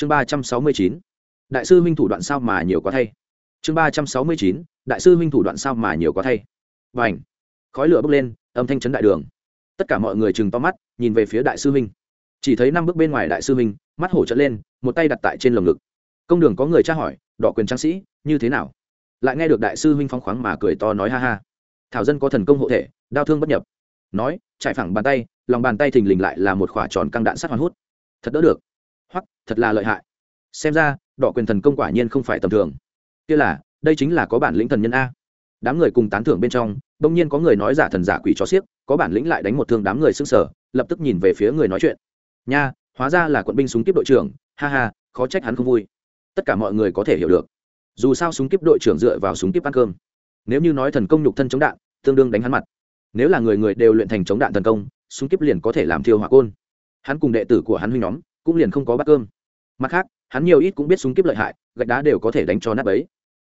chương ba trăm sáu mươi chín, đại sư huynh thủ đoạn sao mà nhiều quá thay. Chương ba trăm sáu mươi chín, đại sư huynh thủ đoạn sao mà nhiều quá thay. Và ảnh khói lửa bốc lên, âm thanh chấn đại đường. Tất cả mọi người chừng to mắt, nhìn về phía đại sư huynh. Chỉ thấy năm bước bên ngoài đại sư huynh, mắt hổ trận lên, một tay đặt tại trên lồng ngực. Công đường có người tra hỏi đọ quyền trang sĩ, như thế nào? Lại nghe được đại sư huynh phong khoáng mà cười to nói ha ha. Thảo dân có thần công hộ thể đau thương bất nhập. Nói chạy phẳng bàn tay, lòng bàn tay thình lình lại là một khỏa tròn căng đạn sắt hoàn hút. Thật đỡ được hoặc thật là lợi hại. Xem ra đọ quyền thần công quả nhiên không phải tầm thường. Kia là, đây chính là có bản lĩnh thần nhân a. Đám người cùng tán thưởng bên trong, đông nhiên có người nói giả thần giả quỷ cho xiếc, có bản lĩnh lại đánh một thương đám người xưng sở lập tức nhìn về phía người nói chuyện. Nha, hóa ra là quận binh súng kiếp đội trưởng, ha ha, khó trách hắn không vui. Tất cả mọi người có thể hiểu được. Dù sao súng kiếp đội trưởng dựa vào súng kiếp ăn cơm. Nếu như nói thần công nhục thân chống đạn, tương đương đánh hắn mặt. Nếu là người người đều luyện thành chống đạn thần công, súng kiếp liền có thể làm thiêu hỏa côn. Hắn cùng đệ tử của hắn huynh nhóm cũng liền không có bát cơm. Mặt khác, hắn nhiều ít cũng biết súng kíp lợi hại, gạch đá đều có thể đánh cho nát ấy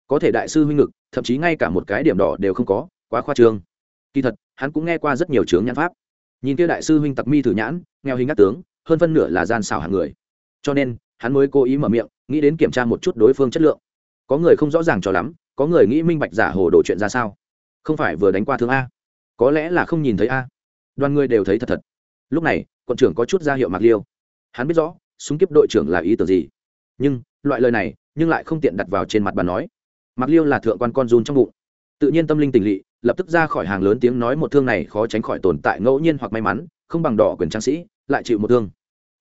có thể đại sư huynh ngực, thậm chí ngay cả một cái điểm đỏ đều không có, quá khoa trương. Kỳ thật, hắn cũng nghe qua rất nhiều chướng nhãn pháp. Nhìn kia đại sư huynh tặc mi thử nhãn, nghèo hình ngắt tướng, hơn phân nửa là gian xảo hàng người. Cho nên, hắn mới cố ý mở miệng, nghĩ đến kiểm tra một chút đối phương chất lượng. Có người không rõ ràng cho lắm, có người nghĩ minh bạch giả hồ đồ chuyện ra sao. Không phải vừa đánh qua thương a. Có lẽ là không nhìn thấy a. Đoàn người đều thấy thật thật. Lúc này, quận trưởng có chút ra hiệu mạc liêu hắn biết rõ, súng kiếp đội trưởng là ý tưởng gì. Nhưng, loại lời này, nhưng lại không tiện đặt vào trên mặt bà nói. Mặc liêu là thượng quan con run trong bụng. Tự nhiên tâm linh tình lị lập tức ra khỏi hàng lớn tiếng nói một thương này khó tránh khỏi tồn tại ngẫu nhiên hoặc may mắn, không bằng đỏ quyền trang sĩ, lại chịu một thương.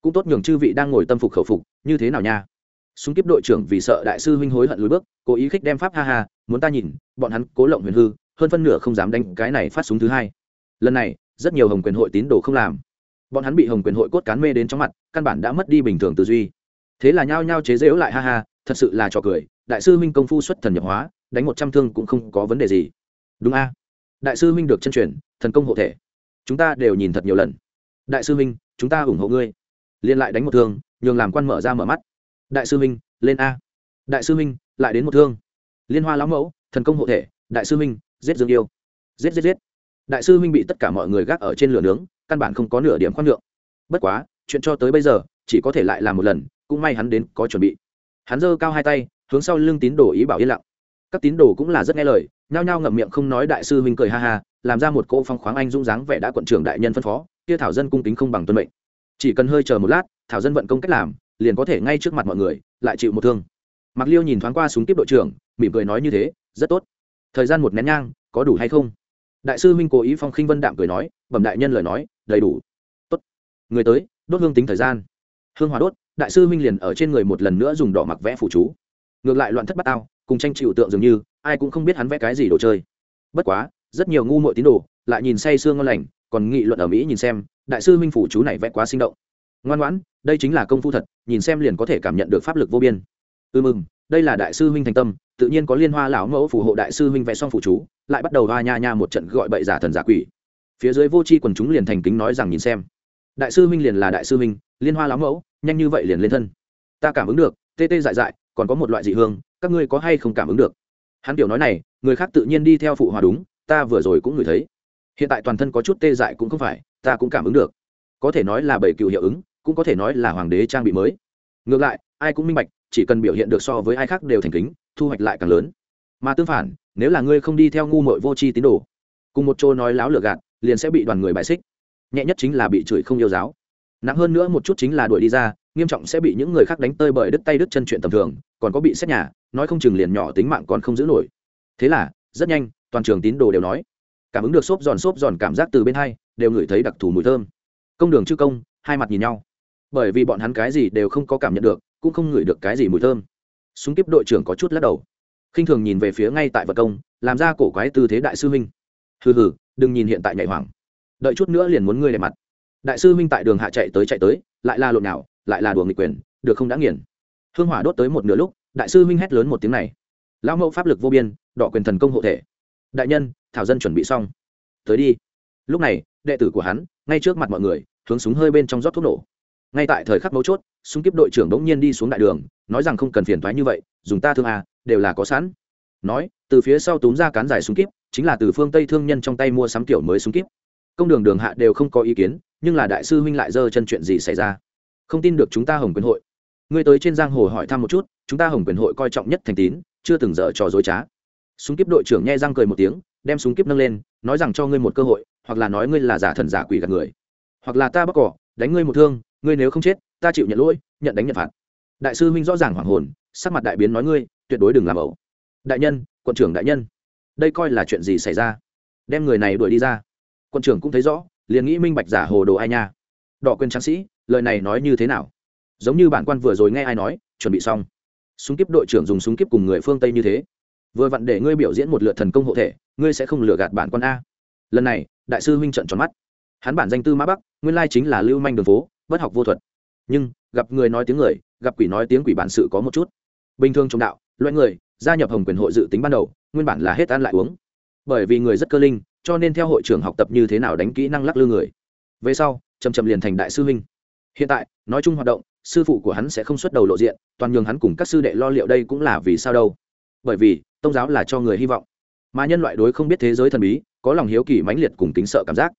Cũng tốt nhường chư vị đang ngồi tâm phục khẩu phục, như thế nào nha? Súng kiếp đội trưởng vì sợ đại sư huynh hối hận lùi bước, cố ý khích đem pháp ha ha, muốn ta nhìn, bọn hắn cố lộng huyền hư, hơn phân nửa không dám đánh cái này phát súng thứ hai. Lần này, rất nhiều hồng quyền hội tín đồ không làm bọn hắn bị hồng quyền hội cốt cán mê đến trong mặt, căn bản đã mất đi bình thường tư duy. Thế là nhao nhao chế dễu lại, ha ha, thật sự là trò cười, đại sư huynh công phu xuất thần nhập hóa, đánh một trăm thương cũng không có vấn đề gì. Đúng a. Đại sư huynh được chân truyền, thần công hộ thể. Chúng ta đều nhìn thật nhiều lần. Đại sư huynh, chúng ta ủng hộ ngươi. Liên lại đánh một thương, nhường làm quan mở ra mở mắt. Đại sư huynh, lên a. Đại sư huynh, lại đến một thương. Liên hoa lão mẫu, thần công hộ thể, đại sư huynh, giết dương yêu. Giết giết giết. Đại sư huynh bị tất cả mọi người gác ở trên lửa nướng căn bản không có nửa điểm khoan nhượng. Bất quá, chuyện cho tới bây giờ, chỉ có thể lại làm một lần, cũng may hắn đến có chuẩn bị. Hắn giơ cao hai tay, hướng sau lưng tín đồ ý bảo yên lặng. Các tín đồ cũng là rất nghe lời, nhao nhao ngậm miệng không nói đại sư huynh cười ha ha, làm ra một cỗ phong khoáng anh dũng dáng vẻ đã quận trưởng đại nhân phân phó, kia thảo dân cung kính không bằng tuân mệnh. Chỉ cần hơi chờ một lát, thảo dân vận công cách làm, liền có thể ngay trước mặt mọi người, lại chịu một thương. Mặc liêu nhìn thoáng qua súng tiếp đội trưởng, mỉm cười nói như thế, rất tốt. Thời gian một nén nhang, có đủ hay không? Đại sư huynh cố ý phong khinh vân đạm cười nói, bẩm đại nhân lời nói, đầy đủ. Tốt. Người tới, đốt hương tính thời gian. Hương hòa đốt, đại sư huynh liền ở trên người một lần nữa dùng đỏ mặc vẽ phụ chú. Ngược lại loạn thất bát ao cùng tranh chịu tượng dường như, ai cũng không biết hắn vẽ cái gì đồ chơi. Bất quá, rất nhiều ngu muội tín đồ lại nhìn say sương ngon lành, còn nghị luận ở mỹ nhìn xem, đại sư huynh phụ chú này vẽ quá sinh động. Ngoan ngoãn, đây chính là công phu thật, nhìn xem liền có thể cảm nhận được pháp lực vô biên. Ư mừng đây là đại sư huynh thành tâm, tự nhiên có liên hoa lão mẫu phù hộ đại sư huynh vẽ xong phụ chú, lại bắt đầu hoa nha nha một trận gọi bậy giả thần giả quỷ. Phía dưới vô c h i quần chúng liền thành kính nói rằng nhìn xem. Đại sư huynh liền là đại sư huynh, liên hoa lão mẫu, nhanh như vậy liền lên thân. Ta cảm ứng được, tê tê dại dại, còn có một loại dị hương, các ngươi có hay không cảm ứng được? Hắn kiểu nói này, người khác tự nhiên đi theo phụ hòa đúng, ta vừa rồi cũng ngửi thấy. Hiện tại toàn thân có chút tê dại cũng không phải, ta cũng cảm ứng được. Có thể nói là bảy cựu hiệu ứng, cũng có thể nói là hoàng đế trang bị mới. Ngược lại, ai cũng minh bạch chỉ cần biểu hiện được so với ai khác đều thành kính, thu hoạch lại càng lớn. Mà tương phản, nếu là ngươi không đi theo ngu mội vô tri tín đồ, cùng một chỗ nói láo lừa gạt, liền sẽ bị đoàn người bài xích. Nhẹ nhất chính là bị chửi không yêu giáo. Nặng hơn nữa một chút chính là đuổi đi ra, nghiêm trọng sẽ bị những người khác đánh tơi bởi đứt tay đứt chân chuyện tầm thường, còn có bị xét nhà, nói không chừng liền nhỏ tính mạng còn không giữ nổi. Thế là, rất nhanh, toàn trường tín đồ đều nói, cảm ứng được xốp giòn xốp giòn cảm giác từ bên hai, đều ngửi thấy đặc thù mùi thơm. Công đường chư công, hai mặt nhìn nhau. Bởi vì bọn hắn cái gì đều không có cảm nhận được cũng không ngửi được cái gì mùi thơm. Súng kiếp đội trưởng có chút lắc đầu. Khinh thường nhìn về phía ngay tại vật công, làm ra cổ quái tư thế đại sư huynh. Hừ hừ, đừng nhìn hiện tại nhạy hoảng. Đợi chút nữa liền muốn ngươi đẹp mặt. Đại sư huynh tại đường hạ chạy tới chạy tới, lại là lộn nào lại là đùa nghịch quyền, được không đã nghiền. Hương hỏa đốt tới một nửa lúc, đại sư huynh hét lớn một tiếng này. Lão mẫu pháp lực vô biên đọ quyền thần công hộ thể. Đại nhân, thảo dân chuẩn bị xong. Tới đi. Lúc này, đệ tử của hắn, ngay trước mặt mọi người, hướng súng hơi bên trong rót thuốc nổ. Ngay tại thời khắc mấu chốt súng kiếp đội trưởng bỗng nhiên đi xuống đại đường, nói rằng không cần phiền thoái như vậy, dùng ta thương à đều là có sẵn. Nói, từ phía sau túm ra cán dài súng kíp chính là từ phương tây thương nhân trong tay mua sắm kiểu mới súng kíp công đường đường hạ đều không có ý kiến, nhưng là đại sư huynh lại giơ chân chuyện gì xảy ra? Không tin được chúng ta hồng quyền hội. Ngươi tới trên giang hồ hỏi thăm một chút, chúng ta hồng quyền hội coi trọng nhất thành tín, chưa từng dở trò dối trá. Súng kiếp đội trưởng nghe răng cười một tiếng, đem súng kiếp nâng lên, nói rằng cho ngươi một cơ hội, hoặc là nói ngươi là giả thần giả quỷ gạt người. Hoặc là ta bóc cỏ, đánh ngươi một thương, ngươi nếu không chết ta chịu nhận lỗi, nhận đánh nhận phạt. Đại sư huynh rõ ràng hoảng hồn, sắc mặt đại biến nói ngươi, tuyệt đối đừng làm ẩu. Đại nhân, quận trưởng đại nhân, đây coi là chuyện gì xảy ra? Đem người này đuổi đi ra. Quận trưởng cũng thấy rõ, liền nghĩ minh bạch giả hồ đồ ai nha. Đỏ quyền tráng sĩ, lời này nói như thế nào? Giống như bản quan vừa rồi nghe ai nói, chuẩn bị xong. Súng kiếp đội trưởng dùng súng kiếp cùng người phương tây như thế. Vừa vặn để ngươi biểu diễn một lượt thần công hộ thể, ngươi sẽ không lừa gạt bản quan a. Lần này, đại sư huynh trận tròn mắt. Hắn bản danh tư mã bắc, nguyên lai chính là lưu manh đường phố, bất học vô thuật nhưng gặp người nói tiếng người, gặp quỷ nói tiếng quỷ bản sự có một chút. Bình thường trong đạo, loại người, gia nhập hồng quyền hội dự tính ban đầu, nguyên bản là hết ăn lại uống. Bởi vì người rất cơ linh, cho nên theo hội trưởng học tập như thế nào đánh kỹ năng lắc lư người. Về sau chầm chầm liền thành đại sư huynh. Hiện tại, nói chung hoạt động, sư phụ của hắn sẽ không xuất đầu lộ diện, toàn nhường hắn cùng các sư đệ lo liệu đây cũng là vì sao đâu. Bởi vì tôn giáo là cho người hy vọng. Mà nhân loại đối không biết thế giới thần bí, có lòng hiếu kỳ mãnh liệt cùng kính sợ cảm giác.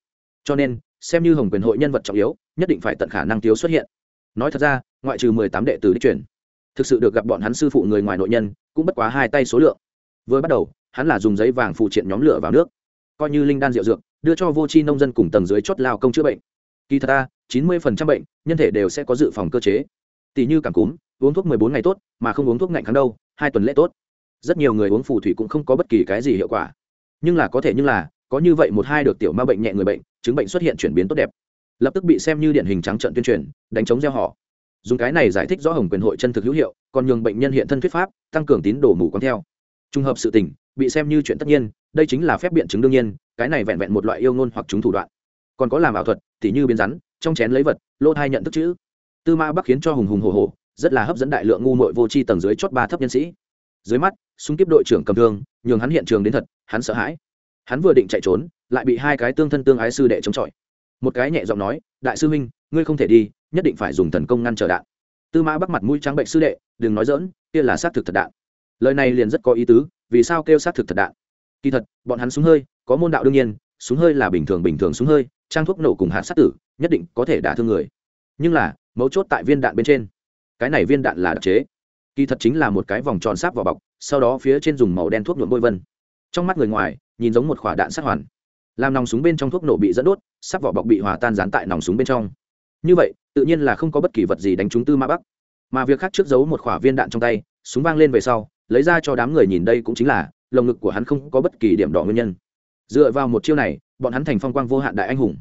Cho nên, xem như hồng quyền hội nhân vật trọng yếu, nhất định phải tận khả năng thiếu xuất hiện nói thật ra, ngoại trừ mười tám đệ tử đích truyền thực sự được gặp bọn hắn sư phụ người ngoài nội nhân, cũng bất quá hai tay số lượng. Vừa bắt đầu, hắn là dùng giấy vàng phụ triện nhóm lửa vào nước, coi như linh đan rượu dược, đưa cho vô tri nông dân cùng tầng dưới chót lao công chữa bệnh. Kỳ thật ta, chín mươi phần trăm bệnh, nhân thể đều sẽ có dự phòng cơ chế. Tỷ như cảm cúm, uống thuốc mười bốn ngày tốt, mà không uống thuốc ngạnh kháng đâu, hai tuần lễ tốt. Rất nhiều người uống phù thủy cũng không có bất kỳ cái gì hiệu quả. Nhưng là có thể như là, có như vậy một hai được tiểu ma bệnh nhẹ người bệnh, chứng bệnh xuất hiện chuyển biến tốt đẹp lập tức bị xem như điển hình trắng trận tuyên truyền, đánh chống gieo họ. Dùng cái này giải thích rõ hồng quyền hội chân thực hữu hiệu, còn nhường bệnh nhân hiện thân thuyết pháp, tăng cường tín đồ mù quáng theo. Trùng hợp sự tình, bị xem như chuyện tất nhiên, đây chính là phép biện chứng đương nhiên, cái này vẹn vẹn một loại yêu ngôn hoặc chúng thủ đoạn. Còn có làm ảo thuật, tỉ như biến rắn, trong chén lấy vật lô thai nhận thức chữ. Tư ma bắc khiến cho hùng hùng hồ hồ rất là hấp dẫn đại lượng ngu mội vô tri tầng dưới chót ba thấp nhân sĩ. Dưới mắt súng kiếp đội trưởng cầm thương, nhường hắn hiện trường đến thật, hắn sợ hãi. Hắn vừa định chạy trốn, lại bị hai cái tương thân tương ái sư đệ chống chọi một cái nhẹ giọng nói, đại sư huynh, ngươi không thể đi, nhất định phải dùng thần công ngăn trở đạn. Tư mã bắc mặt mũi trắng bệnh sư đệ, đừng nói dỡn kia là xác thực thật đạn. Lời này liền rất có ý tứ, vì sao kêu xác thực thật đạn? Kỳ thật, bọn hắn súng hơi, có môn đạo đương nhiên, súng hơi là bình thường bình thường súng hơi, trang thuốc nổ cùng hạt sát tử, nhất định có thể đả thương người. Nhưng là, mấu chốt tại viên đạn bên trên. Cái này viên đạn là đặc chế. Kỳ thật chính là một cái vòng tròn sáp vỏ bọc, sau đó phía trên dùng màu đen thuốc nhuộm bôi vân. Trong mắt người ngoài, nhìn giống một quả đạn sát hoàn làm nòng súng bên trong thuốc nổ bị dẫn đốt, sắp vỏ bọc bị hòa tan dán tại nòng súng bên trong. Như vậy, tự nhiên là không có bất kỳ vật gì đánh trúng tư ma bắc. Mà việc khác trước giấu một quả viên đạn trong tay, súng vang lên về sau, lấy ra cho đám người nhìn đây cũng chính là, lồng ngực của hắn không có bất kỳ điểm đỏ nguyên nhân. Dựa vào một chiêu này, bọn hắn thành phong quang vô hạn đại anh hùng.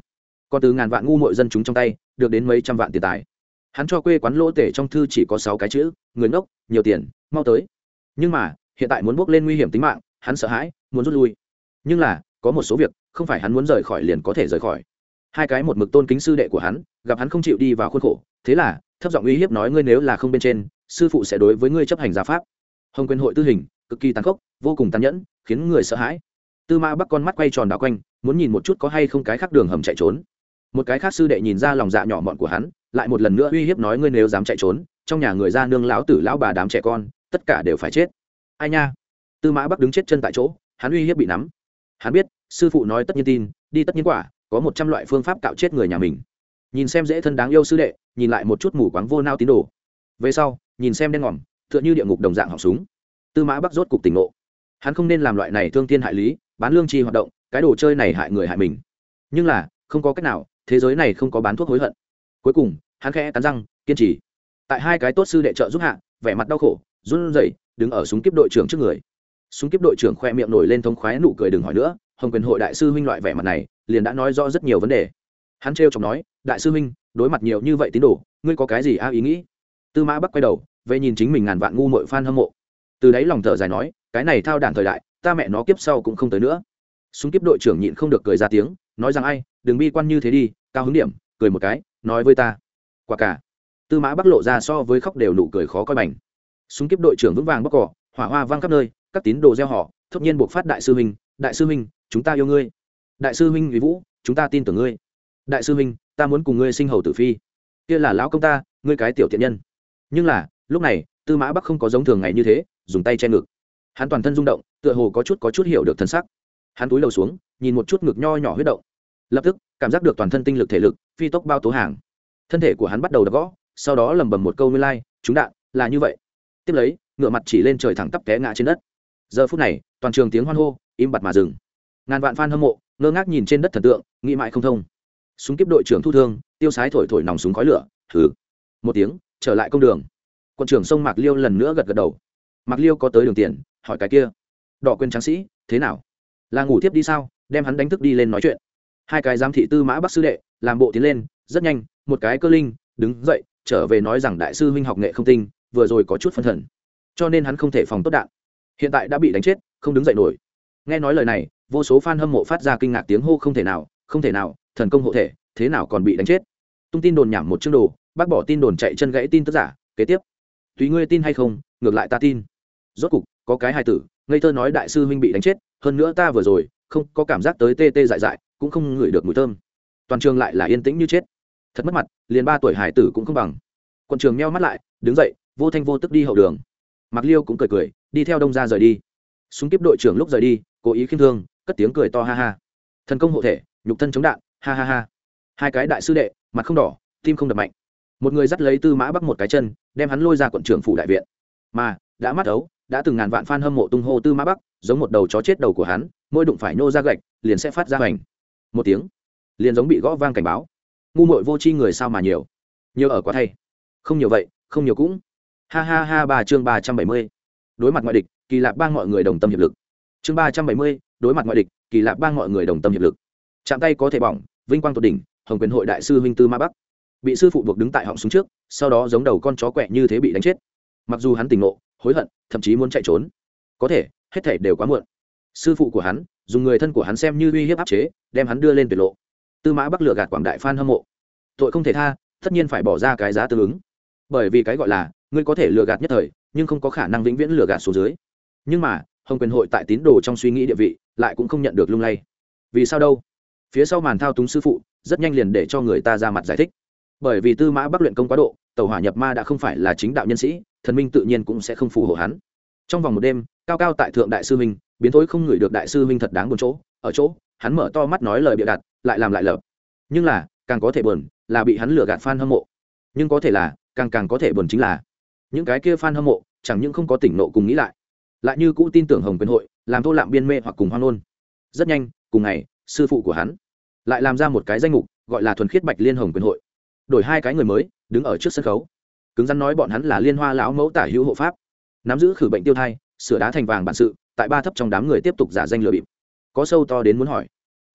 Còn từ ngàn vạn ngu mội dân chúng trong tay, được đến mấy trăm vạn tiền tài. Hắn cho quê quán lỗ tể trong thư chỉ có sáu cái chữ, người ngốc, nhiều tiền, mau tới. Nhưng mà, hiện tại muốn bước lên nguy hiểm tính mạng, hắn sợ hãi, muốn rút lui. Nhưng là, có một số việc không phải hắn muốn rời khỏi liền có thể rời khỏi. Hai cái một mực tôn kính sư đệ của hắn, gặp hắn không chịu đi vào khuôn khổ, thế là, thấp giọng uy hiếp nói ngươi nếu là không bên trên, sư phụ sẽ đối với ngươi chấp hành gia pháp. Hồng quyền hội tư hình, cực kỳ tàn khốc, vô cùng tàn nhẫn, khiến người sợ hãi. Tư mã bắc con mắt quay tròn đảo quanh, muốn nhìn một chút có hay không cái khác đường hầm chạy trốn. Một cái khác sư đệ nhìn ra lòng dạ nhỏ mọn của hắn, lại một lần nữa uy hiếp nói ngươi nếu dám chạy trốn, trong nhà người ra nương lão tử lão bà đám trẻ con, tất cả đều phải chết. Ai nha? Tư mã bắc đứng chết chân tại chỗ, hắn uy hiếp bị nắm. Hắn biết sư phụ nói tất nhiên tin, đi tất nhiên quả, có một trăm loại phương pháp cạo chết người nhà mình. Nhìn xem dễ thân đáng yêu sư đệ, nhìn lại một chút mù quáng vô nao tín đồ. Về sau, nhìn xem đen ngòm, tựa như địa ngục đồng dạng họng súng. Tư mã bắc rốt cục tỉnh ngộ. Hắn không nên làm loại này thương thiên hại lý, bán lương chi hoạt động, cái đồ chơi này hại người hại mình. Nhưng là, không có cách nào, thế giới này không có bán thuốc hối hận. Cuối cùng, hắn khẽ cắn răng, kiên trì. Tại hai cái tốt sư đệ trợ giúp hạ, vẻ mặt đau khổ, run rẩy, đứng ở súng kiếp đội trưởng trước người. Súng kiếp đội trưởng khoe miệng nổi lên thống khoái nụ cười đừng hỏi nữa hồng quyền hội đại sư huynh loại vẻ mặt này, liền đã nói rõ rất nhiều vấn đề. Hắn trêu chọc nói, đại sư huynh, đối mặt nhiều như vậy tín đồ, ngươi có cái gì a ý nghĩ? Tư mã bắc quay đầu, về nhìn chính mình ngàn vạn ngu mội f hâm mộ. Từ đấy lòng thở dài nói, cái này thao đản thời đại, ta mẹ nó kiếp sau cũng không tới nữa. Súng kiếp đội trưởng nhịn không được cười ra tiếng, nói rằng, ai, đừng bi quan như thế đi, cao hứng điểm, cười một cái, nói với ta. Quả cả, tư mã bắc lộ ra so với khóc đều nụ cười khó coi bành. Súng kiếp đội trưởng vững vàng bóc cỏ, hỏa hoa vang khắp nơi, các tín đồ gieo họ, thốt nhiên buộc phát đại sư huynh, đại sư huynh chúng ta yêu ngươi. Đại sư huynh vì vũ chúng ta tin tưởng ngươi. Đại sư huynh ta muốn cùng ngươi sinh hầu tử phi. Kia là lão công ta ngươi cái tiểu tiện nhân. Nhưng là lúc này tư mã bắc không có giống thường ngày như thế dùng tay che ngực. Hắn toàn thân rung động tựa hồ có chút có chút hiểu được thân sắc. Hắn túi lầu xuống nhìn một chút ngực nho nhỏ huyết động. Lập tức cảm giác được toàn thân tinh lực thể lực phi tốc bao tố hàng. Thân thể của hắn bắt đầu đập gõ sau đó lầm bầm một câu nguyên lai、like, trúng đạn là như vậy. Tiếp lấy ngựa mặt chỉ lên trời thẳng tắp té ngã trên đất. Giờ phút này toàn trường tiếng hoan hô im bặt mà dừng ngàn vạn f a n hâm mộ, ngơ ngác nhìn trên đất thần tượng, nghĩ mãi không thông. Súng kiếp đội trưởng thu thương, tiêu sái thổi thổi nòng súng khói lửa thử một tiếng, trở lại công đường. Quân trưởng sông mạc liêu lần nữa gật gật đầu. Mạc liêu có tới đường tiền, hỏi cái kia. Đỏ quyền tráng sĩ, thế nào? Là ngủ tiếp đi sao? Đem hắn đánh thức đi lên nói chuyện. Hai cái giám thị tư mã bắc sư đệ, làm bộ tiến lên, rất nhanh, một cái cơ linh, đứng dậy, trở về nói rằng đại sư huynh học nghệ không tinh, vừa rồi có chút phân thần. Cho nên hắn không thể phòng tốt đạn. Hiện tại đã bị đánh chết, không đứng dậy nổi. Nghe nói lời này vô số f a n hâm mộ phát ra kinh ngạc tiếng hô không thể nào, không thể nào, thần công hộ thể, thế nào còn bị đánh chết? Tung tin đồn nhảm một chương đồ, bác bỏ tin đồn chạy chân gãy tin tức giả, kế tiếp. Tùy ngươi tin hay không, ngược lại ta tin. Rốt cục, có cái hai tử, ngây thơ nói đại sư huynh bị đánh chết, hơn nữa ta vừa rồi, không có cảm giác tới tê tê dại dại, cũng không ngửi được mùi thơm. Toàn trường lại là yên tĩnh như chết. Thật mất mặt, liền ba tuổi hải tử cũng không bằng. Quận trường meo mắt lại, đứng dậy, vô thanh vô tức đi hậu đường. Mặc liêu cũng cười cười, đi theo đông ra rời đi. Súng kiếp đội trưởng lúc rời đi, cố ý khiêm thương cất tiếng cười to ha ha. Thần công hộ thể, nhục thân chống đạn, ha ha ha. Hai cái đại sư đệ, mặt không đỏ, tim không đập mạnh. Một người dắt lấy tư mã bắc một cái chân, đem hắn lôi ra quận trưởng phủ đại viện. Mà, đã mắt ấu, đã từng ngàn vạn f a n hâm mộ tung hô tư mã bắc, giống một đầu chó chết đầu của hắn, mỗi đụng phải nô ra gạch, liền sẽ phát ra hoành. Một tiếng, liền giống bị gõ vang cảnh báo. Ngu mội vô tri người sao mà nhiều. Nhiều ở quá thay. Không nhiều vậy, không nhiều cũng. Ha ha ha ba chương ba trăm bảy mươi. Đối mặt ngoại địch, kỳ lạ ba mọi người đồng tâm hiệp lực. Chương ba trăm bảy mươi đối mặt ngoại địch, kỳ lạ bang mọi người đồng tâm hiệp lực. Chạm tay có thể bỏng, vinh quang tột đỉnh, hồng quyền hội đại sư huynh tư ma bắc. Bị sư phụ buộc đứng tại họng súng trước, sau đó giống đầu con chó quẹ như thế bị đánh chết. Mặc dù hắn tỉnh ngộ, hối hận, thậm chí muốn chạy trốn. Có thể, hết thể đều quá muộn. Sư phụ của hắn, dùng người thân của hắn xem như uy hiếp áp chế, đem hắn đưa lên tuyệt lộ. Tư mã bắc lừa gạt quảng đại phan hâm mộ. Tội không thể tha, tất nhiên phải bỏ ra cái giá tương ứng. Bởi vì cái gọi là, ngươi có thể lừa gạt nhất thời, nhưng không có khả năng vĩnh viễn lừa gạt số dưới. Nhưng mà hồng quyền hội tại tín đồ trong suy nghĩ địa vị, lại cũng không nhận được lung lay. Vì sao đâu? Phía sau màn thao túng sư phụ, rất nhanh liền để cho người ta ra mặt giải thích. Bởi vì tư mã bắc luyện công quá độ, tàu hỏa nhập ma đã không phải là chính đạo nhân sĩ, thần minh tự nhiên cũng sẽ không phù hộ hắn. Trong vòng một đêm, cao cao tại thượng đại sư minh biến thối không ngửi được đại sư minh thật đáng buồn chỗ, ở chỗ, hắn mở to mắt nói lời bịa đặt, lại làm lại lợp. Nhưng là, càng có thể buồn, là bị hắn lừa gạt f a n hâm mộ. Nhưng có thể là, càng càng có thể buồn chính là, những cái kia f a n hâm mộ, chẳng những không có tỉnh nộ cùng nghĩ lại lại như cũ tin tưởng hồng quyền hội, làm thô lạm biên mê hoặc cùng hoang ôn rất nhanh, cùng ngày, sư phụ của hắn lại làm ra một cái danh mục, gọi là thuần khiết bạch liên hồng quyền hội. Đổi hai cái người mới, đứng ở trước sân khấu. Cứng rắn nói bọn hắn là liên hoa lão mẫu tả hữu hộ pháp. Nắm giữ khử bệnh tiêu thai, sửa đá thành vàng bản sự, tại ba thấp trong đám người tiếp tục giả danh lừa bịp. Có sâu to đến muốn hỏi.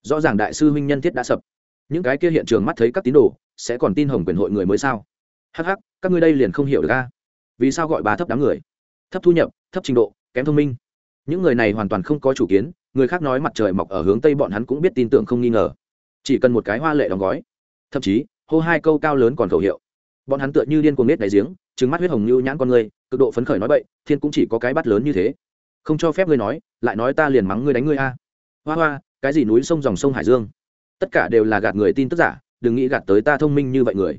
Rõ ràng đại sư huynh nhân thiết đã sập. Những cái kia hiện trường mắt thấy các tín đồ, sẽ còn tin hồng quyền hội người mới sao? Hh các ngươi đây liền không hiểu được a. Vì sao gọi bà thấp đám người? Thấp thu nhập, thấp trình độ kém thông minh. Những người này hoàn toàn không có chủ kiến, người khác nói mặt trời mọc ở hướng tây bọn hắn cũng biết tin tưởng không nghi ngờ. Chỉ cần một cái hoa lệ đóng gói. Thậm chí, hô hai câu cao lớn còn khẩu hiệu. Bọn hắn tựa như điên cuồng nết đáy giếng trứng mắt huyết hồng như nhãn con người, cực độ phấn khởi nói bậy, thiên cũng chỉ có cái bắt lớn như thế. Không cho phép ngươi nói, lại nói ta liền mắng ngươi đánh ngươi a. Hoa hoa, cái gì núi sông dòng sông hải dương? Tất cả đều là gạt người tin tức giả, đừng nghĩ gạt tới ta thông minh như vậy người.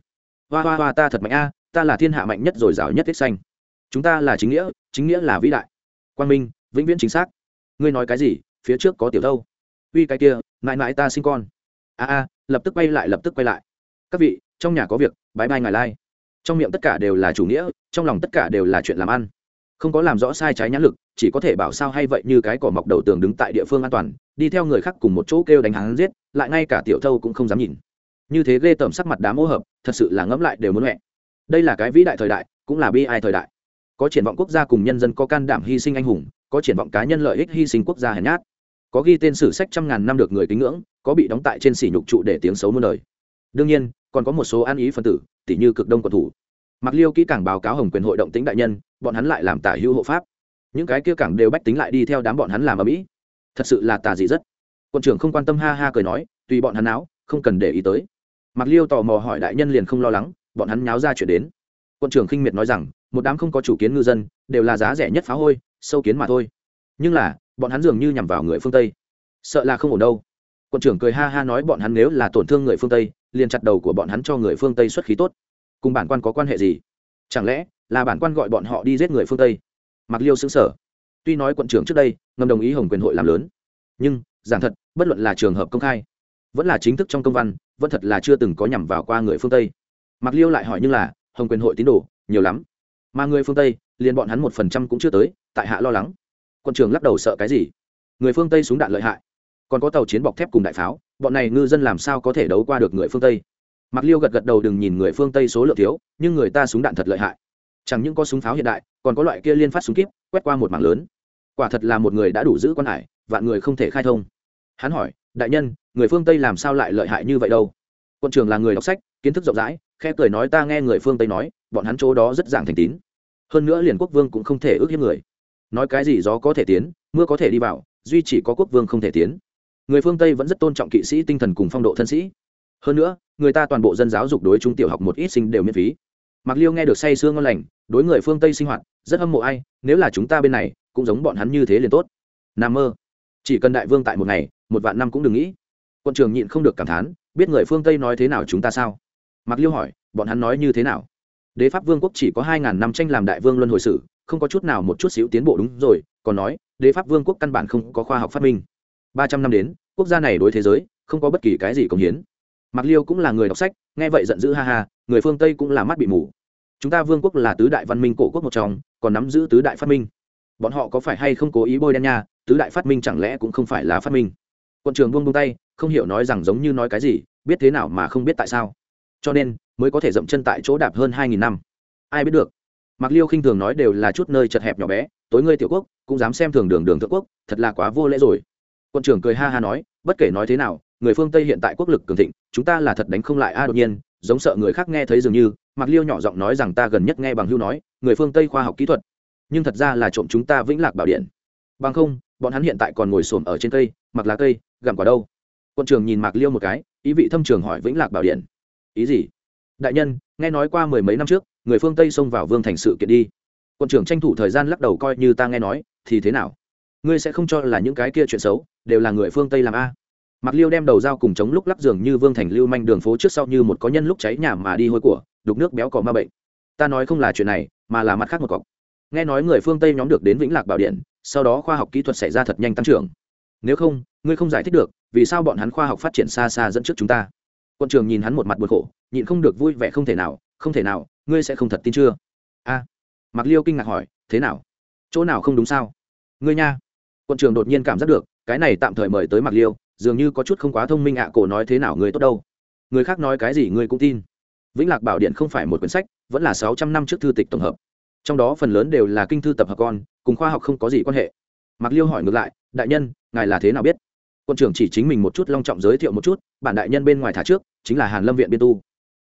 Hoa hoa hoa, ta thật mạnh a, ta là thiên hạ mạnh nhất rồi rào nhất tiết xanh. Chúng ta là chính nghĩa chính nghĩa là vĩ đại quang minh, vĩnh viễn chính xác. Ngươi nói cái gì? Phía trước có tiểu thâu. Uy, cái kia, mãi mãi ta sinh con. A a, lập tức quay lại, lập tức quay lại. Các vị, trong nhà có việc bãi bay ngài lai、like. trong miệng tất cả đều là chủ nghĩa, trong lòng tất cả đều là chuyện làm ăn. Không có làm rõ sai trái nhãn lực, chỉ có thể bảo sao hay vậy như cái cỏ mọc đầu tường đứng tại địa phương an toàn, đi theo người khác cùng một chỗ kêu đánh hắn giết, lại ngay cả tiểu thâu cũng không dám nhìn. Như thế ghê tởm sắc mặt đám ô hợp, thật sự là ngẫm lại đều muốn mẹ đây là cái vĩ đại thời đại, cũng là bi ai thời đại có triển vọng quốc gia cùng nhân dân có can đảm hy sinh anh hùng, có triển vọng cá nhân lợi ích hy sinh quốc gia hèn nhát. Có ghi tên sử sách trăm ngàn năm được người kính ngưỡng, có bị đóng tại trên sỉ nhục trụ để tiếng xấu muôn đời. Đương nhiên, còn có một số an ý phân tử tỷ như cực đông quận thủ. Mặc liêu kỹ càng báo cáo hồng quyền hội động tính đại nhân, bọn hắn lại làm tả hữu hộ pháp. Những cái kia cảng đều bách tính lại đi theo đám bọn hắn làm ở mỹ thật sự là tà dị rất. Quận trưởng không quan tâm ha ha cười nói, tùy bọn hắn áo không cần để ý tới. Mặc liêu tò mò hỏi đại nhân liền không lo lắng, bọn hắn nháo ra chuyện đến. Quận trưởng khinh miệt nói rằng một đám không có chủ kiến ngư dân đều là giá rẻ nhất phá hôi, sâu kiến mà thôi. Nhưng là, bọn hắn dường như nhằm vào người phương tây. Sợ là không ổn đâu. Quận trưởng cười ha ha nói bọn hắn nếu là tổn thương người phương tây, liền chặt đầu của bọn hắn cho người phương tây xuất khí tốt. Cùng bản quan có quan hệ gì? Chẳng lẽ là bản quan gọi bọn họ đi giết người phương tây? Mặc liêu xứng sở tuy nói quận trưởng trước đây, ngầm đồng ý hồng quyền hội làm lớn, nhưng, giảng thật, bất luận là trường hợp công khai, vẫn là chính thức trong công văn, vẫn thật là chưa từng có nhằm vào qua người phương tây. Mặc liêu lại hỏi nhưng là, hồng quyền hội tín đồ, nhiều lắm mà người phương tây liền bọn hắn một phần trăm cũng chưa tới tại hạ lo lắng quân trường lắc đầu sợ cái gì người phương tây súng đạn lợi hại còn có tàu chiến bọc thép cùng đại pháo bọn này ngư dân làm sao có thể đấu qua được người phương tây mặc liêu gật gật đầu đừng nhìn người phương tây số lượng thiếu nhưng người ta súng đạn thật lợi hại chẳng những có súng pháo hiện đại còn có loại kia liên phát súng kíp quét qua một mảng lớn quả thật là một người đã đủ giữ quan hải vạn người không thể khai thông hắn hỏi đại nhân người phương tây làm sao lại lợi hại như vậy đâu quân trường là người đọc sách kiến thức rộng rãi khe cười nói ta nghe người phương tây nói bọn hắn chỗ đó rất giảng thành tín hơn nữa liền quốc vương cũng không thể ước hiếp người. Nói cái gì gió có thể tiến, mưa có thể đi vào, duy chỉ có quốc vương không thể tiến. Người phương tây vẫn rất tôn trọng kỵ sĩ tinh thần cùng phong độ thân sĩ. Hơn nữa, người ta toàn bộ dân giáo dục đối trung tiểu học một ít sinh đều miễn phí. Mặc liêu nghe được say sương ngon lành, đối người phương tây sinh hoạt, rất hâm mộ ai, nếu là chúng ta bên này, cũng giống bọn hắn như thế liền tốt. N mơ. Chỉ cần đại vương tại một ngày, một vạn năm cũng đừng nghĩ. Quân trường nhịn không được cảm thán, biết người phương tây nói thế nào chúng ta sao? Mặc liêu hỏi, bọn hắn nói như thế nào? Đế pháp vương quốc chỉ có hai ngàn năm tranh làm đại vương luân hồi sử, không có chút nào một chút xíu tiến bộ đúng rồi, còn nói, đế pháp vương quốc căn bản không có khoa học phát minh. Ba trăm năm đến, quốc gia này đối thế giới, không có bất kỳ cái gì công hiến. Mặc liêu cũng là người đọc sách, nghe vậy giận dữ ha ha, người phương tây cũng là mắt bị mù. Chúng ta vương quốc là tứ đại văn minh cổ quốc một trong, còn nắm giữ tứ đại phát minh. Bọn họ có phải hay không cố ý bôi đen nha, tứ đại phát minh chẳng lẽ cũng không phải là phát minh? Quận trường buông buông tay, không hiểu nói rằng giống như nói cái gì, biết thế nào mà không biết tại sao. Cho nên mới có thể dậm chân tại chỗ đạp hơn hai nghìn năm. Ai biết được? Mặc liêu khinh thường nói đều là chút nơi chật hẹp nhỏ bé, tối ngươi tiểu quốc, cũng dám xem thường đường đường thượng quốc, thật là quá vô lễ rồi. Quân trưởng cười ha ha nói, bất kể nói thế nào, người phương tây hiện tại quốc lực cường thịnh, chúng ta là thật đánh không lại a, đột nhiên, giống sợ người khác nghe thấy dường như. Mặc liêu nhỏ giọng nói rằng ta gần nhất nghe bằng hưu nói, người phương tây khoa học kỹ thuật, nhưng thật ra là trộm chúng ta vĩnh lạc bảo điện. Bằng không, bọn hắn hiện tại còn ngồi xổm ở trên cây, mặc lá cây, gặm quả đâu? Quân trường nhìn mạc liêu một cái, ý vị thâm trường hỏi vĩnh lạc bảo điện. Ý gì? Đại nhân nghe nói qua mười mấy năm trước người phương tây xông vào vương thành sự kiện đi quân trưởng tranh thủ thời gian lắc đầu coi như ta nghe nói thì thế nào ngươi sẽ không cho là những cái kia chuyện xấu đều là người phương tây làm a Mặc Liêu đem đầu dao cùng chống lúc lắc giường như Vương Thành lưu manh đường phố trước sau như một có nhân lúc cháy nhà mà đi hôi của, đục nước béo cỏ ma bệnh. Ta nói không là chuyện này, mà là mặt khác một cọc. Nghe nói người phương Tây nhóm được đến Vĩnh Lạc Bảo Điện, sau đó khoa học kỹ thuật xảy ra thật nhanh tăng trưởng. Nếu không, ngươi không giải thích được, vì sao bọn hắn khoa học phát triển xa xa dẫn trước chúng ta. Quân trường nhìn hắn một mặt buồn khổ, nhịn không được vui vẻ không thể nào, không thể nào, ngươi sẽ không thật tin chưa? A. Mạc Liêu kinh ngạc hỏi, thế nào? Chỗ nào không đúng sao? Ngươi nha. Quân trường đột nhiên cảm giác được, cái này tạm thời mời tới Mạc Liêu, dường như có chút không quá thông minh ạ à, cổ nói thế nào người tốt đâu người khác nói cái gì người cũng tin vĩnh lạc bảo điện không phải một quyển sách vẫn là sáu trăm năm trước thư tịch tổng hợp trong đó phần lớn đều là kinh thư tập hợp con cùng khoa học không có gì quan hệ mạc liêu hỏi ngược lại đại nhân ngài là thế nào biết quân trưởng chỉ chính mình một chút long trọng giới thiệu một chút bản đại nhân bên ngoài thả trước chính là hàn lâm viện biên tu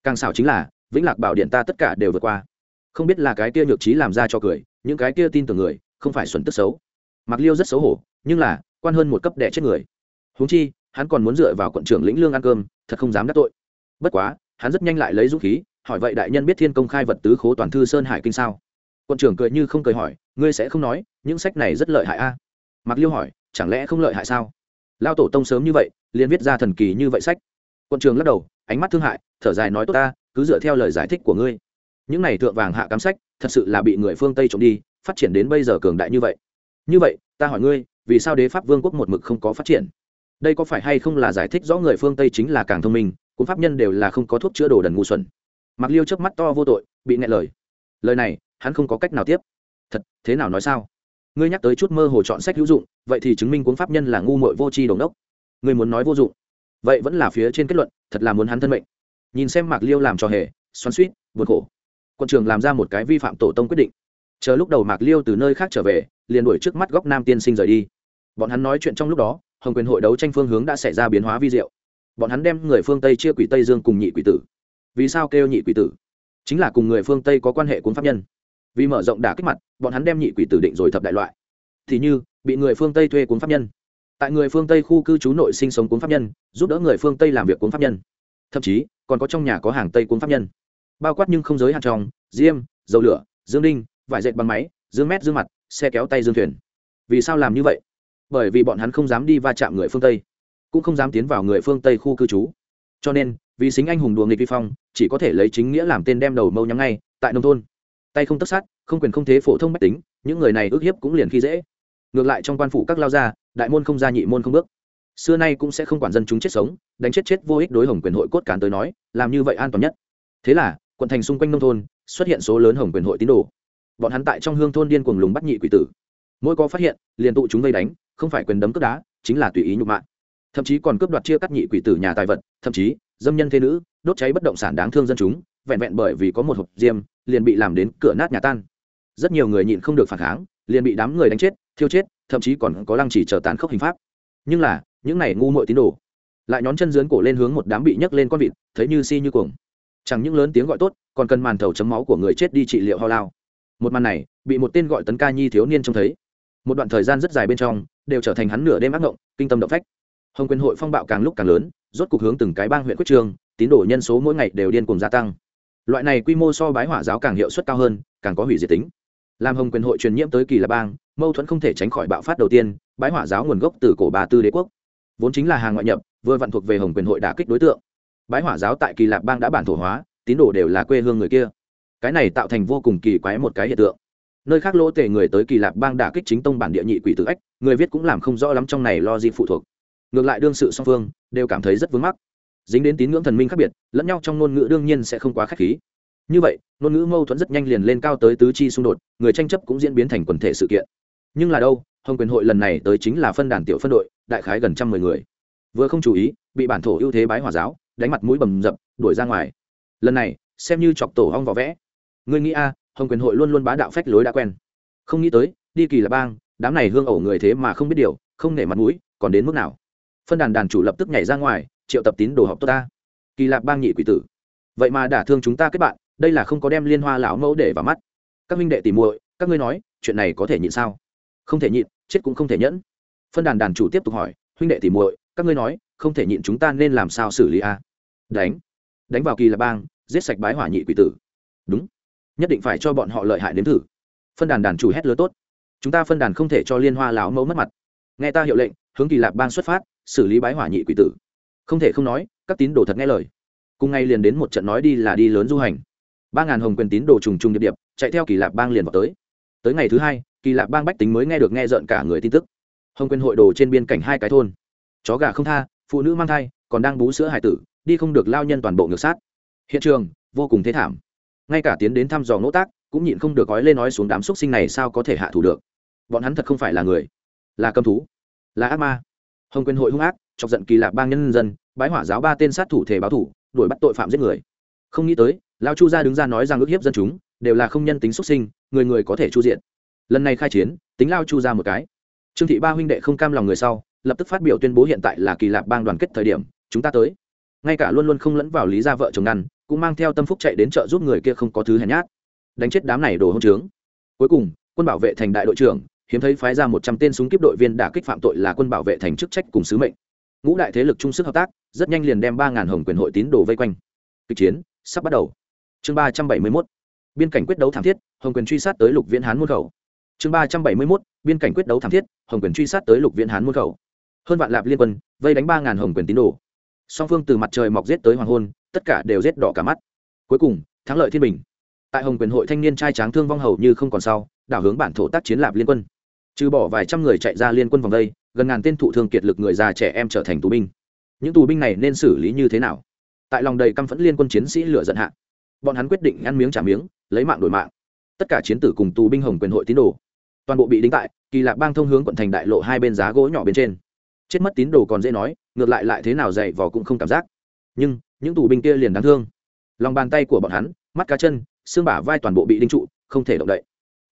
càng xảo chính là, vĩnh lạc bảo điện ta tất cả đều vượt qua. Không biết là cái kia nhược trí làm ra cho cười, những cái kia tin tưởng người, không phải xuẩn tức xấu. Mặc liêu rất xấu hổ, nhưng là, quan hơn một cấp đẻ chết người. Huống chi, hắn còn muốn dựa vào quận trưởng lĩnh lương ăn cơm, thật không dám đắc tội. Bất quá, hắn rất nhanh lại lấy dũng khí, hỏi vậy đại nhân biết thiên công khai vật tứ khố toàn thư sơn hải kinh sao? Quận trưởng cười như không cười hỏi, ngươi sẽ không nói, những sách này rất lợi hại a. À? mặc liêu hỏi, chẳng lẽ không lợi hại sao? Lao tổ tông sớm như vậy, liền viết ra thần kỳ như vậy sách. Quận trường lắc đầu, ánh mắt thương hại thở dài nói, tốt ta, cứ dựa theo lời giải thích của ngươi. Những này thượng vàng hạ cám sách, thật sự là bị người phương tây trộm đi, phát triển đến bây giờ cường đại như vậy. Như vậy, ta hỏi ngươi, vì sao đế pháp vương quốc một mực không có phát triển? Đây có phải hay không là giải thích rõ người phương tây chính là càng thông minh, cuốn pháp nhân đều là không có thuốc chữa đồ đần ngu xuẩn? Mặc liêu chớp mắt to vô tội, bị nghẹn lời. Lời này, hắn không có cách nào tiếp. Thật, thế nào nói sao? Ngươi nhắc tới chút mơ hồ chọn sách hữu dụng, vậy thì chứng minh cuốn pháp nhân là ngu mội vô tri đồng đốc. Ngươi muốn nói vô dụng. Vậy vẫn là phía trên kết luận, thật là muốn hắn thân mệnh nhìn xem mạc liêu làm cho hề, xoắn suýt, buồn khổ. Quân trường làm ra một cái vi phạm tổ tông quyết định. Chờ lúc đầu mạc liêu từ nơi khác trở về, liền đuổi trước mắt góc nam tiên sinh rời đi. Bọn hắn nói chuyện trong lúc đó, hồng quyền hội đấu tranh phương hướng đã xảy ra biến hóa vi diệu. Bọn hắn đem người phương tây chia quỷ tây dương cùng nhị quỷ tử. Vì sao kêu nhị quỷ tử? Chính là cùng người phương tây có quan hệ cuốn pháp nhân. Vì mở rộng đả kích mặt, bọn hắn đem nhị quỷ tử định rồi thập đại loại. Thì như, bị người phương tây thuê cuốn pháp nhân. Tại người phương tây khu cư trú nội sinh sống cuốn pháp nhân, giúp đỡ người phương tây làm việc cuốn pháp nhân. Thậm chí còn có trong nhà có hàng tây cuốn pháp nhân. Bao quát nhưng không giới hạn trong, diêm, dầu lửa, dương đinh, vải dệt bằng máy, dương mét, dương mặt, xe kéo tay dương thuyền. Vì sao làm như vậy? Bởi vì bọn hắn không dám đi va chạm người phương tây, cũng không dám tiến vào người phương tây khu cư trú. Cho nên, vì xính anh hùng đùa nghịch vi phong, chỉ có thể lấy chính nghĩa làm tên đem đầu mâu nhắm ngay, tại nông thôn. Tay không tất sát, không quyền không thế phổ thông mách tính, những người này ước hiếp cũng liền khi dễ. Ngược lại trong quan phủ các lao gia, đại môn không gia nhị môn không bước xưa nay cũng sẽ không quản dân chúng chết sống, đánh chết chết vô ích đối hồng quyền hội cốt cán tới nói, làm như vậy an toàn nhất. Thế là, quận thành xung quanh nông thôn, xuất hiện số lớn hồng quyền hội tín đồ. Bọn hắn tại trong hương thôn điên cuồng lùng bắt nhị quỷ tử. Mỗi có phát hiện, liền tụ chúng vây đánh, không phải quyền đấm cướp đá, chính là tùy ý nhục mạ. Thậm chí còn cướp đoạt chia cắt nhị quỷ tử nhà tài vật, thậm chí, dâm nhân thế nữ, đốt cháy bất động sản đáng thương dân chúng, vẹn vẹn bởi vì có một hộp diêm, liền bị làm đến cửa nát nhà tan. Rất nhiều người nhịn không được phản kháng, liền bị đám người đánh chết, thiêu chết, thậm chí còn có lăng chỉ chờ tán khốc hình pháp. Nhưng là những này ngu muội tín đồ. Lại nhón chân dướn cổ lên hướng một đám bị nhấc lên con vịt, thấy như si như cuồng. Chẳng những lớn tiếng gọi tốt, còn cần màn thầu chấm máu của người chết đi trị liệu ho lao. Một màn này, bị một tên gọi tấn ca nhi thiếu niên trông thấy. Một đoạn thời gian rất dài bên trong, đều trở thành hắn nửa đêm ác ngộng, kinh tâm động phách. Hồng quyền hội phong bạo càng lúc càng lớn, rốt cục hướng từng cái bang huyện quyết trường, tín đồ nhân số mỗi ngày đều điên cùng gia tăng. Loại này quy mô so bái hỏa giáo càng hiệu suất cao hơn, càng có hủy diệt tính. Làm hồng quyền hội truyền nhiễm tới kỳ là bang, mâu thuẫn không thể tránh khỏi bạo phát đầu tiên, bái hỏa giáo nguồn gốc từ cổ bà tư đế quốc vốn chính là hàng ngoại nhập, vừa vặn thuộc về hồng quyền hội đả kích đối tượng. Bái hỏa giáo tại kỳ lạc bang đã bản thổ hóa, tín đồ đều là quê hương người kia. Cái này tạo thành vô cùng kỳ quái một cái hiện tượng. Nơi khác lỗ tề người tới kỳ lạc bang đả kích chính tông bản địa nhị quỷ tự ách, người viết cũng làm không rõ lắm trong này lo gì phụ thuộc. Ngược lại đương sự song phương, đều cảm thấy rất vướng mắc. Dính đến tín ngưỡng thần minh khác biệt, lẫn nhau trong ngôn ngữ đương nhiên sẽ không quá k h á c h khí. Như vậy, ngôn ngữ mâu thuẫn rất nhanh liền lên cao tới tứ chi xung đột, người tranh chấp cũng diễn biến thành quần thể sự kiện. Nhưng là đâu hồng quyền hội lần này tới chính là phân đàn tiểu phân đội, đại khái gần trăm mười người. Vừa không chú ý, bị bản thổ ưu thế bái hòa giáo, đánh mặt mũi bầm dập, đuổi ra ngoài. Lần này, xem như chọc tổ hong vỏ vẽ. Người nghĩ a, hồng quyền hội luôn luôn bá đạo phách lối đã quen. Không nghĩ tới, đi kỳ là bang, đám này hương ẩu người thế mà không biết điều, không nể mặt mũi, còn đến mức nào? Phân đàn đàn chủ lập tức nhảy ra ngoài, triệu tập tín đồ học tốt ta. Kỳ lạp bang nhị quỷ tử. Vậy mà đả thương chúng ta kết bạn, đây là không có đem liên hoa lão mẫu để vào mắt. Các minh đệ tìm muội, các ngươi nói, chuyện này có thể nhịn sao? Không thể nhịn, chết cũng không thể nhẫn. Phân đàn đàn chủ tiếp tục hỏi, huynh đệ thì muội, các ngươi nói, không thể nhịn chúng ta nên làm sao xử lý a? Đánh. Đánh vào kỳ lạp bang, giết sạch bái hỏa nhị quỷ tử. Đúng. Nhất định phải cho bọn họ lợi hại đến thử. Phân đàn đàn chủ hét lớn tốt. Chúng ta phân đàn không thể cho liên hoa lão mẫu mất mặt. Nghe ta hiệu lệnh, hướng kỳ lạp bang xuất phát, xử lý bái hỏa nhị quỷ tử. Không thể không nói, các tín đồ thật nghe lời. Cùng ngay liền đến một trận nói đi là đi lớn du hành. Ba ngàn hồng quyền tín đồ trùng trùng điệp điệp, chạy theo kỳ lạp bang liền vào tới. Tới ngày thứ hai kỳ lạc bang bách tính mới nghe được nghe rợn cả người tin tức. Hồng quyền hội đồ trên biên cảnh hai cái thôn. Chó gà không tha, phụ nữ mang thai, còn đang bú sữa hải tử, đi không được lao nhân toàn bộ ngược sát. Hiện trường, vô cùng thế thảm. Ngay cả tiến đến thăm dò ngỗ tác, cũng nhịn không được gói lên nói xuống đám xúc sinh này sao có thể hạ thủ được. Bọn hắn thật không phải là người. Là cầm thú. Là ác ma. Hồng quyền hội hung ác, chọc giận kỳ lạc bang nhân dân, bái hỏa giáo ba tên sát thủ thể báo thủ, đuổi bắt tội phạm giết người. Không nghĩ tới, lao chu gia đứng ra nói rằng ức hiếp dân chúng, đều là không nhân tính xuất sinh, người người có thể chu diện lần này khai chiến, tính lao chu ra một cái. Trương thị ba huynh đệ không cam lòng người sau, lập tức phát biểu tuyên bố hiện tại là kỳ lạp bang đoàn kết thời điểm, chúng ta tới. Ngay cả luôn luôn không lẫn vào lý gia vợ chồng ngăn, cũng mang theo tâm phúc chạy đến chợ giúp người kia không có thứ hèn nhát. Đánh chết đám này đồ hôn trướng. Cuối cùng, quân bảo vệ thành đại đội trưởng, hiếm thấy phái ra một trăm tên súng kíp đội viên đả kích phạm tội là quân bảo vệ thành chức trách cùng sứ mệnh. Ngũ đại thế lực chung sức hợp tác, rất nhanh liền đem ba ngàn hồng quyền hội tín đồ vây quanh. Kịch chiến sắp bắt đầu. Chương ba trăm bảy mươi mốt. Biên cảnh quyết đấu thảm thiết, hồng quyền truy sát tới lục viễn hán môn khẩu chương ba trăm bảy mươi mốt, biên cảnh quyết đấu thảm thiết, hồng quyền truy sát tới lục viễn hán môn khẩu. Hơn vạn lạp liên quân, vây đánh ba ngàn hồng quyền tín đồ. Song phương từ mặt trời mọc giết tới hoàng hôn, tất cả đều giết đỏ cả mắt. Cuối cùng, thắng lợi thiên bình. Tại hồng quyền hội thanh niên trai tráng thương vong hầu như không còn sau, đảo hướng bản thổ tác chiến lạp liên quân. Trừ bỏ vài trăm người chạy ra liên quân vòng đây, gần ngàn tên thụ thương kiệt lực người già trẻ em trở thành tù binh. Những tù binh này nên xử lý như thế nào? Tại lòng đầy căm phẫn liên quân chiến sĩ lửa giận hạ, bọn hắn quyết định ăn miếng trả miếng, lấy mạng đổi mạng. Tất cả chiến tử cùng tù binh hồng quyền hội tín đồ toàn bộ bị đính tại kỳ lạc bang thông hướng quận thành đại lộ hai bên giá gỗ nhỏ bên trên. Chết mất tín đồ còn dễ nói, ngược lại lại thế nào dậy vò cũng không cảm giác. Nhưng, những tù binh kia liền đáng thương. Lòng bàn tay của bọn hắn, mắt cá chân, xương bả vai toàn bộ bị đinh trụ, không thể động đậy.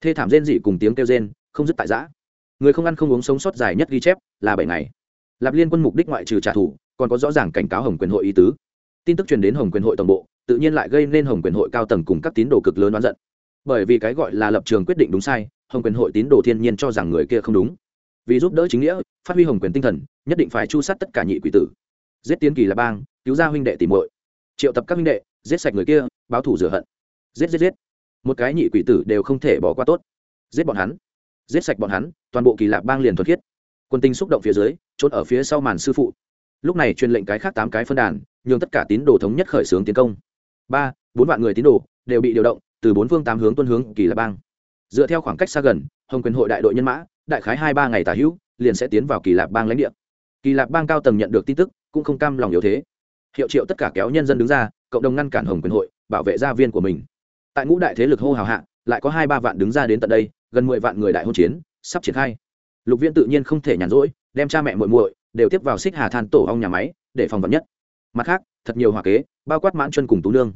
Thê thảm rên dị cùng tiếng kêu rên, không dứt tại giã. Người không ăn không uống sống sót dài nhất ghi chép, là bảy ngày. Lạp liên quân mục đích ngoại trừ trả thù, còn có rõ ràng cảnh cáo hồng quyền hội ý tứ. Tin tức truyền đến hồng quyền hội tổng bộ, tự nhiên lại gây nên hồng quyền hội cao tầng cùng các tín đồ cực lớn oán giận. Bởi vì cái gọi là lập trường quyết định đúng sai hồng quyền hội tín đồ thiên nhiên cho rằng người kia không đúng. Vì giúp đỡ chính nghĩa, phát huy hồng quyền tinh thần, nhất định phải chu sát tất cả nhị quỷ tử. Giết tiến kỳ là bang, cứu ra huynh đệ tìm muội. Triệu tập các huynh đệ, giết sạch người kia, báo thủ rửa hận. Giết giết giết. Một cái nhị quỷ tử đều không thể bỏ qua tốt. Giết bọn hắn. Giết sạch bọn hắn, toàn bộ kỳ lạ bang liền thuật khiết. Quân tinh xúc động phía dưới, trốn ở phía sau màn sư phụ. Lúc này truyền lệnh cái khác tám cái phân đàn, nhường tất cả tín đồ thống nhất khởi xướng tiến công. Ba, bốn vạn người tín đồ đều bị điều động, từ bốn phương tám hướng tuân hướng kỳ lạ bang dựa theo khoảng cách xa gần, hồng quyền hội đại đội nhân mã, đại khái hai ba ngày tả hữu, liền sẽ tiến vào kỳ lạc bang lãnh địa. Kỳ lạc bang cao tầng nhận được tin tức, cũng không cam lòng yếu thế. Hiệu triệu tất cả kéo nhân dân đứng ra, cộng đồng ngăn cản hồng quyền hội, bảo vệ gia viên của mình. Tại ngũ đại thế lực hô hào hạ, lại có hai ba vạn đứng ra đến tận đây, gần mười vạn người đại hôn chiến, sắp triển khai. Lục viễn tự nhiên không thể nhàn rỗi, đem cha mẹ muội muội đều tiếp vào xích hà than tổ ong nhà máy, để phòng vật nhất. Mặt khác, thật nhiều hòa kế, bao quát mãn chân cùng tú nương,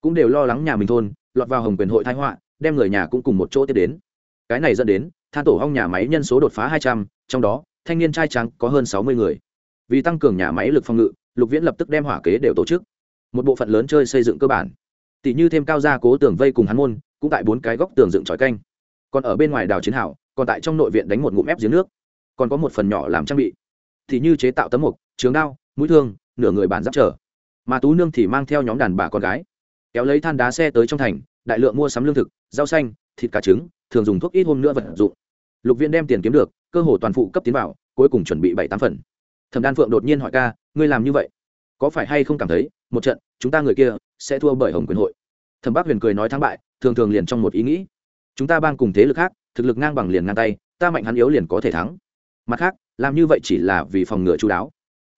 cũng đều lo lắng nhà mình thôn, lọt vào hồng quyền hội thái họa đem người nhà cũng cùng một chỗ tiếp đến. Cái này dẫn đến, than tổ hong nhà máy nhân số đột phá hai trăm, trong đó, thanh niên trai trắng có hơn sáu mươi người. Vì tăng cường nhà máy lực phòng ngự, lục viễn lập tức đem hỏa kế đều tổ chức. Một bộ phận lớn chơi xây dựng cơ bản. Tỷ như thêm cao gia cố tường vây cùng hắn môn, cũng tại bốn cái góc tường dựng tròi canh. Còn ở bên ngoài đào chiến hảo còn tại trong nội viện đánh một ngụm ép giếng nước. Còn có một phần nhỏ làm trang bị. Thì như chế tạo tấm mục, trường đao, mũi thương, nửa người bản giáp trở. Mà tú nương thì mang theo nhóm đàn bà con gái. Kéo lấy than đá xe tới trong thành, đại lượng mua sắm lương thực rau xanh, thịt cá trứng, thường dùng thuốc ít hôm nữa vật dụng. Lục viên đem tiền kiếm được, cơ hồ toàn phụ cấp tiến vào, cuối cùng chuẩn bị bảy tám phần. Thẩm đan phượng đột nhiên hỏi ca, ngươi làm như vậy, có phải hay không cảm thấy, một trận, chúng ta người kia sẽ thua bởi hồng quyền hội? Thẩm bác huyền cười nói, thắng bại, thường thường liền trong một ý nghĩ. Chúng ta bang cùng thế lực khác, thực lực ngang bằng liền ngang tay, ta mạnh hắn yếu liền có thể thắng. Mặt khác, làm như vậy chỉ là vì phòng ngừa chú đáo.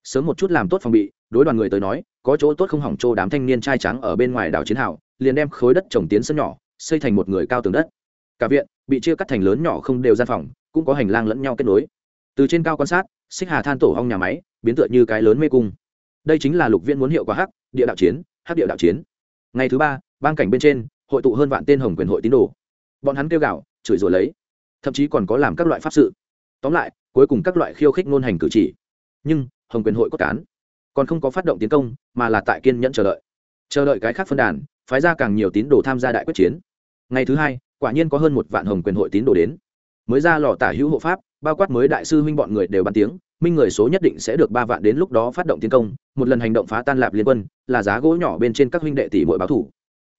Sớm một chút làm tốt phòng bị, đối đoàn người tới nói, có chỗ tốt không hỏng chỗ đám thanh niên trai trắng ở bên ngoài đảo chiến hào, liền đem khối đất trồng tiến sân nhỏ xây thành một người cao tường đất. Cả viện bị chia cắt thành lớn nhỏ không đều gian phòng, cũng có hành lang lẫn nhau kết nối. Từ trên cao quan sát, xích hà than tổ hong nhà máy biến tựa như cái lớn mê cung. Đây chính là lục viên muốn hiệu quả hắc địa đạo chiến, hắc địa đạo chiến. Ngày thứ ba ban cảnh bên trên, hội tụ hơn vạn tên hồng quyền hội tín đồ. Bọn hắn kêu gạo chửi rủa lấy, thậm chí còn có làm các loại pháp sự. Tóm lại, cuối cùng các loại khiêu khích ngôn hành cử chỉ. Nhưng, hồng quyền hội có cán. Còn không có phát động tiến công, mà là tại kiên nhẫn chờ đợi. Chờ đợi cái khác phân đàn phái ra càng nhiều tín đồ tham gia đại quyết chiến. Ngày thứ hai, quả nhiên có hơn một vạn hồng quyền hội tín đồ đến. Mới ra lò tả hữu hộ pháp, bao quát mới đại sư huynh bọn người đều bàn tiếng, minh người số nhất định sẽ được ba vạn đến lúc đó phát động tiến công, một lần hành động phá tan lạp liên quân, là giá gỗ nhỏ bên trên các huynh đệ tỷ mỗi báo thủ.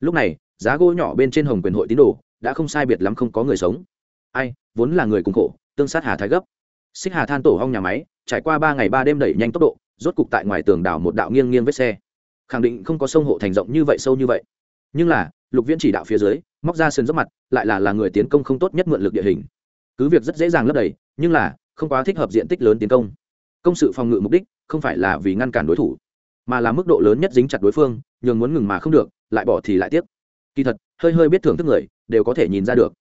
Lúc này, giá gỗ nhỏ bên trên hồng quyền hội tín đồ đã không sai biệt lắm không có người sống. Ai, vốn là người cùng khổ, tương sát hà thái gấp. Xích hà than tổ hong nhà máy, trải qua ba ngày ba đêm đẩy nhanh tốc độ, rốt cục tại ngoài tường đảo một đạo nghiêng nghiêng vết xe. Khẳng định không có sông hộ thành rộng như vậy sâu như vậy nhưng là, lục viễn chỉ đạo phía dưới, móc ra sườn dốc mặt, lại là là người tiến công không tốt nhất mượn lực địa hình. Cứ việc rất dễ dàng lấp đầy, nhưng là, không quá thích hợp diện tích lớn tiến công. Công sự phòng ngự mục đích, không phải là vì ngăn cản đối thủ, mà là mức độ lớn nhất dính chặt đối phương, nhường muốn ngừng mà không được, lại bỏ thì lại tiếc. Kỳ thật, hơi hơi biết thưởng thức người, đều có thể nhìn ra được.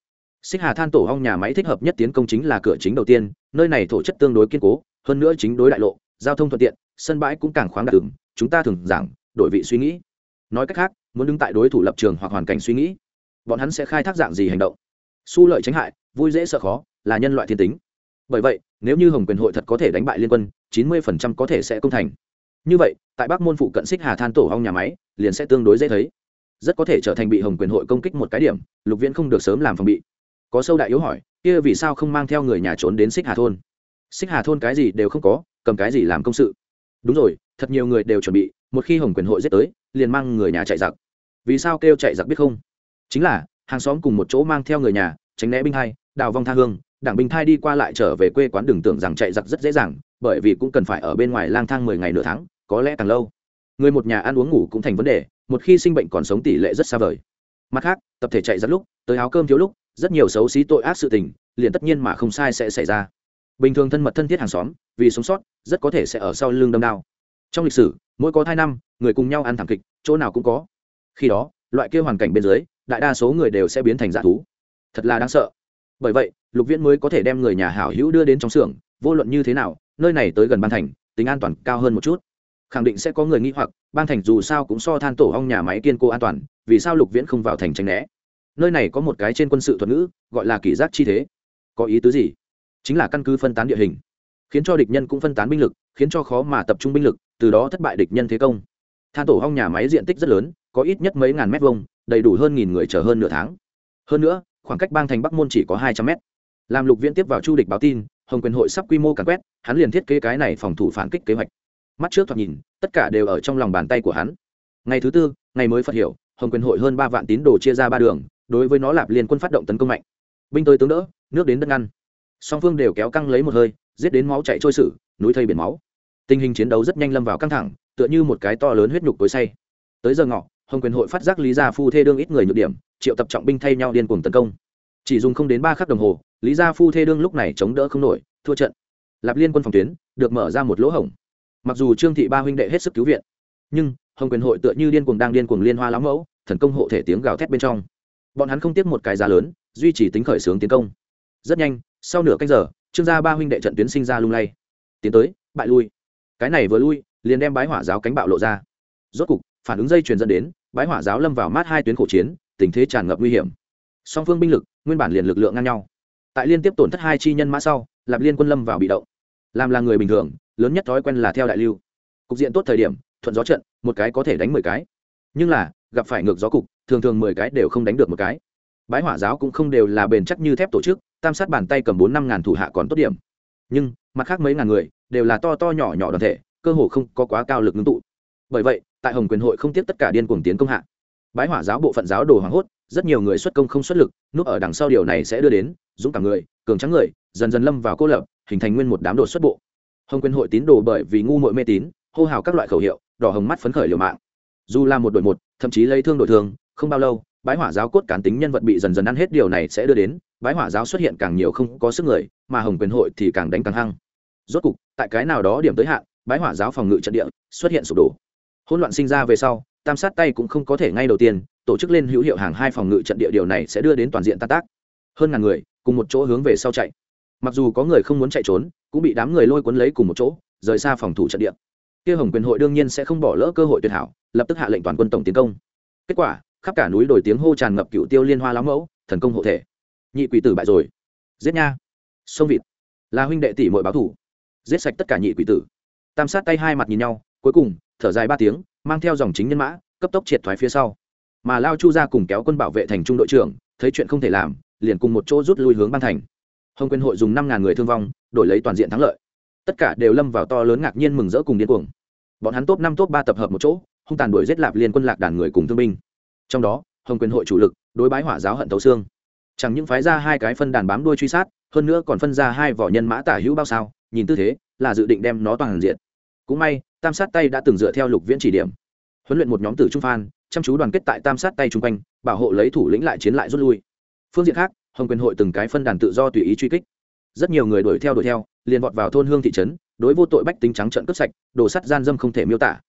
Xích hà than tổ hong nhà máy thích hợp nhất tiến công chính là cửa chính đầu tiên, nơi này thổ chất tương đối kiên cố, hơn nữa chính đối đại lộ, giao thông thuận tiện, sân bãi cũng càng khoáng đạt đường chúng ta thường giảng, đổi vị suy nghĩ. Nói cách khác muốn đứng tại đối thủ lập trường hoặc hoàn cảnh suy nghĩ, bọn hắn sẽ khai thác dạng gì hành động? Su lợi tránh hại, vui dễ sợ khó, là nhân loại thiên tính. Bởi vậy, nếu như hồng quyền hội thật có thể đánh bại liên quân, chín mươi phần trăm có thể sẽ công thành. Như vậy, tại bắc môn phụ cận xích hà than tổ hong nhà máy, liền sẽ tương đối dễ thấy. Rất có thể trở thành bị hồng quyền hội công kích một cái điểm, lục viễn không được sớm làm phòng bị. Có sâu đại yếu hỏi, kia vì sao không mang theo người nhà trốn đến xích hà thôn? Xích hà thôn cái gì đều không có, cầm cái gì làm công sự? Đúng rồi, thật nhiều người đều chuẩn bị, một khi hồng quyền hội giết tới, liền mang người nhà chạy giặc vì sao kêu chạy giặc biết không? Chính là, hàng xóm cùng một chỗ mang theo người nhà, tránh né binh hai, đào vong tha hương, đảng binh thai đi qua lại trở về quê quán đừng tưởng rằng chạy giặc rất dễ dàng, bởi vì cũng cần phải ở bên ngoài lang thang mười ngày nửa tháng, có lẽ càng lâu. Người một nhà ăn uống ngủ cũng thành vấn đề, một khi sinh bệnh còn sống tỷ lệ rất xa vời. Mặt khác, tập thể chạy giặc lúc, tới áo cơm thiếu lúc, rất nhiều xấu xí tội ác sự tình, liền tất nhiên mà không sai sẽ xảy ra. Bình thường thân mật thân thiết hàng xóm, vì sống sót, rất có thể sẽ ở sau lưng đâm đao. Trong lịch sử, mỗi có hai năm, người cùng nhau ăn thảm kịch, chỗ nào cũng có khi đó, loại kia hoàn cảnh bên dưới, đại đa số người đều sẽ biến thành giả thú. Thật là đáng sợ. Bởi vậy, lục viễn mới có thể đem người nhà hảo hữu đưa đến trong xưởng, vô luận như thế nào, nơi này tới gần ban thành, tính an toàn cao hơn một chút. Khẳng định sẽ có người nghĩ hoặc, ban thành dù sao cũng so than tổ hong nhà máy kiên cố an toàn, vì sao lục viễn không vào thành tránh né? Nơi này có một cái trên quân sự thuật ngữ, gọi là kỷ giác chi thế. Có ý tứ gì? Chính là căn cứ phân tán địa hình. Khiến cho địch nhân cũng phân tán binh lực, khiến cho khó mà tập trung binh lực, từ đó thất bại địch nhân thế công. Than tổ hong nhà máy diện tích rất lớn có ít nhất mấy ngàn mét vuông, đầy đủ hơn nghìn người chờ hơn nửa tháng. Hơn nữa, khoảng cách bang thành bắc môn chỉ có hai trăm mét. Làm lục viễn tiếp vào chu địch báo tin, hồng quyền hội sắp quy mô càn quét, hắn liền thiết kế cái này phòng thủ phản kích kế hoạch. Mắt trước thoạt nhìn, tất cả đều ở trong lòng bàn tay của hắn. Ngày thứ tư, ngày mới phát hiểu, hồng quyền hội hơn ba vạn tín đồ chia ra ba đường, đối với nó lạp liên quân phát động tấn công mạnh. Binh tới tướng đỡ, nước đến đất ngăn. Song phương đều kéo căng lấy một hơi, giết đến máu chạy trôi sử núi thây biển máu. Tình hình chiến đấu rất nhanh lâm vào căng thẳng, tựa như một cái to lớn huyết nhục tối say. Tới giờ ngọ hồng quyền hội phát giác lý gia phu thê đương ít người nhược điểm, triệu tập trọng binh thay nhau điên cuồng tấn công. Chỉ dùng không đến ba khắc đồng hồ, lý gia phu thê đương lúc này chống đỡ không nổi, thua trận. Lạp liên quân phòng tuyến được mở ra một lỗ hổng. Mặc dù trương thị ba huynh đệ hết sức cứu viện, nhưng hồng quyền hội tựa như điên cuồng đang điên cuồng liên hoa lắm mẫu, thần công hộ thể tiếng gào thét bên trong. Bọn hắn không tiếc một cái giá lớn, duy trì tính khởi xướng tiến công. Rất nhanh, sau nửa canh giờ, trương gia ba huynh đệ trận tuyến sinh ra lung lay. Tiến tới, bại lui. Cái này vừa lui, liền đem bái hỏa giáo cánh bạo lộ ra. Rốt cục phản ứng dây truyền dẫn đến bãi hỏa giáo lâm vào mát hai tuyến khổ chiến, tình thế tràn ngập nguy hiểm. Song phương binh lực, nguyên bản liền lực lượng ngang nhau. Tại liên tiếp tổn thất hai chi nhân mã sau, lạp liên quân lâm vào bị động. Làm là người bình thường, lớn nhất thói quen là theo đại lưu. Cục diện tốt thời điểm, thuận gió trận, một cái có thể đánh mười cái. Nhưng là, gặp phải ngược gió cục, thường thường mười cái đều không đánh được một cái. Bái hỏa giáo cũng không đều là bền chắc như thép tổ chức, tam sát bàn tay cầm bốn năm ngàn thủ hạ còn tốt điểm. Nhưng, mặt khác mấy ngàn người, đều là to to nhỏ nhỏ đoàn thể, cơ hồ không có quá cao lực ngưng tụ. Bởi vậy tại hồng quyền hội không tiếp tất cả điên cuồng tiến công hạ. Bái hỏa giáo bộ phận giáo đồ hoảng hốt, rất nhiều người xuất công không xuất lực, núp ở đằng sau điều này sẽ đưa đến, dũng cảm người, cường trắng người, dần dần lâm vào cô lập, hình thành nguyên một đám đồ xuất bộ. Hồng quyền hội tín đồ bởi vì ngu muội mê tín, hô hào các loại khẩu hiệu, đỏ hồng mắt phấn khởi liều mạng. Dù là một đội một, thậm chí lấy thương đội thương, không bao lâu, bái hỏa giáo cốt cán tính nhân vật bị dần dần ăn hết điều này sẽ đưa đến, bái hỏa giáo xuất hiện càng nhiều không có sức người, mà hồng quyền hội thì càng đánh càng hăng. Rốt cục, tại cái nào đó điểm tới hạn, bái hỏa giáo phòng ngự trận địa xuất hiện sụp đổ hỗn loạn sinh ra về sau, tam sát tay cũng không có thể ngay đầu tiên, tổ chức lên hữu hiệu hàng hai phòng ngự trận địa điều này sẽ đưa đến toàn diện tan tác. Hơn ngàn người cùng một chỗ hướng về sau chạy. Mặc dù có người không muốn chạy trốn, cũng bị đám người lôi cuốn lấy cùng một chỗ, rời xa phòng thủ trận địa. Kia hồng quyền hội đương nhiên sẽ không bỏ lỡ cơ hội tuyệt hảo, lập tức hạ lệnh toàn quân tổng tiến công. Kết quả, khắp cả núi đổi tiếng hô tràn ngập cựu tiêu liên hoa lắm mẫu, thần công hộ thể. Nhị quỷ tử bại rồi. Giết nha. Sông vịt. Là huynh đệ tỷ mọi báo thủ. Giết sạch tất cả nhị quỷ tử. Tam sát tay hai mặt nhìn nhau, cuối cùng thở dài ba tiếng, mang theo dòng chính nhân mã, cấp tốc triệt thoái phía sau. Mà lao chu ra cùng kéo quân bảo vệ thành trung đội trưởng, thấy chuyện không thể làm, liền cùng một chỗ rút lui hướng ban thành. Hồng quyền hội dùng năm ngàn người thương vong, đổi lấy toàn diện thắng lợi. Tất cả đều lâm vào to lớn ngạc nhiên mừng rỡ cùng điên cuồng. Bọn hắn top năm top ba tập hợp một chỗ, hung tàn đuổi giết lạp liên quân lạc đàn người cùng thương binh. Trong đó, hồng quyền hội chủ lực, đối bái hỏa giáo hận tấu xương. Chẳng những phái ra hai cái phân đàn bám đuôi truy sát, hơn nữa còn phân ra hai vỏ nhân mã tả hữu bao sao, nhìn tư thế, là dự định đem nó toàn diện. Cũng may tam sát tay đã từng dựa theo lục viễn chỉ điểm. Huấn luyện một nhóm tử trung phan, chăm chú đoàn kết tại tam sát tay chung quanh, bảo hộ lấy thủ lĩnh lại chiến lại rút lui. Phương diện khác, hồng quyền hội từng cái phân đàn tự do tùy ý truy kích. Rất nhiều người đuổi theo đuổi theo, liền vọt vào thôn hương thị trấn, đối vô tội bách tính trắng trận cướp sạch, đồ sắt gian dâm không thể miêu tả.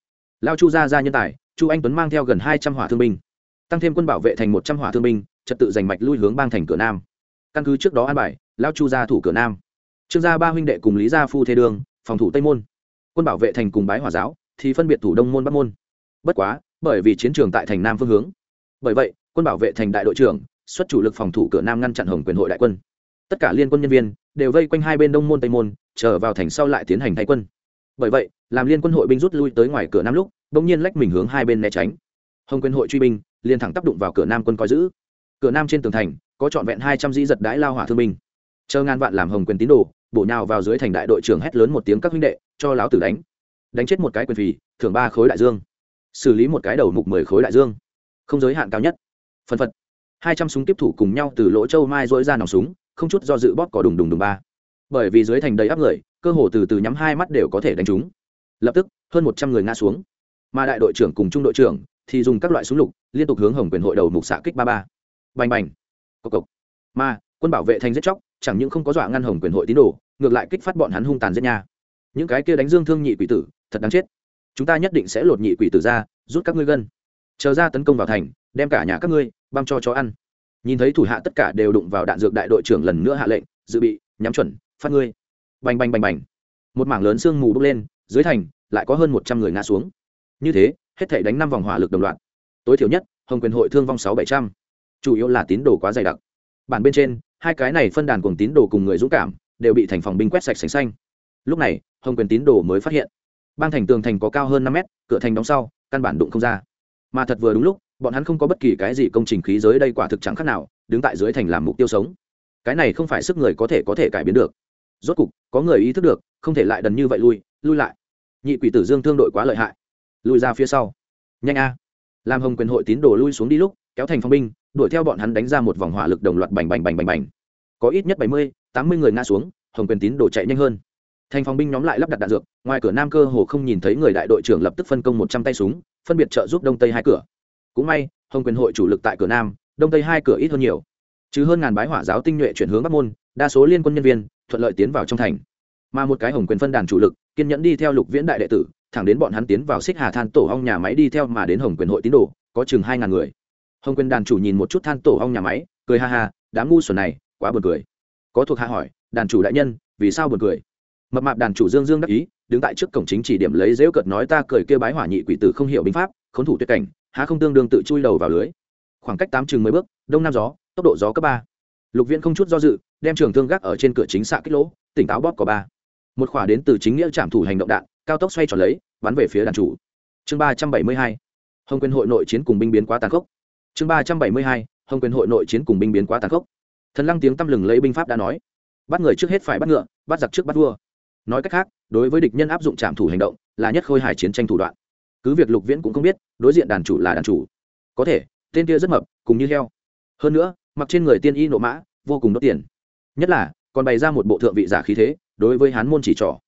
Lao chu gia ra nhân tài, chu anh tuấn mang theo gần hai trăm hỏa thương binh, tăng thêm quân bảo vệ thành một trăm hỏa thương binh, trật tự giành mạch lui hướng bang thành cửa nam. Căn cứ trước đó an bài, lao chu gia thủ cửa nam. Trương gia ba huynh đệ cùng lý gia phu thê đường, phòng thủ tây môn quân bảo vệ thành cùng bái hỏa giáo, thì phân biệt thủ đông môn bắc môn. Bất quá, bởi vì chiến trường tại thành nam phương hướng. Bởi vậy, quân bảo vệ thành đại đội trưởng, xuất chủ lực phòng thủ cửa nam ngăn chặn hồng quyền hội đại quân. Tất cả liên quân nhân viên đều vây quanh hai bên đông môn tây môn, chờ vào thành sau lại tiến hành thay quân. Bởi vậy, làm liên quân hội binh rút lui tới ngoài cửa nam lúc, bỗng nhiên lách mình hướng hai bên né tránh. Hồng quyền hội truy binh, liền thẳng tác đụng vào cửa nam quân coi giữ. Cửa nam trên tường thành, có trọn vẹn hai trăm dĩ giật đái lao hỏa thương binh. Chờ ngàn vạn làm hồng quyền tín đồ, bổ nhào vào dưới thành đại đội trưởng hét lớn một tiếng các huynh đệ cho lão tử đánh. Đánh chết một cái quyền phì, thưởng ba khối đại dương. Xử lý một cái đầu mục mười khối đại dương. Không giới hạn cao nhất. Phân phật. Hai trăm súng tiếp thủ cùng nhau từ lỗ châu mai dỗi ra nòng súng, không chút do dự bóp cỏ đùng đùng đùng ba. Bởi vì dưới thành đầy áp người, cơ hồ từ từ nhắm hai mắt đều có thể đánh trúng. Lập tức, hơn một trăm người ngã xuống. Mà đại đội trưởng cùng trung đội trưởng thì dùng các loại súng lục, liên tục hướng hồng quyền hội đầu mục xạ kích ba ba. Bành bành. Cộc cộc. Mà quân bảo vệ thành giết chóc, chẳng những không có dọa ngăn hồng quyền hội tín đồ, ngược lại kích phát bọn hắn hung tàn giết nha những cái kia đánh dương thương nhị quỷ tử, thật đáng chết. Chúng ta nhất định sẽ lột nhị quỷ tử ra, rút các ngươi gân. Chờ ra tấn công vào thành, đem cả nhà các ngươi băm cho chó ăn. Nhìn thấy thủ hạ tất cả đều đụng vào đạn dược đại đội trưởng lần nữa hạ lệnh, dự bị, nhắm chuẩn, phát ngươi. Bành bành bành bành. Một mảng lớn sương mù bốc lên, dưới thành lại có hơn một trăm người ngã xuống. Như thế, hết thể đánh năm vòng hỏa lực đồng loạt. Tối thiểu nhất, hồng quyền hội thương vong sáu bảy trăm. Chủ yếu là tín đồ quá dày đặc. Bản bên trên, hai cái này phân đàn cùng tín đồ cùng người dũng cảm, đều bị thành phòng binh quét sạch sành xanh lúc này, hồng quyền tín đồ mới phát hiện. Bang thành tường thành có cao hơn năm mét, cửa thành đóng sau, căn bản đụng không ra. Mà thật vừa đúng lúc, bọn hắn không có bất kỳ cái gì công trình khí giới đây quả thực chẳng khác nào, đứng tại dưới thành làm mục tiêu sống. Cái này không phải sức người có thể có thể cải biến được. Rốt cục, có người ý thức được, không thể lại đần như vậy lui lui lại. Nhị quỷ tử dương thương đội quá lợi hại. Lui ra phía sau. Nhanh a. Làm hồng quyền hội tín đồ lui xuống đi lúc, kéo thành phong binh, đuổi theo bọn hắn đánh ra một vòng hỏa lực đồng loạt bành bành bành bành bành. Có ít nhất bảy mươi, tám mươi người ngã xuống, hồng quyền tín đồ chạy nhanh hơn thành phòng binh nhóm lại lắp đặt đạn dược, ngoài cửa nam cơ hồ không nhìn thấy người đại đội trưởng lập tức phân công một trăm tay súng, phân biệt trợ giúp đông tây hai cửa. Cũng may, hồng quyền hội chủ lực tại cửa nam, đông tây hai cửa ít hơn nhiều. Chứ hơn ngàn bái hỏa giáo tinh nhuệ chuyển hướng bắc môn, đa số liên quân nhân viên, thuận lợi tiến vào trong thành. Mà một cái hồng quyền phân đàn chủ lực, kiên nhẫn đi theo lục viễn đại đệ tử, thẳng đến bọn hắn tiến vào xích hà than tổ hong nhà máy đi theo mà đến hồng quyền hội tín đồ, có chừng hai ngàn người. Hồng quyền đàn chủ nhìn một chút than tổ hong nhà máy, cười ha ha, đám ngu xuẩn này, quá buồn cười. Có thuộc hạ hỏi, đàn chủ đại nhân, vì sao buồn cười? Mập mạp đàn chủ dương dương đắc ý, đứng tại trước cổng chính chỉ điểm lấy dễu cợt nói ta cười kêu bái hỏa nhị quỷ tử không hiểu binh pháp, khốn thủ tuyệt cảnh, há không tương đương tự chui đầu vào lưới. Khoảng cách tám chừng mười bước, đông nam gió, tốc độ gió cấp ba. Lục viễn không chút do dự, đem trường thương gác ở trên cửa chính xạ kích lỗ, tỉnh táo bóp có ba. Một khỏa đến từ chính nghĩa trạm thủ hành động đạn, cao tốc xoay tròn lấy, bắn về phía đàn chủ. Chương ba trăm bảy mươi hai. Hồng quyền hội nội chiến cùng binh biến quá tàn khốc. Chương ba trăm bảy mươi hai. Hồng quyền hội nội chiến cùng binh biến quá tàn khốc. Thần lăng tiếng tăm lừng lấy binh pháp đã nói. Bắt người trước hết phải bắt ngựa, bắt giặc trước bắt vua nói cách khác, đối với địch nhân áp dụng trạm thủ hành động, là nhất khôi hài chiến tranh thủ đoạn. Cứ việc lục viễn cũng không biết, đối diện đàn chủ là đàn chủ. Có thể, tên kia rất mập, cùng như heo. Hơn nữa, mặc trên người tiên y nộ mã, vô cùng đốt tiền. Nhất là, còn bày ra một bộ thượng vị giả khí thế, đối với hán môn chỉ trỏ.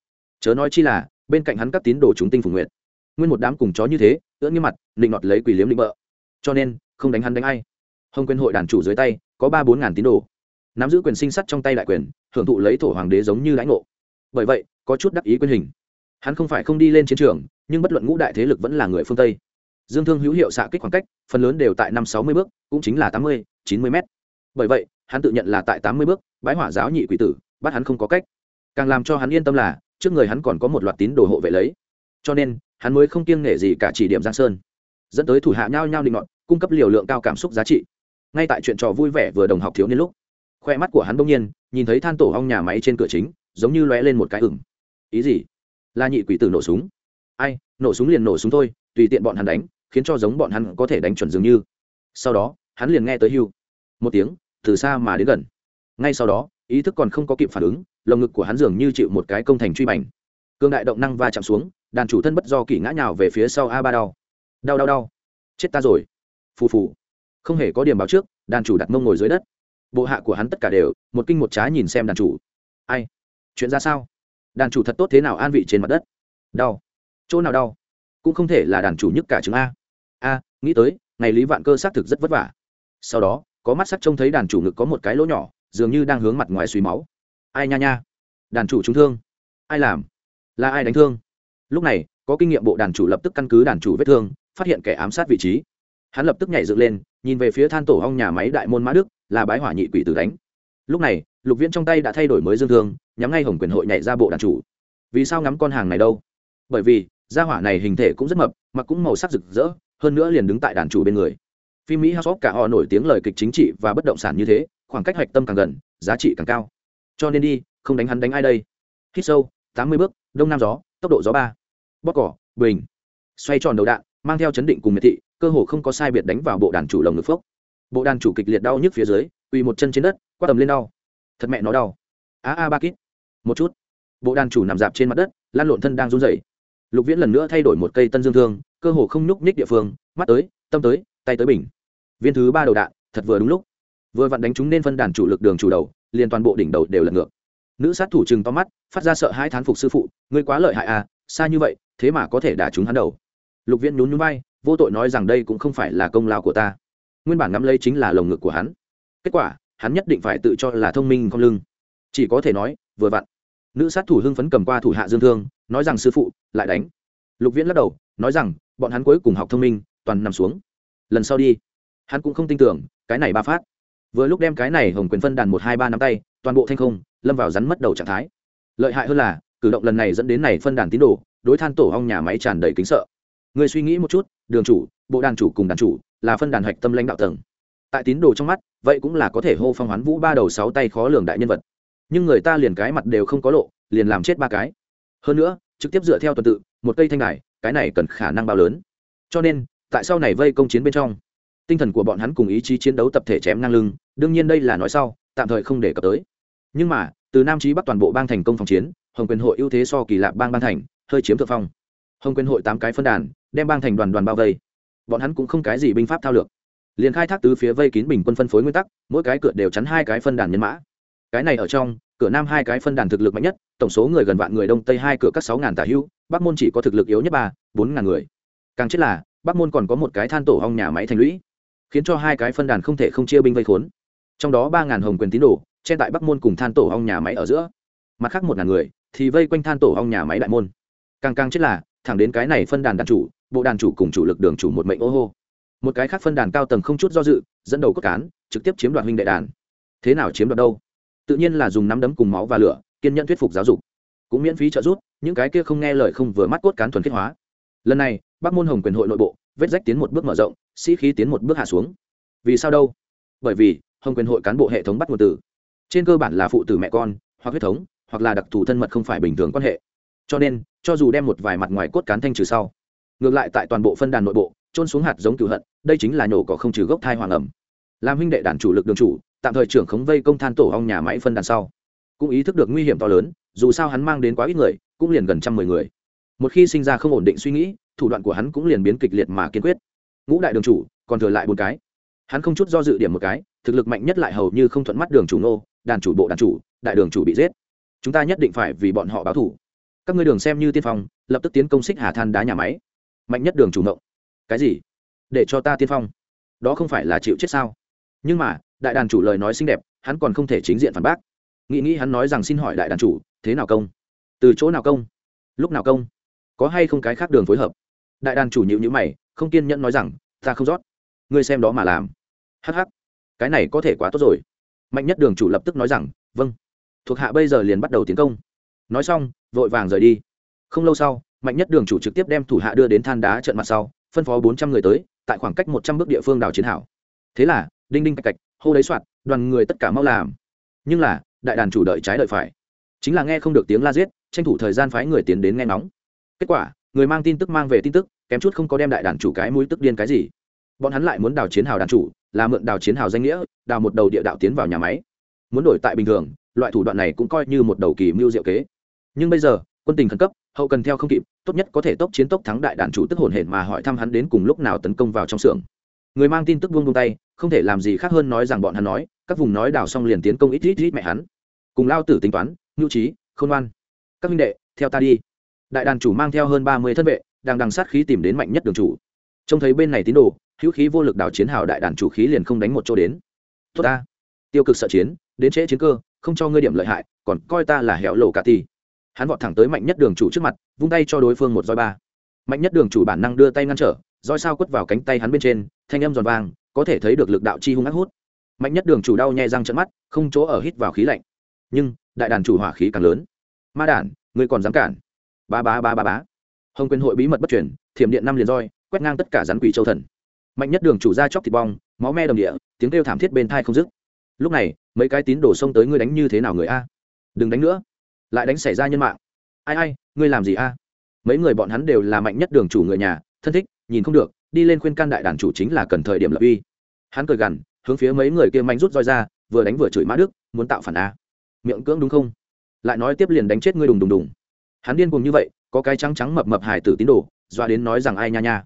Chớ nói chi là, bên cạnh hắn các tín đồ chúng tinh phùng nguyện nguyên một đám cùng chó như thế, ưỡn như mặt định nọt lấy quỷ liếm định bợ. Cho nên, không đánh hắn đánh ai. Hồng quyền hội đàn chủ dưới tay, có ba bốn ngàn tín đồ. Nắm giữ quyền sinh sắt trong tay đại quyền, hưởng thụ lấy thổ hoàng đế giống như lãnh ngộ bởi vậy, có chút đắc ý quyền hình. Hắn không phải không đi lên chiến trường, nhưng bất luận ngũ đại thế lực vẫn là người phương tây. Dương thương hữu hiệu xạ kích khoảng cách, phần lớn đều tại năm sáu mươi bước, cũng chính là tám mươi, chín mươi m bởi vậy, hắn tự nhận là tại tám mươi bước, bái hỏa giáo nhị quỷ tử, bắt hắn không có cách. Càng làm cho hắn yên tâm là, trước người hắn còn có một loạt tín đồ hộ vệ lấy. Cho nên, hắn mới không kiêng nể gì cả chỉ điểm giang sơn. Dẫn tới thủ hạ nhau nhau định ngọn cung cấp liều lượng cao cảm xúc giá trị. Ngay tại chuyện trò vui vẻ vừa đồng học thiếu niên lúc, khoe mắt của hắn bỗng nhiên, nhìn thấy than tổ hong nhà máy trên cửa chính giống như lóe lên một cái ửng. Ý gì? Là nhị quỷ tử nổ súng. Ai, nổ súng liền nổ súng thôi, tùy tiện bọn hắn đánh, khiến cho giống bọn hắn có thể đánh chuẩn dường như. Sau đó, hắn liền nghe tới hưu. Một tiếng, từ xa mà đến gần. Ngay sau đó, ý thức còn không có kịp phản ứng, lồng ngực của hắn dường như chịu một cái công thành truy bành. Cương đại động năng va chạm xuống, đàn chủ thân bất do kỷ ngã nhào về phía sau a ba đau đau đau đau. Chết ta rồi. Phù phù. Không hề có điểm báo trước, đàn chủ đặt mông ngồi dưới đất. Bộ hạ của hắn tất cả đều, một kinh một trái nhìn xem đàn chủ. Ai? Chuyện ra sao? Đàn chủ thật tốt thế nào an vị trên mặt đất? Đau. Chỗ nào đau? Cũng không thể là đàn chủ nhất cả chứng a. A, nghĩ tới, ngày lý vạn cơ xác thực rất vất vả. Sau đó, có mắt sắc trông thấy đàn chủ ngực có một cái lỗ nhỏ, dường như đang hướng mặt ngoài suy máu. Ai nha nha? Đàn chủ trúng thương. Ai làm? Là ai đánh thương? Lúc này, có kinh nghiệm bộ đàn chủ lập tức căn cứ đàn chủ vết thương, phát hiện kẻ ám sát vị trí. Hắn lập tức nhảy dựng lên, nhìn về phía than tổ hong nhà máy đại môn mã đức, là bái hỏa nhị quỷ tử đánh lúc này, lục viễn trong tay đã thay đổi mới dương thương, nhắm ngay hồng quyền hội nhảy ra bộ đàn chủ. Vì sao ngắm con hàng này đâu? Bởi vì, gia hỏa này hình thể cũng rất mập, mặc cũng màu sắc rực rỡ, hơn nữa liền đứng tại đàn chủ bên người. Phim mỹ house cả họ nổi tiếng lời kịch chính trị và bất động sản như thế, khoảng cách hoạch tâm càng gần, giá trị càng cao. Cho nên đi, không đánh hắn đánh ai đây? Hít sâu, tám mươi bước, đông nam gió, tốc độ gió ba. Bóc cỏ, bình. Xoay tròn đầu đạn, mang theo chấn định cùng miệt thị, cơ hồ không có sai biệt đánh vào bộ đàn chủ lồng ngực phốc. Bộ đàn chủ kịch liệt đau nhức phía dưới quỳ một chân trên đất, quát tầm lên đau. Thật mẹ nó đau. A a ba kít. Một chút. Bộ đàn chủ nằm dạp trên mặt đất, lan lộn thân đang run rẩy. Lục viễn lần nữa thay đổi một cây tân dương thương, cơ hồ không nhúc nhích địa phương, mắt tới, tâm tới, tay tới bình. Viên thứ ba đầu đạn, thật vừa đúng lúc. Vừa vặn đánh chúng nên phân đàn chủ lực đường chủ đầu, liền toàn bộ đỉnh đầu đều lật ngược. Nữ sát thủ chừng to mắt, phát ra sợ hai thán phục sư phụ, ngươi quá lợi hại à xa như vậy, thế mà có thể đả chúng hắn đầu. Lục viễn nhún nhún bay vô tội nói rằng đây cũng không phải là công lao của ta. Nguyên bản ngắm lấy chính là lồng ngực của hắn kết quả, hắn nhất định phải tự cho là thông minh không lưng. Chỉ có thể nói, vừa vặn. Nữ sát thủ hưng phấn cầm qua thủ hạ dương thương, nói rằng, sư phụ, lại đánh. Lục viễn lắc đầu, nói rằng, bọn hắn cuối cùng học thông minh, toàn nằm xuống. Lần sau đi. Hắn cũng không tin tưởng, cái này ba phát. Vừa lúc đem cái này hồng quyền phân đàn một hai ba nắm tay, toàn bộ thanh không, lâm vào rắn mất đầu trạng thái. Lợi hại hơn là, cử động lần này dẫn đến này phân đàn tín đồ, đối than tổ hong nhà máy tràn đầy kính sợ. Người suy nghĩ một chút, đường chủ, bộ đàn chủ cùng đàn chủ, là phân đàn hạch tâm lãnh đạo tầng tại tín đồ trong mắt, vậy cũng là có thể hô phong hoán vũ ba đầu sáu tay khó lường đại nhân vật. Nhưng người ta liền cái mặt đều không có lộ, liền làm chết ba cái. Hơn nữa, trực tiếp dựa theo tuần tự, một cây thanh đài, cái này cần khả năng bao lớn. Cho nên, tại sau này vây công chiến bên trong, tinh thần của bọn hắn cùng ý chí chiến đấu tập thể chém ngang lưng, đương nhiên đây là nói sau, tạm thời không để cập tới. Nhưng mà, từ nam chí bắc toàn bộ bang thành công phòng chiến, hồng quyền hội ưu thế so kỳ lạ bang ban thành, hơi chiếm thượng phong. Hồng quyền hội tám cái phân đàn, đem bang thành đoàn đoàn bao vây. Bọn hắn cũng không cái gì binh pháp thao lược liền khai thác từ phía vây kín bình quân phân phối nguyên tắc, mỗi cái cửa đều chắn hai cái phân đàn nhân mã. Cái này ở trong, cửa nam hai cái phân đàn thực lực mạnh nhất, tổng số người gần vạn người đông, tây hai cửa các sáu ngàn tả hưu, bắc môn chỉ có thực lực yếu nhất ba, bốn ngàn người. Càng chết là, bắc môn còn có một cái than tổ hong nhà máy thành lũy, khiến cho hai cái phân đàn không thể không chia binh vây khốn. Trong đó ba ngàn hồng quyền tín đồ trên tại bắc môn cùng than tổ hong nhà máy ở giữa. Mặt khác một ngàn người, thì vây quanh than tổ hong nhà máy đại môn. Càng càng chết là, thẳng đến cái này phân đàn đàn chủ, bộ đàn chủ cùng chủ lực đường chủ một mệnh ô hô một cái khác phân đàn cao tầng không chút do dự, dẫn đầu cốt cán, trực tiếp chiếm đoạt huynh đệ đàn. Thế nào chiếm đoạt đâu? Tự nhiên là dùng nắm đấm cùng máu và lửa, kiên nhẫn thuyết phục giáo dục. Cũng miễn phí trợ giúp, những cái kia không nghe lời không vừa mắt cốt cán thuần khiết hóa. Lần này, bắc môn hồng quyền hội nội bộ, vết rách tiến một bước mở rộng, sĩ khí tiến một bước hạ xuống. Vì sao đâu? Bởi vì, hồng quyền hội cán bộ hệ thống bắt nguồn từ. Trên cơ bản là phụ tử mẹ con, hoặc huyết thống, hoặc là đặc thù thân mật không phải bình thường quan hệ. Cho nên, cho dù đem một vài mặt ngoài cốt cán thanh trừ sau, ngược lại tại toàn bộ phân đàn nội bộ trôn xuống hạt giống cửu hận, đây chính là nhổ cỏ không trừ gốc thai hoàng ẩm. Làm huynh đệ đàn chủ lực đường chủ, tạm thời trưởng khống vây công than tổ hong nhà máy phân đàn sau. Cũng ý thức được nguy hiểm to lớn, dù sao hắn mang đến quá ít người, cũng liền gần trăm mười người. Một khi sinh ra không ổn định suy nghĩ, thủ đoạn của hắn cũng liền biến kịch liệt mà kiên quyết. Ngũ đại đường chủ, còn thừa lại một cái. Hắn không chút do dự điểm một cái, thực lực mạnh nhất lại hầu như không thuận mắt đường chủ nô, đàn chủ bộ đàn chủ, đại đường chủ bị giết. Chúng ta nhất định phải vì bọn họ báo thủ các ngươi đường xem như tiên phong, lập tức tiến công xích hà than đá nhà máy. Mạnh nhất đường chủ ngộng cái gì? Để cho ta tiên phong. Đó không phải là chịu chết sao? Nhưng mà, đại đàn chủ lời nói xinh đẹp, hắn còn không thể chính diện phản bác. Nghĩ nghĩ hắn nói rằng xin hỏi đại đàn chủ, thế nào công? Từ chỗ nào công? Lúc nào công? Có hay không cái khác đường phối hợp? Đại đàn chủ nhịu nhữ mày, không kiên nhẫn nói rằng, ta không rót. Ngươi xem đó mà làm. Hh cái này có thể quá tốt rồi. Mạnh nhất đường chủ lập tức nói rằng vâng. Thuộc hạ bây giờ liền bắt đầu tiến công. Nói xong, vội vàng rời đi. Không lâu sau, mạnh nhất đường chủ trực tiếp đem thủ hạ đưa đến than đá trận mặt sau phân phó bốn trăm người tới, tại khoảng cách một trăm bước địa phương đào chiến hảo. Thế là, đinh đinh cạch cạch, hô đấy soạt đoàn người tất cả mau làm. Nhưng là, đại đàn chủ đợi trái đợi phải. Chính là nghe không được tiếng la giết, tranh thủ thời gian phái người tiến đến nghe ngóng. Kết quả, người mang tin tức mang về tin tức, kém chút không có đem đại đàn chủ cái mũi tức điên cái gì. Bọn hắn lại muốn đào chiến hào đàn chủ, là mượn đào chiến hào danh nghĩa, đào một đầu địa đạo tiến vào nhà máy. Muốn đổi tại bình thường, loại thủ đoạn này cũng coi như một đầu kỳ mưu diệu kế. Nhưng bây giờ, quân tình khẩn cấp, hậu cần theo không kịp tốt nhất có thể tốc chiến tốc thắng đại đàn chủ tức hồn hển mà hỏi thăm hắn đến cùng lúc nào tấn công vào trong xưởng. Người mang tin tức buông buông tay, không thể làm gì khác hơn nói rằng bọn hắn nói, các vùng nói đào xong liền tiến công ít ít ít mẹ hắn. Cùng lao tử tính toán nhu trí, khôn ngoan, các minh đệ, theo ta đi. Đại đàn chủ mang theo hơn ba mươi thân vệ, đang đằng sát khí tìm đến mạnh nhất đường chủ. Trông thấy bên này tín đồ, hữu khí vô lực đào chiến hào đại đàn chủ khí liền không đánh một chỗ đến. Tốt ta. Tiêu cực sợ chiến, đến trễ chiến cơ, không cho ngươi điểm lợi hại, còn coi ta là hẻo lộ cả tỷ hắn vọt thẳng tới mạnh nhất đường chủ trước mặt, vung tay cho đối phương một roi ba. Mạnh nhất đường chủ bản năng đưa tay ngăn trở, roi sao quất vào cánh tay hắn bên trên, thanh âm giòn vang có thể thấy được lực đạo chi hung ác hút. Mạnh nhất đường chủ đau nhè răng trận mắt, không chỗ ở hít vào khí lạnh. Nhưng, đại đàn chủ hỏa khí càng lớn. Ma đản ngươi còn dám cản? Ba ba ba ba bá hồng quyền hội bí mật bất chuyển thiểm điện năm liền roi, quét ngang tất cả rắn quỷ châu thần. Mạnh nhất đường chủ ra chóc thịt bong, máu me đồng địa, tiếng kêu thảm thiết bên thai không dứt. Lúc này, mấy cái tín đổ xông tới ngươi đánh như thế nào người a? Đừng đánh nữa lại đánh xảy ra nhân mạng. Ai ai, ngươi làm gì a? Mấy người bọn hắn đều là mạnh nhất đường chủ người nhà, thân thích, nhìn không được, đi lên khuyên can đại đàn chủ chính là cần thời điểm lập uy. Hắn cười gằn, hướng phía mấy người kia mạnh rút roi ra, vừa đánh vừa chửi mã đức, muốn tạo phản a. Miệng cưỡng đúng không? Lại nói tiếp liền đánh chết ngươi đùng đùng đùng. Hắn điên cùng như vậy, có cái trắng trắng mập mập hải tử tín đồ doa đến nói rằng ai nha nha.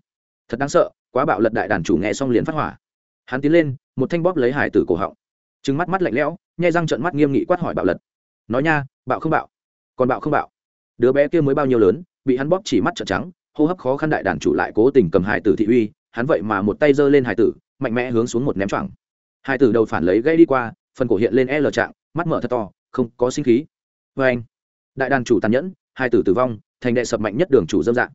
Thật đáng sợ, quá bạo lật đại đàn chủ nghe xong liền phát hỏa. Hắn tiến lên, một thanh bóp lấy hải tử cổ họng. Trừng mắt mắt lạnh lẽo, nhai răng trận mắt nghiêm nghị quát hỏi bạo lật. Nói nha, bạo không bạo còn bạo không bạo. Đứa bé kia mới bao nhiêu lớn, bị hắn bóp chỉ mắt trợn trắng, hô hấp khó khăn đại đàn chủ lại cố tình cầm hải tử thị uy, hắn vậy mà một tay giơ lên hải tử, mạnh mẽ hướng xuống một ném choảng hải tử đầu phản lấy gây đi qua, phần cổ hiện lên l trạng, mắt mở thật to, không có sinh khí. Vê anh, đại đàn chủ tàn nhẫn Hải tử tử vong, thành đệ sập mạnh nhất đường chủ dâm dạng.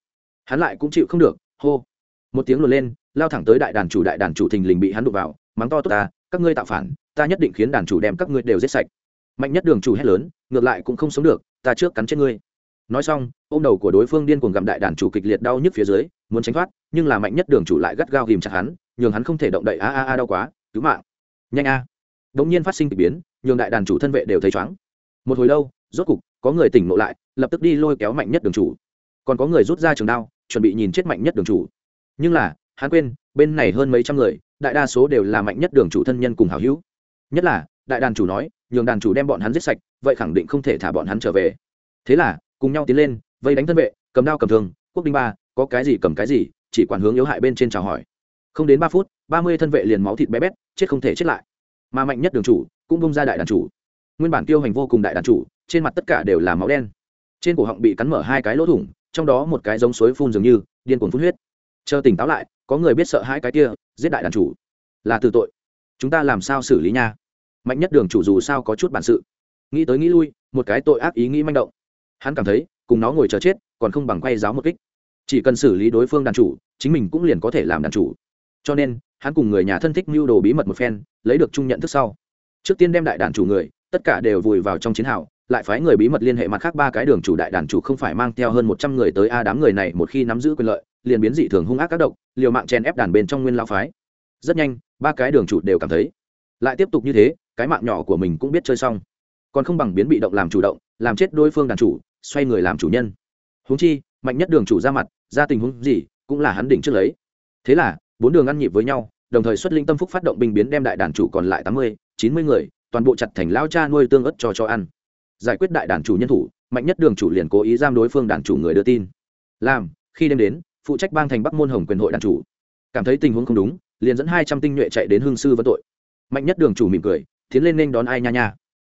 Hắn lại cũng chịu không được, hô. Một tiếng luồn lên, lao thẳng tới đại đàn chủ, đại đàn chủ thình lình bị hắn đụng vào, mắng to tốt ta, các ngươi tạo phản, ta nhất định khiến đàn chủ đem các ngươi đều giết sạch. Mạnh nhất đường chủ hét lớn, ngược lại cũng không sống được ta trước cắn chết ngươi. Nói xong ô m đầu của đối phương điên cuồng gặm đại đàn chủ kịch liệt đau nhức phía dưới, muốn tránh thoát, nhưng là mạnh nhất đường chủ lại gắt gao ghìm chặt hắn, nhường hắn không thể động đậy, a a a, đau quá, cứu mạng. Nhanh a. Đ ỗ n g nhiên phát sinh k ỳ biến, nhường đại đàn chủ thân vệ đều thấy chóng một hồi lâu, rốt cục, có người tỉnh ngộ lại, lập tức đi lôi kéo mạnh nhất đường chủ. Còn có người rút ra trường đao, chuẩn bị nhìn chết mạnh nhất đường chủ. Nhưng là, hắn quên, bên này hơn mấy trăm người, đại đa số đều là mạnh nhất đường chủ thân nhân cùng hào hữu. Nhất là, đại đàn chủ nói nhường đàn chủ đem bọn hắn giết sạch, vậy khẳng định không thể thả bọn hắn trở về. Thế là, cùng nhau tiến lên, vây đánh thân vệ, cầm đao cầm thương, quốc đinh ba, có cái gì cầm cái gì, chỉ quản hướng yếu hại bên trên chào hỏi. Không đến ba phút, ba mươi thân vệ liền máu thịt bé bét, chết không thể chết lại. Mà mạnh nhất đường chủ, cũng bông ra đại đàn chủ. Nguyên bản tiêu hành vô cùng đại đàn chủ, trên mặt tất cả đều là máu đen. Trên cổ họng bị cắn mở hai cái lỗ thủng, trong đó một cái giống suối phun dường như, điên cuồng phun huyết. Chờ tỉnh táo lại, có người biết sợ hai cái kia, giết đại đàn chủ. Là từ tội. Chúng ta làm sao xử lý nha? Mạnh nhất đường chủ dù sao có chút bản sự. Nghĩ tới nghĩ lui, một cái tội ác ý nghĩ manh động. Hắn cảm thấy, cùng nó ngồi chờ chết, còn không bằng quay giáo một kích. Chỉ cần xử lý đối phương đàn chủ, chính mình cũng liền có thể làm đàn chủ. Cho nên, hắn cùng người nhà thân thích mưu đồ bí mật một phen, lấy được trung nhận thức sau. Trước tiên đem đại đàn chủ người, tất cả đều vùi vào trong chiến hào, lại phái người bí mật liên hệ mặt khác ba cái đường chủ đại đàn chủ không phải mang theo hơn một trăm người tới a đám người này một khi nắm giữ quyền lợi, liền biến dị thường hung ác các động liều mạng chen ép đàn bên trong nguyên lao phái. Rất nhanh, ba cái đường chủ đều cảm thấy. Lại tiếp tục như thế cái mạng nhỏ của mình cũng biết chơi xong. Còn không bằng biến bị động làm chủ động, làm chết đối phương đàn chủ, xoay người làm chủ nhân. Huống chi, mạnh nhất đường chủ ra mặt, ra tình huống gì, cũng là hắn đỉnh trước lấy. Thế là, bốn đường ăn nhịp với nhau, đồng thời xuất linh tâm phúc phát động binh biến đem đại đàn chủ còn lại tám mươi, chín mươi người, toàn bộ chặt thành lao cha nuôi tương ớt cho cho ăn. Giải quyết đại đàn chủ nhân thủ, mạnh nhất đường chủ liền cố ý giam đối phương đàn chủ người đưa tin. Làm, khi đêm đến, phụ trách bang thành bắc môn hồng quyền hội đàn chủ. Cảm thấy tình huống không đúng, liền dẫn hai trăm tinh nhuệ chạy đến hương sư vân tội. Mạnh nhất đường chủ mỉm cười tiến lên nên đón ai nha nha.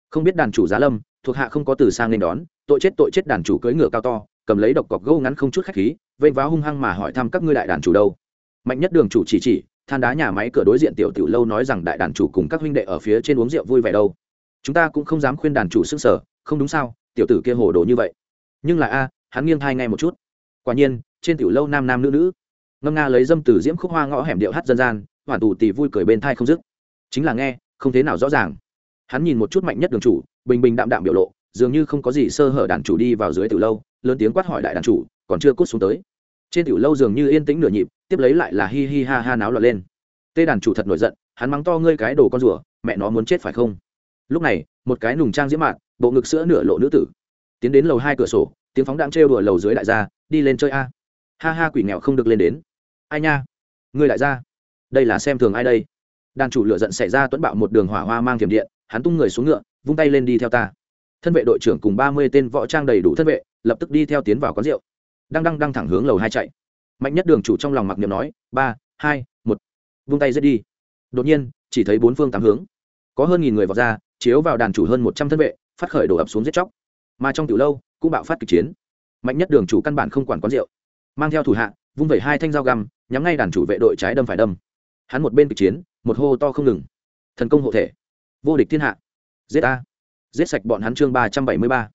Không biết đàn chủ giá lâm, thuộc hạ không có từ sang nên đón, tội chết tội chết đàn chủ cưỡi ngựa cao to, cầm lấy độc cọc gâu ngắn không chút khách khí, vênh vá hung hăng mà hỏi thăm các ngươi đại đàn chủ đâu. Mạnh nhất đường chủ chỉ chỉ, than đá nhà máy cửa đối diện tiểu tiểu lâu nói rằng đại đàn chủ cùng các huynh đệ ở phía trên uống rượu vui vẻ đâu. Chúng ta cũng không dám khuyên đàn chủ sức sở không đúng sao, tiểu tử kia hồ đồ như vậy. Nhưng là a, hắn nghiêng thai ngay một chút. Quả nhiên, trên tiểu lâu nam nam nữ nữ. Ngâm nga lấy dâm từ diễm khúc hoa ngõ hẻm điệu hát dân gian, hoàn tù tì vui cười bên thai không dứt. Chính là nghe không thế nào rõ ràng. Hắn nhìn một chút mạnh nhất đường chủ, bình bình đạm đạm biểu lộ, dường như không có gì sơ hở đàn chủ đi vào dưới tiểu lâu, lớn tiếng quát hỏi đại đàn chủ, còn chưa cút xuống tới. Trên tiểu lâu dường như yên tĩnh nửa nhịp, tiếp lấy lại là hi hi ha ha náo loạn lên. Tê đàn chủ thật nổi giận, hắn mắng to ngươi cái đồ con rùa, mẹ nó muốn chết phải không? Lúc này, một cái nùng trang diễm mạn, bộ ngực sữa nửa lộ nữ tử. Tiến đến lầu hai cửa sổ, tiếng phóng đang trêu đùa lầu dưới đại gia, đi lên chơi a. Ha ha quỷ nghèo không được lên đến. Ai nha? Người đại gia, đây là xem thường ai đây? Đàn chủ lựa giận xảy ra tuấn bạo một đường hỏa hoa mang thiểm điện, hắn tung người xuống ngựa, vung tay lên đi theo ta. Thân vệ đội trưởng cùng ba mươi tên võ trang đầy đủ thân vệ, lập tức đi theo tiến vào quán rượu. Đang đang đang thẳng hướng lầu hai chạy. Mạnh nhất đường chủ trong lòng mặc niệm nói, ba, hai, một. Vung tay giết đi. Đột nhiên, chỉ thấy bốn phương tám hướng. Có hơn nghìn người vào ra, chiếu vào đàn chủ hơn một trăm thân vệ, phát khởi đổ ập xuống giết chóc. Mà trong từ lâu, cũng bạo phát kịch chiến. Mạnh nhất đường chủ căn bản không quản quán rượu. Mang theo thủ hạ, vung vẩy hai thanh dao găm, nhắm ngay đàn chủ vệ đội trái đâm phải đâm hắn một bên kịch chiến, một hô to không ngừng. Thần công hộ thể. Vô địch thiên hạ. Giết a. Giết sạch bọn hắn chương ba trăm bảy mươi ba.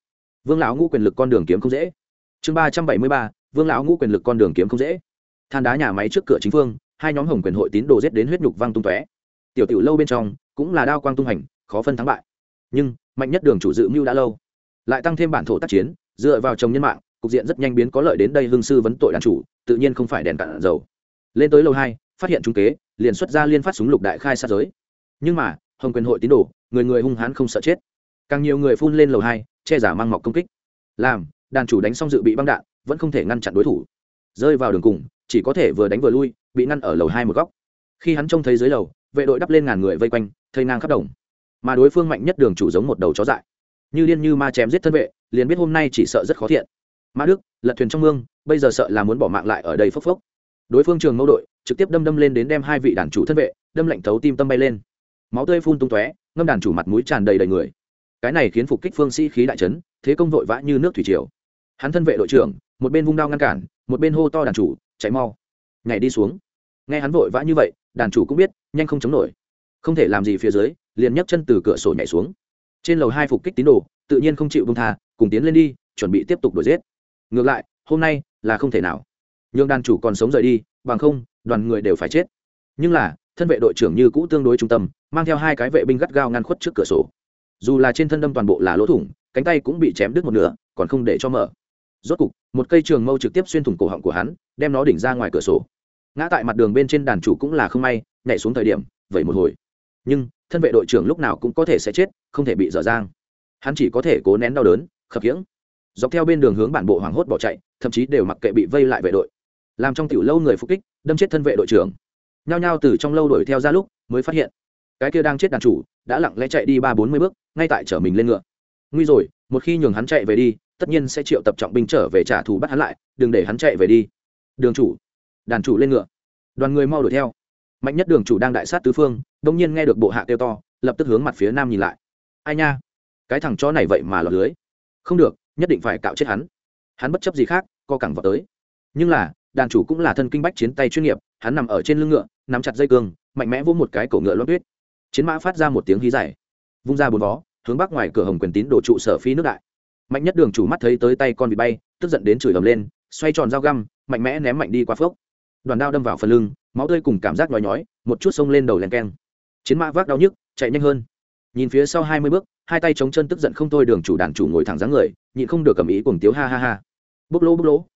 Vương lão ngũ quyền lực con đường kiếm không dễ. Chương ba trăm bảy mươi ba, vương lão ngũ quyền lực con đường kiếm không dễ. Than đá nhà máy trước cửa chính phương, hai nhóm hồng quyền hội tín đồ giết đến huyết nhục văng tung tóe. Tiểu tiểu lâu bên trong, cũng là đao quang tung hành, khó phân thắng bại. Nhưng, mạnh nhất đường chủ dự mưu đã lâu. Lại tăng thêm bản thổ tác chiến, dựa vào chồng nhân mạng, cục diện rất nhanh biến có lợi đến đây hương sư vấn tội đàn chủ, tự nhiên không phải đèn cạn dầu. Lên tới lâu hai, phát hiện trung kế liền xuất ra liên phát súng lục đại khai sát giới. Nhưng mà, hồng quyền hội tín đồ, người người hung hãn không sợ chết. Càng nhiều người phun lên lầu hai, che giả mang mọc công kích. Làm, đàn chủ đánh xong dự bị băng đạn, vẫn không thể ngăn chặn đối thủ. Rơi vào đường cùng, chỉ có thể vừa đánh vừa lui, bị ngăn ở lầu hai một góc. Khi hắn trông thấy dưới lầu, vệ đội đắp lên ngàn người vây quanh, thây ngang khắp đồng. Mà đối phương mạnh nhất đường chủ giống một đầu chó dại. Như liên như ma chém giết thân vệ, liền biết hôm nay chỉ sợ rất khó thiện. Mã đức, lật thuyền trong mương, bây giờ sợ là muốn bỏ mạng lại ở đây phốc phốc đối phương trường mẫu đội trực tiếp đâm đâm lên đến đem hai vị đàn chủ thân vệ, đâm lạnh thấu tim tâm bay lên. Máu tươi phun tung tóe, ngâm đàn chủ mặt mũi tràn đầy đầy người. Cái này khiến phục kích phương sĩ khí đại trấn thế công vội vã như nước thủy triều. Hắn thân vệ đội trưởng, một bên vung đao ngăn cản, một bên hô to đàn chủ, chạy mau. Nhảy đi xuống. Nghe hắn vội vã như vậy, đàn chủ cũng biết, nhanh không chống nổi. Không thể làm gì phía dưới, liền nhấc chân từ cửa sổ nhảy xuống. Trên lầu hai phục kích tín đồ, tự nhiên không chịu bông tha, cùng tiến lên đi, chuẩn bị tiếp tục đuổi giết. Ngược lại, hôm nay là không thể nào nhường đàn chủ còn sống rời đi, bằng không, đoàn người đều phải chết. Nhưng là, thân vệ đội trưởng như cũ tương đối trung tâm, mang theo hai cái vệ binh gắt gao ngăn khuất trước cửa sổ. Dù là trên thân đâm toàn bộ là lỗ thủng, cánh tay cũng bị chém đứt một nửa, còn không để cho mở. Rốt cục, một cây trường mâu trực tiếp xuyên thủng cổ họng của hắn, đem nó đỉnh ra ngoài cửa sổ. Ngã tại mặt đường bên trên đàn chủ cũng là không may, nhảy xuống thời điểm vậy một hồi. Nhưng, thân vệ đội trưởng lúc nào cũng có thể sẽ chết, không thể bị dở dang. Hắn chỉ có thể cố nén đau đớn, khập khiễng. Dọc theo bên đường hướng bản bộ hoảng hốt bỏ chạy, thậm chí đều mặc kệ bị vây lại vệ đội làm trong tiểu lâu người phục kích, đâm chết thân vệ đội trưởng. Nhao nhao từ trong lâu đuổi theo ra lúc mới phát hiện, cái kia đang chết đàn chủ đã lặng lẽ chạy đi ba bốn mươi bước, ngay tại chở mình lên ngựa. Nguy rồi, một khi nhường hắn chạy về đi, tất nhiên sẽ triệu tập trọng binh trở về trả thù bắt hắn lại, đừng để hắn chạy về đi. Đường chủ, đàn chủ lên ngựa. Đoàn người mau đuổi theo. Mạnh nhất đường chủ đang đại sát tứ phương, đông nhiên nghe được bộ hạ kêu to, lập tức hướng mặt phía nam nhìn lại. Ai nha? Cái thằng chó này vậy mà lọt lưới. Không được, nhất định phải cạo chết hắn. Hắn bất chấp gì khác, co cẳng vào tới. Nhưng là đàn chủ cũng là thân kinh bách chiến tay chuyên nghiệp, hắn nằm ở trên lưng ngựa, nắm chặt dây cương, mạnh mẽ vỗ một cái cổ ngựa loát tuyết. Chiến mã phát ra một tiếng hí dài. Vung ra bốn vó, hướng bắc ngoài cửa hồng quyền tín đồ trụ sở phi nước đại. Mạnh nhất đường chủ mắt thấy tới tay con bị bay, tức giận đến chửi ầm lên, xoay tròn dao găm, mạnh mẽ ném mạnh đi qua phước. Đoàn đao đâm vào phần lưng, máu tươi cùng cảm giác nhói nhói, một chút xông lên đầu len keng. Chiến mã vác đau nhức, chạy nhanh hơn. Nhìn phía sau hai mươi bước, hai tay chống chân tức giận không thôi đường chủ đàn chủ ngồi thẳng dáng người, nhịn không được cầm ý cùng tiếu ha ha ha. Bốc lỗ bốc lỗ.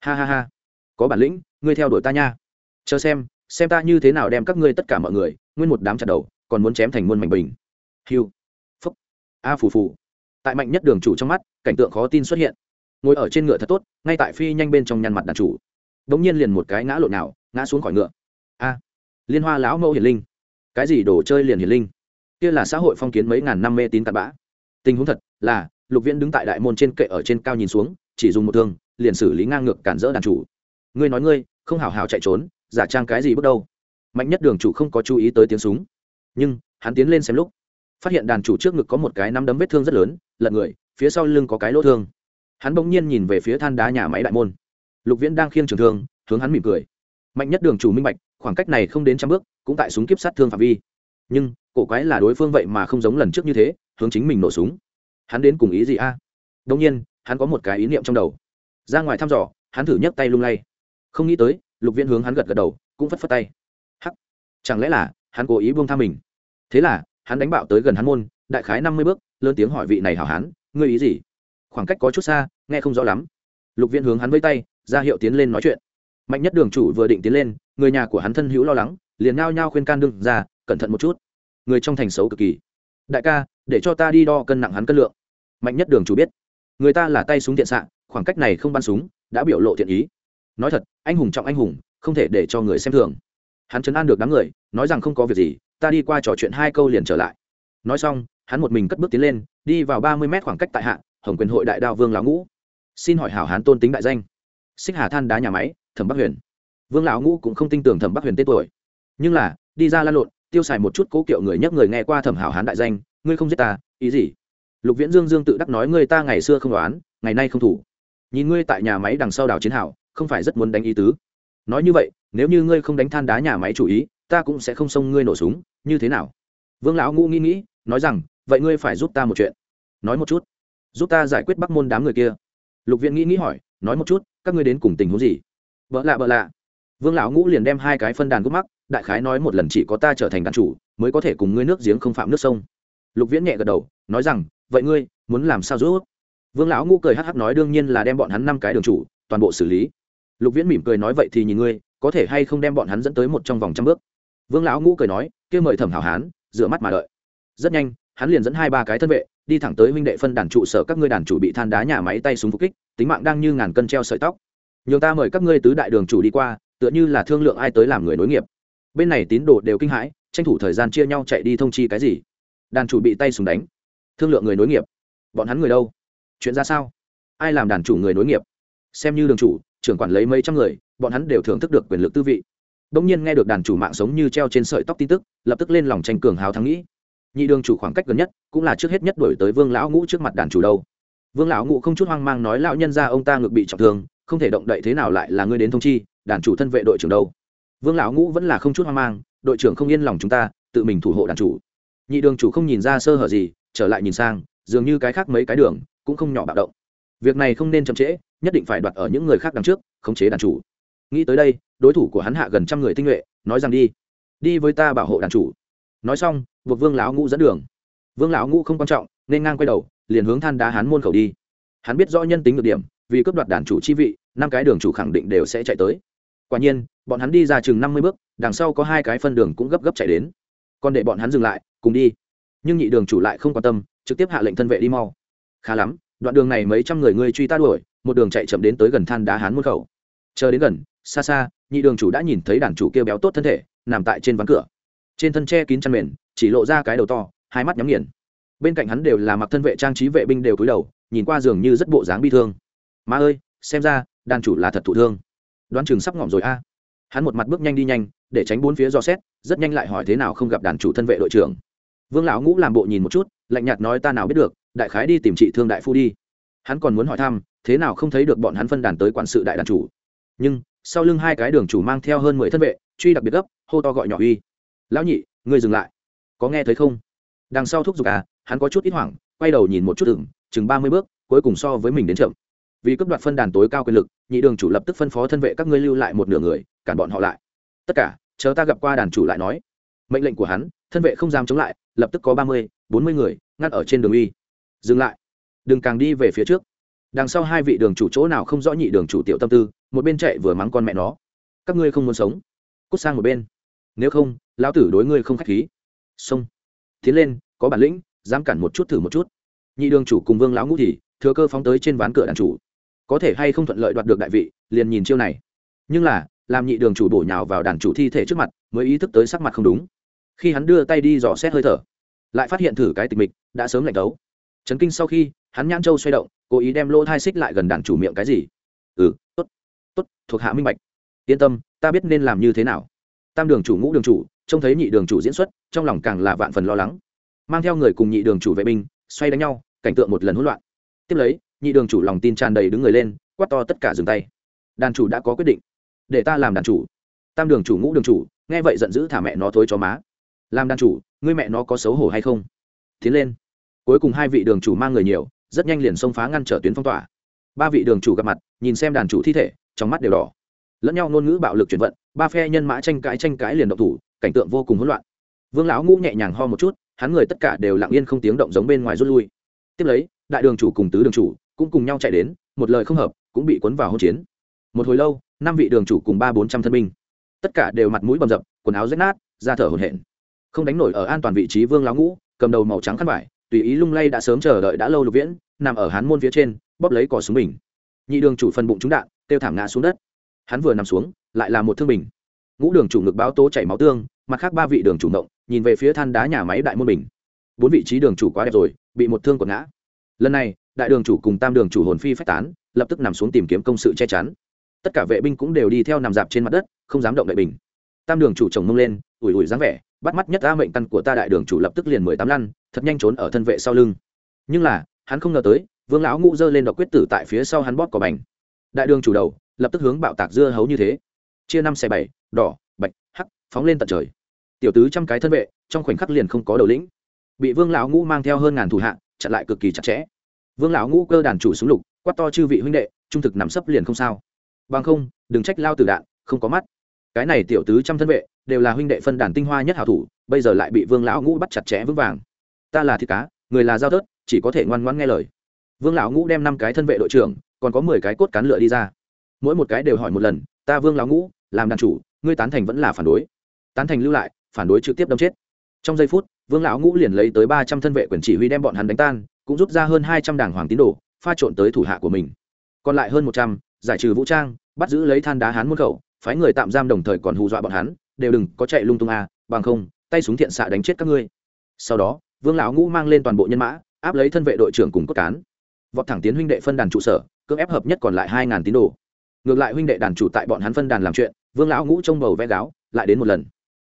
Ha ha ha có bản lĩnh, ngươi theo đuổi ta nha. Chờ xem xem ta như thế nào đem các ngươi tất cả mọi người, nguyên một đám chặt đầu, còn muốn chém thành muôn mảnh bình. Hiu, phúc, a phù phù. Tại mạnh nhất đường chủ trong mắt, cảnh tượng khó tin xuất hiện. Ngồi ở trên ngựa thật tốt, ngay tại phi nhanh bên trong nhăn mặt đàn chủ. Đ ỗ n g nhiên liền một cái ngã lộn nào, ngã xuống khỏi ngựa. A, liên hoa lão mẫu hiển linh. Cái gì đồ chơi liền hiển linh? Kia là xã hội phong kiến mấy ngàn năm mê tín tạt bã. Tình huống thật là, lục viễn đứng tại đại môn trên kệ ở trên cao nhìn xuống, chỉ dùng một thương, liền xử lý ngang ngược cản rỡ đàn chủ ngươi nói ngươi, không hào hào chạy trốn, giả trang cái gì bước đâu? Mạnh nhất đường chủ không có chú ý tới tiếng súng. Nhưng, hắn tiến lên xem lúc, phát hiện đàn chủ trước ngực có một cái nắm đấm vết thương rất lớn, lật người, phía sau lưng có cái lỗ thương. Hắn bỗng nhiên nhìn về phía than đá nhà máy đại môn. Lục viễn đang khiêng trường thương, hướng hắn mỉm cười. Mạnh nhất đường chủ minh bạch, khoảng cách này không đến trăm bước, cũng tại súng kiếp sát thương phạm vi. Nhưng, cổ quái là đối phương vậy mà không giống lần trước như thế, hướng chính mình nổ súng. Hắn đến cùng ý gì a? À? đông nhiên, hắn có một cái ý niệm trong đầu. Ra ngoài thăm dò, hắn thử nhấc tay lung lay không nghĩ tới, lục viễn hướng hắn gật gật đầu, cũng phất phất tay. Hắc, chẳng lẽ là hắn cố ý buông tha mình? Thế là, hắn đánh bạo tới gần hắn môn, đại khái năm mươi bước, lớn tiếng hỏi vị này hảo hán, ngươi ý gì? Khoảng cách có chút xa, nghe không rõ lắm. Lục viễn hướng hắn với tay, ra hiệu tiến lên nói chuyện. Mạnh nhất đường chủ vừa định tiến lên, người nhà của hắn thân hữu lo lắng, liền nao nhao khuyên can đương ra, cẩn thận một chút. Người trong thành xấu cực kỳ. Đại ca, để cho ta đi đo cân nặng hắn cân lượng. Mạnh nhất đường chủ biết. Người ta là tay súng tiện xạ, khoảng cách này không bắn súng, đã biểu lộ thiện ý nói thật, anh hùng trọng anh hùng, không thể để cho người xem thường. Hắn chấn an được đám người, nói rằng không có việc gì, ta đi qua trò chuyện hai câu liền trở lại. Nói xong, hắn một mình cất bước tiến lên, đi vào ba mươi mét khoảng cách tại hạ, hồng quyền hội đại đao vương lão ngũ. Xin hỏi hảo hán tôn tính đại danh. Xích hà than đá nhà máy, thẩm bắc huyền. Vương lão ngũ cũng không tin tưởng thẩm bắc huyền tên tuổi. Nhưng là, đi ra lan lộn, tiêu xài một chút cố kiệu người nhắc người nghe qua thẩm hảo hán đại danh, ngươi không giết ta, ý gì? Lục viễn dương dương tự đắc nói ngươi ta ngày xưa không đoán, ngày nay không thủ. Nhìn ngươi tại nhà máy đằng sau đảo chiến hảo không phải rất muốn đánh ý tứ. Nói như vậy, nếu như ngươi không đánh than đá nhà máy chủ ý, ta cũng sẽ không xông ngươi nổ súng, như thế nào? Vương lão ngũ nghĩ nghĩ, nói rằng, vậy ngươi phải giúp ta một chuyện. Nói một chút. Giúp ta giải quyết bắc môn đám người kia. Lục viện nghĩ nghĩ hỏi, nói một chút, các ngươi đến cùng tình huống gì? Vợ lạ vợ lạ. Vương lão ngũ liền đem hai cái phân đàn gốc mắc đại khái nói một lần chỉ có ta trở thành đàn chủ, mới có thể cùng ngươi nước giếng không phạm nước sông. Lục viễn nhẹ gật đầu, nói rằng, vậy ngươi, muốn làm sao giúp? Vương lão ngũ cười hắc hắc nói đương nhiên là đem bọn hắn năm cái đường chủ, toàn bộ xử lý lục viễn mỉm cười nói vậy thì nhìn ngươi, có thể hay không đem bọn hắn dẫn tới một trong vòng trăm bước? Vương lão ngũ cười nói kêu mời thẩm hảo hán, rửa mắt mà đợi. Rất nhanh, hắn liền dẫn hai ba cái thân vệ, đi thẳng tới huynh đệ phân đàn trụ sở các ngươi đàn chủ bị than đá nhà máy tay súng phục kích, tính mạng đang như ngàn cân treo sợi tóc. Nhường ta mời các ngươi tứ đại đường chủ đi qua, tựa như là thương lượng ai tới làm người nối nghiệp. Bên này tín đồ đều kinh hãi, tranh thủ thời gian chia nhau chạy đi thông chi cái gì? Đàn chủ bị tay súng đánh. Thương lượng người nối nghiệp. Bọn hắn người đâu? Chuyện ra sao? Ai làm đàn chủ người nối nghiệp? Xem như đường chủ trưởng quản lấy mấy trăm người, bọn hắn đều thưởng thức được quyền lực tư vị. Đông nhiên nghe được đàn chủ mạng sống như treo trên sợi tóc tin tức, lập tức lên lòng tranh cường hào thắng nghĩ. Nhị đường chủ khoảng cách gần nhất, cũng là trước hết nhất đổi tới vương lão ngũ trước mặt đàn chủ đâu. Vương lão ngũ không chút hoang mang nói, lão nhân ra ông ta ngược bị trọng thương, không thể động đậy thế nào lại là ngươi đến thông chi, đàn chủ thân vệ đội trưởng đâu. Vương lão ngũ vẫn là không chút hoang mang, đội trưởng không yên lòng chúng ta, tự mình thủ hộ đàn chủ. Nhị đường chủ không nhìn ra sơ hở gì, trở lại nhìn sang, dường như cái khác mấy cái đường, cũng không nhỏ bạo động việc này không nên chậm trễ, nhất định phải đoạt ở những người khác đằng trước, khống chế đàn chủ. Nghĩ tới đây, đối thủ của hắn hạ gần trăm người tinh nhuệ, nói rằng đi. Đi với ta bảo hộ đàn chủ. Nói xong, buộc vương lão ngũ dẫn đường. Vương lão ngũ không quan trọng, nên ngang quay đầu, liền hướng than đá hắn môn khẩu đi. Hắn biết rõ nhân tính được điểm, vì cướp đoạt đàn chủ chi vị, năm cái đường chủ khẳng định đều sẽ chạy tới. Quả nhiên, bọn hắn đi ra chừng năm mươi bước, đằng sau có hai cái phân đường cũng gấp gấp chạy đến. Còn để bọn hắn dừng lại, cùng đi. Nhưng nhị đường chủ lại không quan tâm, trực tiếp hạ lệnh thân vệ đi mau. Khá lắm đoạn đường này mấy trăm người ngươi truy ta đuổi, một đường chạy chậm đến tới gần than đá hán môn khẩu. Chờ đến gần, xa xa, nhị đường chủ đã nhìn thấy đàn chủ kêu béo tốt thân thể, nằm tại trên ván cửa. Trên thân tre kín chăn mền, chỉ lộ ra cái đầu to, hai mắt nhắm nghiền. Bên cạnh hắn đều là mặc thân vệ trang trí vệ binh đều cúi đầu, nhìn qua giường như rất bộ dáng bi thương. Má ơi, xem ra, đàn chủ là thật thụ thương. Đoán chừng sắp ngỏm rồi a. Hắn một mặt bước nhanh đi nhanh, để tránh bốn phía do xét, rất nhanh lại hỏi thế nào không gặp đàn chủ thân vệ đội trưởng vương lão ngũ làm bộ nhìn một chút lạnh nhạt nói ta nào biết được đại khái đi tìm trị thương đại phu đi. Hắn còn muốn hỏi thăm thế nào không thấy được bọn hắn phân đàn tới quản sự đại đàn chủ. Nhưng sau lưng hai cái đường chủ mang theo hơn mười thân vệ truy đặc biệt gấp hô to gọi nhỏ uy. Lão nhị ngươi dừng lại. Có nghe thấy không? Đằng sau thúc giục à hắn có chút ít hoảng quay đầu nhìn một chút tưởng, chừng ba mươi bước cuối cùng so với mình đến chậm. Vì cấp đoạt phân đàn tối cao quyền lực nhị đường chủ lập tức phân phó thân vệ các ngươi lưu lại một nửa người cản bọn họ lại. Tất cả chờ ta gặp qua đàn chủ lại nói mệnh lệnh của hắn, thân vệ không dám chống lại, lập tức có ba mươi, bốn mươi người ngăn ở trên đường uy. Dừng lại. Đừng càng đi về phía trước. Đằng sau hai vị đường chủ chỗ nào không rõ nhị đường chủ tiểu tâm tư, một bên chạy vừa mắng con mẹ nó. Các ngươi không muốn sống. Cút sang một bên. Nếu không, lão tử đối ngươi không k h á c h khí. Xông tiến lên, có bản lĩnh, dám cản một chút thử một chút. Nhị đường chủ cùng vương lão ngũ thì, thừa cơ phóng tới trên ván cửa đàn chủ. Có thể hay không thuận lợi đoạt được đại vị, liền nhìn chiêu này. Nhưng là, làm nhị đường chủ bổ nhào vào đàn chủ thi thể trước mặt, mới ý thức tới sắc mặt không đúng khi hắn đưa tay đi dò xét hơi thở, lại phát hiện thử cái tịch mịch đã sớm lạnh tấu chấn kinh sau khi, hắn nhãn châu xoay động, cố ý đem lỗ thai xích lại gần đàn chủ miệng cái gì. Ừ tốt tốt, thuộc hạ minh bạch. Yên tâm, ta biết nên làm như thế nào. Tam đường chủ ngũ đường chủ, trông thấy nhị đường chủ diễn xuất, trong lòng càng là vạn phần lo lắng. Mang theo người cùng nhị đường chủ vệ binh, xoay đánh nhau, cảnh tượng một lần hỗn loạn. Tiếp lấy, nhị đường chủ lòng tin tràn đầy đứng người lên, quát to tất cả dừng tay. Đàn chủ đã có quyết định. Để ta làm đàn chủ. Tam đường chủ ngũ đường chủ, nghe vậy giận dữ thả mẹ nó thối cho má làm đàn chủ, ngươi mẹ nó có xấu hổ hay không? Tiến lên. Cuối cùng hai vị đường chủ mang người nhiều, rất nhanh liền xông phá ngăn trở tuyến phong tỏa. Ba vị đường chủ gặp mặt, nhìn xem đàn chủ thi thể, trong mắt đều đỏ. Lẫn nhau ngôn ngữ bạo lực chuyển vận, ba phe nhân mã tranh cãi tranh cãi liền động thủ, cảnh tượng vô cùng hỗn loạn. Vương lão ngũ nhẹ nhàng ho một chút, hắn người tất cả đều lặng yên không tiếng động giống bên ngoài rút lui. Tiếp lấy, đại đường chủ cùng tứ đường chủ cũng cùng nhau chạy đến, một lời không hợp, cũng bị cuốn vào hỗn chiến. Một hồi lâu, năm vị đường chủ cùng ba bốn trăm thân binh, tất cả đều mặt mũi bầm dập, quần áo rách nát, da thở hổn hển không đánh nổi ở an toàn vị trí vương lão ngũ, cầm đầu màu trắng khăn vải, tùy ý lung lay đã sớm chờ đợi đã lâu lục viễn, nằm ở hán môn phía trên, bóp lấy cỏ súng mình. nhị đường chủ phân bụng trúng đạn tiêu thảm ngã xuống đất. Hắn vừa nằm xuống, lại là một thương bình. Ngũ đường chủ ngực báo tố chảy máu tương, mặt khác ba vị đường chủ động nhìn về phía than đá nhà máy đại môn bình. Bốn vị trí đường chủ quá đẹp rồi, bị một thương quật ngã. Lần này, đại đường chủ cùng tam đường chủ hồn phi phách tán, lập tức nằm xuống tìm kiếm công sự che chắn. Tất cả vệ binh cũng đều đi theo nằm dạp trên mặt đất, không dám động đại bình tam đường chủ chồng mông lên, ủi ủi dáng vẻ, bắt mắt nhất a mệnh căn của ta đại đường chủ lập tức liền mười tám lăn, thật nhanh trốn ở thân vệ sau lưng. Nhưng là, hắn không ngờ tới, vương lão ngũ giơ lên đọc quyết tử tại phía sau hắn bóp cỏ bành. Đại đường chủ đầu, lập tức hướng bạo tạc dưa hấu như thế. Chia năm xe bảy, đỏ, bạch, hắc, phóng lên tận trời. Tiểu tứ trăm cái thân vệ, trong khoảnh khắc liền không có đầu lĩnh. Bị vương lão ngũ mang theo hơn ngàn thủ hạ, chặn lại cực kỳ chặt chẽ. Vương lão ngũ cơ đàn chủ súng lục, quát to chư vị huynh đệ, trung thực nằm sấp liền không sao. Bằng không, đừng trách lao từ đạn, không có mắt cái này tiểu tứ trăm thân vệ đều là huynh đệ phân đàn tinh hoa nhất hảo thủ, bây giờ lại bị vương lão ngũ bắt chặt chẽ vững vàng. Ta là thịt cá, người là giao tớt chỉ có thể ngoan ngoan nghe lời. Vương lão ngũ đem năm cái thân vệ đội trưởng, còn có mười cái cốt cán lựa đi ra. Mỗi một cái đều hỏi một lần, ta vương lão ngũ, làm đàn chủ, ngươi tán thành vẫn là phản đối? Tán thành lưu lại, phản đối trực tiếp đâm chết. Trong giây phút, vương lão ngũ liền lấy tới ba trăm thân vệ quyền chỉ huy đem bọn hắn đánh tan, cũng rút ra hơn hai trăm đảng hoàng tín đồ, pha trộn tới thủ hạ của mình. Còn lại hơn một trăm, giải trừ vũ trang, bắt giữ lấy than đá hán môn khẩu phái người tạm giam đồng thời còn hù dọa bọn hắn, đều đừng có chạy lung tung à bằng không, tay súng thiện xạ đánh chết các ngươi. Sau đó, vương lão ngũ mang lên toàn bộ nhân mã, áp lấy thân vệ đội trưởng cùng cốt cán. Vọt thẳng tiến huynh đệ phân đàn trụ sở, cưỡng ép hợp nhất còn lại hai ngàn tín đồ. Ngược lại huynh đệ đàn chủ tại bọn hắn phân đàn làm chuyện, vương lão ngũ trông bầu vẽ gáo, lại đến một lần.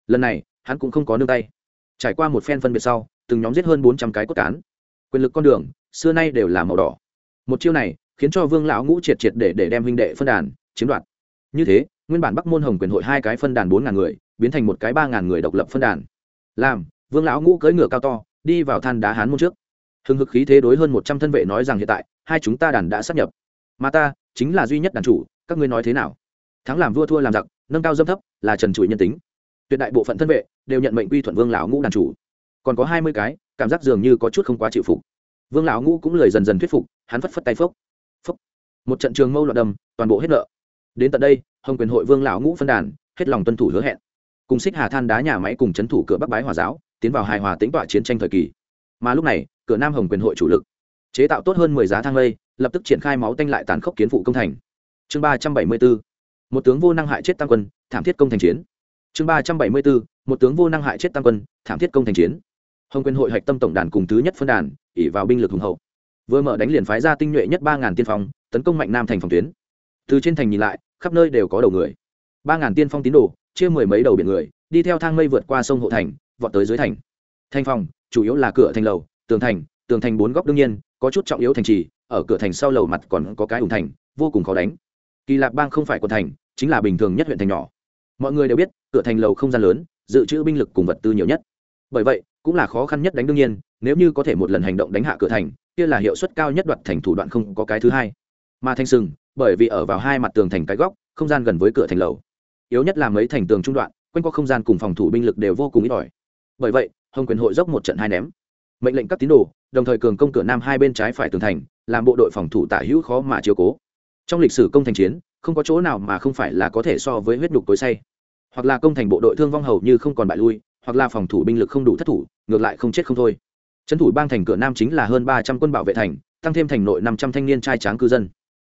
Lần này, hắn cũng không có nương tay. Trải qua một phen phân biệt sau, từng nhóm giết hơn bốn trăm cái cốt cán. Quyền lực con đường, xưa nay đều là màu đỏ. Một chiêu này, khiến cho vương lão ngũ triệt triệt để để đem huynh đệ phân đàn chiếm đoạt. Như thế nguyên bản bắc môn hồng quyền hội hai cái phân đàn bốn ngàn người, biến thành một cái ba ngàn người độc lập phân đàn. Làm, vương lão ngũ cưỡi ngựa cao to, đi vào than đá hán môn trước. Hưng hực khí thế đối hơn một trăm thân vệ nói rằng hiện tại, hai chúng ta đàn đã sắp nhập. Mà ta, chính là duy nhất đàn chủ, các ngươi nói thế nào? Thắng làm vua thua làm giặc, nâng cao dâm thấp, là trần trụi nhân tính. Tuyệt đại bộ phận thân vệ, đều nhận mệnh quy thuận vương lão ngũ đàn chủ. Còn có hai mươi cái, cảm giác dường như có chút không quá chịu phục. Vương lão ngũ cũng lời dần dần thuyết phục, hắn phất phất tay phốc. Phốc. Một trận trường mâu loạn đầm, toàn bộ hết nợ. Đến tận đây hồng quyền hội vương lão ngũ phân đàn, hết lòng tuân thủ hứa hẹn. Cùng xích hà than đá nhà máy cùng c h ấ n thủ cửa bắc bái hòa giáo, tiến vào hài hòa tính tọa chiến tranh thời kỳ. Mà lúc này, cửa nam hồng quyền hội chủ lực, chế tạo tốt hơn mười giá thang lây, lập tức triển khai máu tanh lại tàn khốc kiến phụ công thành. Chương ba trăm bảy mươi bốn, một tướng vô năng hại chết tam quân, thảm thiết công thành chiến. Chương ba trăm bảy mươi bốn, một tướng vô năng hại chết tam quân, thảm thiết công thành chiến. Hồng quyền hội hạch tâm tổng đàn cùng thứ nhất phân đàn ỉ vào binh lực hùng hậu. Vừa mở đánh liền phái ra tinh nhuệ nhất ba ngàn tiên phong, tấn công mạnh nam thành phòng tuyến từ trên thành nhìn lại, khắp nơi đều có đầu người. Ba ngàn tiên phong tín đồ, chia mười mấy đầu biển người, đi theo thang mây vượt qua sông hộ thành, vọt tới dưới thành. Thành phòng, chủ yếu là cửa thành lầu, tường thành tường thành bốn góc đương nhiên, có chút trọng yếu thành trì, ở cửa thành sau lầu mặt còn có cái ủng thành, vô cùng khó đánh. Kỳ lạc bang không phải quận thành, chính là bình thường nhất huyện thành nhỏ. Mọi người đều biết, cửa thành lầu không gian lớn, dự trữ binh lực cùng vật tư nhiều nhất. Bởi vậy, cũng là khó khăn nhất đánh đương nhiên, nếu như có thể một lần hành động đánh hạ cửa thành, kia là hiệu suất cao nhất đoạt thành thủ đoạn không có cái thứ hai mà thanh sừng, bởi vì ở vào hai mặt tường thành cái góc, không gian gần với cửa thành lầu. Yếu nhất là mấy thành tường trung đoạn, quanh qua không gian cùng phòng thủ binh lực đều vô cùng ít ỏi. Bởi vậy, hồng quyền hội dốc một trận hai ném. Mệnh lệnh các tín đồ, đồng thời cường công cửa nam hai bên trái phải tường thành, làm bộ đội phòng thủ tả hữu khó mà chiếu cố. Trong lịch sử công thành chiến, không có chỗ nào mà không phải là có thể so với huyết đục tối say. Hoặc là công thành bộ đội thương vong hầu như không còn bại lui, hoặc là phòng thủ binh lực không đủ thất thủ, ngược lại không chết không thôi. Trấn thủ bang thành cửa nam chính là hơn ba trăm quân bảo vệ thành, tăng thêm thành nội năm trăm thanh niên trai tráng cư dân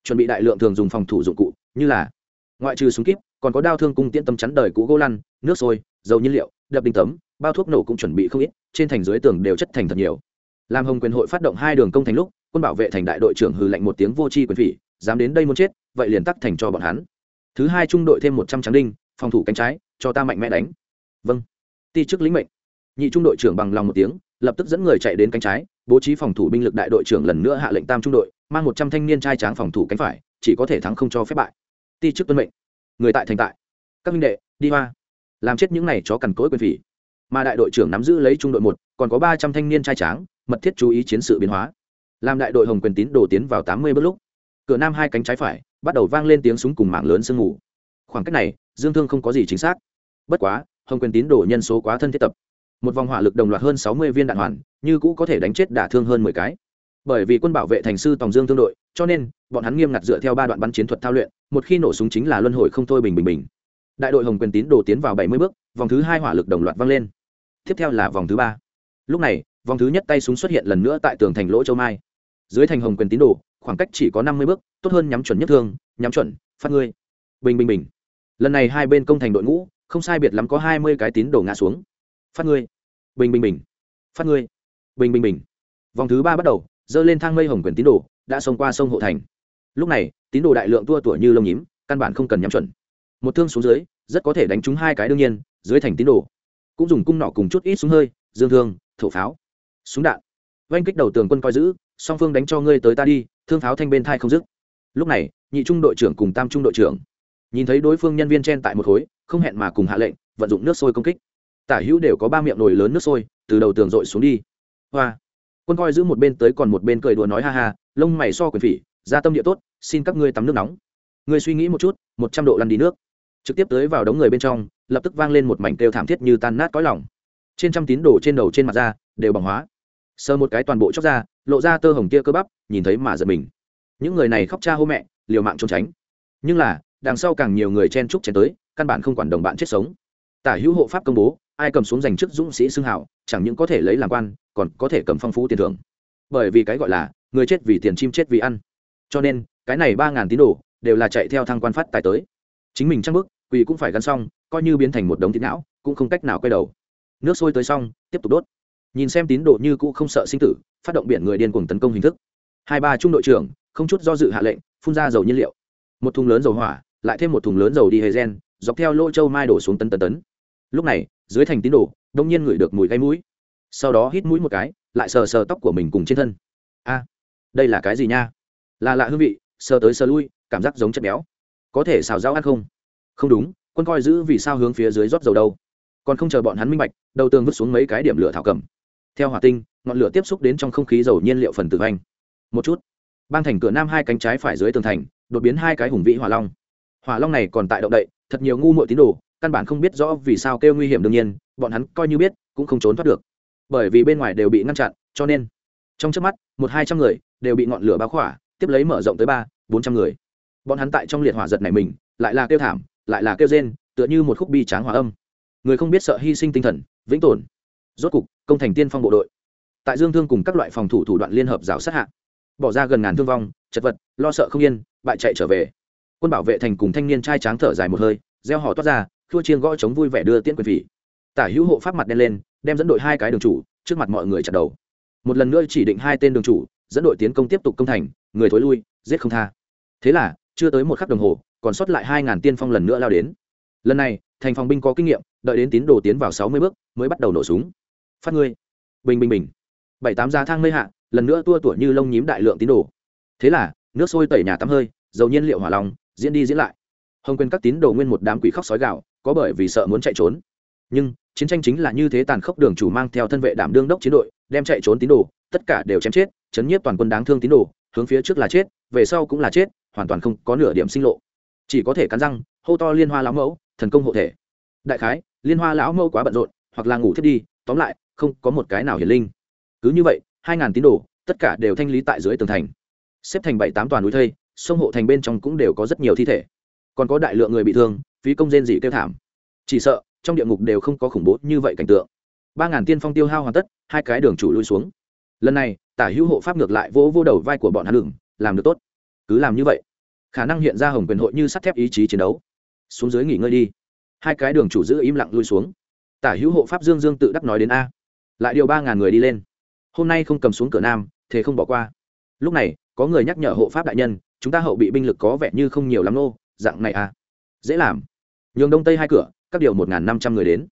chuẩn bị đại lượng thường dùng phòng thủ dụng cụ, như là ngoại trừ súng kíp, còn có đao thương cung tiễn tâm chắn đời cũ gỗ lăn, nước sôi, dầu nhiên liệu, đập đinh tấm, bao thuốc nổ cũng chuẩn bị không ít, trên thành dưới tường đều chất thành thật nhiều. Làm hồng quyền hội phát động hai đường công thành lúc, quân bảo vệ thành đại đội trưởng hừ lạnh một tiếng vô tri quyền phỉ, dám đến đây muốn chết, vậy liền tắc thành cho bọn hắn. Thứ hai trung đội thêm một trăm tráng đinh, phòng thủ cánh trái, cho ta mạnh mẽ đánh. Vâng. Ti chức lĩnh mệnh. Nhị trung đội trưởng bằng lòng một tiếng, lập tức dẫn người chạy đến cánh trái, bố trí phòng thủ binh lực đại đội trưởng lần nữa hạ lệnh tam trung đội mang một trăm thanh niên trai tráng phòng thủ cánh phải, chỉ có thể thắng không cho phép bại. Ti chức tuân mệnh. Người tại thành tại. Các minh đệ, đi hoa. Làm chết những này chó cằn cỗi quyền phỉ. Mà đại đội trưởng nắm giữ lấy trung đội một, còn có ba trăm thanh niên trai tráng, mật thiết chú ý chiến sự biến hóa. Làm đại đội hồng quyền tín đổ tiến vào tám mươi bước lúc, cửa nam hai cánh trái phải, bắt đầu vang lên tiếng súng cùng mạng lớn sương mù. Khoảng cách này, dương thương không có gì chính xác. Bất quá, hồng quyền tín đổ nhân số quá thân thiết tập. Một vòng hỏa lực đồng loạt hơn sáu mươi viên đạn hoàn, như cũ có thể đánh chết đả thương hơn mười cái bởi vì quân bảo vệ thành sư tòng dương thương đội, cho nên, bọn hắn nghiêm ngặt dựa theo ba đoạn bắn chiến thuật thao luyện, một khi nổ súng chính là luân hồi không thôi bình bình bình. Đại đội hồng quyền tín đổ tiến vào bảy mươi bước, vòng thứ hai hỏa lực đồng loạt vang lên. Tiếp theo là vòng thứ ba. Lúc này, vòng thứ nhất tay súng xuất hiện lần nữa tại tường thành lỗ châu mai. Dưới thành hồng quyền tín đồ, khoảng cách chỉ có năm mươi bước, tốt hơn nhắm chuẩn nhất thương, nhắm chuẩn, phát ngươi. Bình bình bình. Lần này hai bên công thành đội ngũ, không sai biệt lắm có hai mươi cái tín đồ ngã xuống. Phát ngươi. Bình bình bình. Phát ngươi. Bình bình bình. Vòng thứ ba bắt đầu dơ lên thang mây hồng quyền tín đồ, đã xông qua sông hộ thành. Lúc này, tín đồ đại lượng tua tủa như lông nhím, căn bản không cần nhắm chuẩn. Một thương xuống dưới, rất có thể đánh trúng hai cái đương nhiên, dưới thành tín đồ. Cũng dùng cung nọ cùng chút ít súng hơi, dương thương, thổ pháo, súng đạn. Oanh kích đầu tường quân coi giữ, song phương đánh cho ngươi tới ta đi, thương pháo thanh bên thai không dứt. Lúc này, nhị trung đội trưởng cùng tam trung đội trưởng. Nhìn thấy đối phương nhân viên chen tại một khối, không hẹn mà cùng hạ lệnh, vận dụng nước sôi công kích. Tả hữu đều có ba miệng nồi lớn nước sôi, từ đầu tường dội xuống đi. Hoa! Quân coi giữ một bên tới còn một bên cười đùa nói ha ha, lông mày so quyền phỉ, ra tâm địa tốt, xin các ngươi tắm nước nóng. Ngươi suy nghĩ một chút, một trăm độ lăn đi nước. Trực tiếp tới vào đống người bên trong, lập tức vang lên một mảnh kêu thảm thiết như tan nát cõi lòng. Trên trăm tín đồ trên đầu trên mặt da đều bằng hóa. Sờ một cái toàn bộ chóc da lộ ra tơ hồng kia cơ bắp, nhìn thấy mà giật mình. Những người này khóc cha hô mẹ, liều mạng trốn tránh. Nhưng là, đằng sau càng nhiều người chen trúc chen tới, căn bản không quản đồng bạn chết sống. Tả hữu hộ pháp công bố, ai cầm xuống giành chức dũng sĩ xưng hảo chẳng những có thể lấy làm quan còn có thể cầm phong phú tiền thưởng. Bởi vì cái gọi là người chết vì tiền chim chết vì ăn. Cho nên cái này ba ngàn tín đồ đều là chạy theo thang quan phát tài tới. Chính mình trăng bước, quỳ cũng phải gắn xong coi như biến thành một đống thịt não cũng không cách nào quay đầu. Nước sôi tới xong tiếp tục đốt. Nhìn xem tín đồ như cũ không sợ sinh tử phát động biển người điên cuồng tấn công hình thức. Hai ba trung đội trưởng không chút do dự hạ lệnh phun ra dầu nhiên liệu. Một thùng lớn dầu hỏa lại thêm một thùng lớn dầu đi hề gen dọc theo lỗ châu mai đổ xuống tấn tấn tấn. Lúc này dưới thành tín đồ đông nhiên ngửi được mùi gây mũi. Sau đó hít mũi một cái, lại sờ sờ tóc của mình cùng trên thân. A, đây là cái gì nha? Là lạ hương vị, sờ tới sờ lui, cảm giác giống chất béo. Có thể xào rau ăn không? Không đúng, quân coi giữ vì sao hướng phía dưới rót dầu đâu. Còn không chờ bọn hắn minh bạch, đầu tường vứt xuống mấy cái điểm lửa thảo cầm. Theo hỏa tinh, ngọn lửa tiếp xúc đến trong không khí dầu nhiên liệu phần tử anh một chút, bang thành cửa nam hai cánh trái phải dưới tường thành, đột biến hai cái hùng vĩ hỏa long. Hỏa long này còn tại động đậy, thật nhiều ngu muội tín đồ, căn bản không biết rõ vì sao kêu nguy hiểm đương nhiên bọn hắn coi như biết, cũng không trốn thoát được. Bởi vì bên ngoài đều bị ngăn chặn, cho nên, trong trước mắt, một hai trăm người đều bị ngọn lửa bao khỏa, tiếp lấy mở rộng tới ba, bốn trăm người. Bọn hắn tại trong liệt hỏa giật này mình, lại là kêu thảm, lại là kêu rên, tựa như một khúc bi tráng hòa âm. Người không biết sợ hy sinh tinh thần, vĩnh tồn. Rốt cục, công thành tiên phong bộ đội. Tại dương thương cùng các loại phòng thủ thủ đoạn liên hợp rào sát hạ. Bỏ ra gần ngàn thương vong, chật vật, lo sợ không yên, bại chạy trở về. Quân bảo vệ thành cùng thanh niên trai tráng thở dài một hơi, gieo họ toát ra thua chiên gõ chống vui vẻ đưa tiễn quyền vị tả hữu hộ pháp mặt đen lên, đem dẫn đội hai cái đường chủ trước mặt mọi người chặt đầu. Một lần nữa chỉ định hai tên đường chủ, dẫn đội tiến công tiếp tục công thành, người thối lui, giết không tha. Thế là, chưa tới một khắc đồng hồ, còn sót lại hai ngàn tiên phong lần nữa lao đến. Lần này, thành phòng binh có kinh nghiệm, đợi đến tín đồ tiến vào sáu mươi bước, mới bắt đầu nổ súng. Phát ngươi. Bình bình bình. Bảy tám giá thang mây hạ, lần nữa tua tủa như lông nhím đại lượng tín đồ. Thế là, nước sôi tẩy nhà tắm hơi, dầu nhiên liệu hỏa lòng, diễn đi diễn lại. Hồng quên các tín đồ nguyên một đám quỷ khóc sói gạo có bởi vì sợ muốn chạy trốn. Nhưng chiến tranh chính là như thế tàn khốc đường chủ mang theo thân vệ đảm đương đốc chiến đội, đem chạy trốn tín đồ, tất cả đều chém chết, chấn nhiếp toàn quân đáng thương tín đồ, hướng phía trước là chết, về sau cũng là chết, hoàn toàn không có nửa điểm sinh lộ. Chỉ có thể cắn răng, hô to liên hoa lão mẫu, thần công hộ thể. Đại khái, liên hoa lão mẫu quá bận rộn, hoặc là ngủ thiết đi, tóm lại, không có một cái nào hiển linh. Cứ như vậy, hai ngàn tín đồ, tất cả đều thanh lý tại dưới tường thành. Xếp thành bảy tám toàn núi thây, sông hộ thành bên trong cũng đều có rất nhiều thi thể. Còn có đại lượng người bị thương, phí công rên dị kêu thảm. Chỉ sợ trong địa ngục đều không có khủng bố như vậy cảnh tượng. Ba ngàn tiên phong tiêu hao hoàn tất, hai cái đường chủ lui xuống. Lần này, tả hữu hộ pháp ngược lại vỗ vô đầu vai của bọn hắn đừng làm được tốt. Cứ làm như vậy, khả năng hiện ra hồng quyền hội như sắt thép ý chí chiến đấu. Xuống dưới nghỉ ngơi đi. Hai cái đường chủ giữ im lặng lui xuống. Tả hữu hộ pháp dương dương tự đắc nói đến a. Lại điều ba ngàn người đi lên. Hôm nay không cầm xuống cửa nam, thế không bỏ qua. Lúc này, có người nhắc nhở hộ pháp đại nhân, chúng ta hậu bị binh lực có vẻ như không nhiều lắm nô, dạng này à dễ làm. Nhường đông tây hai cửa các điều một năm trăm người đến.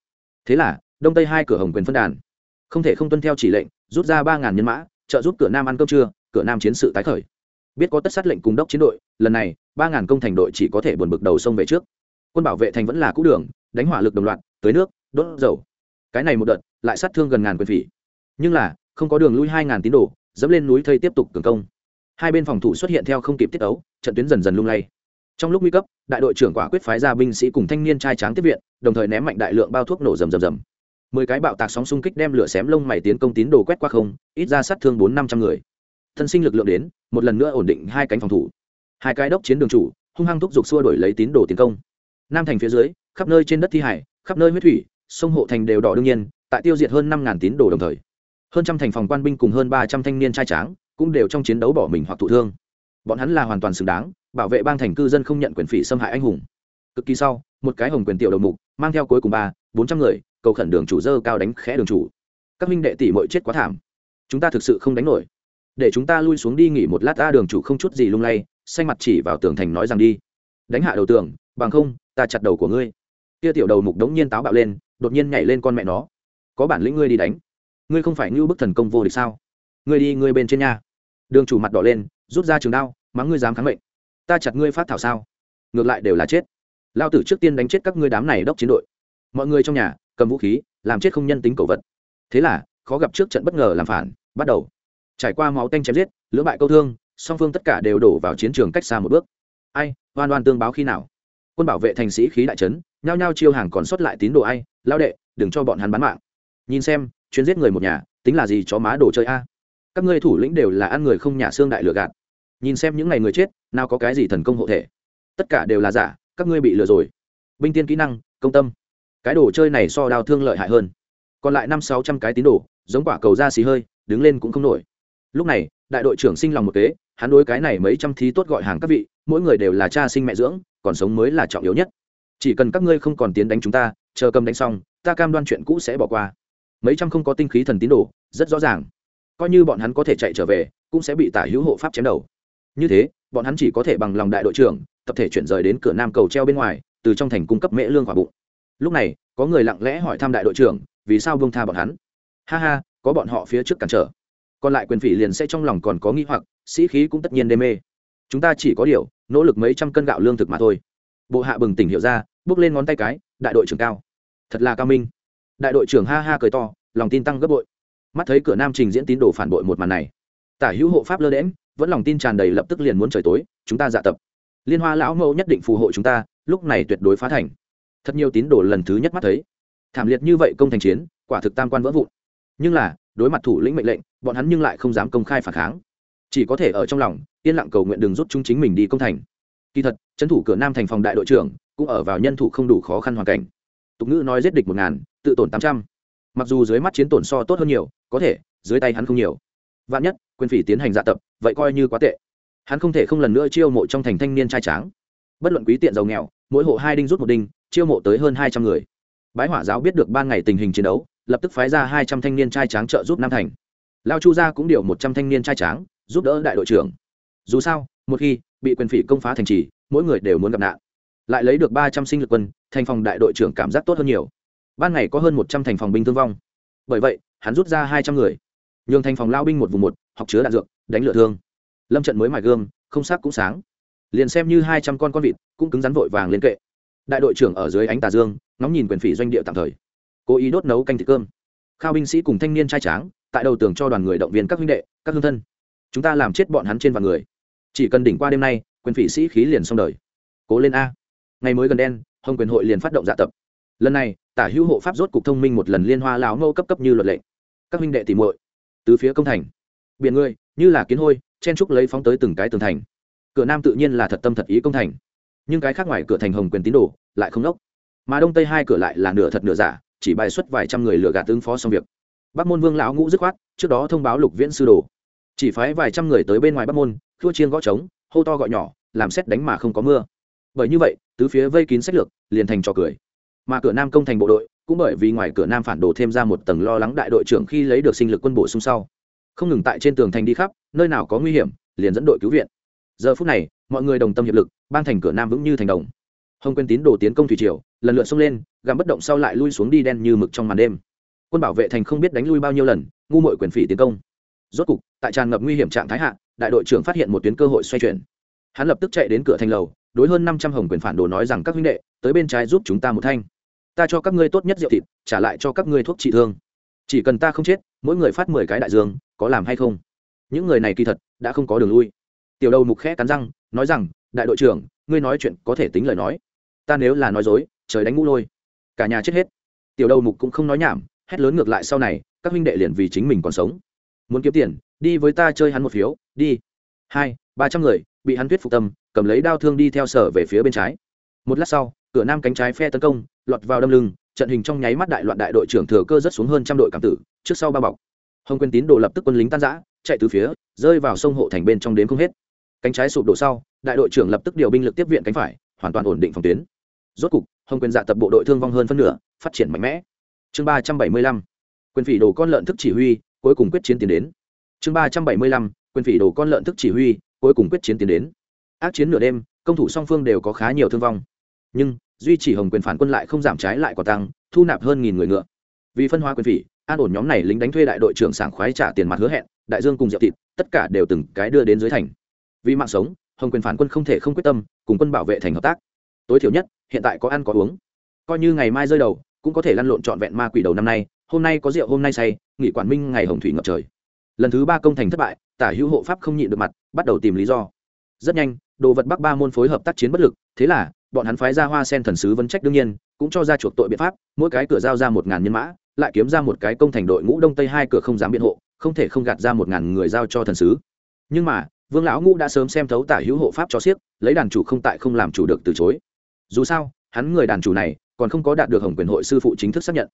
Thế là, đông tây hai cửa hồng quyền phân đàn. Không thể không tuân theo chỉ lệnh, rút ra ba nhân mã, trợ giúp cửa nam ăn cơm trưa, cửa nam chiến sự tái khởi. Biết có tất sát lệnh cùng đốc chiến đội, lần này, ba ngàn công thành đội chỉ có thể buồn bực đầu sông về trước. Quân bảo vệ thành vẫn là cũ đường, đánh hỏa lực đồng loạt, tới nước, đốt dầu. Cái này một đợt, lại sát thương gần ngàn quyền phỉ. Nhưng là, không có đường lui hai ngàn tín đồ, dẫm lên núi thây tiếp tục cường công. Hai bên phòng thủ xuất hiện theo không kịp tiết ấu, trận tuyến dần dần lung lay trong lúc nguy cấp, đại đội trưởng quả quyết phái ra binh sĩ cùng thanh niên trai tráng tiếp viện, đồng thời ném mạnh đại lượng bao thuốc nổ rầm rầm rầm. Mười cái bạo tạc sóng xung kích đem lửa xém lông mày tiến công tín đồ quét qua không, ít ra sát thương bốn năm trăm người. Thân sinh lực lượng đến, một lần nữa ổn định hai cánh phòng thủ. Hai cái đốc chiến đường chủ, hung hăng thúc giục xua đổi lấy tín đồ tiến công. Nam thành phía dưới, khắp nơi trên đất thi hải, khắp nơi huyết thủy, sông hộ thành đều đỏ đương nhiên, tại tiêu diệt hơn năm ngàn tín đồ đồng thời. Hơn trăm thành phòng quan binh cùng hơn ba trăm thanh niên trai tráng cũng đều trong chiến đấu bỏ mình hoặc thụ thương. Bọn hắn là hoàn toàn xứng đáng bảo vệ bang thành cư dân không nhận quyền phỉ xâm hại anh hùng. Cực kỳ sau, một cái hồng quyền tiểu đầu mục, mang theo cuối cùng ba, bốn trăm người, cầu khẩn đường chủ dơ cao đánh khẽ đường chủ. Các minh đệ tỷ mội chết quá thảm. Chúng ta thực sự không đánh nổi. Để chúng ta lui xuống đi nghỉ một lát ta đường chủ không chút gì lung lay, xanh mặt chỉ vào tường thành nói rằng đi. Đánh hạ đầu tường, bằng không, ta chặt đầu của ngươi. Kia tiểu đầu mục đống nhiên táo bạo lên, đột nhiên nhảy lên con mẹ nó. Có bản lĩnh ngươi đi đánh. Ngươi không phải như bức thần công vô địch sao? Ngươi đi, ngươi bên trên nhà đường chủ mặt đỏ lên, rút ra trường đao, mắng ngươi dám kháng mệnh ta chặt ngươi phát thảo sao? Ngược lại đều là chết. Lao tử trước tiên đánh chết các ngươi đám này đốc chiến đội. Mọi người trong nhà, cầm vũ khí, làm chết không nhân tính cầu vật. Thế là, khó gặp trước trận bất ngờ làm phản, bắt đầu. Trải qua máu tanh chém giết, lưỡng bại câu thương, song phương tất cả đều đổ vào chiến trường cách xa một bước. Ai, oan oan tương báo khi nào? Quân bảo vệ thành sĩ khí đại trấn, nhao nhao chiêu hàng còn sót lại tín đồ ai? Lao đệ, đừng cho bọn hắn bán mạng. Nhìn xem, chuyến giết người một nhà, tính là gì chó má đồ chơi a? Các ngươi thủ lĩnh đều là ăn người không nhà xương đại lừa gạt. Nhìn xem những ngày người chết nào có cái gì thần công hộ thể. Tất cả đều là giả, các ngươi bị lừa rồi. Binh tiên kỹ năng, công tâm. Cái đồ chơi này so đào thương lợi hại hơn. Còn lại năm sáu trăm cái tín đồ, giống quả cầu da xì hơi, đứng lên cũng không nổi. Lúc này, đại đội trưởng sinh lòng một kế, hắn đối cái này mấy trăm thí tốt gọi hàng các vị, mỗi người đều là cha sinh mẹ dưỡng, còn sống mới là trọng yếu nhất. Chỉ cần các ngươi không còn tiến đánh chúng ta, chờ cầm đánh xong, ta cam đoan chuyện cũ sẽ bỏ qua. Mấy trăm không có tinh khí thần tín đồ, rất rõ ràng. Coi như bọn hắn có thể chạy trở về, cũng sẽ bị tả hữu hộ pháp chém đầu. Như thế bọn hắn chỉ có thể bằng lòng đại đội trưởng, tập thể chuyển rời đến cửa nam cầu treo bên ngoài, từ trong thành cung cấp mễ lương quả bụng. Lúc này, có người lặng lẽ hỏi thăm đại đội trưởng, vì sao vương tha bọn hắn? Ha ha, có bọn họ phía trước cản trở. Còn lại quyền phỉ liền sẽ trong lòng còn có nghi hoặc, sĩ khí cũng tất nhiên đê mê. Chúng ta chỉ có điều, nỗ lực mấy trăm cân gạo lương thực mà thôi. Bộ hạ bừng tỉnh hiểu ra, bước lên ngón tay cái, đại đội trưởng cao. Thật là cao minh. Đại đội trưởng ha ha cười to, lòng tin tăng gấp bội. Mắt thấy cửa nam trình diễn tín đồ phản bội một màn này. Tả hữu hộ pháp lơ đễm vẫn lòng tin tràn đầy lập tức liền muốn trời tối, chúng ta dạ tập. Liên hoa lão mẫu nhất định phù hộ chúng ta, lúc này tuyệt đối phá thành. Thật nhiều tín đồ lần thứ nhất mắt thấy. Thảm liệt như vậy công thành chiến, quả thực tam quan vỡ vụn. Nhưng là, đối mặt thủ lĩnh mệnh lệnh, bọn hắn nhưng lại không dám công khai phản kháng. Chỉ có thể ở trong lòng, yên lặng cầu nguyện đừng rút chúng chính mình đi công thành. Kỳ thật, trấn thủ cửa nam thành phòng đại đội trưởng cũng ở vào nhân thủ không đủ khó khăn hoàn cảnh. Tục ngữ nói giết địch một ngàn, tự tổn tám trăm. Mặc dù dưới mắt chiến tổn so tốt hơn nhiều, có thể, dưới tay hắn không nhiều. Vạn nhất, quyền phỉ tiến hành dạ tập vậy coi như quá tệ. Hắn không thể không lần nữa chiêu mộ trong thành thanh niên trai tráng. Bất luận quý tiện giàu nghèo, mỗi hộ hai đinh rút một đinh, chiêu mộ tới hơn hai trăm người. Bái hỏa giáo biết được ban ngày tình hình chiến đấu, lập tức phái ra hai trăm thanh niên trai tráng trợ giúp nam thành. Lao chu gia cũng điều một trăm thanh niên trai tráng, giúp đỡ đại đội trưởng. Dù sao, một khi bị quyền phỉ công phá thành trì, mỗi người đều muốn gặp nạn. Lại lấy được ba trăm sinh lực quân, thành phòng đại đội trưởng cảm giác tốt hơn nhiều. Ban ngày có hơn một trăm thành phòng binh thương vong. Bởi vậy, hắn rút ra hai trăm người. Nhường thành phòng lao binh một vùng một học chứa đạn dược, đánh lửa thương. Lâm trận mới mài gương, không sắc cũng sáng. Liền xem như hai trăm con con vịt, cũng cứng rắn vội vàng lên kệ. Đại đội trưởng ở dưới ánh tà dương, ngóng nhìn quyền phỉ doanh địa tạm thời. Cố ý đốt nấu canh thịt cơm. Khao binh sĩ cùng thanh niên trai tráng, tại đầu tường cho đoàn người động viên các huynh đệ, các hương thân. Chúng ta làm chết bọn hắn trên vạn người. Chỉ cần đỉnh qua đêm nay, quyền phỉ sĩ khí liền xong đời. Cố lên a. Ngày mới gần đen, hồng quyền hội liền phát động dạ tập. Lần này, tả hữu hộ pháp rốt cục thông minh một lần liên hoa lão ngô cấp cấp như luật lệ. Các huynh đệ tìm muội, từ phía công thành biển người như là kiến hôi, chen trúc lấy phóng tới từng cái tường thành. Cửa nam tự nhiên là thật tâm thật ý công thành. Nhưng cái khác ngoài cửa thành hồng quyền tín đồ, lại không đốc mà đông tây hai cửa lại là nửa thật nửa giả, chỉ bài xuất vài trăm người lừa gạt ứng phó xong việc. Bắc môn vương lão ngũ dứt khoát, trước đó thông báo lục viễn sư đồ. Chỉ phái vài trăm người tới bên ngoài bắc môn thua chiên gõ trống, hô to gọi nhỏ, làm xét đánh mà không có mưa. Bởi như vậy, tứ phía vây kín sách lược, liền thành trò cười. Mà cửa nam công thành bộ đội, cũng bởi vì ngoài cửa nam phản đồ thêm ra một tầng lo lắng đại đội trưởng khi lấy được sinh lực quân bổ sung sau không ngừng tại trên tường thành đi khắp, nơi nào có nguy hiểm, liền dẫn đội cứu viện. Giờ phút này, mọi người đồng tâm hiệp lực ban thành cửa nam vững như thành đồng. Hồng quên tín đổ tiến công thủy triều, lần lượt xông lên, gặm bất động sau lại lui xuống đi đen như mực trong màn đêm. Quân bảo vệ thành không biết đánh lui bao nhiêu lần, ngu mội quyền phỉ tiến công. Rốt cục, tại tràn ngập nguy hiểm trạng thái hạ, đại đội trưởng phát hiện một tuyến cơ hội xoay chuyển. Hắn lập tức chạy đến cửa thành lầu, đối hơn năm trăm hồng quyền phản đồ nói rằng, các huynh đệ, tới bên trái giúp chúng ta một thanh. Ta cho các ngươi tốt nhất rượu thịt, trả lại cho các ngươi thuốc trị thương. Chỉ cần ta không chết, mỗi người phát mười cái đại dương có làm hay không? Những người này kỳ thật đã không có đường lui. Tiểu đầu mục khẽ cắn răng, nói rằng, đại đội trưởng, ngươi nói chuyện có thể tính lời nói. Ta nếu là nói dối, trời đánh ngũ lôi, cả nhà chết hết. Tiểu đầu mục cũng không nói nhảm, hét lớn ngược lại sau này, các huynh đệ liền vì chính mình còn sống. Muốn kiếm tiền, đi với ta chơi hắn một phiếu, đi. Hai, ba trăm người, bị hắn thuyết phục tâm, cầm lấy đao thương đi theo sở về phía bên trái. Một lát sau, cửa nam cánh trái phe tấn công, lọt vào đâm lưng, trận hình trong nháy mắt đại loạn đại đội trưởng thừa cơ rất xuống hơn trăm đội cảm tử, trước sau ba bọc hồng Quyền tín đồ lập tức quân lính tan giã chạy từ phía, rơi vào sông hộ thành bên trong đến không hết. Cánh trái sụp đổ sau, đại đội trưởng lập tức điều binh lực tiếp viện cánh phải, hoàn toàn ổn định phòng tuyến. Rốt cục, hồng quyền dạ tập bộ đội thương vong hơn phân nửa, phát triển mạnh mẽ. Chương ba trăm bảy mươi lăm, quyền phỉ đồ con lợn thức chỉ huy, cuối cùng quyết chiến tiến đến. Chương ba trăm bảy mươi lăm, quyền phỉ đồ con lợn thức chỉ huy, cuối cùng quyết chiến tiến đến. Ác chiến nửa đêm, công thủ song phương đều có khá nhiều thương vong. Nhưng, duy chỉ hồng quyền phản quân lại không giảm trái lại còn tăng, thu nạp hơn nghìn người ngựa. Vì phân hóa quyền phỉ an ổn nhóm này lính đánh thuê đại đội trưởng sảng khoái trả tiền mặt hứa hẹn, đại dương cùng diệp thịt, tất cả đều từng cái đưa đến dưới thành. Vì mạng sống, hồng quyền phản quân không thể không quyết tâm, cùng quân bảo vệ thành hợp tác. Tối thiểu nhất, hiện tại có ăn có uống. Coi như ngày mai rơi đầu, cũng có thể lăn lộn trọn vẹn ma quỷ đầu năm nay, hôm nay có rượu, hôm nay say, nghỉ quản minh ngày hồng thủy ngập trời. Lần thứ ba công thành thất bại, tả hữu hộ pháp không nhịn được mặt, bắt đầu tìm lý do. Rất nhanh, đồ vật bắc ba môn phối hợp tác chiến bất lực, thế là, bọn hắn phái ra hoa sen thần sứ vấn trách đương nhiên, cũng cho ra chuộc tội biện pháp, mỗi cái cửa giao ra một ngàn nhân mã lại kiếm ra một cái công thành đội ngũ đông tây hai cửa không dám biện hộ, không thể không gạt ra một ngàn người giao cho thần sứ. Nhưng mà, vương lão ngũ đã sớm xem thấu tả hữu hộ pháp cho siếc, lấy đàn chủ không tại không làm chủ được từ chối. Dù sao, hắn người đàn chủ này còn không có đạt được hồng quyền hội sư phụ chính thức xác nhận.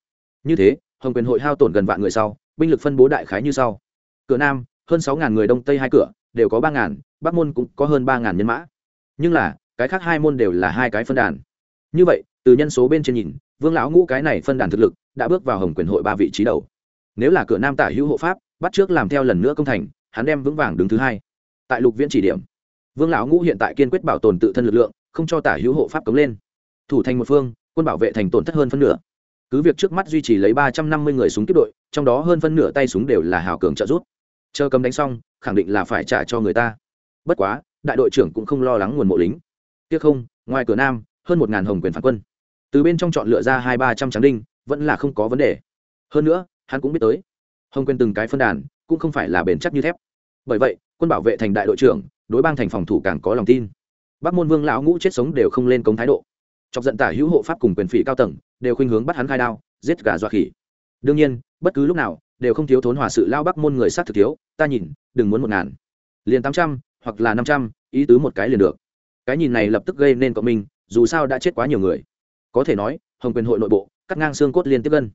Như thế, hồng quyền hội hao tổn gần vạn người sau, binh lực phân bố đại khái như sau. Cửa nam, hơn sáu ngàn người đông tây hai cửa, đều có ba ngàn, bắc môn cũng có hơn ba ngàn nhân mã. Nhưng là, cái khác hai môn đều là hai cái phân đàn. Như vậy, từ nhân số bên trên nhìn vương lão ngũ cái này phân đàn thực lực, đã bước vào hồng quyền hội ba vị trí đầu. Nếu là cửa nam tả hữu hộ pháp, bắt trước làm theo lần nữa công thành, hắn đem vững vàng đứng thứ hai. Tại lục viễn chỉ điểm, vương lão ngũ hiện tại kiên quyết bảo tồn tự thân lực lượng, không cho tả hữu hộ pháp cống lên. Thủ thành một phương, quân bảo vệ thành tổn thất hơn phân nửa. Cứ việc trước mắt duy trì lấy ba trăm năm mươi người súng tiếp đội, trong đó hơn phân nửa tay súng đều là hào cường trợ giúp. Chờ cầm đánh xong, khẳng định là phải trả cho người ta. Bất quá, đại đội trưởng cũng không lo lắng nguồn mộ lính. Tiếc không, ngoài cửa nam, hơn một ngàn hồng quyền phản quân từ bên trong chọn lựa ra hai ba trăm tráng đinh, vẫn là không có vấn đề. Hơn nữa, hắn cũng biết tới, hồng quên từng cái phân đàn, cũng không phải là bền chắc như thép. Bởi vậy, quân bảo vệ thành đại đội trưởng, đối bang thành phòng thủ càng có lòng tin. Bắc môn vương lão ngũ chết sống đều không lên công thái độ. Chọc giận tả hữu hộ pháp cùng quyền phỉ cao tầng, đều khuynh hướng bắt hắn khai đao, giết gà dọa khỉ. Đương nhiên, bất cứ lúc nào, đều không thiếu thốn hòa sự lao bắc môn người sát thực thiếu, ta nhìn, đừng muốn một ngàn. Liền tám trăm, hoặc là năm trăm, ý tứ một cái liền được. Cái nhìn này lập tức gây nên cộng minh, dù sao đã chết quá nhiều người có thể nói, hồng quyền hội nội bộ, cắt ngang xương cốt liên tiếp gân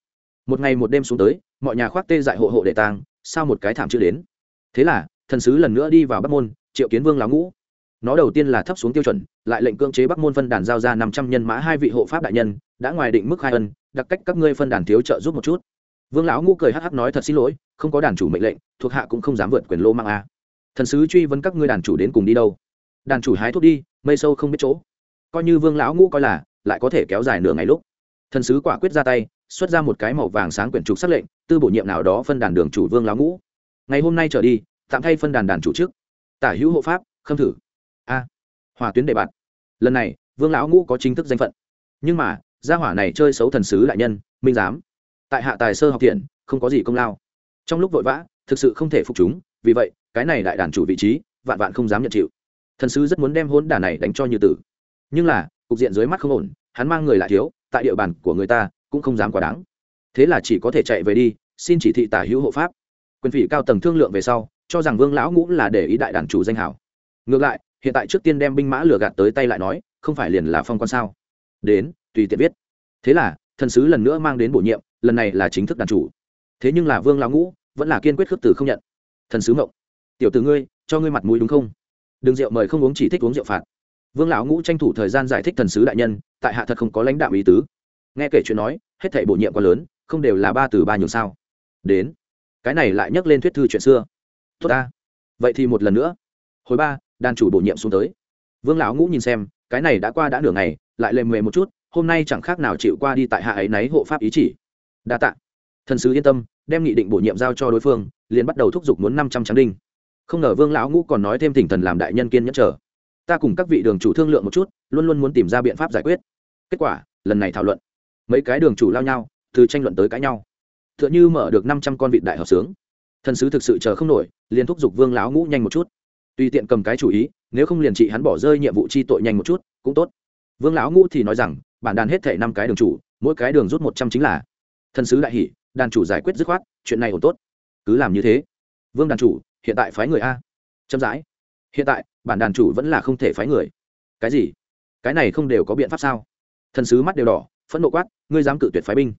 một ngày một đêm xuống tới, mọi nhà khoác tê dại hộ hộ để tang, sao một cái thảm chưa đến. Thế là, thần sứ lần nữa đi vào bắc môn, triệu kiến vương lão ngũ. Nó đầu tiên là thấp xuống tiêu chuẩn, lại lệnh cưỡng chế bắc môn phân đàn giao ra năm trăm nhân mã hai vị hộ pháp đại nhân, đã ngoài định mức hai ân, đặc cách các ngươi phân đàn thiếu trợ giúp một chút. Vương lão ngũ cười hắc hắc nói thật xin lỗi, không có đàn chủ mệnh lệnh, thuộc hạ cũng không dám vượt quyền lô mang a. Thần sứ truy vấn các ngươi đàn chủ đến cùng đi đâu? Đàn chủ hái thuốc đi, mây sâu không biết chỗ. Coi như vương lão ngũ coi là lại có thể kéo dài nửa ngày lúc. Thần sứ quả quyết ra tay, xuất ra một cái màu vàng sáng quyển trục xác lệnh, tư bổ nhiệm nào đó phân đàn đường chủ vương lão ngũ. Ngày hôm nay trở đi, tạm thay phân đàn đàn chủ trước. Tả hữu hộ pháp, khâm thử. A. Hòa tuyến đề bạt. Lần này, vương lão ngũ có chính thức danh phận. Nhưng mà, gia hỏa này chơi xấu thần sứ đại nhân, minh giám. Tại hạ tài sơ học thiện, không có gì công lao. Trong lúc vội vã, thực sự không thể phục chúng, vì vậy, cái này đại đàn chủ vị trí, vạn vạn không dám nhận chịu. Thần sứ rất muốn đem hôn đà này đánh cho như tử. Nhưng là cục diện dưới mắt không ổn, hắn mang người lại thiếu, tại địa bàn của người ta cũng không dám quá đáng. Thế là chỉ có thể chạy về đi, xin chỉ thị tả hữu hộ pháp. Quyền vị cao tầng thương lượng về sau, cho rằng vương lão ngũ là để ý đại đàn chủ danh hảo. Ngược lại, hiện tại trước tiên đem binh mã lừa gạt tới tay lại nói, không phải liền là phong quan sao? Đến, tùy tiện viết. Thế là, thần sứ lần nữa mang đến bổ nhiệm, lần này là chính thức đàn chủ. Thế nhưng là vương lão ngũ vẫn là kiên quyết khước từ không nhận. Thần sứ mộng tiểu t ử ngươi, cho ngươi mặt mũi đúng không? Đừng rượu mời không uống chỉ thích uống rượu phạt vương lão ngũ tranh thủ thời gian giải thích thần sứ đại nhân, tại hạ thật không có lãnh đạo ý tứ. Nghe kể chuyện nói, hết thảy bổ nhiệm quá lớn, không đều là ba từ ba nhường sao? Đến. Cái này lại nhắc lên thuyết thư chuyện xưa. Tốt ta. Vậy thì một lần nữa. Hồi ba, đàn chủ bổ nhiệm xuống tới. Vương lão ngũ nhìn xem, cái này đã qua đã nửa ngày, lại lềm mề một chút, hôm nay chẳng khác nào chịu qua đi tại hạ ấy náy hộ pháp ý chỉ. Đa tạ. Thần sứ yên tâm, đem nghị định bổ nhiệm giao cho đối phương, liền bắt đầu thúc giục muốn năm trăm tráng đinh. Không ngờ vương lão ngũ còn nói thêm thỉnh thần làm đại nhân kiên nhẫn chờ ta cùng các vị đường chủ thương lượng một chút, luôn luôn muốn tìm ra biện pháp giải quyết. Kết quả, lần này thảo luận, mấy cái đường chủ lao nhau, từ tranh luận tới cãi nhau. T h ư ợ n h ư mở được năm trăm con vịt đại hợp sướng. Thần sứ thực sự chờ không nổi, liền thúc giục vương lão ngũ nhanh một chút. Tùy tiện cầm cái chủ ý, nếu không liền trị hắn bỏ rơi nhiệm vụ chi tội nhanh một chút, cũng tốt. Vương lão ngũ thì nói rằng, bản đàn hết thể năm cái đường chủ, mỗi cái đường rút một trăm chính là. Thần sứ đại hỷ đàn chủ giải quyết dứt khoát, chuyện này ổn tốt. Cứ làm như thế. Vương đàn chủ, hiện tại phái người a. Chậm rãi hiện tại, bản đàn chủ vẫn là không thể phái người. Cái gì? Cái này không đều có biện pháp sao? Thần sứ mắt đều đỏ, phẫn nộ quát, ngươi dám cự tuyệt phái binh.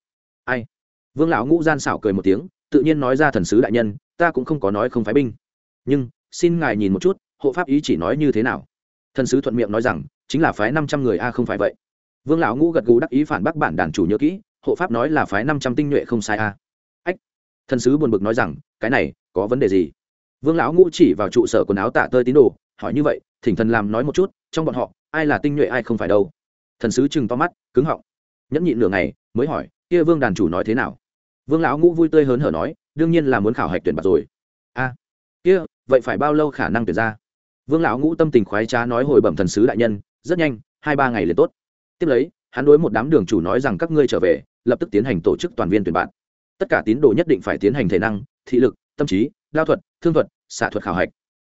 Ai? Vương lão ngũ gian xảo cười một tiếng, tự nhiên nói ra thần sứ đại nhân, ta cũng không có nói không phái binh. Nhưng, xin ngài nhìn một chút, hộ pháp ý chỉ nói như thế nào? Thần sứ thuận miệng nói rằng, chính là phái năm trăm người a không phải vậy. Vương lão ngũ gật gù đắc ý phản bác bản đàn chủ nhớ kỹ, hộ pháp nói là phái năm trăm tinh nhuệ không sai a. Ách! Thần sứ buồn bực nói rằng, cái này, có vấn đề gì? Vương lão ngũ chỉ vào trụ sở quần áo tạ tơi tín đồ, hỏi như vậy, thỉnh thần làm nói một chút, trong bọn họ, ai là tinh nhuệ ai không phải đâu. Thần sứ chừng to mắt, cứng họng. Nhẫn nhịn nửa ngày, mới hỏi, kia vương đàn chủ nói thế nào? Vương lão ngũ vui tươi hớn hở nói, đương nhiên là muốn khảo hạch tuyển bạc rồi. A, kia, vậy phải bao lâu khả năng tuyển ra? Vương lão ngũ tâm tình khoái trá nói hồi bẩm thần sứ đại nhân, rất nhanh, hai ba ngày liền tốt. Tiếp lấy, hắn đối một đám đường chủ nói rằng các ngươi trở về, lập tức tiến hành tổ chức toàn viên tuyển bạn tất cả tín đồ nhất định phải tiến hành thể năng, thị lực, tâm trí lao thuật, thương thuật xạ thuật khảo hạch.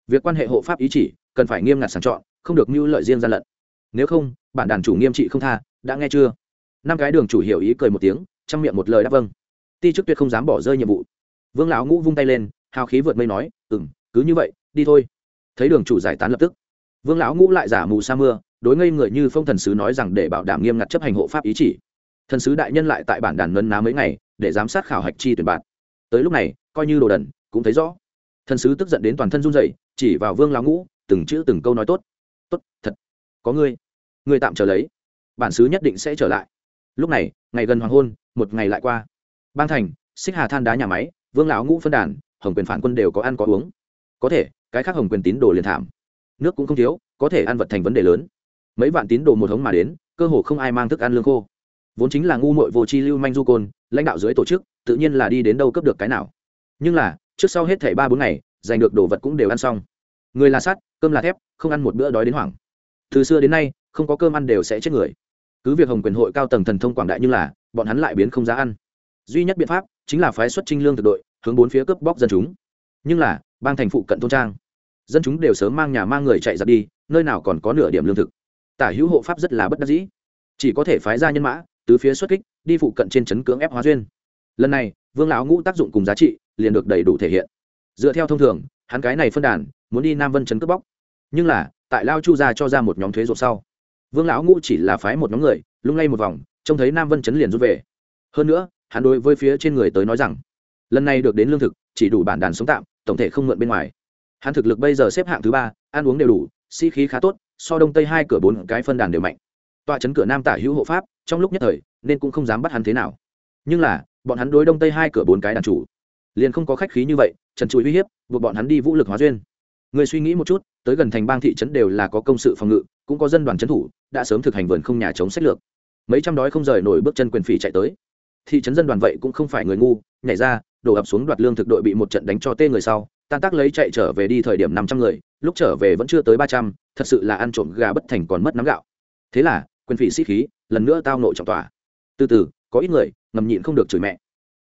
Việc quan hệ hộ pháp ý chỉ, cần phải nghiêm ngặt sàng chọn, không được mưu lợi riêng gian lận. Nếu không, bản đàn chủ nghiêm trị không tha, đã nghe chưa? Năm cái đường chủ hiểu ý cười một tiếng, trong miệng một lời đáp vâng. Ti chức tuyệt không dám bỏ rơi nhiệm vụ. Vương lão ngũ vung tay lên, hào khí vượt mây nói ừ m cứ như vậy, đi thôi. Thấy đường chủ giải tán lập tức, vương lão ngũ lại giả mù sa mưa, đối ngây người như phong thần sứ nói rằng để bảo đảm nghiêm ngặt chấp hành hộ pháp ý chỉ. Thần sứ đại nhân lại tại bản đàn nấn ná mấy ngày, để giám sát khảo hạch chi tuyển bạn tới lúc này, coi như đồ đần, cũng thấy rõ thần sứ tức giận đến toàn thân run rẩy, chỉ vào vương lão ngũ, từng chữ từng câu nói tốt. Tốt, thật, có ngươi. Ngươi tạm trở lấy. Bản sứ nhất định sẽ trở lại. Lúc này, ngày gần hoàng hôn, một ngày lại qua. Bang thành, xích hà than đá nhà máy, vương lão ngũ phân đàn, hồng quyền phản quân đều có ăn có uống. Có thể, cái khác hồng quyền tín đồ liền thảm. Nước cũng không thiếu, có thể ăn vật thành vấn đề lớn. Mấy vạn tín đồ một hống mà đến, cơ hồ không ai mang thức ăn lương khô. Vốn chính là ngu muội vô chi lưu manh du côn, lãnh đạo dưới tổ chức, tự nhiên là đi đến đâu cấp được cái nào nhưng là, trước sau hết thảy ba bốn ngày, giành được đồ vật cũng đều ăn xong. Người là sắt, cơm là thép, không ăn một bữa đói đến hoảng. Từ xưa đến nay, không có cơm ăn đều sẽ chết người. Cứ việc hồng quyền hội cao tầng thần thông quảng đại nhưng là, bọn hắn lại biến không giá ăn. Duy nhất biện pháp chính là phái xuất trinh lương thực đội, hướng bốn phía cướp bóc dân chúng. Nhưng là, bang thành phụ cận thôn trang, dân chúng đều sớm mang nhà mang người chạy ra đi, nơi nào còn có nửa điểm lương thực. Tả hữu hộ pháp rất là bất đắc dĩ. Chỉ có thể phái ra nhân mã từ phía xuất kích, đi phụ cận trên trấn cưỡng ép hóa duyên. Lần này, vương lão ngũ tác dụng cùng giá trị liền được đầy đủ thể hiện. Dựa theo thông thường, hắn cái này phân đàn, muốn đi nam vân trấn cướp bóc. Nhưng là, tại lao chu gia cho ra một nhóm thuế ruột sau. Vương lão ngũ chỉ là phái một nhóm người, lung lay một vòng, trông thấy nam vân trấn liền rút về. Hơn nữa, hắn đối với phía trên người tới nói rằng, lần này được đến lương thực, chỉ đủ bản đàn sống tạm, tổng thể không mượn bên ngoài. Hắn thực lực bây giờ xếp hạng thứ ba, ăn uống đều đủ, sĩ、si、khí khá tốt, so đông tây hai cửa bốn cái phân đàn đều mạnh. Tọa chấn cửa nam tả hữu hộ pháp, trong lúc nhất thời, nên cũng không dám bắt hắn thế nào. Nhưng là, bọn hắn đối đông tây hai cửa bốn cái đàn chủ liền không có khách khí như vậy trần trụi uy hiếp buộc bọn hắn đi vũ lực hóa duyên. Người suy nghĩ một chút tới gần thành bang thị trấn đều là có công sự phòng ngự cũng có dân đoàn trấn thủ đã sớm thực hành vườn không nhà chống sách lược. Mấy trăm đói không rời nổi bước chân quyền phỉ chạy tới. Thị trấn dân đoàn vậy cũng không phải người ngu nhảy ra đổ ập xuống đoạt lương thực đội bị một trận đánh cho tê người sau tan tác lấy chạy trở về đi thời điểm năm trăm người lúc trở về vẫn chưa tới ba trăm thật sự là ăn trộm gà bất thành còn mất nắm gạo. Thế là quyền phỉ sĩ khí lần nữa tao nội trọng tòa, từ từ có ít người ngầm nhịn không được chửi mẹ.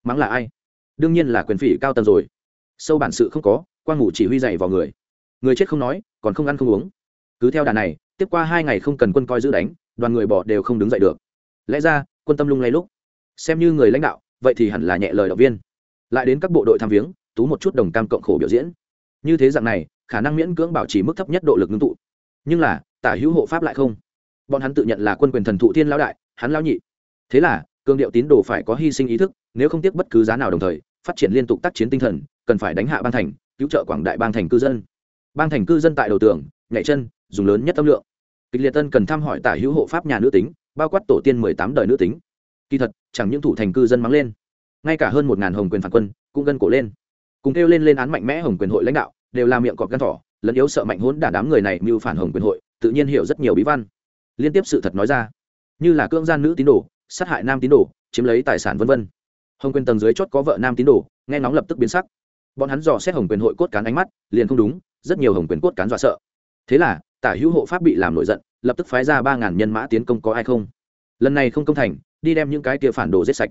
Mắng là ai? Đương nhiên là quyền phỉ cao tầng rồi. Sâu bản sự không có quan ngủ chỉ huy dạy vào người. Người chết không nói, còn không ăn không uống. Cứ theo đà này, tiếp qua hai ngày không cần quân coi giữ đánh, đoàn người bỏ đều không đứng dậy được. Lẽ ra, quân tâm lung lay lúc. Xem như người lãnh đạo, vậy thì hẳn là nhẹ lời động viên. Lại đến các bộ đội tham viếng, tú một chút đồng cam cộng khổ biểu diễn. Như thế dạng này, khả năng miễn cưỡng bảo trì mức thấp nhất độ lực ngưng tụ. Nhưng là, tả hữu hộ pháp lại không. Bọn hắn tự nhận là quân quyền thần thụ thiên lão đại, hắn lão nhị. Thế là cương điệu tín đồ phải có hy sinh ý thức, nếu không tiếc bất cứ giá nào đồng thời phát triển liên tục tác chiến tinh thần, cần phải đánh hạ bang thành, cứu trợ quảng đại bang thành cư dân. Bang thành cư dân tại đầu tường, nhảy chân, dùng lớn nhất tâm lượng. Kịch liệt tân cần thăm hỏi tả hữu hộ pháp nhà nữ tính, bao quát tổ tiên mười tám đời nữ tính. Kỳ thật, chẳng những thủ thành cư dân mắng lên, ngay cả hơn một ngàn hồng quyền phản quân cũng gân cổ lên. Cùng kêu lên lên án mạnh mẽ hồng quyền hội lãnh đạo, đều làm miệng cọp gan thỏ, lẫn yếu sợ mạnh hỗn đả đám người này mưu phản hồng quyền hội, tự nhiên hiểu rất nhiều bí văn. Liên tiếp sự thật nói ra, như là cưỡng gian nữ tín đồ, sát hại nam tín đồ, chiếm lấy tài sản vân vân hồng quyền tầng dưới chót có vợ nam tín đồ, nghe nóng lập tức biến sắc. Bọn hắn dò xét hồng quyền hội cốt cán ánh mắt, liền không đúng, rất nhiều hồng quyền cốt cán dọa sợ. Thế là, tả hữu hộ pháp bị làm nổi giận, lập tức phái ra ba ngàn nhân mã tiến công có ai không? Lần này không công thành, đi đem những cái kia phản đồ giết sạch.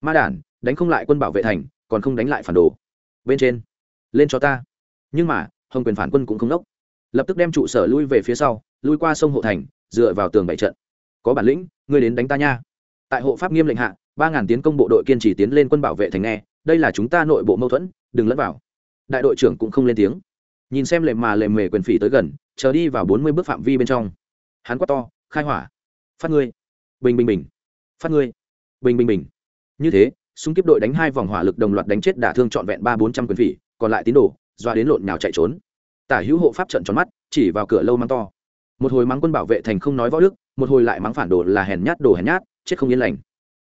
Ma đản, đánh không lại quân bảo vệ thành, còn không đánh lại phản đồ. Bên trên, lên cho ta. Nhưng mà, hồng quyền phản quân cũng không đốc. Lập tức đem trụ sở lui về phía sau, lui qua sông hộ thành, dựa vào tường bảy trận. Có bản lĩnh, ngươi đến đánh ta nha. Tại hộ pháp nghiêm lệnh hạ ba ngàn tiến công bộ đội kiên trì tiến lên quân bảo vệ thành nghe, đây là chúng ta nội bộ mâu thuẫn, đừng lẫn vào. Đại đội trưởng cũng không lên tiếng. Nhìn xem lệ mà lệ mề quyền phỉ tới gần, chờ đi vào bốn mươi bước phạm vi bên trong. Hắn quát to, khai hỏa, phát ngươi. Bình bình bình. Phát ngươi. Bình bình bình. Như thế súng kiếp đội đánh hai vòng hỏa lực đồng loạt đánh chết đả thương trọn vẹn ba bốn trăm quyền phỉ, còn lại tín đồ, doa đến lộn nhào chạy trốn. Tả hữu hộ pháp trận tròn mắt, chỉ vào cửa lâu mắng to. Một hồi mắng quân bảo vệ thành không nói võ đức, một hồi lại mắng phản đồ là hèn nhát đồ hèn nhát, chết không yên lành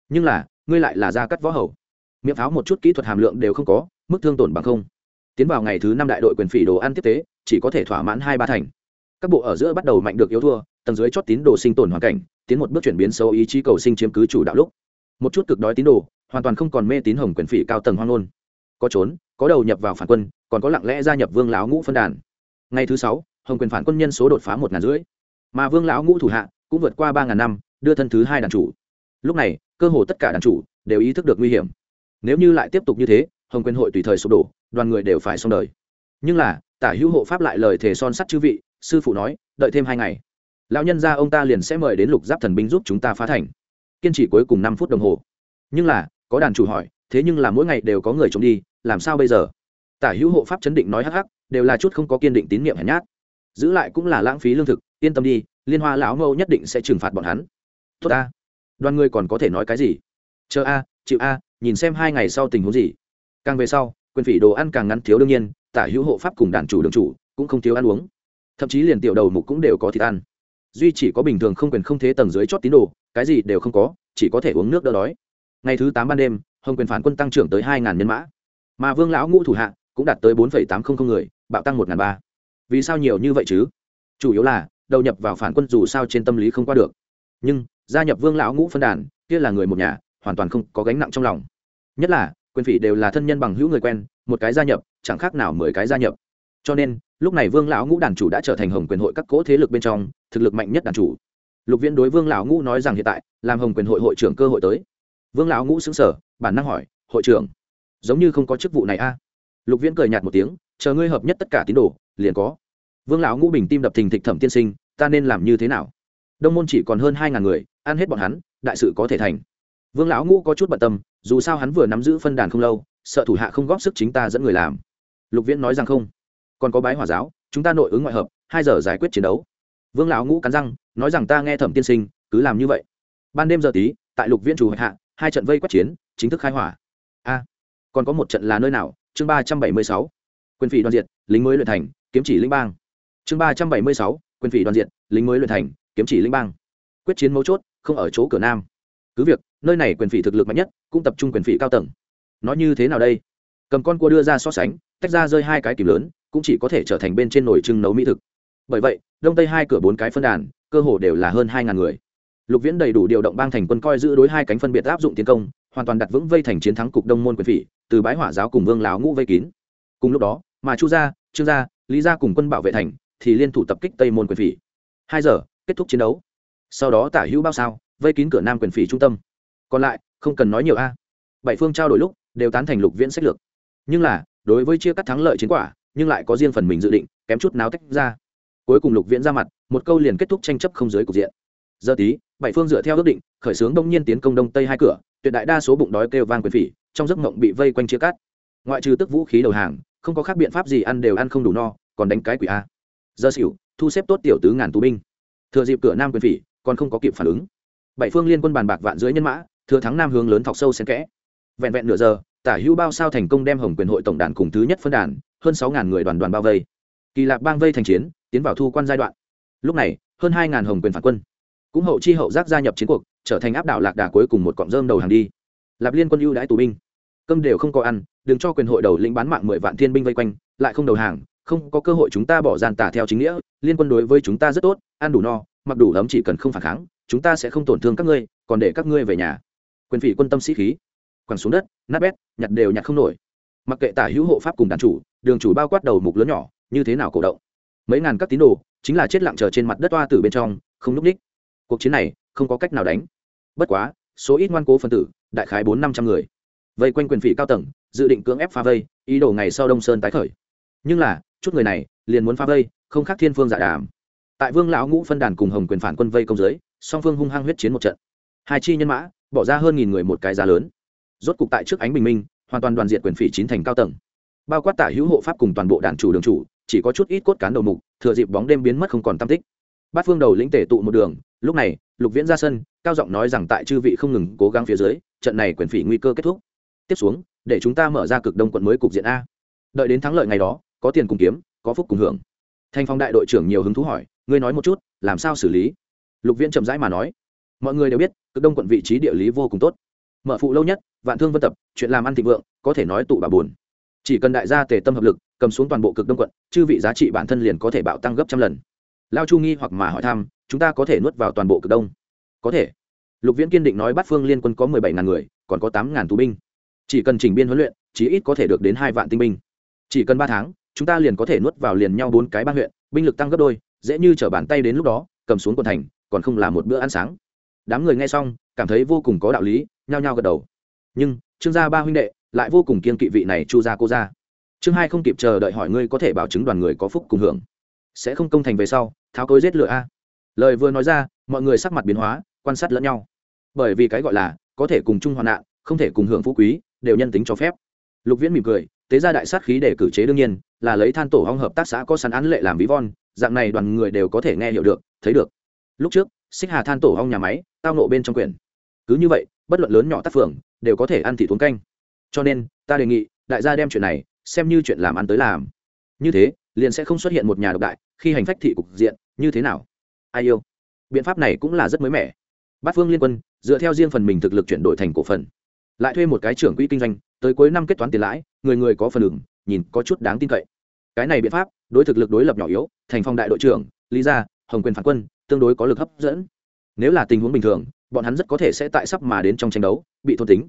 nhưng là, ngươi lại là gia cắt võ hầu. Miệng pháo một chút kỹ thuật hàm lượng đều không có, mức thương tổn bằng không. Tiến vào ngày thứ năm đại đội quyền phỉ đồ ăn tiếp tế, chỉ có thể thỏa mãn hai ba thành. Các bộ ở giữa bắt đầu mạnh được yếu thua, tầng dưới chót tín đồ sinh tồn hoàn cảnh, tiến một bước chuyển biến sâu ý chí cầu sinh chiếm cứ chủ đạo lúc. Một chút cực đói tín đồ, hoàn toàn không còn mê tín hồng quyền phỉ cao tầng hoang ngôn. Có trốn, có đầu nhập vào phản quân, còn có lặng lẽ gia nhập vương lão ngũ phân đàn. Ngày thứ sáu, hồng quyền phản quân nhân số đột phá một ngàn rưỡi. Mà vương lão ngũ thủ hạ cũng vượt qua ba ngàn năm, đưa thân thứ hai đàn chủ lúc này, cơ hồ tất cả đàn chủ đều ý thức được nguy hiểm. Nếu như lại tiếp tục như thế, hồng quyền hội tùy thời sụp đổ, đoàn người đều phải xong đời. Nhưng là, tả hữu hộ pháp lại lời thề son sắt chư vị, sư phụ nói, đợi thêm hai ngày, lão nhân gia ông ta liền sẽ mời đến lục giáp thần binh giúp chúng ta phá thành. Kiên trì cuối cùng năm phút đồng hồ. Nhưng là, có đàn chủ hỏi, thế nhưng là mỗi ngày đều có người trông đi, làm sao bây giờ? Tả hữu hộ pháp chấn định nói hắc hắc, đều là chút không có kiên định tín nhiệm hèn nhát. Giữ lại cũng là lãng phí lương thực, yên tâm đi, liên hoa lão mâu nhất định sẽ trừng phạt bọn hắn. Tốt ta đoàn người còn có thể nói cái gì? Chờ a, chịu a, nhìn xem hai ngày sau tình huống gì. Càng về sau, quyền phỉ đồ ăn càng ngắn thiếu đương nhiên, tả hữu hộ pháp cùng đàn chủ đường chủ cũng không thiếu ăn uống. Thậm chí liền tiểu đầu mục cũng đều có thịt ăn. Duy chỉ có bình thường không quyền không thế tầng dưới chót tín đồ, cái gì đều không có, chỉ có thể uống nước đỡ đói. Ngày thứ tám ban đêm, hồng quyền phản quân tăng trưởng tới hai ngàn nhân mã. Mà vương lão ngũ thủ hạ cũng đạt tới bốn tám trăm linh người, bạo tăng một ngàn ba. Vì sao nhiều như vậy chứ? Chủ yếu là, đầu nhập vào phản quân dù sao trên tâm lý không qua được. Nhưng gia nhập vương lão ngũ phân đàn, kia là người một nhà, hoàn toàn không có gánh nặng trong lòng. Nhất là, quyền phỉ đều là thân nhân bằng hữu người quen, một cái gia nhập, chẳng khác nào mười cái gia nhập. Cho nên, lúc này vương lão ngũ đàn chủ đã trở thành hồng quyền hội các cỗ thế lực bên trong, thực lực mạnh nhất đàn chủ. Lục viễn đối vương lão ngũ nói rằng hiện tại, làm hồng quyền hội hội trưởng cơ hội tới. Vương lão ngũ xứng sở bản năng hỏi, hội trưởng, giống như không có chức vụ này a? Lục viễn cười nhạt một tiếng, chờ ngươi hợp nhất tất cả tín đồ, liền có. Vương lão ngũ bình tim đập thình thịch thẩm tiên sinh, ta nên làm như thế nào? Đông môn chỉ còn hơn hai ngàn người, ăn hết bọn hắn, đại sự có thể thành. Vương lão ngũ có chút bận tâm, dù sao hắn vừa nắm giữ phân đàn không lâu, sợ thủ hạ không góp sức chính ta dẫn người làm. Lục viễn nói rằng không. Còn có bái hỏa giáo, chúng ta nội ứng ngoại hợp, hai giờ giải quyết chiến đấu. Vương lão ngũ cắn răng, nói rằng ta nghe thẩm tiên sinh, cứ làm như vậy. Ban đêm giờ tí, tại lục viễn chủ hạ, hai trận vây quét chiến, chính thức khai hỏa. A, còn có một trận là nơi nào? Chương ba trăm bảy mươi sáu. Quyền phỉ đoàn diệt, lính mới luyện thành, kiếm chỉ linh bang. Chương ba trăm bảy mươi sáu, quyền phỉ đoàn diệt, lính mới luyện thành kiếm chỉ linh bang. Quyết chiến mấu chốt, không ở chỗ cửa nam. Cứ việc, nơi này quyền phỉ thực lực mạnh nhất, cũng tập trung quyền phỉ cao tầng. Nói như thế nào đây? Cầm con cua đưa ra so sánh, tách ra rơi hai cái kìm lớn, cũng chỉ có thể trở thành bên trên nồi trưng nấu mỹ thực. Bởi vậy, đông tây hai cửa bốn cái phân đàn, cơ hồ đều là hơn hai ngàn người. Lục viễn đầy đủ điều động bang thành quân coi giữ đối hai cánh phân biệt áp dụng tiến công, hoàn toàn đặt vững vây thành chiến thắng cục đông môn quyền phỉ, từ bái hỏa giáo cùng vương láo ngũ vây kín. Cùng lúc đó, mà chu gia, trương gia, lý gia cùng quân bảo vệ thành, thì liên thủ tập kích tây môn quyền phỉ. Hai giờ kết thúc chiến đấu. Sau đó tả hữu bao sao, vây kín cửa nam quyền phỉ trung tâm. Còn lại, không cần nói nhiều a. Bảy phương trao đổi lúc, đều tán thành lục viễn sách lược. Nhưng là, đối với chia cắt thắng lợi chiến quả, nhưng lại có riêng phần mình dự định, kém chút náo tách ra. Cuối cùng lục viễn ra mặt, một câu liền kết thúc tranh chấp không giới cục diện. Giờ tí, bảy phương dựa theo ước định, khởi xướng đông nhiên tiến công đông tây hai cửa, tuyệt đại đa số bụng đói kêu vang quyền phỉ, trong giấc mộng bị vây quanh chia cắt. Ngoại trừ tức vũ khí đầu hàng, không có khác biện pháp gì ăn đều ăn không đủ no, còn đánh cái quỷ a. Giờ xỉu, thu xếp tốt tiểu tứ ngàn tù binh thừa dịp cửa nam quyền phỉ còn không có kịp phản ứng. Bảy phương liên quân bàn bạc vạn dưới nhân mã, thừa thắng nam hướng lớn thọc sâu xen kẽ. Vẹn vẹn nửa giờ, tả hữu bao sao thành công đem hồng quyền hội tổng đàn cùng thứ nhất phân đàn, hơn sáu ngàn người đoàn đoàn bao vây. Kỳ lạc bang vây thành chiến, tiến vào thu quan giai đoạn. Lúc này, hơn hai ngàn hồng quyền phản quân. Cũng hậu chi hậu giác gia nhập chiến cuộc, trở thành áp đảo lạc đà cuối cùng một cọng rơm đầu hàng đi. Lạp liên quân ưu đãi tù binh. Cơm đều không có ăn, đừng cho quyền hội đầu lĩnh bán mạng mười vạn thiên binh vây quanh, lại không đầu hàng không có cơ hội chúng ta bỏ gian tả theo chính nghĩa, liên quân đối với chúng ta rất tốt, ăn đủ no, mặc đủ ấm chỉ cần không phản kháng, chúng ta sẽ không tổn thương các ngươi, còn để các ngươi về nhà. Quyền phỉ quân tâm sĩ khí, quẳng xuống đất, nát bét, nhặt đều nhặt không nổi. Mặc kệ tả hữu hộ pháp cùng đàn chủ, đường chủ bao quát đầu mục lớn nhỏ, như thế nào cổ động? Mấy ngàn các tín đồ, chính là chết lặng chờ trên mặt đất toa từ bên trong, không núp ních. Cuộc chiến này, không có cách nào đánh. Bất quá, số ít ngoan cố phân tử, đại khái bốn năm trăm người. Vây quanh quyền phỉ cao tầng, dự định cưỡng ép phá vây, ý đồ ngày sau đông sơn tái khởi. Nhưng là chút người này liền muốn phá vây, không khác thiên phương giả đàm. Tại vương lão ngũ phân đàn cùng hồng quyền phản quân vây công giới song phương hung hăng huyết chiến một trận. Hai chi nhân mã bỏ ra hơn nghìn người một cái giá lớn. Rốt cục tại trước ánh bình minh, hoàn toàn đoàn diện quyền phỉ chín thành cao tầng. Bao quát tả hữu hộ pháp cùng toàn bộ đàn chủ đường chủ, chỉ có chút ít cốt cán đầu mục, thừa dịp bóng đêm biến mất không còn tam tích. Bát phương đầu lĩnh tể tụ một đường, lúc này, lục viễn ra sân, cao giọng nói rằng tại chư vị không ngừng cố gắng phía dưới, trận này quyền phỉ nguy cơ kết thúc. Tiếp xuống, để chúng ta mở ra cực đông quận mới cục diện a. Đợi đến thắng lợi ngày đó có tiền cùng kiếm, có phúc cùng hưởng. Thanh phong đại đội trưởng nhiều hứng thú hỏi, ngươi nói một chút, làm sao xử lý? Lục viễn chậm rãi mà nói, mọi người đều biết, cực đông quận vị trí địa lý vô cùng tốt. Mở phụ lâu nhất, vạn thương vân tập, chuyện làm ăn thịnh vượng, có thể nói tụ bà buồn. Chỉ cần đại gia tề tâm hợp lực, cầm xuống toàn bộ cực đông quận, chư vị giá trị bản thân liền có thể bạo tăng gấp trăm lần. Lao chu nghi hoặc mà hỏi thăm, chúng ta có thể nuốt vào toàn bộ cực đông? Có thể. Lục viễn kiên định nói bát phương liên quân có mười bảy ngàn người, còn có tám ngàn tù binh. Chỉ cần chỉnh biên huấn luyện, chí ít có thể được đến hai vạn tinh binh. Chỉ cần ba tháng chúng ta liền có thể nuốt vào liền nhau bốn cái ba huyện, binh lực tăng gấp đôi, dễ như t bàn tay đến lúc đó, cầm xuống quần thành, còn không là một bữa ăn sáng. Đám người nghe xong, cảm thấy vô cùng có đạo lý, nhao nhao gật đầu. Nhưng, trương gia ba huynh đệ, lại vô cùng kiên kỵ vị này chu gia, cô gia. Trương hai không kịp chờ đợi hỏi ngươi có thể bảo chứng đoàn người có phúc cùng hưởng. Sẽ không công thành về sau, tháo cối giết lửa a. Lời vừa nói ra, mọi người sắc mặt biến hóa, quan sát lẫn nhau. Bởi vì cái gọi là, có thể cùng chung hoạn nạn, không thể cùng hưởng phú quý, đều nhân tính cho phép. Lục viễn mỉm cười tế ra đại sát khí để cử chế đương nhiên, là lấy than tổ hong hợp tác xã có sẵn án lệ làm ví von, dạng này đoàn người đều có thể nghe hiểu được, thấy được. Lúc trước, xích hà than tổ hong nhà máy, tao nộ bên trong quyển. Cứ như vậy, bất luận lớn nhỏ tác phường, đều có thể ăn thị tuấn canh. Cho nên, ta đề nghị, đại gia đem chuyện này, xem như chuyện làm ăn tới làm. Như thế, liền sẽ không xuất hiện một nhà độc đại, khi hành phách thị cục diện, như thế nào? Ai yêu? Biện pháp này cũng là rất mới mẻ. Bát phương liên quân, dựa theo riêng phần mình thực lực chuyển đổi thành cổ phần lại thuê một cái trưởng quỹ kinh doanh, tới cuối năm kết toán tiền lãi, người người có phần đường nhìn có chút đáng tin cậy. Cái này biện pháp, đối thực lực đối lập nhỏ yếu, thành phong đại đội trưởng, lý gia, hồng quyền phản quân, tương đối có lực hấp dẫn. Nếu là tình huống bình thường, bọn hắn rất có thể sẽ tại sắp mà đến trong tranh đấu, bị thôn tính.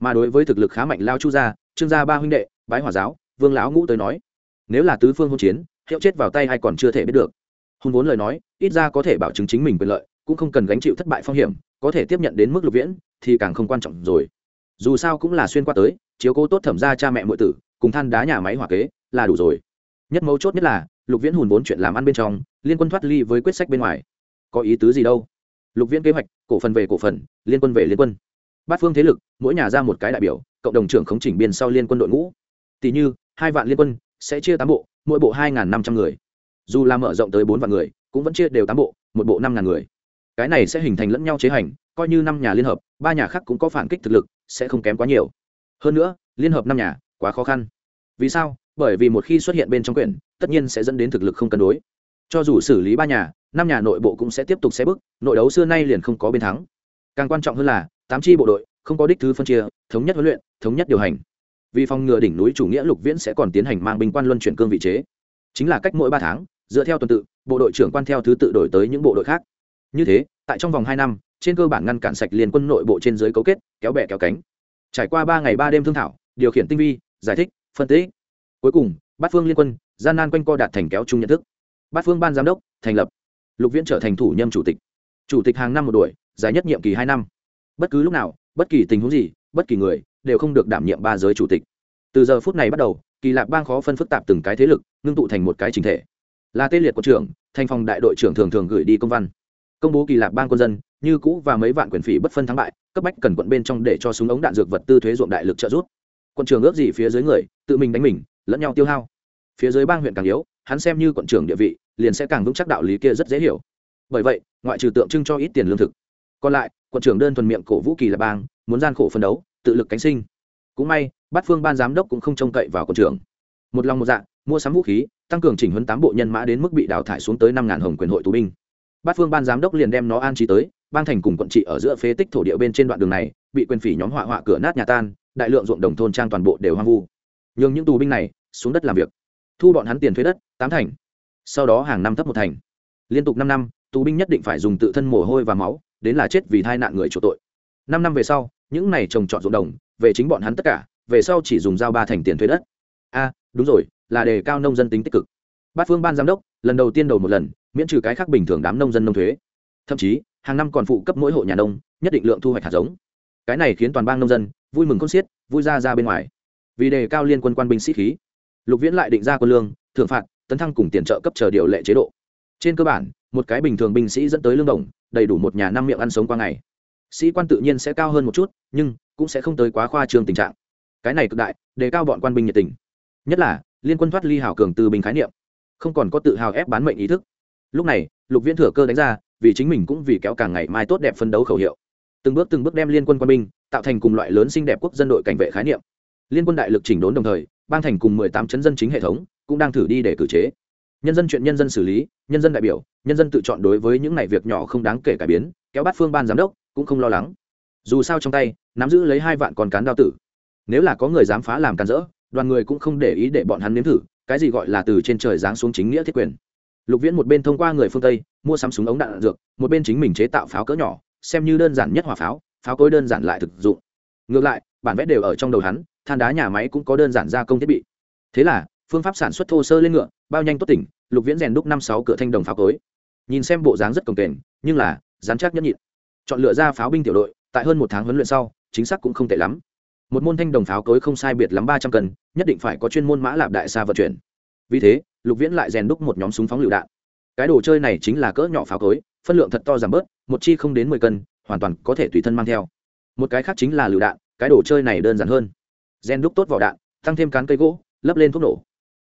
Mà đối với thực lực khá mạnh lao chu gia, trương gia ba huynh đệ, bái hòa giáo, vương lão ngũ tới nói, nếu là tứ phương hôn chiến, hiệu chết vào tay hay còn chưa thể biết được. Hùng vốn lời nói, ít ra có thể bảo chứng chính mình quyền lợi, cũng không cần gánh chịu thất bại phong hiểm, có thể tiếp nhận đến mức lục viễn, thì càng không quan trọng rồi dù sao cũng là xuyên qua tới, chiếu cố tốt thẩm ra cha mẹ m tử, cùng than đá nhà máy hỏa kế, là đủ rồi. Nhất mấu chốt nhất là, lục viễn hùn vốn chuyện làm ăn bên trong, liên quân thoát ly với quyết sách bên ngoài. Có ý tứ gì đâu? Lục viễn kế hoạch, cổ phần về cổ phần, liên quân về liên quân. Bát phương thế lực, mỗi nhà ra một cái đại biểu, cộng đồng trưởng khống chỉnh biên sau liên quân đội ngũ. Tỷ như, hai vạn liên quân, sẽ chia tám bộ, mỗi bộ hai năm trăm người. Dù làm mở rộng tới bốn vạn người, cũng vẫn chia đều tám bộ, một bộ năm ngàn người. Cái này sẽ hình thành lẫn nhau chế hành, coi như năm nhà liên hợp, ba nhà khác cũng có phản kích thực lực sẽ không kém quá nhiều. Hơn nữa, liên hợp năm nhà, quá khó khăn. Vì sao? Bởi vì một khi xuất hiện bên trong quyển, tất nhiên sẽ dẫn đến thực lực không cân đối. Cho dù xử lý ba nhà, năm nhà nội bộ cũng sẽ tiếp tục xé bức nội đấu xưa nay liền không có bên thắng. Càng quan trọng hơn là, tám chi bộ đội, không có đích thứ phân chia, thống nhất huấn luyện, thống nhất điều hành. Vì phòng ngừa đỉnh núi chủ nghĩa lục viễn sẽ còn tiến hành mang binh quan luân chuyển cương vị chế. Chính là cách mỗi ba tháng, dựa theo tuần tự, bộ đội trưởng quan theo thứ tự đổi tới những bộ đội khác. Như thế, tại trong vòng hai năm trên cơ bản ngăn cản sạch liên quân nội bộ trên dưới cấu kết, kéo bè kéo cánh. Trải qua ba ngày ba đêm thương thảo, điều khiển tinh vi, giải thích, phân tích. Cuối cùng, bát phương liên quân, gian nan quanh co đạt thành kéo chung nhận thức. Bát phương ban giám đốc, thành lập. Lục viễn trở thành thủ nhâm chủ tịch. Chủ tịch hàng năm một đuổi dài nhất nhiệm kỳ hai năm. Bất cứ lúc nào, bất kỳ tình huống gì, bất kỳ người, đều không được đảm nhiệm ba giới chủ tịch. Từ giờ phút này bắt đầu, kỳ lạc bang khó phân phức tạp từng cái thế lực, ngưng tụ thành một cái chính thể. Là tê liệt của trưởng, thành phòng đại đội trưởng thường thường gửi đi công văn. Công bố kỳ lạc bang quân dân như cũ và mấy vạn quyền phỉ bất phân thắng bại, cấp bách cần quận bên trong để cho súng ống đạn dược vật tư thuế ruộng đại lực trợ giúp. Quận trưởng ước gì phía dưới người, tự mình đánh mình, lẫn nhau tiêu hao. Phía dưới bang huyện càng yếu, hắn xem như quận trưởng địa vị, liền sẽ càng vững chắc đạo lý kia rất dễ hiểu. Bởi vậy, ngoại trừ tượng trưng cho ít tiền lương thực, còn lại, quận trưởng đơn thuần miệng cổ vũ kỳ là bang, muốn gian khổ phân đấu, tự lực cánh sinh. Cũng may, bát phương ban giám đốc cũng không trông cậy vào quận trưởng. Một lòng một dạ mua sắm vũ khí, tăng cường chỉnh huấn tám bộ nhân mã đến mức bị đào thải xuống tới năm ngàn hồng quyền hội tù binh bát phương ban giám đốc liền đem nó an trí tới, bang thành cùng quận trị ở giữa phế tích thổ địa bên trên đoạn đường này, bị quyền phỉ nhóm họa họa cửa nát nhà tan, đại lượng ruộng đồng thôn trang toàn bộ đều hoang vu. Nhường những tù binh này xuống đất làm việc, thu bọn hắn tiền thuế đất, tám thành, sau đó hàng năm thấp một thành. Liên tục năm năm, tù binh nhất định phải dùng tự thân mồ hôi và máu, đến là chết vì thai nạn người chủ tội. Năm năm về sau, những này trồng trọt ruộng đồng, về chính bọn hắn tất cả, về sau chỉ dùng giao ba thành tiền thuế đất. A, đúng rồi, là đề cao nông dân tính tích cực. Bát phương ban giám đốc, lần đầu tiên đầu một lần miễn trừ cái khác bình thường đám nông dân nông thuế. Thậm chí, hàng năm còn phụ cấp mỗi hộ nhà nông, nhất định lượng thu hoạch hạt giống. Cái này khiến toàn bang nông dân vui mừng con xiết, vui ra ra bên ngoài. Vì đề cao liên quân quan binh sĩ khí, lục viễn lại định ra quân lương thượng phạt, tấn thăng cùng tiền trợ cấp chờ điều lệ chế độ. Trên cơ bản, một cái bình thường binh sĩ dẫn tới lương đồng, đầy đủ một nhà năm miệng ăn sống qua ngày. Sĩ quan tự nhiên sẽ cao hơn một chút, nhưng cũng sẽ không tới quá khoa trương tình trạng. Cái này cực đại, đề cao bọn quan binh nhiệt tình. Nhất là, liên quân thoát ly hảo cường từ bình khái niệm. Không còn có tự hào ép bán mệnh ý thức lúc này, lục viễn thừa cơ đánh ra, vì chính mình cũng vì kéo càng ngày mai tốt đẹp phân đấu khẩu hiệu. Từng bước từng bước đem liên quân quân binh, tạo thành cùng loại lớn xinh đẹp quốc dân đội cảnh vệ khái niệm. Liên quân đại lực chỉnh đốn đồng thời ban thành cùng mười tám chấn dân chính hệ thống cũng đang thử đi để cử chế. Nhân dân chuyện nhân dân xử lý, nhân dân đại biểu, nhân dân tự chọn đối với những này việc nhỏ không đáng kể cải biến, kéo bắt phương ban giám đốc cũng không lo lắng. Dù sao trong tay, nắm giữ lấy hai vạn con cán đao tử. Nếu là có người dám phá làm càn rỡ, đoàn người cũng không để ý để bọn hắn nếm thử, cái gì gọi là từ trên trời giáng xuống chính nghĩa thiết quyền lục viễn một bên thông qua người phương tây, mua sắm súng ống đạn dược, một bên chính mình chế tạo pháo cỡ nhỏ, xem như đơn giản nhất hỏa pháo pháo cối đơn giản lại thực dụng. Ngược lại, bản vẽ đều ở trong đầu hắn, than đá nhà máy cũng có đơn giản gia công thiết bị. Thế là, phương pháp sản xuất thô sơ lên ngựa, bao nhanh tốt tỉnh, lục viễn rèn đúc năm sáu cửa thanh đồng pháo cối. Nhìn xem bộ dáng rất cồng kềnh, nhưng là, dán chắc nhất nhịn. Chọn lựa ra pháo binh tiểu đội, tại hơn một tháng huấn luyện sau, chính xác cũng không tệ lắm. Một môn thanh đồng pháo cối không sai biệt lắm ba trăm cân, nhất định phải có chuyên môn mã lạp đại xa vận chuyển vì thế, lục viễn lại rèn đúc một nhóm súng phóng lựu đạn. Cái đồ chơi này chính là cỡ nhỏ pháo cối, phân lượng thật to giảm bớt, một chi không đến mười cân, hoàn toàn có thể tùy thân mang theo. Một cái khác chính là lựu đạn, cái đồ chơi này đơn giản hơn. Rèn đúc tốt vỏ đạn, tăng thêm cán cây gỗ, lấp lên thuốc nổ.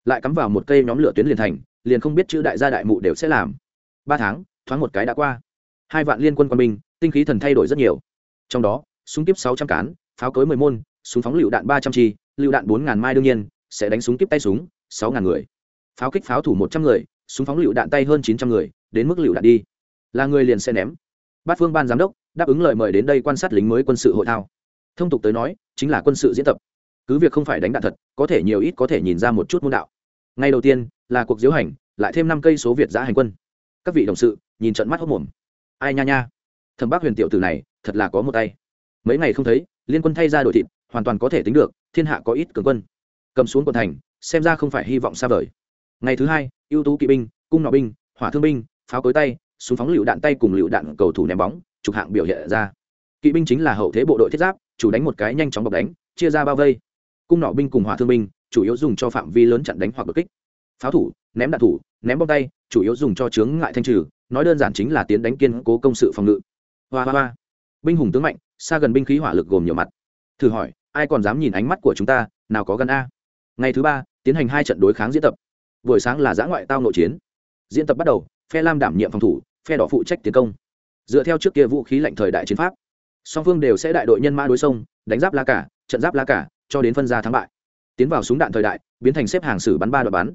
Lại cắm vào một cây nhóm lửa tuyến liền thành, liền không biết chữ đại gia đại mụ đều sẽ làm. Ba tháng, thoáng một cái đã qua. Hai vạn liên quân quân binh, tinh khí thần thay đổi rất nhiều. Trong đó, súng kíp sáu trăm cán, pháo cối mười môn, súng phóng lựu đạn ba trăm chi, lựu đạn bốn ngàn mai đương nhiên, sẽ đánh súng kíp tay súng sáu ngàn người. Pháo kích pháo thủ một trăm người, súng phóng lựu đạn tay hơn chín trăm người, đến mức lựu đạn đi. Là người liền sẽ ném. Bát phương ban giám đốc đáp ứng lời mời đến đây quan sát lính mới quân sự hội thao. Thông tục tới nói, chính là quân sự diễn tập. Cứ việc không phải đánh đạn thật, có thể nhiều ít có thể nhìn ra một chút môn đạo. Ngay đầu tiên, là cuộc diễu hành, lại thêm năm cây số việt giã hành quân. Các vị đồng sự, nhìn trận mắt hốc mồm. Ai nha nha. Thầm bác huyền tiểu tử này, thật là có một tay. Mấy ngày không thấy, liên quân thay ra đội thịt, hoàn toàn có thể tính được, thiên hạ có ít cường quân cầm xuống quận thành, xem ra không phải hy vọng xa vời. Ngày thứ hai, ưu tú kỵ binh, cung nọ binh, hỏa thương binh, pháo cối tay, súng phóng lựu đạn tay cùng lựu đạn cầu thủ ném bóng trục hạng biểu hiện ra. Kỵ binh chính là hậu thế bộ đội thiết giáp, chủ đánh một cái nhanh chóng bọc đánh, chia ra bao vây. Cung nọ binh cùng hỏa thương binh, chủ yếu dùng cho phạm vi lớn chặn đánh hoặc đột kích. Pháo thủ, ném đạn thủ, ném bom tay, chủ yếu dùng cho chướng ngại thanh trừ, nói đơn giản chính là tiến đánh kiên cố công sự phòng ngự. Hoa hoa hoa. Binh hùng tướng mạnh, xa gần binh khí hỏa lực gồm nhiều mặt. Thử hỏi, ai còn dám nhìn ánh mắt của chúng ta, nào có gần a? Ngày thứ ba, tiến hành hai trận đối kháng diễn tập. Buổi sáng là giã ngoại tao nội chiến. Diễn tập bắt đầu, phe lam đảm nhiệm phòng thủ, phe đỏ phụ trách tiến công. Dựa theo trước kia vũ khí lạnh thời đại chiến pháp, song phương đều sẽ đại đội nhân mã đối sông, đánh giáp la cả, trận giáp la cả, cho đến phân ra thắng bại. Tiến vào súng đạn thời đại, biến thành xếp hàng xử bắn ba đoạn bắn.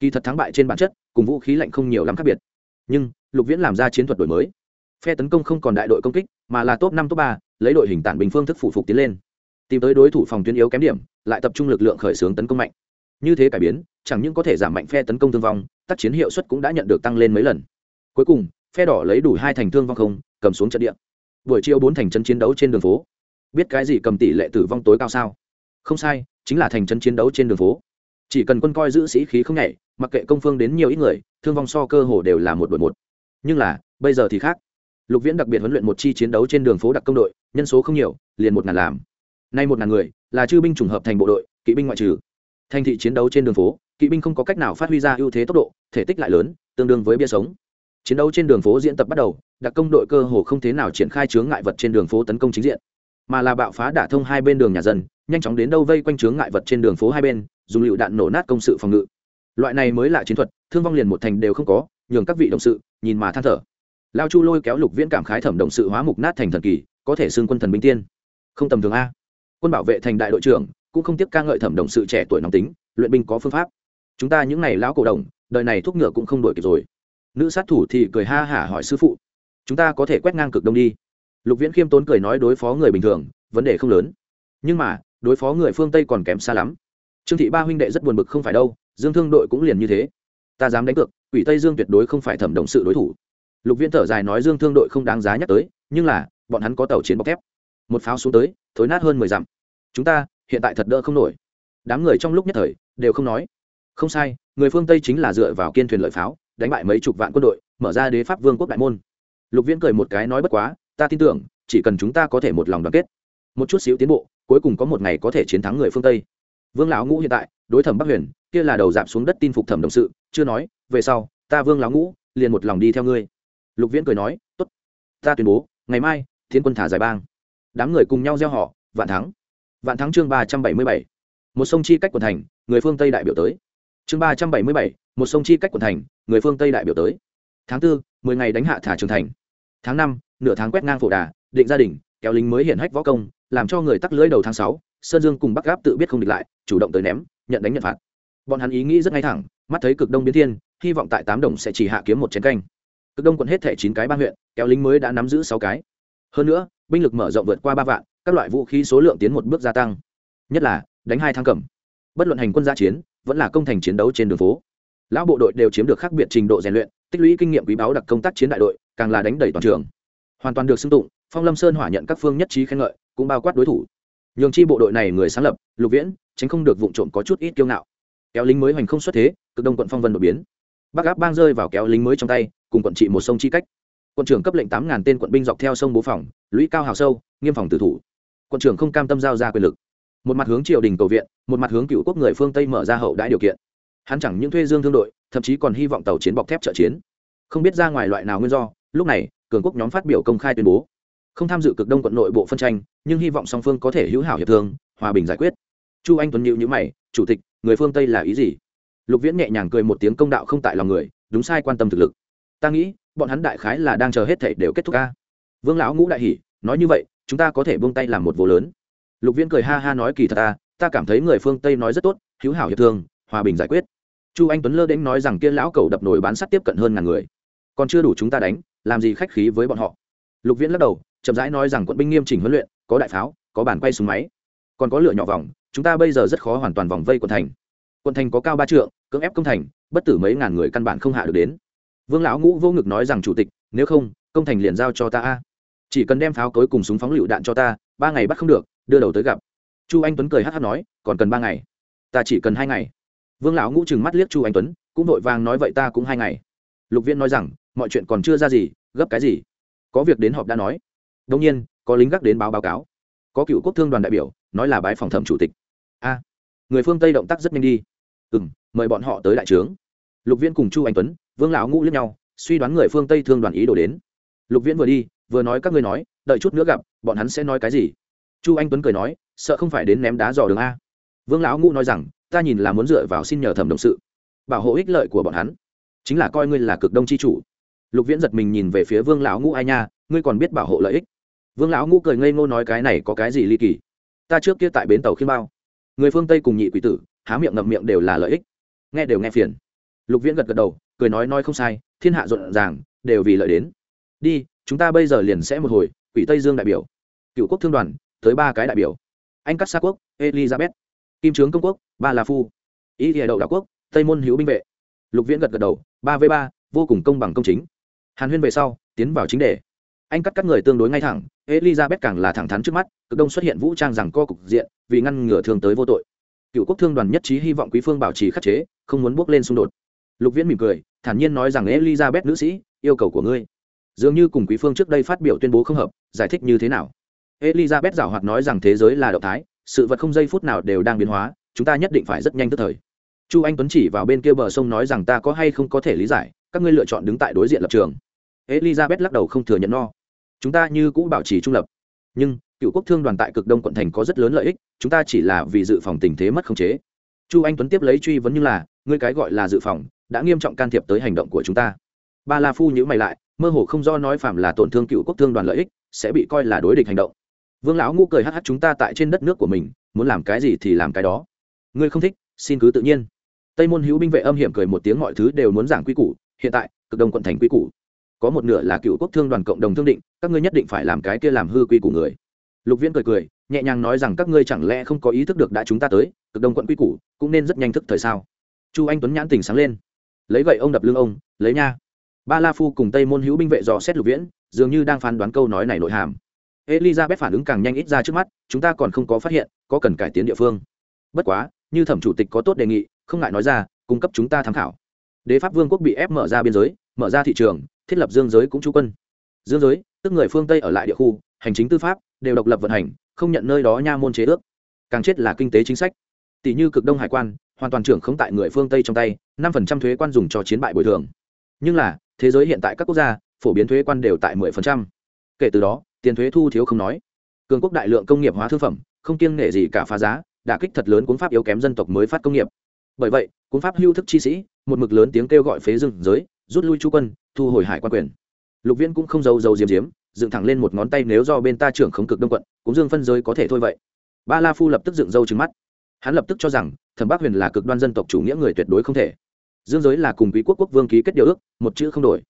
Kỳ thật thắng bại trên bản chất, cùng vũ khí lạnh không nhiều lắm khác biệt. Nhưng, lục viễn làm ra chiến thuật đổi mới. Phe tấn công không còn đại đội công kích, mà là top năm, top ba, lấy đội hình tản bình phương thức phụ phục tiến lên tìm tới đối thủ phòng tuyến yếu kém điểm, lại tập trung lực lượng khởi xướng tấn công mạnh. Như thế cải biến, chẳng những có thể giảm mạnh phe tấn công thương vong, tác chiến hiệu suất cũng đã nhận được tăng lên mấy lần. Cuối cùng, phe đỏ lấy đủ hai thành thương vong không, cầm xuống trận địa. Buổi chiều bốn thành chân chiến đấu trên đường phố. Biết cái gì cầm tỷ lệ tử vong tối cao sao? Không sai, chính là thành chân chiến đấu trên đường phố. Chỉ cần quân coi giữ sĩ khí không nhảy mặc kệ công phương đến nhiều ít người, thương vong so cơ hồ đều là một đội một. Nhưng là, bây giờ thì khác. Lục viễn đặc biệt huấn luyện một chi chiến đấu trên đường phố đặc công đội, nhân số không nhiều, liền một ngàn làm nay một ngàn người, là chư binh trùng hợp thành bộ đội, kỵ binh ngoại trừ. Thành thị chiến đấu trên đường phố, kỵ binh không có cách nào phát huy ra ưu thế tốc độ, thể tích lại lớn, tương đương với bia sống. Chiến đấu trên đường phố diễn tập bắt đầu, đặc công đội cơ hồ không thế nào triển khai chướng ngại vật trên đường phố tấn công chính diện, mà là bạo phá đả thông hai bên đường nhà dân, nhanh chóng đến đâu vây quanh chướng ngại vật trên đường phố hai bên, dùng lựu đạn nổ nát công sự phòng ngự. Loại này mới là chiến thuật, thương vong liền một thành đều không có, nhường các vị đồng sự, nhìn mà than thở. Lao chu lôi kéo lục viễn cảm khái thẩm động sự hóa mục nát thành thần kỳ, có thể xưng quân thần binh tiên. Không tầm thường a quân bảo vệ thành đại đội trưởng, cũng không tiếp ca ngợi thẩm đồng sự trẻ tuổi nóng tính, luyện binh có phương pháp. Chúng ta những n à y lão cổ đồng, đời này thuốc ngựa cũng không đổi kịp rồi. Nữ sát thủ thì cười ha hả hỏi sư phụ, chúng ta có thể quét ngang cực đông đi. Lục viễn khiêm tốn cười nói đối phó người bình thường, vấn đề không lớn. Nhưng mà, đối phó người phương tây còn kém xa lắm. Trương thị ba huynh đệ rất buồn bực không phải đâu, dương thương đội cũng liền như thế. Ta dám đánh cược, quỷ tây dương tuyệt đối không phải thẩm đồng sự đối thủ. Lục viễn thở dài nói dương thương đội không đáng giá nhắc tới, nhưng là, bọn hắn có tàu chiến bọc thép một pháo xuống tới, thối nát hơn mười dặm. Chúng ta, hiện tại thật đỡ không nổi. Đám người trong lúc nhất thời, đều không nói. Không sai, người phương tây chính là dựa vào kiên thuyền lợi pháo, đánh bại mấy chục vạn quân đội, mở ra đế pháp vương quốc đại môn. Lục viễn cười một cái nói bất quá, ta tin tưởng, chỉ cần chúng ta có thể một lòng đoàn kết, một chút xíu tiến bộ, cuối cùng có một ngày có thể chiến thắng người phương tây. Vương lão ngũ hiện tại, đối thẩm bắc huyền, kia là đầu dạp xuống đất tin phục thẩm đồng sự, chưa nói, về sau, ta vương lão ngũ, liền một lòng đi theo ngươi. Lục viễn cười nói t ố t ta tuyên bố, ngày mai, thiên quân thả giải bang đám người cùng nhau gieo họ, vạn thắng. Vạn thắng chương ba trăm bảy mươi bảy. Một sông chi cách quận thành, người phương tây đại biểu tới. Chương ba trăm bảy mươi bảy, một sông chi cách quận thành, người phương tây đại biểu tới. Tháng tư, mười ngày đánh hạ thả trường thành. Tháng năm, nửa tháng quét ngang phổ đà, định gia đình, kéo lính mới hiện hách võ công, làm cho người tắc lưỡi đầu tháng sáu, sơn dương cùng bắc gáp tự biết không địch lại, chủ động tới ném, nhận đánh nhận phạt. Bọn hắn ý nghĩ rất ngay thẳng, mắt thấy cực đông biến thiên, hy vọng tại tám đồng sẽ chỉ hạ kiếm một chén canh. Cực đông quận hết thẻ chín cái ba huyện, kéo lính mới đã nắm giữ sáu cái hơn nữa, binh lực mở rộng vượt qua ba vạn, các loại vũ khí số lượng tiến một bước gia tăng. Nhất là, đánh hai thang cầm. Bất luận hành quân gia chiến, vẫn là công thành chiến đấu trên đường phố. Lão bộ đội đều chiếm được khác biệt trình độ rèn luyện, tích lũy kinh nghiệm quý báu đặc công tác chiến đại đội, càng là đánh đẩy toàn trường. Hoàn toàn được xưng tụng, phong lâm sơn hỏa nhận các phương nhất trí khen ngợi, cũng bao quát đối thủ. Nhường chi bộ đội này người sáng lập, lục viễn, tránh không được vụ trộm có chút ít kiêu ngạo. Kéo lính mới hoành không xuất thế, cực đông quận phong vân đột biến. Bắc áp bang rơi vào kéo lính mới trong tay, cùng quận trị một sông chi cách quận trưởng cấp lệnh tám ngàn tên quận binh dọc theo sông bố phòng, lũy cao hào sâu, nghiêm phòng tử thủ. Quận trưởng không cam tâm giao ra quyền lực. Một mặt hướng triều đình cầu viện, một mặt hướng cựu quốc người phương tây mở ra hậu đãi điều kiện. Hắn chẳng những thuê dương thương đội, thậm chí còn hy vọng tàu chiến bọc thép trợ chiến. Không biết ra ngoài loại nào nguyên do, lúc này, cường quốc nhóm phát biểu công khai tuyên bố. Không tham dự cực đông quận nội bộ phân tranh, nhưng hy vọng song phương có thể hữu hảo hiệp thương, hòa bình giải quyết. Chu anh tuấn nhịu nhữ mày, chủ tịch, người phương tây là ý gì? Lục viễn nhẹ nhàng cười một tiếng công đạo không tại lòng người, đúng sai quan tâm thực lực. Ta nghĩ bọn hắn đại khái là đang chờ hết thảy đều kết thúc ca vương lão ngũ đại hỉ, nói như vậy, chúng ta có thể buông tay làm một vô lớn. Lục viễn cười ha ha nói kỳ thật ta ta cảm thấy người phương tây nói rất tốt, hữu hảo hiệp thương, hòa bình giải quyết. Chu anh tuấn lơ đến nói rằng kia lão cầu đập nổi bán sắt tiếp cận hơn ngàn người. Còn chưa đủ chúng ta đánh, làm gì khách khí với bọn họ. Lục viễn lắc đầu, chậm rãi nói rằng quận binh nghiêm chỉnh huấn luyện, có đại pháo, có bàn quay súng máy. Còn có lửa nhỏ vòng, chúng ta bây giờ rất khó hoàn toàn vòng vây quận thành. Quận thành có cao ba trượng, cưỡng ép công thành, bất tử mấy ngàn người căn bản không hạ được đến vương lão ngũ vô ngực nói rằng, chủ tịch, nếu không, công thành liền giao cho ta chỉ cần đem pháo cối cùng súng phóng lựu đạn cho ta, ba ngày bắt không được, đưa đầu tới gặp. Chu anh tuấn cười hát hát nói, còn cần ba ngày? Ta chỉ cần hai ngày. Vương lão ngũ chừng mắt liếc chu anh tuấn, cũng vội vàng nói, vậy ta cũng hai ngày. Lục viễn nói rằng, mọi chuyện còn chưa ra gì, gấp cái gì? Có việc đến họp đã nói. Đông nhiên, có lính gác đến báo báo cáo. Có cựu quốc thương đoàn đại biểu, nói là bái phòng thẩm chủ tịch. A, người phương tây động tác rất nhanh đi. Ừ m mời bọn họ tới đại trướng. Lục viễn cùng chu anh tuấn vương lão ngũ lướt nhau, suy đoán người phương tây thương đoàn ý đổ đến. Lục viễn vừa đi, vừa nói các ngươi nói, đợi chút nữa gặp, bọn hắn sẽ nói cái gì? Chu anh tuấn cười nói, sợ không phải đến ném đá dò đường a. Vương lão ngũ nói rằng, ta nhìn là muốn dựa vào xin nhờ thẩm đồng sự, bảo hộ ích lợi của bọn hắn. Chính là coi ngươi là cực đông c h i chủ. Lục viễn giật mình nhìn về phía vương lão ngũ ai nha, ngươi còn biết bảo hộ lợi ích. Vương lão ngũ cười ngây ngô nói cái này có cái gì ly kỳ? Ta trước kia tại bến tàu khiêm bao. Người phương tây cùng nhị quỷ tử, há miệng ngậm miệng đều là lợi ích. Nghe đều nghe phiền. Lục viễn gật gật đầu cười nói nói không sai, thiên hạ rộn ràng, đều vì lợi đến. Đi, chúng ta bây giờ liền sẽ một hồi, quỷ tây dương đại biểu. Cựu quốc thương đoàn, tới ba cái đại biểu. Anh cắt xa quốc, elizabeth. Kim trướng công quốc, ba là phu. Ý địa đậu đảo quốc, tây môn hữu binh vệ. Lục viễn gật gật đầu, ba với ba, vô cùng công bằng công chính. Hàn huyên về sau, tiến vào chính đề. Anh cắt các người tương đối ngay thẳng, elizabeth càng là thẳng thắn trước mắt, cực đông xuất hiện vũ trang rằng co cục diện, vì ngăn ngừa thương tới vô tội. Cựu quốc thương đoàn nhất trí hy vọng quý phương bảo trì khắc chế, không muốn bước lên xung đột lục viễn mỉm cười, thản nhiên nói rằng elizabeth nữ sĩ, yêu cầu của ngươi. Dường như cùng quý phương trước đây phát biểu tuyên bố không hợp, giải thích như thế nào? Elizabeth giảo hoạt nói rằng thế giới là động thái, sự vật không giây phút nào đều đang biến hóa, chúng ta nhất định phải rất nhanh tức thời. Chu anh tuấn chỉ vào bên kia bờ sông nói rằng ta có hay không có thể lý giải, các ngươi lựa chọn đứng tại đối diện lập trường. Elizabeth lắc đầu không thừa nhận no. Chúng ta như cũ bảo trì trung lập. Nhưng, cựu quốc thương đoàn tại cực đông quận thành có rất lớn lợi ích, chúng ta chỉ là vì dự phòng tình thế mất khống chế. Chu anh tuấn tiếp lấy truy vấn như là, ngươi cái gọi là dự phòng đã nghiêm trọng can thiệp tới hành động của chúng ta. Ba la phu nhữ mày lại, mơ hồ không do nói phạm là tổn thương cựu quốc thương đoàn lợi ích, sẽ bị coi là đối địch hành động. Vương lão ngu cười hh chúng ta tại trên đất nước của mình, muốn làm cái gì thì làm cái đó. Ngươi không thích, xin cứ tự nhiên. Tây môn hữu binh vệ âm hiểm cười một tiếng mọi thứ đều muốn giảng quy củ, hiện tại, cực đông quận thành quy củ. Có một nửa là cựu quốc thương đoàn cộng đồng thương định, các ngươi nhất định phải làm cái kia làm hư quy củ người. Lục viễn cười cười, nhẹ nhàng nói rằng các ngươi chẳng lẽ không có ý thức được đã chúng ta tới, cực đông quận quy củ, cũng nên rất nhanh thức thời sao. Chu anh tuấn nhãn tình sáng lên lấy gậy ông đập lưng ông, lấy nha. Ba la phu cùng tây môn hữu binh vệ dò xét lục viễn, dường như đang phán đoán câu nói này nội hàm. Elizabeth phản ứng càng nhanh ít ra trước mắt, chúng ta còn không có phát hiện, có cần cải tiến địa phương. Bất quá, như thẩm chủ tịch có tốt đề nghị, không ngại nói ra, cung cấp chúng ta tham khảo. Đế pháp vương quốc bị ép mở ra biên giới, mở ra thị trường, thiết lập dương giới cũng chú quân. Dương giới, tức người phương tây ở lại địa khu, hành chính tư pháp, đều độc lập vận hành, không nhận nơi đó nha môn chế ước. Càng chết là kinh tế chính sách. Tỷ như cực đông hải quan hoàn toàn trưởng không tại người phương tây trong tay, năm phần trăm thuế quan dùng cho chiến bại bồi thường. Nhưng là, thế giới hiện tại các quốc gia, phổ biến thuế quan đều tại mười phần trăm. Kể từ đó, tiền thuế thu thiếu không nói. Cường quốc đại lượng công nghiệp hóa thương phẩm, không kiêng nể gì cả phá giá, đả kích thật lớn cuốn pháp yếu kém dân tộc mới phát công nghiệp. Bởi vậy, cuốn pháp hưu thức chi sĩ, một mực lớn tiếng kêu gọi phế rừng giới, rút lui chú quân, thu hồi hải quan quyền. Lục viễn cũng không giấu giấu diếm diếm dựng thẳng lên một ngón tay nếu do bên ta trưởng khống cực đông quận cũng dương phân giới có thể thôi vậy. Ba la phu lập tức dựng râu trứng mắt hắn lập tức cho rằng, thẩm bắc huyền là cực đoan dân tộc chủ nghĩa người tuyệt đối không thể. Dương giới là cùng quý quốc quốc vương ký kết điều ước, một chữ không đổi.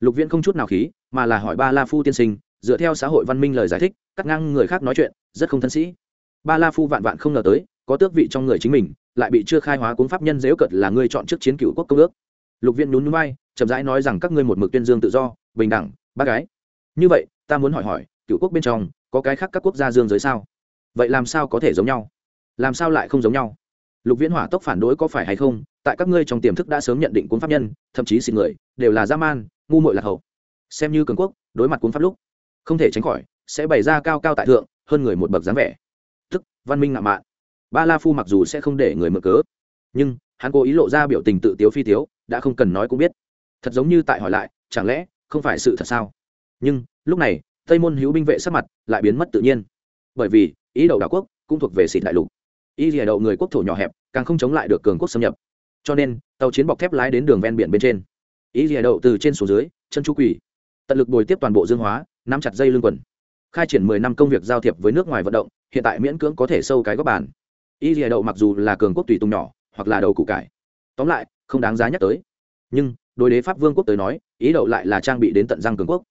Lục viễn không chút nào khí, mà là hỏi ba la phu tiên sinh, dựa theo xã hội văn minh lời giải thích, cắt ngang người khác nói chuyện, rất không thân sĩ. Ba la phu vạn vạn không ngờ tới, có tước vị trong người chính mình, lại bị chưa khai hóa cuốn pháp nhân dếu cật là ngươi chọn trước chiến cựu quốc công ước. Lục viện nhún núi bay chậm rãi nói rằng các ngươi một mực tuyên dương tự do, bình đẳng, bác gái. Như vậy, ta muốn hỏi hỏi, cựu quốc bên trong, có cái khác các quốc gia dương giới sao? Vậy làm sao có thể giống nhau? Làm sao lại không giống nhau? Lục viễn hỏa tốc phản đối có phải hay không? Tại các ngươi trong tiềm thức đã sớm nhận định cuốn pháp nhân, thậm chí xin người, đều là dã man, ngu muội lạc hậu. Xem như cường quốc, đối mặt cuốn pháp lúc, không thể tránh khỏi, sẽ bày ra cao cao tại thượng, hơn người một bậc dáng vẻ. Tức, văn minh ngạo mạn. Ba la phu mặc dù sẽ không để người mở cớ, nhưng hắn cố ý lộ ra biểu tình tự tiếu phi tiếu, đã không cần nói cũng biết. Thật giống như tại hỏi lại, chẳng lẽ không phải sự thật sao? Nhưng, lúc này, tây môn hữu binh vệ sắc mặt lại biến mất tự nhiên. Bởi vì, ý đầu đảo quốc cũng thuộc về xịt đại lục ý rìa đậu người quốc thổ nhỏ hẹp, càng không chống lại được cường quốc xâm nhập. Cho nên, tàu chiến bọc thép lái đến đường ven biển bên trên. Ý rìa đậu từ trên xuống dưới, chân chu quỷ tận lực bồi tiếp toàn bộ dương hóa, nắm chặt dây lưng quần. Khai triển mười năm công việc giao thiệp với nước ngoài vận động, hiện tại miễn cưỡng có thể sâu cái góc bàn. Y rìa đậu mặc dù là cường quốc tùy tùng nhỏ, hoặc là đầu củ cải. Tóm lại, không đáng giá nhắc tới. Nhưng, đối đế pháp vương quốc tới nói, ý đậu lại là trang bị đến tận răng cường quốc.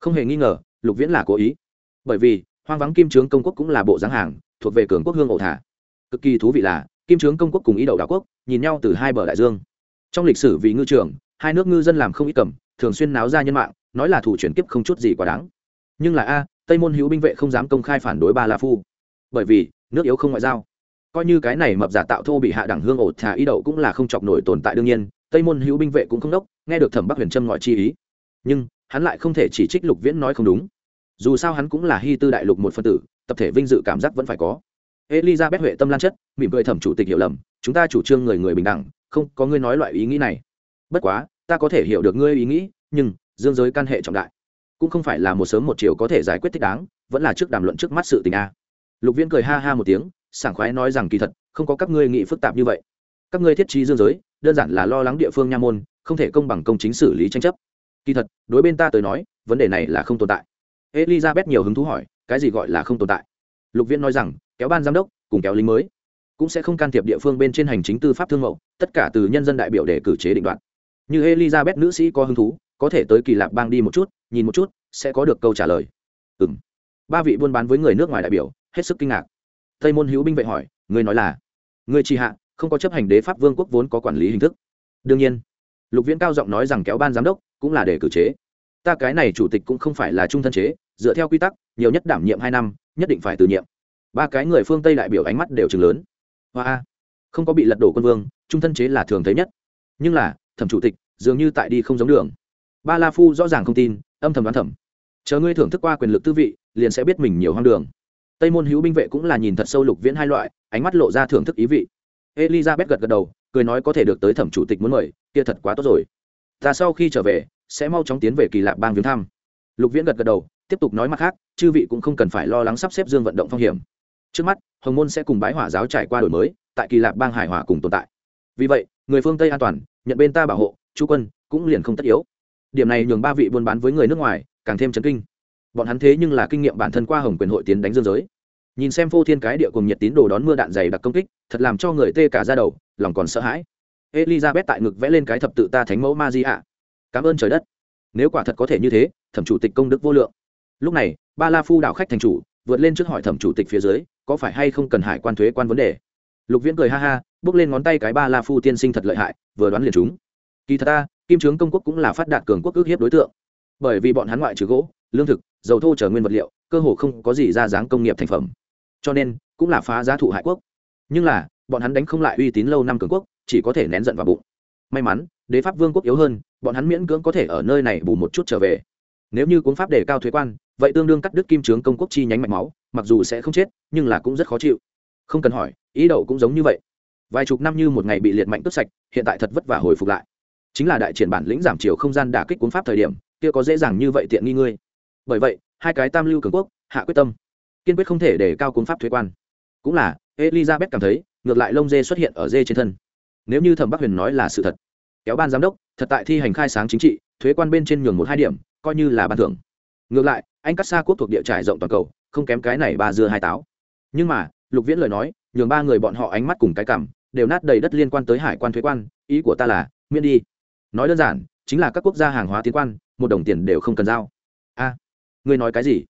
Không hề nghi ngờ, lục viễn là cố ý. Bởi vì, hoang vắng kim trướng công quốc cũng là bộ dáng hàng, thuộc về cường quốc hương ổ thả cực kỳ thú vị là, kim trướng công quốc cùng ý đậu đảo quốc nhìn nhau từ hai bờ đại dương. Trong lịch sử vì ngư trường, hai nước ngư dân làm không ít cầm, thường xuyên náo ra nhân mạng, nói là thủ chuyển kiếp không chút gì quá đáng. Nhưng là a, tây môn hữu binh vệ không dám công khai phản đối ba la phu. Bởi vì, nước yếu không ngoại giao. Coi như cái này mập giả tạo thô bị hạ đẳng hương ổ thả ý đậu cũng là không chọc nổi tồn tại đương nhiên, tây môn hữu binh vệ cũng không đốc, nghe được thẩm bắc huyền trâm ngọi chi ý. Nhưng, hắn lại không thể chỉ trích lục viễn nói không đúng. Dù sao hắn cũng là hy tư đại lục một phân tử, tập thể vinh dự cảm giác vẫn phải có elizabeth huệ tâm lan chất, mỉm cười thẩm chủ tịch hiểu lầm, chúng ta chủ trương người người bình đẳng, không có ngươi nói loại ý nghĩ này. Bất quá, ta có thể hiểu được ngươi ý nghĩ, nhưng dương giới can hệ trọng đại, cũng không phải là một sớm một chiều có thể giải quyết thích đáng, vẫn là trước đàm luận trước mắt sự tình a. Lục viễn cười ha ha một tiếng, sảng khoái nói rằng kỳ thật, không có các ngươi nghĩ phức tạp như vậy. Các ngươi thiết trí dương giới, đơn giản là lo lắng địa phương nha môn, không thể công bằng công chính xử lý tranh chấp. Kỳ thật, đối bên ta tới nói, vấn đề này là không tồn tại. Elizabeth nhiều hứng thú hỏi, cái gì gọi là không tồn tại? Lục viễn nói rằng kéo ban giám đốc, cùng kéo lính mới. Cũng sẽ không can thiệp địa phương bên trên hành chính tư pháp thương mẫu tất cả từ nhân dân đại biểu để cử chế định đoạt. Như elizabeth nữ sĩ có hứng thú, có thể tới kỳ lạp bang đi một chút, nhìn một chút, sẽ có được câu trả lời. Ừ m ba vị buôn bán với người nước ngoài đại biểu, hết sức kinh ngạc. Tây môn hữu binh vệ hỏi người nói là? Người tri hạ, không có chấp hành đế pháp vương quốc vốn có quản lý hình thức. Đương nhiên. Lục viễn cao giọng nói rằng kéo ban giám đốc, cũng là để cử chế. Ta cái này chủ tịch cũng không phải là trung thân chế, dựa theo quy tắc, nhiều nhất đảm nhiệm hai năm, nhất định phải từ nhiệm ba cái người phương tây đại biểu ánh mắt đều chừng lớn hoa không có bị lật đổ quân vương, trung thân chế là thường thấy nhất. nhưng là, thẩm chủ tịch, dường như tại đi không giống đường. ba la phu rõ ràng không tin, âm thầm đoán thẩm. chờ ngươi thưởng thức qua quyền lực tư vị, liền sẽ biết mình nhiều hoang đường. tây môn hữu binh vệ cũng là nhìn thật sâu lục viễn hai loại, ánh mắt lộ ra thưởng thức ý vị. Elizabeth gật gật đầu, cười nói có thể được tới thẩm chủ tịch muốn mời, kia thật quá tốt rồi. ta sau khi trở về, sẽ mau chóng tiến về kỳ lạ bang viếng thăm. lục viễn gật gật đầu, tiếp tục nói mặt khác, chư vị cũng không cần phải lo lắng sắp xếp dương vận động phong hiểm trước mắt, hồng môn sẽ cùng bái hỏa giáo trải qua đổi mới, tại kỳ lạ bang hải hòa cùng tồn tại. Vì vậy, người phương tây an toàn, nhận bên ta bảo hộ chú quân cũng liền không tất yếu. Điểm này nhường ba vị buôn bán với người nước ngoài càng thêm chấn kinh. Bọn hắn thế nhưng là kinh nghiệm bản thân qua hồng quyền hội tiến đánh dương giới. Nhìn xem phô thiên cái địa cùng nhiệt tín đồ đón mưa đạn dày đặc công kích, thật làm cho người tê cả ra đầu, lòng còn sợ hãi. Elizabeth tại ngực vẽ lên cái thập tự ta thánh mẫu ma di ạ cảm ơn trời đất. Nếu quả thật có thể như thế, thẩm chủ tịch công đức vô lượng. Lúc này, ba la phu đạo khách thành chủ, vượt lên trước hỏi thẩm chủ tịch phía dưới có phải hay không cần hải quan thuế quan vấn đề? Lục viễn cười ha ha, bước lên ngón tay cái ba la phu tiên sinh thật lợi hại, vừa đoán liền chúng kỳ thật ta, kim trướng công quốc cũng là phát đạt cường quốc ước hiếp đối tượng. Bởi vì bọn hắn ngoại trừ gỗ, lương thực, dầu thô trở nguyên vật liệu, cơ hồ không có gì ra dáng công nghiệp thành phẩm. Cho nên, cũng là phá giá thụ hải quốc. Nhưng là, bọn hắn đánh không lại uy tín lâu năm cường quốc, chỉ có thể nén giận vào bụng. May mắn, đế pháp vương quốc yếu hơn, bọn hắn miễn cưỡng có thể ở nơi này bù một chút trở về. Nếu như cuốn pháp đề cao thuế quan, vậy tương đương cắt đứt kim trướng công quốc chi nhánh mạch máu mặc dù sẽ không chết, nhưng là cũng rất khó chịu. Không cần hỏi, ý đậu cũng giống như vậy. Vài chục năm như một ngày bị liệt mạnh cướp sạch, hiện tại thật vất vả hồi phục lại. Chính là đại triển bản lĩnh giảm chiều không gian đả kích cuốn pháp thời điểm, kia có dễ dàng như vậy tiện nghi ngươi. Bởi vậy, hai cái tam lưu cường quốc, hạ quyết tâm. Kiên quyết không thể để cao cuốn pháp thuế quan. Cũng là, elizabeth cảm thấy, ngược lại lông dê xuất hiện ở dê trên thân. Nếu như thẩm bắc huyền nói là sự thật, kéo ban giám đốc, thật tại thi hành khai sáng chính trị, thuế quan bên trên nhường một hai điểm, coi như là ban thưởng. Ngược lại, anh cắt xa quốc thuộc địa trải rộng toàn cầu không kém cái này ba dưa hai táo. Nhưng mà lục viễn lời nói nhường ba người bọn họ ánh mắt cùng cái cảm đều nát đầy đất liên quan tới hải quan thuế quan ý của ta là miễn đi. Nói đơn giản chính là các quốc gia hàng hóa tiến quan một đồng tiền đều không cần giao. A à, ngươi nói cái gì?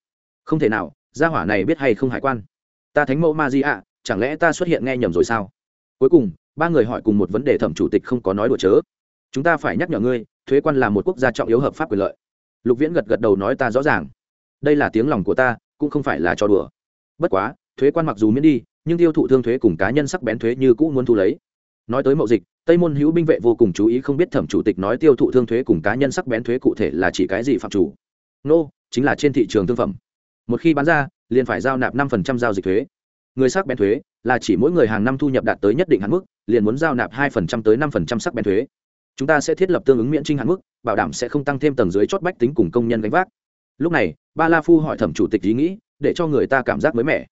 Không thể nào gia hỏa này biết hay không hải quan? Ta thánh mẫu ma di ạ chẳng lẽ ta xuất hiện nghe nhầm rồi sao? Cuối cùng ba người hỏi cùng một vấn đề thẩm chủ tịch không có nói đùa chớ. Chúng ta phải nhắc nhở ngươi thuế quan là một quốc gia trọng yếu hợp pháp quyền lợi. Lục viễn gật gật đầu nói ta rõ ràng. Đây là tiếng lòng của ta cũng không phải là cho đùa. Bất quá thuế quan mặc dù miễn đi nhưng tiêu thụ thương thuế cùng cá nhân sắc bén thuế như cũ muốn thu lấy. Nói tới mậu dịch tây môn hữu binh vệ vô cùng chú ý không biết thẩm chủ tịch nói tiêu thụ thương thuế cùng cá nhân sắc bén thuế cụ thể là chỉ cái gì phạm chủ. Nô、no, chính là trên thị trường thương phẩm. Một khi bán ra liền phải giao nạp năm phần trăm giao dịch thuế. Người sắc bén thuế là chỉ mỗi người hàng năm thu nhập đạt tới nhất định hạn mức liền muốn giao nạp hai phần trăm tới năm phần trăm sắc bén thuế. Chúng ta sẽ thiết lập tương ứng miễn trinh hạn mức bảo đảm sẽ không tăng thêm tầng dưới chót bách tính cùng công nhân gánh vác lúc này, ba la phu hỏi thẩm chủ tịch ý nghĩ, để cho người ta cảm giác mới mẻ.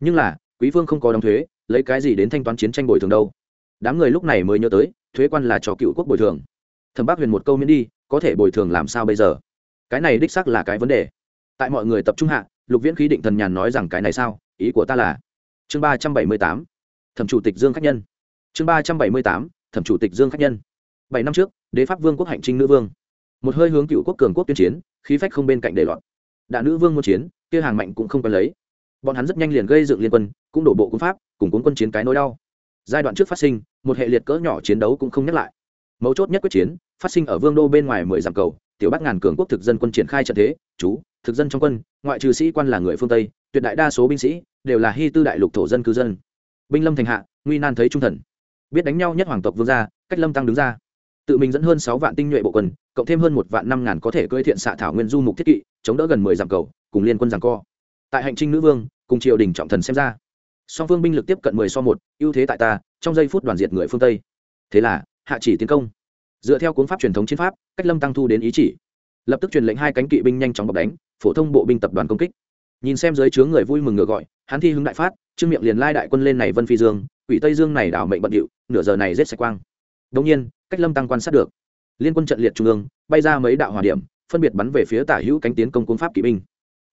Nhưng là, quý phương không có đóng thuế, lấy cái gì đến thanh toán chiến tranh bồi thường đâu? Đám người lúc này mới nhớ tới, thuế quan là cho cựu quốc bồi thường. Thẩm bác huyền một câu miễn đi, có thể bồi thường làm sao bây giờ? Cái này đích xác là cái vấn đề. Tại mọi người tập trung hạ, lục viễn khí định thần nhàn nói rằng cái này sao? Ý của ta là, chương ba trăm bảy mươi tám, thẩm chủ tịch dương khách nhân. Chương ba trăm bảy mươi tám, thẩm chủ tịch dương khách nhân. Bảy năm trước, đế pháp vương quốc hạnh trinh nữ vương một hơi hướng cựu quốc cường quốc tuyên chiến, khí phách không bên cạnh để loạn đạ nữ vương muốn chiến, kia hàng mạnh cũng không cần lấy. Bọn hắn rất nhanh liền gây dựng liên quân, cũng đổ bộ quân pháp, cùng cuốn quân chiến cái nỗi đau. Giai đoạn trước phát sinh, một hệ liệt cỡ nhỏ chiến đấu cũng không nhắc lại. Mấu chốt nhất quyết chiến, phát sinh ở vương đô bên ngoài mười dặm cầu, tiểu bắc ngàn cường quốc thực dân quân triển khai trận thế, chú, thực dân trong quân, ngoại trừ sĩ quan là người phương tây, tuyệt đại đa số binh sĩ đều là hy tư đại lục thổ dân cư dân. Binh lâm thành hạ, nguy nan thấy trung thần. Biết đánh nhau nhất hoàng tộc vương gia, cách lâm tăng đứng ra tự mình dẫn hơn sáu vạn tinh nhuệ bộ quân cộng thêm hơn một vạn năm ngàn có thể cưỡi thiện xạ thảo nguyên du mục thiết kỵ, chống đỡ gần mười dặm cầu, cùng liên quân giằng co. Tại hành trinh nữ vương, cùng triều đình trọng thần xem ra, song phương binh lực tiếp cận mười so một, ưu thế tại ta, trong giây phút đoàn diệt người phương tây. Thế là, hạ chỉ tiến công. Dựa theo cuốn pháp truyền thống chiến pháp, cách lâm tăng thu đến ý chỉ. Lập tức truyền lệnh hai cánh kỵ binh nhanh chóng bọc đánh, phổ thông bộ binh tập đoàn công kích. Nhìn xem dưới chướng người vui mừng ngựa gọi, hắn thi hứng đại phát, trương miệng liền lai đại quân lên này vân phi dương, quỷ tây dương này đảo mệnh bận điệu, nửa giờ này rết sạch quang đồng nhiên, cách lâm tăng quan sát được. Liên quân trận liệt trung ương, bay ra mấy đạo hỏa điểm, phân biệt bắn về phía tả hữu cánh tiến công quân pháp kỵ binh.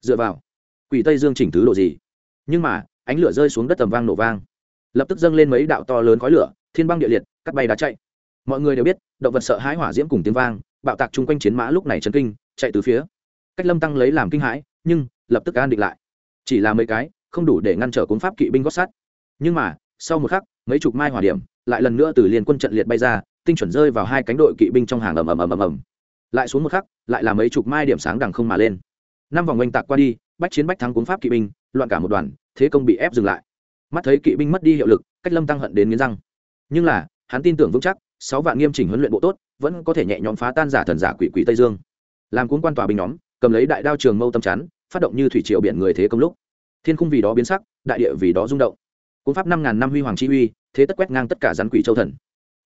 Dựa vào, quỷ tây dương chỉnh thứ độ gì? Nhưng mà, ánh lửa rơi xuống đất tầm vang nổ vang. Lập tức dâng lên mấy đạo to lớn khói lửa, thiên băng địa liệt, cắt bay đá chạy. Mọi người đều biết, động vật sợ hãi hỏa diễm cùng tiếng vang, bạo tạc chung quanh chiến mã lúc này chấn kinh, chạy từ phía. Cách lâm tăng lấy làm kinh hãi, nhưng lập tức an định lại. Chỉ là mấy cái, không đủ để ngăn trở cuốn pháp kỵ binh gót sắt. Nhưng mà, sau một khắc, mấy chục mai hỏa điểm lại lần nữa từ liên quân trận liệt bay ra, tinh chuẩn rơi vào hai cánh đội kỵ binh trong hàng ầm ầm ầm ầm ầm. Lại xuống một khắc, lại là mấy chục mai điểm sáng đằng không mà lên. Năm vòng oanh tạc qua đi, bách chiến bách thắng cuốn pháp kỵ binh, loạn cả một đoàn, thế công bị ép dừng lại. Mắt thấy kỵ binh mất đi hiệu lực, cách lâm tăng hận đến nghiến răng. Nhưng là, hắn tin tưởng vững chắc, sáu vạn nghiêm chỉnh huấn luyện bộ tốt, vẫn có thể nhẹ nhõm phá tan giả thần giả quỷ quỷ tây dương. Làm cuốn quan tòa binh nhóm, cầm lấy đại đao trường mâu tâm chắn, phát động như thủy triều biển người thế công lúc. Thiên khung vì đó biến sắc, đại địa vì đó rung động cuốn pháp năm ngàn năm huy hoàng chi uy, thế tất quét ngang tất cả rắn quỷ châu thần.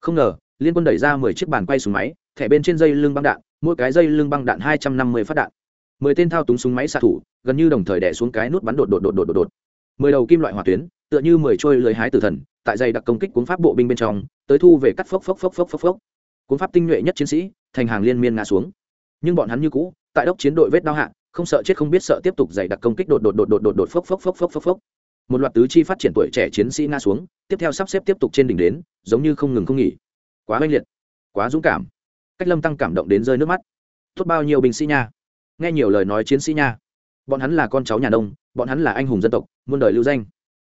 Không ngờ, liên quân đẩy ra mười chiếc bàn quay súng máy, thẻ bên trên dây lưng băng đạn, mỗi cái dây lưng băng đạn hai trăm năm mươi phát đạn. Mười tên thao túng súng máy xạ thủ, gần như đồng thời đẻ xuống cái nút bắn đột đột đột đột đột đột. Mười đầu kim loại hỏa tuyến, tựa như mười trôi lưới hái tử thần, tại dây đặc công kích cuốn pháp bộ binh bên trong, tới thu về cắt phốc phốc phốc phốc phốc phốc. Cuốn pháp tinh nhuệ nhất chiến sĩ, thành hàng liên miên ngã xuống. Nhưng bọn hắn như cũ, tại đốc chiến đội vết đau hạ, không sợ chết không biết sợ tiếp tục dày đặc công kích đột đột đột đột đột đột phốc phốc phốc phốc phốc phốc một loạt tứ chi phát triển tuổi trẻ chiến sĩ nga xuống, tiếp theo sắp xếp tiếp tục trên đỉnh đến, giống như không ngừng không nghỉ. Quá oanh liệt, quá dũng cảm. Cách lâm tăng cảm động đến rơi nước mắt. Tốt bao nhiêu binh sĩ nha. Nghe nhiều lời nói chiến sĩ nha. Bọn hắn là con cháu nhà nông, bọn hắn là anh hùng dân tộc, muôn đời lưu danh.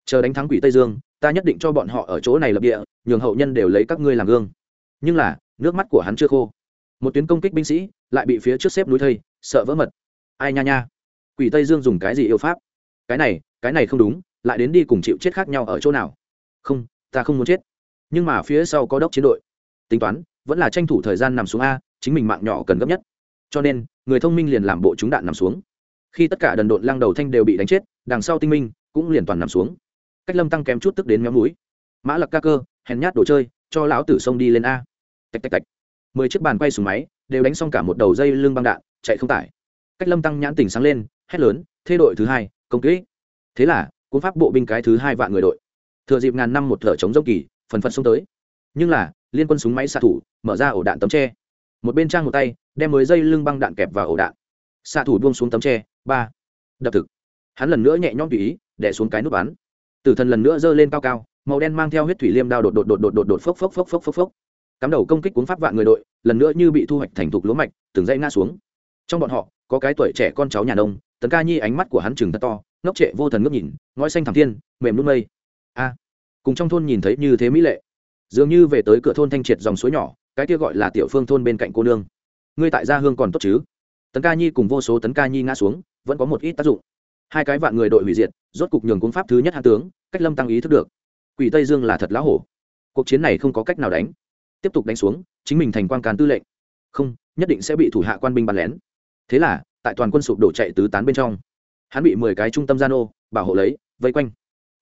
Chờ đánh thắng quỷ tây dương, ta nhất định cho bọn họ ở chỗ này lập địa, nhường hậu nhân đều lấy các ngươi làm gương. Nhưng là, nước mắt của hắn chưa khô. Một tuyến công kích binh sĩ, lại bị phía trước xếp núi thây, sợ vỡ mật. Ai nha nha. Quỷ tây dương dùng cái gì yêu pháp? Cái này cái này không đúng lại đến đi cùng chịu chết khác nhau ở chỗ nào? Không, ta không muốn chết. Nhưng mà phía sau có đốc chiến đội. Tính toán, vẫn là tranh thủ thời gian nằm xuống a, chính mình mạng nhỏ cần gấp nhất. Cho nên, người thông minh liền làm bộ chúng đạn nằm xuống. Khi tất cả đần độn lăng đầu thanh đều bị đánh chết, đằng sau tinh minh cũng liền toàn nằm xuống. Cách lâm tăng kém chút tức đến méo núi mã lặc ca cơ, hèn nhát đồ chơi, cho lão tử sông đi lên a. Tạch tạch tạch. Mười chiếc bàn quay súng máy đều đánh xong cả một đầu dây lưng băng đạn, chạy không tải. Cách lâm tăng nhãn tỉnh sáng lên, hét lớn, thế đội thứ hai, công kỹ. Thế là cũng pháp bộ binh cái thứ hai vạn người đội. Thừa dịp ngàn năm một thở chống dốc kỳ, phần phật xông tới. Nhưng là, liên quân súng máy xạ thủ, mở ra ổ đạn tấm tre. Một bên trang một tay, đem mới dây lưng băng đạn kẹp vào ổ đạn. Xạ thủ buông xuống tấm tre, ba. Đập thực. Hắn lần nữa nhẹ nhõm tùy ý đẻ xuống cái nút bắn. Tử thần lần nữa giơ lên cao cao, màu đen mang theo huyết thủy liêm đao đột đột đột đột đột đột phốc phốc phốc phốc phốc phốc. Cắm đầu công kích cuốn pháp vạn người đội, lần nữa như bị thu hoạch thành thục lúa mạch, từng dây ngã xuống. Trong bọn họ, có cái tuổi trẻ con cháu nhà nông tấn ca nhi ánh mắt của hắn chừng thật to, ngốc trệ vô thần ngước nhìn, ngói xanh thẳng thiên, mềm nút mây. A, cùng trong thôn nhìn thấy như thế mỹ lệ. Dường như về tới cửa thôn thanh triệt dòng suối nhỏ, cái kia gọi là tiểu phương thôn bên cạnh cô nương. Ngươi tại gia hương còn tốt chứ? Tấn ca nhi cùng vô số tấn ca nhi ngã xuống, vẫn có một ít tác dụng. Hai cái vạn người đội hủy diệt, rốt cục nhường cuốn pháp thứ nhất hạ tướng, cách lâm tăng ý thức được. Quỷ tây dương là thật lão hổ. Cuộc chiến này không có cách nào đánh. Tiếp tục đánh xuống, chính mình thành quan càn tư lệnh. Không, nhất định sẽ bị thủ hạ quan binh bắn lén. Thế là tại toàn quân sụp đổ chạy tứ tán bên trong. Hắn bị mười cái trung tâm gian ô bảo hộ lấy, vây quanh.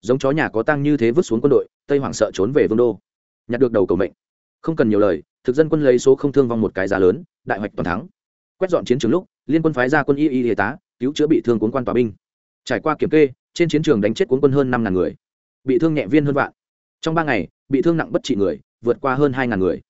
Giống chó nhà có tăng như thế vứt xuống quân đội, tây hoảng sợ trốn về vương đô. Nhặt được đầu cầu mệnh. Không cần nhiều lời, thực dân quân lấy số không thương vong một cái giá lớn, đại hoạch toàn thắng. Quét dọn chiến trường lúc, liên quân phái ra quân y y y tá, cứu chữa bị thương cuốn quan tòa binh. Trải qua kiểm kê, trên chiến trường đánh chết cuốn quân hơn năm ngàn người. Bị thương nhẹ viên hơn vạn. Trong ba ngày, bị thương nặng bất trị người, vượt qua hơn hai ngàn người.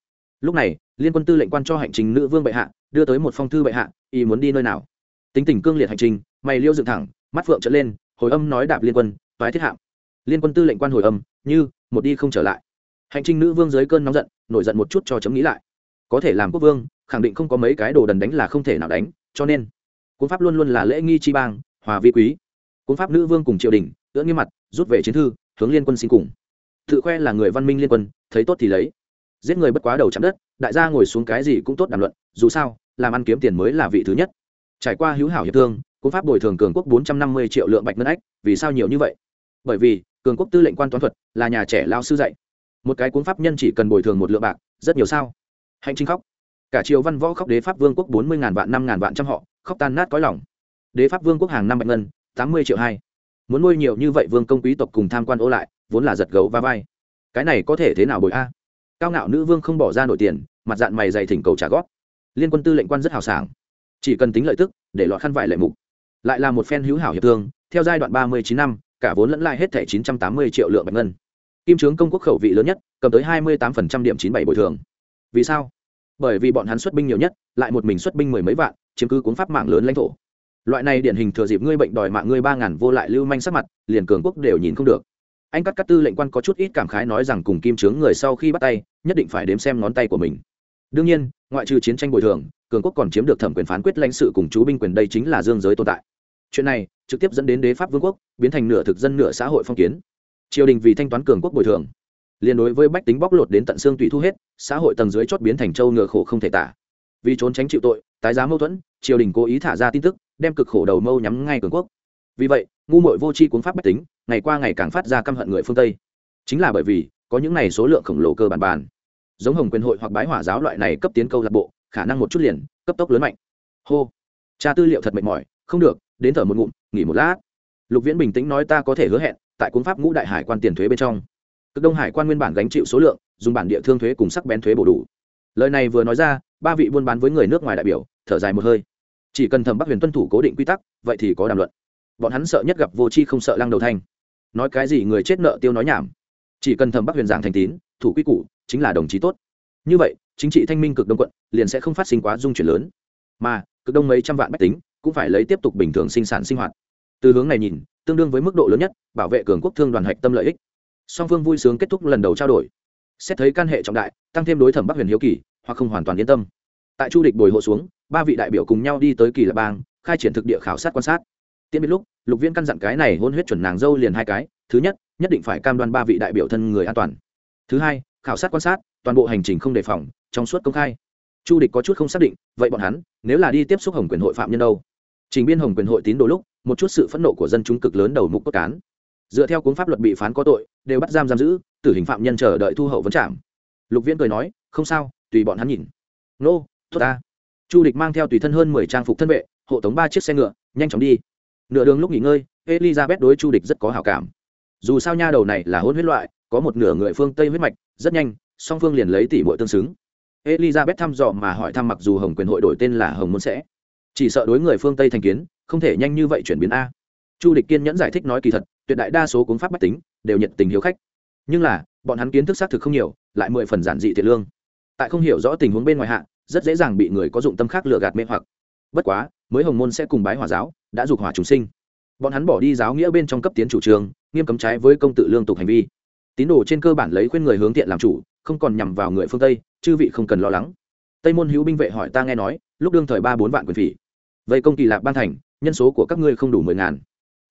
Lúc này, liên quân tư lệnh quan cho hành trình nữ vương bệ hạ, đưa tới một phong thư bệ hạ y muốn đi nơi nào? Tính tình cương liệt hành trình, mày liêu dựng thẳng, mắt phượng trở lên, hồi âm nói đạp liên quân, toái thiết hạm. Liên quân tư lệnh quan hồi âm, như, một đi không trở lại. Hành trình nữ vương dưới cơn nóng giận, nổi giận một chút cho chấm nghĩ lại. Có thể làm quốc vương, khẳng định không có mấy cái đồ đần đánh là không thể nào đánh, cho nên quân pháp luôn luôn là lễ nghi chi bang, hòa vi quý. Quân pháp nữ vương cùng triều đình, ưỡn nghiêm mặt, rút về chiến thư, hướng liên quân xin cùng. Tự khoe là người văn minh liên quân, thấy tốt thì lấy. Giết người bất quá đầu chạm đất, đại gia ngồi xuống cái gì cũng tốt đàm luận, dù sao, làm ăn kiếm tiền mới là vị thứ nhất trải qua hữu hảo hiệp thương quân pháp bồi thường cường quốc bốn trăm năm mươi triệu lượng bạch ngân ách, vì sao nhiều như vậy? Bởi vì, cường quốc tư lệnh quan toán thuật là nhà trẻ lao sư dạy. Một cái cuốn pháp nhân chỉ cần bồi thường một lượng bạc, rất nhiều sao? Hành trình khóc. Cả triều văn võ khóc đế pháp vương quốc bốn mươi ngàn vạn, năm ngàn vạn trăm họ, khóc tan nát cõi lòng. Đế pháp vương quốc hàng năm bạch ngân, tám mươi triệu hai. Muốn nuôi nhiều như vậy vương công quý tộc cùng tham quan ô lại, vốn là giật gấu va vai. Cái này có thể thế nào bồi a? Cao ngạo nữ vương không bỏ ra nổi tiền, mặt dạng mày dày thỉnh cầu trả góp. Liên quân tư lệnh quan rất hào sảng chỉ cần tính lợi tức, để lọt khăn vải lệ mục. Lại là một phen hữu hảo hiệp thương, theo giai đoạn ba mươi chín năm, cả vốn lẫn lại hết thẻ chín trăm tám mươi triệu lượng bạch ngân. Kim trướng công quốc khẩu vị lớn nhất, cầm tới hai mươi tám điểm chín bảy bồi thường. Vì sao? Bởi vì bọn hắn xuất binh nhiều nhất, lại một mình xuất binh mười mấy vạn, chiếm cứ cuốn pháp mạng lớn lãnh thổ. Loại này điển hình thừa dịp ngươi bệnh đòi mạng ngươi ba ngàn vô lại lưu manh sắc mặt, liền cường quốc đều nhìn không được. Anh cắt cắt tư lệnh quan có chút ít cảm khái nói rằng cùng kim trướng người sau khi bắt tay, nhất định phải đếm xem ngón tay của mình. Đương nhiên, ngoại trừ chiến tranh bồi thường cường quốc còn chiếm được thẩm quyền phán quyết lãnh sự cùng chú binh quyền đây chính là dương giới tồn tại. Chuyện này trực tiếp dẫn đến đế pháp vương quốc biến thành nửa thực dân nửa xã hội phong kiến. Triều đình vì thanh toán cường quốc bồi thường liên đối với bách tính bóc lột đến tận xương tùy thu hết, xã hội tầng dưới chót biến thành châu ngựa khổ không thể tả. Vì trốn tránh chịu tội, tái giá mâu thuẫn, triều đình cố ý thả ra tin tức, đem cực khổ đầu mâu nhắm ngay cường quốc. Vì vậy, ngu mội vô tri cuốn pháp bách tính, ngày qua ngày càng phát ra căm hận người phương tây. Chính là bởi vì có những này số lượng khổng lồ cơ bản bàn. Giống hồng quyền hội hoặc bái hỏa giáo loại này cấp tiến câu lạc bộ khả năng một chút liền, cấp tốc lớn mạnh. Hô. Tra tư liệu thật mệt mỏi, không được, đến thở một ngụm, nghỉ một lát. Lục viễn bình tĩnh nói ta có thể hứa hẹn, tại cuốn pháp ngũ đại hải quan tiền thuế bên trong. Cực đông hải quan nguyên bản gánh chịu số lượng, dùng bản địa thương thuế cùng sắc bén thuế bổ đủ. Lời này vừa nói ra, ba vị buôn bán với người nước ngoài đại biểu, thở dài một hơi. Chỉ cần thẩm bắc huyền tuân thủ cố định quy tắc, vậy thì có đàm luận. Bọn hắn sợ nhất gặp vô tri không sợ lăng đầu thanh. Nói cái gì người chết nợ tiêu nói nhảm. Chỉ cần thẩm bắc huyền giảng thành tín, thủ quy củ, chính là đồng chí tốt. Như vậy chính trị thanh minh cực đông quận liền sẽ không phát sinh quá dung chuyển lớn. Mà, cực đông mấy trăm vạn bách tính cũng phải lấy tiếp tục bình thường sinh sản sinh hoạt. Từ hướng này nhìn, tương đương với mức độ lớn nhất, bảo vệ cường quốc thương đoàn hạch tâm lợi ích. Song phương vui sướng kết thúc lần đầu trao đổi. Xét thấy căn hệ trọng đại, tăng thêm đối thẩm bắc huyền hiếu kỳ, hoặc không hoàn toàn yên tâm. Tại chu địch bồi hộ xuống, ba vị đại biểu cùng nhau đi tới kỳ lập bang, khai triển thực địa khảo sát quan sát. Tiễn biết lúc, lục viên căn dặn cái này hôn huyết chuẩn nàng dâu liền hai cái, thứ nhất nhất định phải cam đoan ba vị đại biểu thân người an toàn. Thứ hai, khảo sát quan sát toàn bộ hành trình không đề phòng, trong suốt công khai. Chu địch có chút không xác định, vậy bọn hắn, nếu là đi tiếp xúc hồng quyền hội phạm nhân đâu? Trình biên hồng quyền hội tín đồ lúc, một chút sự phẫn nộ của dân chúng cực lớn đầu mục cốt cán. Dựa theo cuốn pháp luật bị phán có tội, đều bắt giam giam giữ, tử hình phạm nhân chờ đợi thu hậu vấn trảm. Lục viễn cười nói, không sao, tùy bọn hắn nhìn. Nô tốt ta. Chu địch mang theo tùy thân hơn mười trang phục thân vệ, hộ tống ba chiếc xe ngựa, nhanh chóng đi. Nửa đường lúc nghỉ ngơi, elizabeth đối chu địch rất có hảo cảm. Dù sao nha đầu này là hôn huyết loại, có một nửa người phương tây huyết mạch, rất nhanh song phương liền lấy tỷ muội tương xứng. Elizabeth thăm dò mà hỏi thăm mặc dù hồng quyền hội đổi tên là hồng môn sẽ. Chỉ sợ đối người phương tây thành kiến, không thể nhanh như vậy chuyển biến a. Chu địch kiên nhẫn giải thích nói kỳ thật, tuyệt đại đa số cuốn pháp bách tính, đều nhiệt tình hiếu khách. Nhưng là, bọn hắn kiến thức xác thực không nhiều, lại mười phần giản dị thiệt lương. Tại không hiểu rõ tình huống bên ngoài hạ, rất dễ dàng bị người có dụng tâm khác lừa gạt mê hoặc. Bất quá, mới hồng môn sẽ cùng bái hỏa giáo, đã dục hỏa chúng sinh. Bọn hắn bỏ đi giáo nghĩa bên trong cấp tiến chủ trường nghiêm cấm trái với công tự lương tục hành vi. Tín đồ trên cơ bản lấy khuyên người hướng thiện làm chủ không còn nhằm vào người phương tây, chư vị không cần lo lắng. Tây môn hữu binh vệ hỏi ta nghe nói, lúc đương thời ba bốn vạn quyền phỉ. Vậy công kỳ lạc ban thành, nhân số của các ngươi không đủ mười ngàn.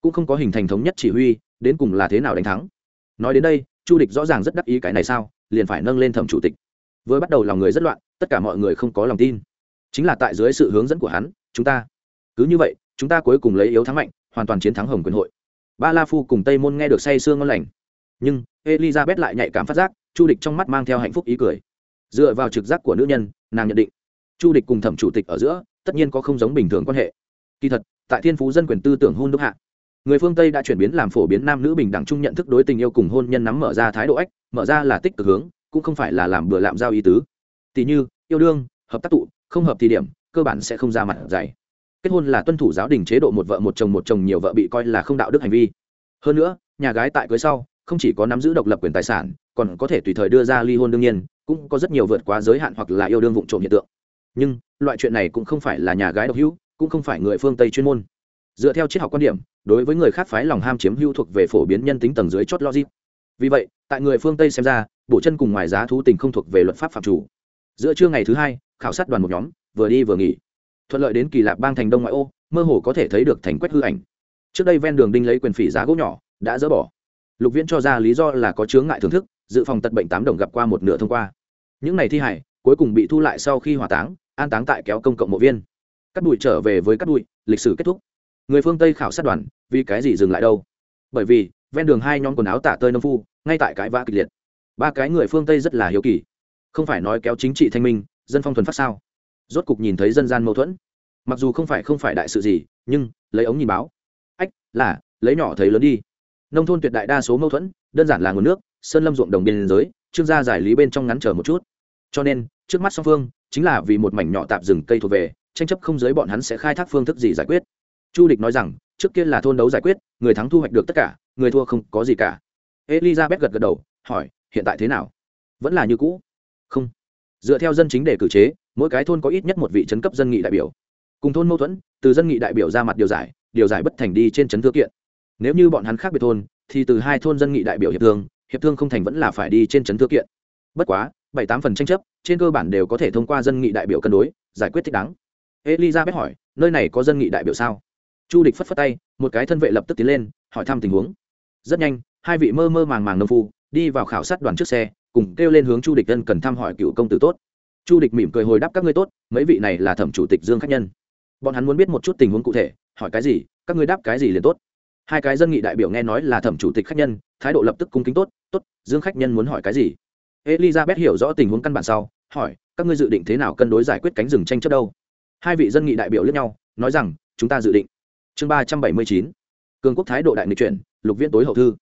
Cũng không có hình thành thống nhất chỉ huy, đến cùng là thế nào đánh thắng? Nói đến đây, chu địch rõ ràng rất đắc ý cái này sao, liền phải nâng lên thẩm chủ tịch. Vừa bắt đầu lòng người rất loạn, tất cả mọi người không có lòng tin. Chính là tại dưới sự hướng dẫn của hắn, chúng ta. Cứ như vậy, chúng ta cuối cùng lấy yếu thắng mạnh, hoàn toàn chiến thắng hồng quyền hội. Ba la phu cùng tây môn nghe được say sương ngon lành. Nhưng elizabeth lại nhạy cảm phát giác chu địch trong mắt mang theo hạnh phúc ý cười. Dựa vào trực giác của nữ nhân, nàng nhận định, chu địch cùng thẩm chủ tịch ở giữa, tất nhiên có không giống bình thường quan hệ. Kỳ thật, tại thiên phú dân quyền tư tưởng hôn đúc hạ, người phương tây đã chuyển biến làm phổ biến nam nữ bình đẳng chung nhận thức đối tình yêu cùng hôn nhân nắm mở ra thái độ ách, mở ra là tích cực hướng, cũng không phải là làm bừa lạm giao ý tứ. Tỷ như, yêu đương, hợp tác tụ, không hợp thì điểm, cơ bản sẽ không ra mặt dày. Kết hôn là tuân thủ giáo đình chế độ một vợ một chồng một chồng nhiều vợ bị coi là không đạo đức hành vi. Hơn nữa, nhà gái tại cưới sau, không chỉ có nắm giữ độc lập quyền tài sản còn có thể tùy thời đưa ra ly hôn đương nhiên, cũng có rất nhiều vượt quá giới hạn hoặc là yêu đương vụn trộm hiện tượng. Nhưng, loại chuyện này cũng không phải là nhà gái độc hữu, cũng không phải người phương tây chuyên môn. Dựa theo triết học quan điểm, đối với người khác phái lòng ham chiếm hữu thuộc về phổ biến nhân tính tầng dưới chót logic. Vì vậy, tại người phương tây xem ra bộ chân cùng ngoài giá thú tình không thuộc về luật pháp phạm chủ. Giữa trưa ngày thứ hai, khảo sát đoàn một nhóm, vừa đi vừa nghỉ. Thuận lợi đến kỳ lạc bang thành đông ngoại ô, mơ hồ có thể thấy được thành quét hư ảnh. Trước đây ven đường đinh lấy quyền phỉ giá gỗ nhỏ, đã dỡ bỏ. Lục viễn cho ra lý do là có chướng ngại thưởng thức dự phòng tật bệnh tám đồng gặp qua một nửa thông qua. Những này thi hải cuối cùng bị thu lại sau khi hỏa táng, an táng tại kéo công cộng mộ viên. Cắt bụi trở về với cắt bụi, lịch sử kết thúc. Người phương tây khảo sát đoàn, vì cái gì dừng lại đâu? Bởi vì, ven đường hai nhóm quần áo tả tơi nông phu, ngay tại cái vã kịch liệt. Ba cái người phương tây rất là hiếu kỳ. Không phải nói kéo chính trị thanh minh, dân phong thuần phát sao? Rốt cục nhìn thấy dân gian mâu thuẫn. Mặc dù không phải không phải đại sự gì, nhưng, lấy ống nhìn báo. Ách, là, lấy nhỏ thấy lớn đi nông thôn tuyệt đại đa số mâu thuẫn, đơn giản là nguồn nước, sơn lâm ruộng đồng biên giới, trương gia giải lý bên trong ngắn chờ một chút. Cho nên, trước mắt song phương, chính là vì một mảnh nhỏ tạp rừng cây thuộc về, tranh chấp không giới bọn hắn sẽ khai thác phương thức gì giải quyết. Chu địch nói rằng, trước kia là thôn đấu giải quyết, người thắng thu hoạch được tất cả, người thua không có gì cả. Elizabeth gật gật đầu, hỏi, hiện tại thế nào? Vẫn là như cũ? Không. Dựa theo dân chính để cử chế, mỗi cái thôn có ít nhất một vị trấn cấp dân nghị đại biểu. Cùng thôn mâu thuẫn, từ dân nghị đại biểu ra mặt điều giải điều giải bất thành đi trên trấn thư kiện nếu như bọn hắn khác biệt thôn, thì từ hai thôn dân nghị đại biểu hiệp thương hiệp thương không thành vẫn là phải đi trên trấn thư kiện. Bất quá, bảy tám phần tranh chấp, trên cơ bản đều có thể thông qua dân nghị đại biểu cân đối, giải quyết thích đáng. Elizabeth hỏi, nơi này có dân nghị đại biểu sao? Chu địch phất phất tay, một cái thân vệ lập tức tiến lên, hỏi thăm tình huống. Rất nhanh, hai vị mơ mơ màng màng nông phu, đi vào khảo sát đoàn trước xe, cùng kêu lên hướng chu địch tân cần thăm hỏi cựu công tử tốt. Chu địch mỉm cười hồi đáp, các ngươi tốt, mấy vị này là thẩm chủ tịch dương khách nhân. Bọn hắn muốn biết một chút tình huống cụ thể, hỏi cái gì, các ngươi đáp cái gì liền tốt hai cái dân nghị đại biểu nghe nói là thẩm chủ tịch khách nhân, thái độ lập tức cung kính tốt tốt, dương khách nhân muốn hỏi cái gì? Elizabeth hiểu rõ tình huống căn bản sau, hỏi, các ngươi dự định thế nào cân đối giải quyết cánh rừng tranh chấp đâu? Hai vị dân nghị đại biểu lẫn nhau, nói rằng, chúng ta dự định. Chương ba trăm bảy mươi chín, cường quốc thái độ đại nghị chuyển, lục viên tối hậu thư.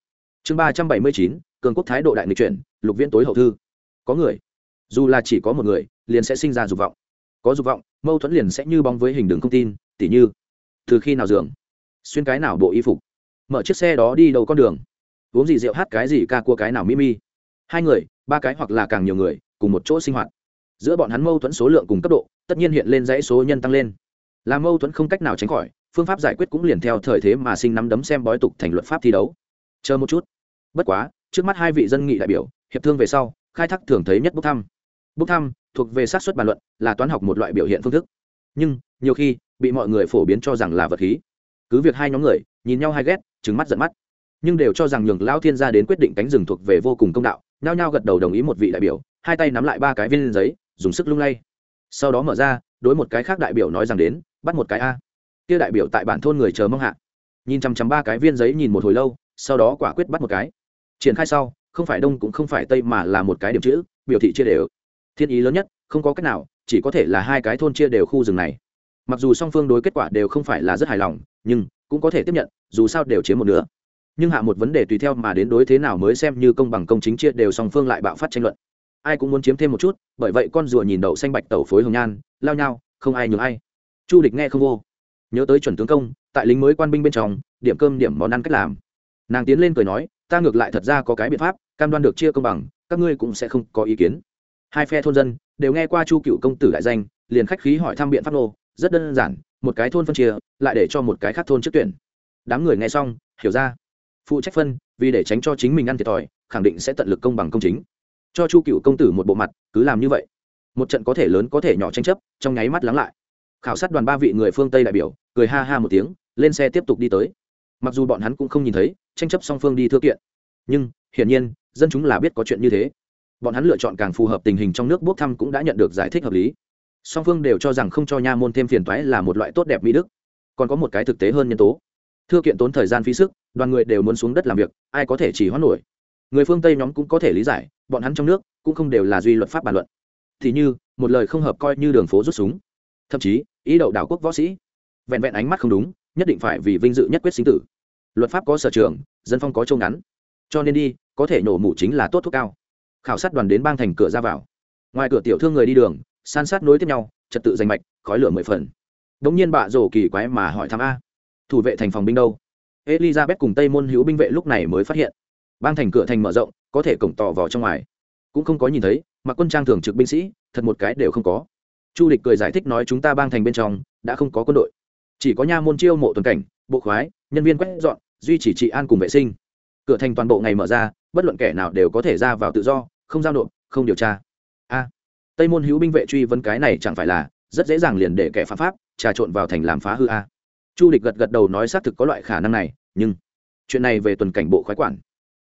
Chương ba trăm bảy mươi chín, cường quốc thái độ đại nghị chuyển, lục viên tối hậu thư. Có người, dù là chỉ có một người, liền sẽ sinh ra dục vọng. Có dục vọng, mâu thuẫn liền sẽ như bóng với hình đường thông tin, tỉ như, từ khi nào dường xuyên cái nào bộ y phục mở chiếc xe đó đi đầu con đường. Uống gì rượu hát cái gì ca cua cái nào mimi hai người, ba cái hoặc là càng nhiều người, cùng một chỗ sinh hoạt. Giữa bọn hắn mâu thuẫn số lượng cùng cấp độ, tất nhiên hiện lên dãy số nhân tăng lên. Là mâu thuẫn không cách nào tránh khỏi, phương pháp giải quyết cũng liền theo thời thế mà sinh nắm đấm xem bói tục thành luật pháp thi đấu. Chờ một chút. Bất quá, trước mắt hai vị dân nghị đại biểu, hiệp thương về sau, khai thác thường thấy nhất bốc thăm. Bốc thăm thuộc về sát xuất bàn luận, là toán học một loại biểu hiện phương thức. Nhưng, nhiều khi, bị mọi người phổ biến cho rằng là vật khí. Cứ việc hai nhóm người, nhìn nhau hay ghét trứng mắt giận mắt. Nhưng đều cho rằng nhường lão thiên gia đến quyết định cánh rừng thuộc về vô cùng công đạo, nhao nhao gật đầu đồng ý một vị đại biểu, hai tay nắm lại ba cái viên giấy, dùng sức lung lay. Sau đó mở ra, đối một cái khác đại biểu nói rằng đến, bắt một cái a. Kia đại biểu tại bản thôn người chờ mong hạ. Nhìn chằm chằm ba cái viên giấy nhìn một hồi lâu, sau đó quả quyết bắt một cái. Triển khai sau, không phải đông cũng không phải tây mà là một cái điểm chữ, biểu thị chia đều. Thiên ý lớn nhất, không có cách nào, chỉ có thể là hai cái thôn chia đều khu rừng này mặc dù song phương đối kết quả đều không phải là rất hài lòng, nhưng cũng có thể tiếp nhận, dù sao đều chiếm một nửa. Nhưng hạ một vấn đề tùy theo mà đến đối thế nào mới xem như công bằng công chính chia đều song phương lại bạo phát tranh luận. Ai cũng muốn chiếm thêm một chút, bởi vậy con rùa nhìn đậu xanh bạch tẩu phối hồng nhan, lao nhau, không ai nhường ai. Chu địch nghe không vô. Nhớ tới chuẩn tướng công, tại lính mới quan binh bên trong, điểm cơm điểm món ăn cách làm. Nàng tiến lên cười nói, ta ngược lại thật ra có cái biện pháp, cam đoan được chia công bằng, các ngươi cũng sẽ không có ý kiến. Hai phe thôn dân đều nghe qua chu cựu công tử đại danh, liền khách khí hỏi thăm biện pháp nô rất đơn giản, một cái thôn phân chia, lại để cho một cái khác thôn trước tuyển. Đám người nghe xong, hiểu ra. Phụ trách phân, vì để tránh cho chính mình ăn thiệt thòi, khẳng định sẽ tận lực công bằng công chính. Cho chu cựu công tử một bộ mặt, cứ làm như vậy. Một trận có thể lớn có thể nhỏ tranh chấp, trong nháy mắt lắng lại. Khảo sát đoàn ba vị người phương tây đại biểu, cười ha ha một tiếng, lên xe tiếp tục đi tới. Mặc dù bọn hắn cũng không nhìn thấy, tranh chấp song phương đi thư kiện. Nhưng, hiển nhiên, dân chúng là biết có chuyện như thế. Bọn hắn lựa chọn càng phù hợp tình hình trong nước bốc thăm cũng đã nhận được giải thích hợp lý song phương đều cho rằng không cho nha môn thêm phiền toái là một loại tốt đẹp mỹ đức. Còn có một cái thực tế hơn nhân tố. Thưa kiện tốn thời gian phí sức, đoàn người đều muốn xuống đất làm việc, ai có thể chỉ hoãn nổi? Người phương tây nhóm cũng có thể lý giải, bọn hắn trong nước cũng không đều là duy luật pháp bàn luận. Thì như, một lời không hợp coi như đường phố rút súng. Thậm chí, ý đậu đảo quốc võ sĩ, vẹn vẹn ánh mắt không đúng, nhất định phải vì vinh dự nhất quyết sinh tử. Luật pháp có sở trường, dân phong có châu ngắn. Cho nên đi, có thể nổ mủ chính là tốt thuốc cao. Khảo sát đoàn đến bang thành cửa ra vào. Ngoài cửa tiểu thương người đi đường san sát nối tiếp nhau, trật tự danh mạch, khói lửa mười phần. Đ ỗ n g nhiên bạ rổ kỳ quái mà hỏi thăm a. Thủ vệ thành phòng binh đâu? Elizabeth cùng tây môn hữu binh vệ lúc này mới phát hiện. Bang thành cửa thành mở rộng, có thể cổng tỏ vào trong ngoài. Cũng không có nhìn thấy, mặc quân trang thường trực binh sĩ, thật một cái đều không có. Chu địch cười giải thích nói chúng ta bang thành bên trong, đã không có quân đội. Chỉ có nha môn chiêu mộ tuần cảnh, bộ khoái, nhân viên quét dọn, duy trì trị an cùng vệ sinh. Cửa thành toàn bộ ngày mở ra, bất luận kẻ nào đều có thể ra vào tự do, không giao nộp, không điều tra. A tây môn hữu binh vệ truy vấn cái này chẳng phải là rất dễ dàng liền để kẻ phạm pháp trà trộn vào thành làm phá hư a. Chu địch gật gật đầu nói xác thực có loại khả năng này, nhưng chuyện này về tuần cảnh bộ khoái quản,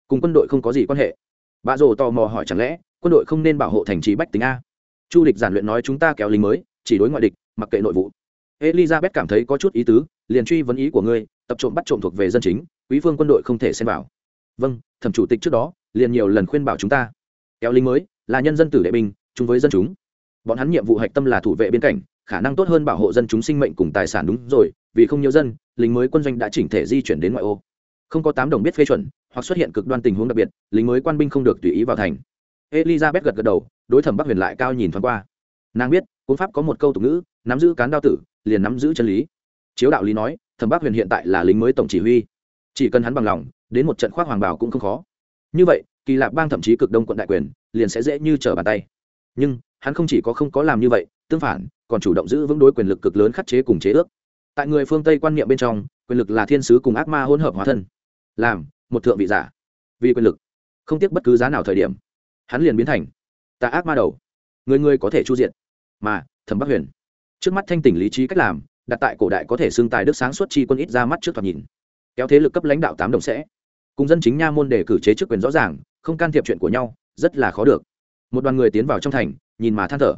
cùng quân đội không có gì quan hệ. Bà rồ tò mò hỏi chẳng lẽ, quân đội không nên bảo hộ thành trì bách tính a? Chu địch giản luyện nói chúng ta kéo lính mới, chỉ đối ngoại địch, mặc kệ nội vụ. Elizabeth cảm thấy có chút ý tứ, liền truy vấn ý của ngươi, tập trộm bắt trộm thuộc về dân chính, quý phương quân đội không thể xem vào. Vâng thẩm chủ tịch trước đó, liền nhiều lần khuyên bảo chúng ta. Kéo lính mới, là nhân dân tử đệ binh chung với dân chúng. Bọn hắn nhiệm vụ hạch tâm là thủ vệ biên cảnh, khả năng tốt hơn bảo hộ dân chúng sinh mệnh cùng tài sản đúng rồi, vì không nhiều dân, lính mới quân doanh đã chỉnh thể di chuyển đến ngoại ô. Không có tám đồng biết phê chuẩn, hoặc xuất hiện cực đoan tình huống đặc biệt, lính mới quan binh không được tùy ý vào thành. Elizabeth gật gật đầu, đối thẩm bắc huyền lại cao nhìn thoáng qua. Nàng biết, cuốn pháp có một câu tục ngữ, nắm giữ cán đao tử, liền nắm giữ chân lý. Chiếu đạo lý nói, thẩm bắc huyền hiện tại là lính mới tổng chỉ huy. Chỉ cần hắn bằng lòng, đến một trận khoác hoàng bảo cũng không khó. Như vậy, kỳ lạp bang thậm chí cực đông quận đại quyền, liền sẽ dễ như trở bàn tay nhưng hắn không chỉ có không có làm như vậy, tương phản, còn chủ động giữ vững đối quyền lực cực lớn khắc chế cùng chế ước. Tại người phương tây quan niệm bên trong, quyền lực là thiên sứ cùng ác ma hỗn hợp hóa thân. Làm một thượng vị giả. Vì quyền lực, không tiếc bất cứ giá nào thời điểm, hắn liền biến thành tà ác ma đầu. Người người có thể chu diện mà thẩm bắc huyền, trước mắt thanh tỉnh lý trí cách làm, đặt tại cổ đại có thể xưng tài đức sáng suốt chi quân ít ra mắt trước thoạt nhìn. Kéo thế lực cấp lãnh đạo tám đồng sẽ, cùng dân chính nha môn để cử chế chức quyền rõ ràng, không can thiệp chuyện của nhau, rất là khó được một đoàn người tiến vào trong thành, nhìn mà than thở.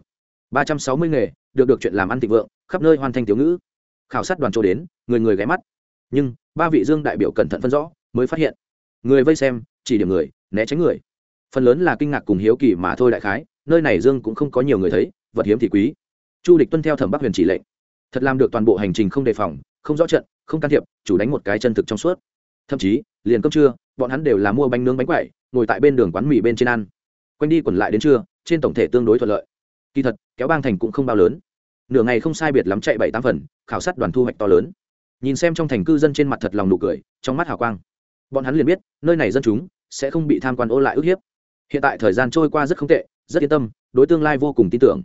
Ba trăm sáu mươi nghề, được được chuyện làm ăn thịnh vượng, khắp nơi hoàn thành tiểu ngữ. Khảo sát đoàn chỗ đến, người người ghé mắt. Nhưng, ba vị dương đại biểu cẩn thận phân rõ, mới phát hiện. Người vây xem, chỉ điểm người, né tránh người. Phần lớn là kinh ngạc cùng hiếu kỳ mà thôi đại khái, nơi này dương cũng không có nhiều người thấy, vật hiếm thì quý. Chu địch tuân theo thẩm bắc huyền chỉ lệnh. Thật làm được toàn bộ hành trình không đề phòng, không rõ trận, không can thiệp, chủ đánh một cái chân thực trong suốt. Thậm chí, liền cơm trưa, bọn hắn đều là mua bánh nướng bánh quậy ngồi tại bên đường quán mì bên trên ăn quanh đi quẩn lại đến trưa, trên tổng thể tương đối thuận lợi. Kỳ thật, kéo bang thành cũng không bao lớn. Nửa ngày không sai biệt lắm chạy bảy tám phần, khảo sát đoàn thu hoạch to lớn. Nhìn xem trong thành cư dân trên mặt thật lòng nụ cười, trong mắt hào quang. Bọn hắn liền biết, nơi này dân chúng sẽ không bị tham quan ô lại ức hiếp. Hiện tại thời gian trôi qua rất không tệ, rất yên tâm, đối tương lai vô cùng tin tưởng.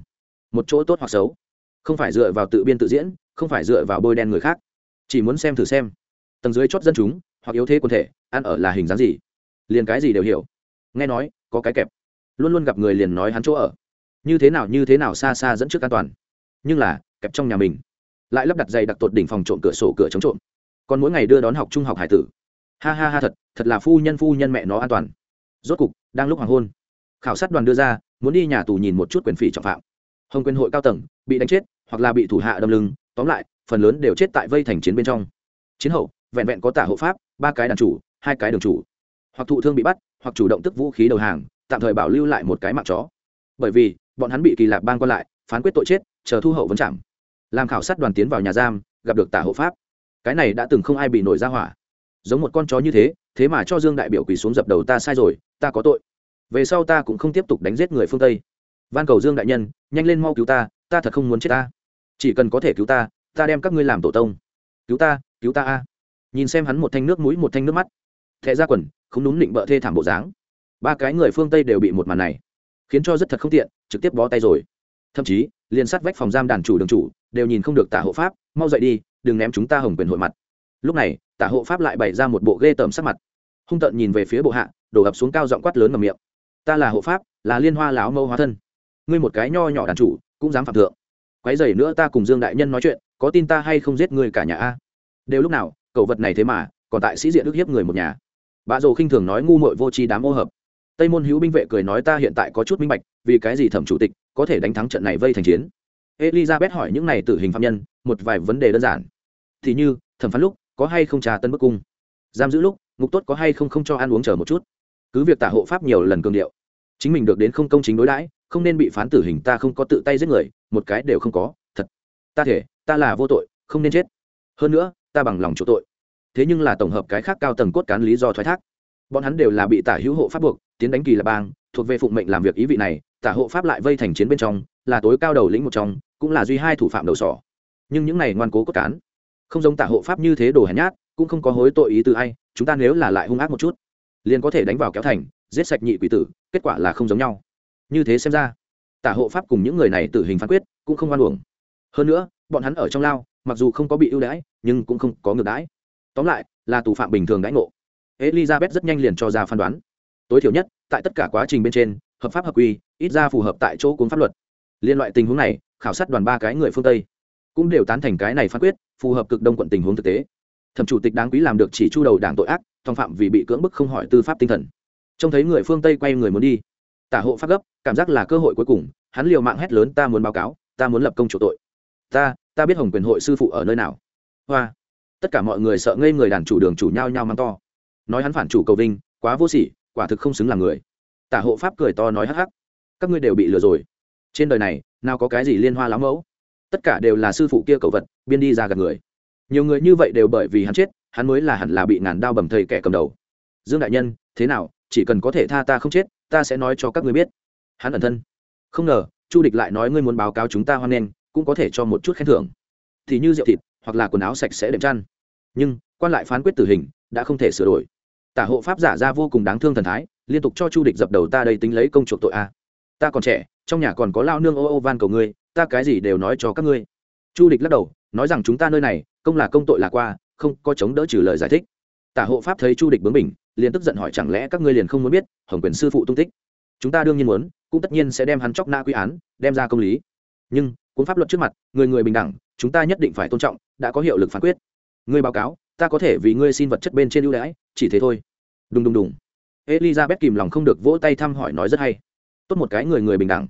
Một chỗ tốt hoặc xấu. Không phải dựa vào tự biên tự diễn, không phải dựa vào bôi đen người khác. Chỉ muốn xem thử xem. Tầng dưới chót dân chúng, hoặc yếu thế quân thể, ăn ở là hình dáng gì? Liền cái gì đều hiểu. Nghe nói, có cái kẹp luôn luôn gặp người liền nói hắn chỗ ở. Như thế nào, như thế nào xa xa dẫn trước an toàn. Nhưng là, kẹp trong nhà mình. Lại lắp đặt dày đặc tột đỉnh phòng trộm cửa sổ cửa chống trộm. Còn mỗi ngày đưa đón học trung học hải tử. Ha ha ha, thật thật là phu nhân phu nhân mẹ nó an toàn. Rốt cục, đang lúc hoàng hôn, khảo sát đoàn đưa ra, muốn đi nhà tù nhìn một chút quyền phỉ trọng phạm. Hồng quyền hội cao tầng, bị đánh chết, hoặc là bị thủ hạ đâm lưng, tóm lại, phần lớn đều chết tại vây thành chiến bên trong. Chiến hậu, vẹn vẹn có tả hộ pháp, ba cái đàn chủ, hai cái đường chủ. Hoặc thụ thương bị bắt, hoặc chủ động tức vũ khí đầu hàng tạm thời bảo lưu lại một cái mạng chó. Bởi vì, bọn hắn bị kỳ lạc bang quan lại, phán quyết tội chết, chờ thu hậu vấn chạm làm khảo sát đoàn tiến vào nhà giam, gặp được tả hộ pháp. Cái này đã từng không ai bị nổi ra hỏa. Giống một con chó như thế thế mà cho dương đại biểu quỳ xuống dập đầu ta sai rồi, ta có tội. Về sau ta cũng không tiếp tục đánh giết người phương tây. Van cầu dương đại nhân, nhanh lên mau cứu ta ta thật không muốn chết ta. Chỉ cần có thể cứu ta ta đem các ngươi làm tổ tông. Cứu ta cứu ta a. Nhìn xem hắn một thanh nước mũi, một thanh nước mắt. Thẹ ra quần, không đúng định bợ thê thảm bộ dáng ba cái người phương tây đều bị một màn này khiến cho rất thật không tiện, trực tiếp bó tay rồi. Thậm chí, liền sát vách phòng giam đàn chủ đường chủ đều nhìn không được tả hộ pháp, mau dậy đi, đừng ném chúng ta hồng quyền hội mặt. Lúc này, tả hộ pháp lại bày ra một bộ ghê tởm sắc mặt. Hung tợn nhìn về phía bộ hạ, đổ ập xuống cao giọng quát lớn ngầm miệng. Ta là hộ pháp, là liên hoa láo mâu hóa thân. Ngươi một cái nho nhỏ đàn chủ, cũng dám phạm thượng. Quái dày nữa ta cùng dương đại nhân nói chuyện, có tin ta hay không giết ngươi cả nhà a? Đều lúc nào cậu vật này thế mà, còn tại sĩ diện ức hiếp người một nhà. Bà dồ khinh thường nói ngu muội vô tri đám ô hợp tây môn hữu binh vệ cười nói ta hiện tại có chút minh bạch, vì cái gì thẩm chủ tịch có thể đánh thắng trận này vây thành chiến? Elizabeth hỏi những này tử hình phạm nhân, một vài vấn đề đơn giản. Thì như, thẩm phán lúc, có hay không trà tân bức cung? Giam giữ lúc, ngục tốt có hay không không cho ăn uống chờ một chút? Cứ việc tả hộ pháp nhiều lần cường điệu, chính mình được đến không công chính đối đãi, không nên bị phán tử hình ta không có tự tay giết người, một cái đều không có, thật. Ta thể, ta là vô tội, không nên chết. Hơn nữa, ta bằng lòng chỗ tội. Thế nhưng là tổng hợp cái khác cao tầng cốt cán lý do thoái thác. Bọn hắn đều là bị tả hữu hộ pháp buộc tiến đánh kỳ là bang, thuộc về phụng mệnh làm việc ý vị này, tả hộ pháp lại vây thành chiến bên trong, là tối cao đầu lĩnh một trong, cũng là duy hai thủ phạm đầu sỏ. Nhưng những này ngoan cố cốt cán, không giống tả hộ pháp như thế đồ hèn nhát, cũng không có hối tội ý từ ai, chúng ta nếu là lại hung ác một chút, liền có thể đánh vào kéo thành, giết sạch nhị quỷ tử, kết quả là không giống nhau. Như thế xem ra, tả hộ pháp cùng những người này tử hình phán quyết, cũng không oan uổng. Hơn nữa, bọn hắn ở trong lao, mặc dù không có bị ưu đãi, nhưng cũng không có ngược đãi. Tóm lại, là tù phạm bình thường đãi ngộ. Elizabeth rất nhanh liền cho ra phán đoán tối thiểu nhất, tại tất cả quá trình bên trên, hợp pháp hợp quy, ít ra phù hợp tại chỗ cuốn pháp luật. Liên loại tình huống này, khảo sát đoàn ba cái người phương tây cũng đều tán thành cái này phán quyết, phù hợp cực đông quận tình huống thực tế. Thẩm chủ tịch đáng quý làm được chỉ chu đầu đảng tội ác thong phạm vì bị cưỡng bức không hỏi tư pháp tinh thần. Trông thấy người phương tây quay người muốn đi, tả hộ pháp gấp, cảm giác là cơ hội cuối cùng, hắn liều mạng hét lớn, ta muốn báo cáo, ta muốn lập công chủ tội. Ta ta biết hồng quyền hội sư phụ ở nơi nào. Hoa. Tất cả mọi người sợ ngây người đàn chủ đường chủ nhau nhau mắng to. Nói hắn phản chủ cầu vinh, quá vô sỉ quả thực không xứng là người. Tả hộ pháp cười to nói hắc hắc. Các ngươi đều bị lừa rồi. Trên đời này, nào có cái gì liên hoa lắm mẫu? Tất cả đều là sư phụ kia cầu vật, biên đi ra gần người. Nhiều người như vậy đều bởi vì hắn chết, hắn mới là hẳn là bị ngàn đao bầm thầy kẻ cầm đầu. Dương đại nhân, thế nào? Chỉ cần có thể tha ta không chết, ta sẽ nói cho các ngươi biết. Hắn ẩn thân. Không ngờ, chu địch lại nói ngươi muốn báo cáo chúng ta hoan nghênh, cũng có thể cho một chút khen thưởng. Thì như rượu thịt, hoặc là quần áo sạch sẽ đệm chăn. Nhưng, quan lại phán quyết tử hình, đã không thể sửa đổi tả hộ pháp giả ra vô cùng đáng thương thần thái, liên tục cho chu địch dập đầu, ta đây tính lấy công chuộc tội a. Ta còn trẻ, trong nhà còn có lao nương ô ô van cầu ngươi, ta cái gì đều nói cho các ngươi. Chu địch lắc đầu, nói rằng, chúng ta nơi này, công là công tội là qua, không có chống đỡ trừ lời giải thích. Tả hộ pháp thấy chu địch bướng mình liền tức giận hỏi, chẳng lẽ các ngươi liền không muốn biết, hồng quyền sư phụ tung tích? Chúng ta đương nhiên muốn, cũng tất nhiên sẽ đem hắn chóc na quy án, đem ra công lý. Nhưng, cuốn pháp luật trước mặt, người người bình đẳng, chúng ta nhất định phải tôn trọng, đã có hiệu lực phán quyết. Ngươi báo cáo ta có thể vì ngươi xin vật chất bên trên ưu đãi, chỉ thế thôi. Đùng đùng đùng. Elizabeth kìm lòng không được vỗ tay thăm hỏi nói rất hay. Tốt một cái người người bình đẳng.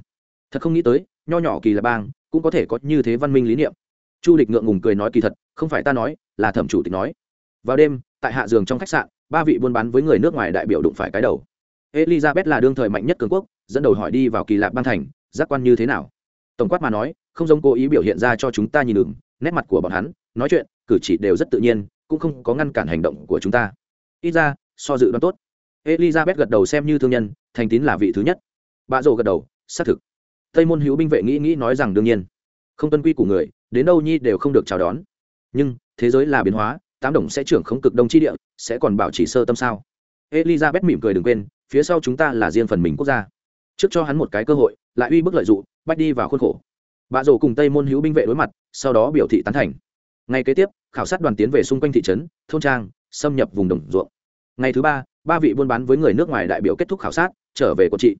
Thật không nghĩ tới, nho nhỏ kỳ là bang, cũng có thể có như thế văn minh lý niệm. Chu địch ngượng ngùng cười nói kỳ thật, không phải ta nói, là thẩm chủ tịch nói. Vào đêm, tại hạ giường trong khách sạn, ba vị buôn bán với người nước ngoài đại biểu đụng phải cái đầu. Elizabeth là đương thời mạnh nhất cường quốc, dẫn đầu hỏi đi vào kỳ lạc ban thành, giác quan như thế nào? Tổng quát mà nói, không giống cố ý biểu hiện ra cho chúng ta nhìn đường nét mặt của bọn hắn, nói chuyện, cử chỉ đều rất tự nhiên cũng không có ngăn cản hành động của chúng ta. Ít ra, so dự đoán tốt. Elizabeth gật đầu xem như thương nhân, thành tín là vị thứ nhất. Bà rồ gật đầu, xác thực. Tây môn hữu binh vệ nghĩ nghĩ nói rằng đương nhiên. Không tuân quy của người, đến đâu nhi đều không được chào đón. Nhưng, thế giới là biến hóa, tám đồng sẽ trưởng không cực đông chi địa, sẽ còn bảo chỉ sơ tâm sao? Elizabeth mỉm cười đừng quên, phía sau chúng ta là riêng phần mình quốc gia. Trước cho hắn một cái cơ hội, lại uy bức lợi dụng bách đi vào khuôn khổ. Bà rồ cùng tây môn hữu binh vệ đối mặt, sau đó biểu thị tán thành ngày kế tiếp, khảo sát đoàn tiến về xung quanh thị trấn, thôn trang, xâm nhập vùng đồng ruộng. Ngày thứ ba ba vị buôn bán với người nước ngoài đại biểu kết thúc khảo sát, trở về quận trị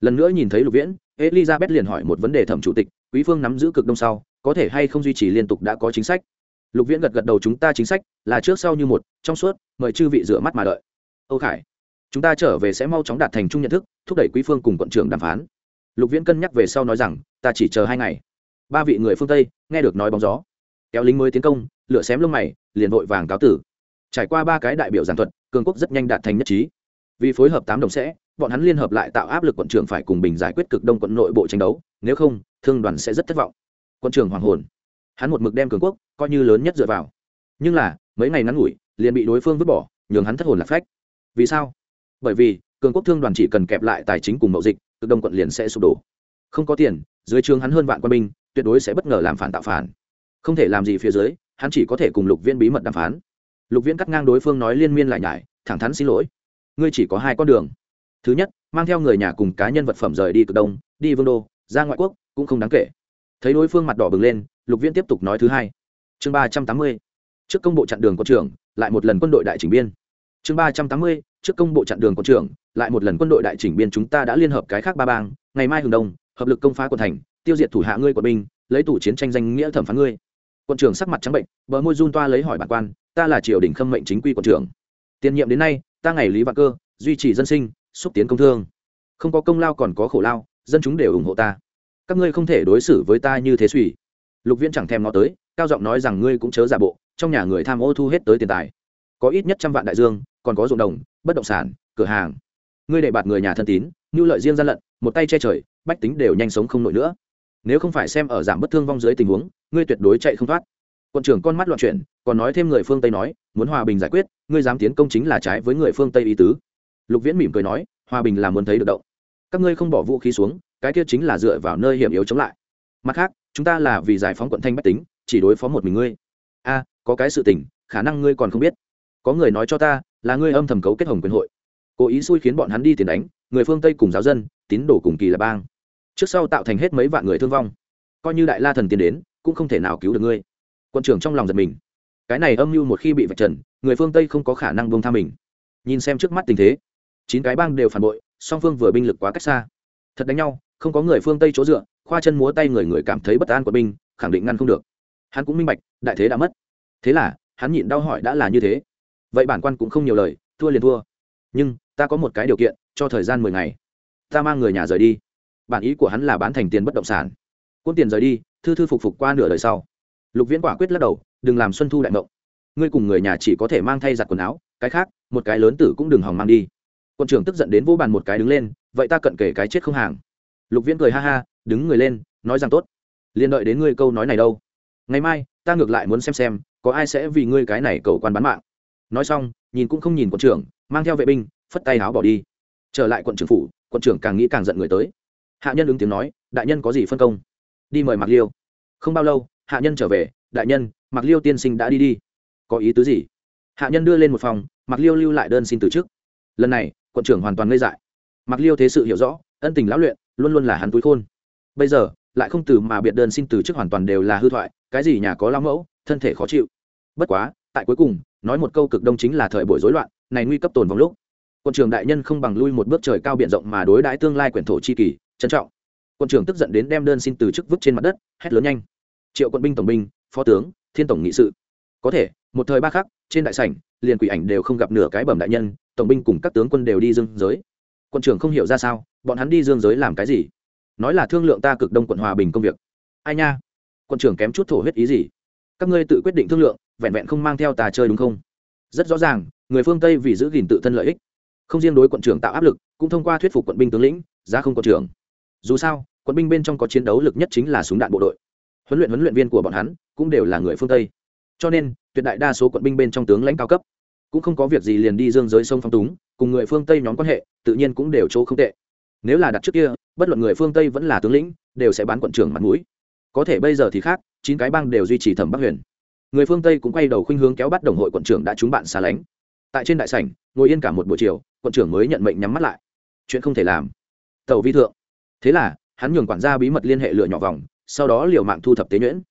lần nữa nhìn thấy lục viễn, elizabeth liền hỏi một vấn đề thẩm chủ tịch, quý phương nắm giữ cực đông sau, có thể hay không duy trì liên tục đã có chính sách? Lục viễn gật gật đầu chúng ta chính sách, là trước sau như một, trong suốt, mời chư vị rửa mắt mà đợi. Âu khải, chúng ta trở về sẽ mau chóng đạt thành chung nhận thức, thúc đẩy quý phương cùng quận trưởng đàm phán. Lục viễn cân nhắc về sau nói rằng, ta chỉ chờ hai ngày. Ba vị người phương tây, nghe được nói bóng gió kéo lính mới tiến công, lửa xém lông mày, liền vội vàng cáo tử. Trải qua ba cái đại biểu giảng thuật, cường quốc rất nhanh đạt thành nhất trí. Vì phối hợp tám đồng sẽ, bọn hắn liên hợp lại tạo áp lực quận trưởng phải cùng bình giải quyết cực đông quận nội bộ tranh đấu, nếu không, thương đoàn sẽ rất thất vọng. Quận trưởng hoàng hồn. Hắn một mực đem cường quốc coi như lớn nhất dựa vào. Nhưng là, mấy ngày ngắn ngủi, liền bị đối phương vứt bỏ, nhường hắn thất hồn lạc phách. Vì sao? Bởi vì, cường quốc thương đoàn chỉ cần kẹp lại tài chính cùng mậu dịch, cực đông quận liền sẽ sụp đổ. Không có tiền, dưới trường hắn hơn vạn quân binh, tuyệt đối sẽ bất ngờ làm phản tạo phản không thể làm gì phía dưới, hắn chỉ có thể cùng lục viên bí mật đàm phán. Lục viễn cắt ngang đối phương nói liên miên lại nhải, thẳng thắn xin lỗi. Ngươi chỉ có hai con đường. Thứ nhất, mang theo người nhà cùng cá nhân vật phẩm rời đi cực đông, đi vương đô, ra ngoại quốc, cũng không đáng kể. Thấy đối phương mặt đỏ bừng lên, lục viễn tiếp tục nói thứ hai. Chương ba trăm tám mươi, trước công bộ chặn đường quân trưởng, lại một lần quân đội đại chỉnh biên. Chương ba trăm tám mươi, trước công bộ chặn đường quân trưởng, lại một lần quân đội đại chỉnh biên chúng ta đã liên hợp cái khác ba bang, ngày mai hừng đông, hợp lực công phá quận thành, tiêu diệt thủ hạ ngươi của binh, lấy tủ chiến tranh danh nghĩa thẩm phán ngươi quận trưởng sắc mặt trắng bệnh, bờ môi run toa lấy hỏi bản quan, ta là triều đình khâm mệnh chính quy quận trưởng. Tiền nhiệm đến nay, ta ngày lý vạn cơ, duy trì dân sinh, xúc tiến công thương. Không có công lao còn có khổ lao, dân chúng đều ủng hộ ta. Các ngươi không thể đối xử với ta như thế suy. Lục viễn chẳng thèm nó tới, cao giọng nói rằng, ngươi cũng chớ giả bộ, trong nhà người tham ô thu hết tới tiền tài. Có ít nhất trăm vạn đại dương, còn có ruộng đồng, bất động sản, cửa hàng. Ngươi để bạt người nhà thân tín như lợi riêng gian lận, một tay che trời, bách tính đều nhanh sống không nổi nữa nếu không phải xem ở giảm bất thương vong dưới tình huống, ngươi tuyệt đối chạy không thoát. Quận trưởng con mắt loạn chuyển, còn nói thêm người phương tây nói, muốn hòa bình giải quyết, ngươi dám tiến công chính là trái với người phương tây ý tứ. Lục viễn mỉm cười nói, hòa bình là muốn thấy được động. Các ngươi không bỏ vũ khí xuống, cái kia chính là dựa vào nơi hiểm yếu chống lại. Mặt khác, chúng ta là vì giải phóng quận thanh bách tính, chỉ đối phó một mình ngươi. A, có cái sự tình, khả năng ngươi còn không biết. Có người nói cho ta, là ngươi âm thầm cấu kết hồng quyền hội. Cố ý xui khiến bọn hắn đi tiền đánh, người phương tây cùng giáo dân, tín đồ cùng kỳ là bang trước sau tạo thành hết mấy vạn người thương vong. Coi như đại la thần tiến đến, cũng không thể nào cứu được ngươi. Quân trưởng trong lòng giật mình. Cái này âm mưu một khi bị vạch trần, người phương tây không có khả năng bông tha mình. Nhìn xem trước mắt tình thế, chín cái bang đều phản bội, song phương vừa binh lực quá cách xa. Thật đánh nhau, không có người phương tây chỗ dựa, khoa chân múa tay người người cảm thấy bất an của binh, khẳng định ngăn không được. Hắn cũng minh bạch, đại thế đã mất. Thế là, hắn nhịn đau hỏi đã là như thế. Vậy bản quan cũng không nhiều lời, thua liền thua. Nhưng, ta có một cái điều kiện, cho thời gian mười ngày. Ta mang người nhà rời đi bản ý của hắn là bán thành tiền bất động sản. Quân tiền rời đi, thư thư phục phục qua nửa đời sau. Lục viễn quả quyết lắc đầu, đừng làm xuân thu đại mộng. Ngươi cùng người nhà chỉ có thể mang thay giặt quần áo, cái khác, một cái lớn tử cũng đừng hòng mang đi. Quân trưởng tức giận đến vô bàn một cái đứng lên, vậy ta cận kể cái chết không hàng. Lục viễn cười ha ha, đứng người lên, nói rằng, tốt. Liên đợi đến ngươi câu nói này đâu. Ngày mai, ta ngược lại muốn xem xem, có ai sẽ vì ngươi cái này cầu quan bán mạng. Nói xong, nhìn cũng không nhìn quận trưởng, mang theo vệ binh, phất tay áo bỏ đi. Trở lại quận trưởng phủ quận trưởng càng nghĩ càng giận người tới hạ nhân ứng tiếng nói, đại nhân có gì phân công? Đi mời mạc liêu. Không bao lâu, hạ nhân trở về, đại nhân, mạc liêu tiên sinh đã đi đi. Có ý tứ gì? Hạ nhân đưa lên một phòng, mạc liêu lưu lại đơn xin từ chức. Lần này, quận trưởng hoàn toàn ngây dại. Mạc liêu thế sự hiểu rõ, ân tình lão luyện, luôn luôn là hắn túi khôn. Bây giờ, lại không từ mà biệt đơn xin từ chức hoàn toàn đều là hư thoại, cái gì nhà có lao mẫu, thân thể khó chịu. Bất quá, tại cuối cùng, nói một câu cực đông chính là thời buổi rối loạn, này nguy cấp tồn vòng lúc. Quận trưởng đại nhân không bằng lui một bước trời cao biển rộng mà đối đãi tương lai quyển thổ chi kỳ trân trọng. Quân trưởng tức giận đến đem đơn xin từ chức vứt trên mặt đất, hét lớn nhanh. Triệu quân binh tổng binh, phó tướng, thiên tổng nghị sự. Có thể, một thời ba khắc, trên đại sảnh, liền quỷ ảnh đều không gặp nửa cái bẩm đại nhân, tổng binh cùng các tướng quân đều đi dương giới. Quân trưởng không hiểu ra sao, bọn hắn đi dương giới làm cái gì? Nói là thương lượng ta cực đông quận hòa bình công việc. Ai nha? Quân trưởng kém chút thổ huyết ý gì? Các ngươi tự quyết định thương lượng, vẹn vẹn không mang theo tà chơi đúng không? Rất rõ ràng, người phương tây vì giữ gìn tự thân lợi ích. Không riêng đối quận trưởng tạo áp lực, cũng thông qua thuyết phục quận binh tướng lĩnh ra không quận trưởng dù sao, quân binh bên trong có chiến đấu lực nhất chính là súng đạn bộ đội. Huấn luyện huấn luyện viên của bọn hắn cũng đều là người phương tây. Cho nên, tuyệt đại đa số quận binh bên trong tướng lãnh cao cấp cũng không có việc gì liền đi dương giới sông phong túng, cùng người phương tây nhóm quan hệ, tự nhiên cũng đều chỗ không tệ. Nếu là đặt trước kia, bất luận người phương tây vẫn là tướng lĩnh, đều sẽ bán quận trưởng mặt mũi. Có thể bây giờ thì khác, chín cái bang đều duy trì thẩm bắc huyền. Người phương tây cũng quay đầu khuynh hướng kéo bắt đồng hội quận trưởng đã trúng bạn xa lánh. Tại trên đại sảnh, ngồi yên cả một buổi chiều, quận trưởng mới nhận mệnh nhắm mắt lại. Chuyện không thể làm. Tàu vi thượng thế là, hắn nhường quản gia bí mật liên hệ lựa nhỏ vòng, sau đó liều mạng thu thập tế nhuyễn.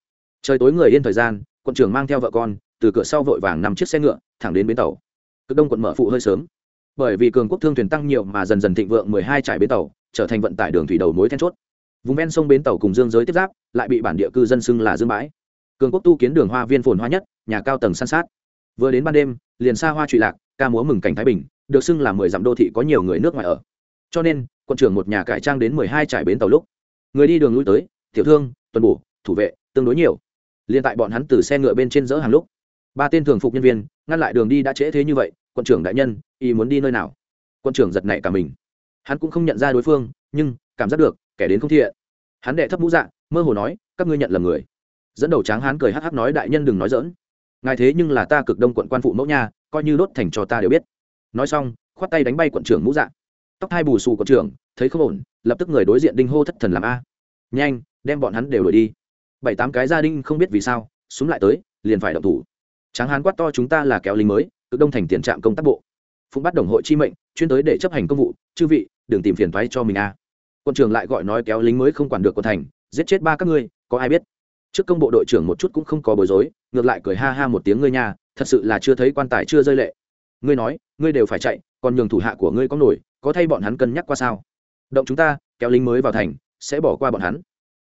Trời tối người yên thời gian, quận trưởng mang theo vợ con, từ cửa sau vội vàng nằm chiếc xe ngựa, thẳng đến bến tàu. Cực đông quận mở phụ hơi sớm. Bởi vì cường quốc thương thuyền tăng nhiều mà dần dần thịnh vượng mười hai trải bến tàu, trở thành vận tải đường thủy đầu mối then chốt. Vùng ven sông bến tàu cùng dương giới tiếp giáp, lại bị bản địa cư dân xưng là dương bãi. Cường quốc tu kiến đường hoa viên phồn hoa nhất, nhà cao tầng san sát. Vừa đến ban đêm, liền xa hoa trụy lạc, ca múa mừng cảnh thái bình, được xưng là mười dặm đô thị có nhiều người nước ngoài ở. Cho nên quận trưởng một nhà cải trang đến mười hai trải bến tàu lúc. Người đi đường lui tới, tiểu thương, tuần bổ, thủ vệ, tương đối nhiều. Liên tại bọn hắn từ xe ngựa bên trên dỡ hàng lúc. Ba tên thường phục nhân viên, ngăn lại đường đi đã trễ thế như vậy quận trưởng đại nhân y muốn đi nơi nào? Quận trưởng giật nảy cả mình. Hắn cũng không nhận ra đối phương, nhưng, cảm giác được, kẻ đến không thiện. Hắn đệ thấp mũ dạ mơ hồ nói, các ngươi nhận là người. Dẫn đầu tráng hắn cười hắc hắc nói, đại nhân đừng nói dỡn ngài thế nhưng là ta cực đông quận quan phụ mẫu nha, coi như đốt thành cho ta đều biết. Nói xong, khoát tay đánh bay quận trưởng mũ dạ tóc hai bù xù của trưởng, thấy không ổn, lập tức người đối diện đinh hô thất thần làm a. Nhanh, đem bọn hắn đều đuổi đi. Bảy tám cái gia đình không biết vì sao, súng lại tới, liền phải động thủ. Tráng hán quát to chúng ta là kéo lính mới, cực đông thành tiền trạm công tác bộ. Phụng bắt đồng hội chi mệnh, chuyên tới để chấp hành công vụ, chư vị, đừng tìm phiền thoái cho mình a. Quân trường lại gọi nói kéo lính mới không quản được quân thành, giết chết ba các ngươi, có ai biết? Trước công bộ đội trưởng một chút cũng không có bối rối, ngược lại cười ha ha một tiếng ngươi nha, thật sự là chưa thấy quan tài chưa rơi lệ. Ngươi nói, ngươi đều phải chạy, còn nhường thủ hạ của ngươi có nổi có thay bọn hắn cân nhắc qua sao? Động chúng ta, kéo lính mới vào thành, sẽ bỏ qua bọn hắn.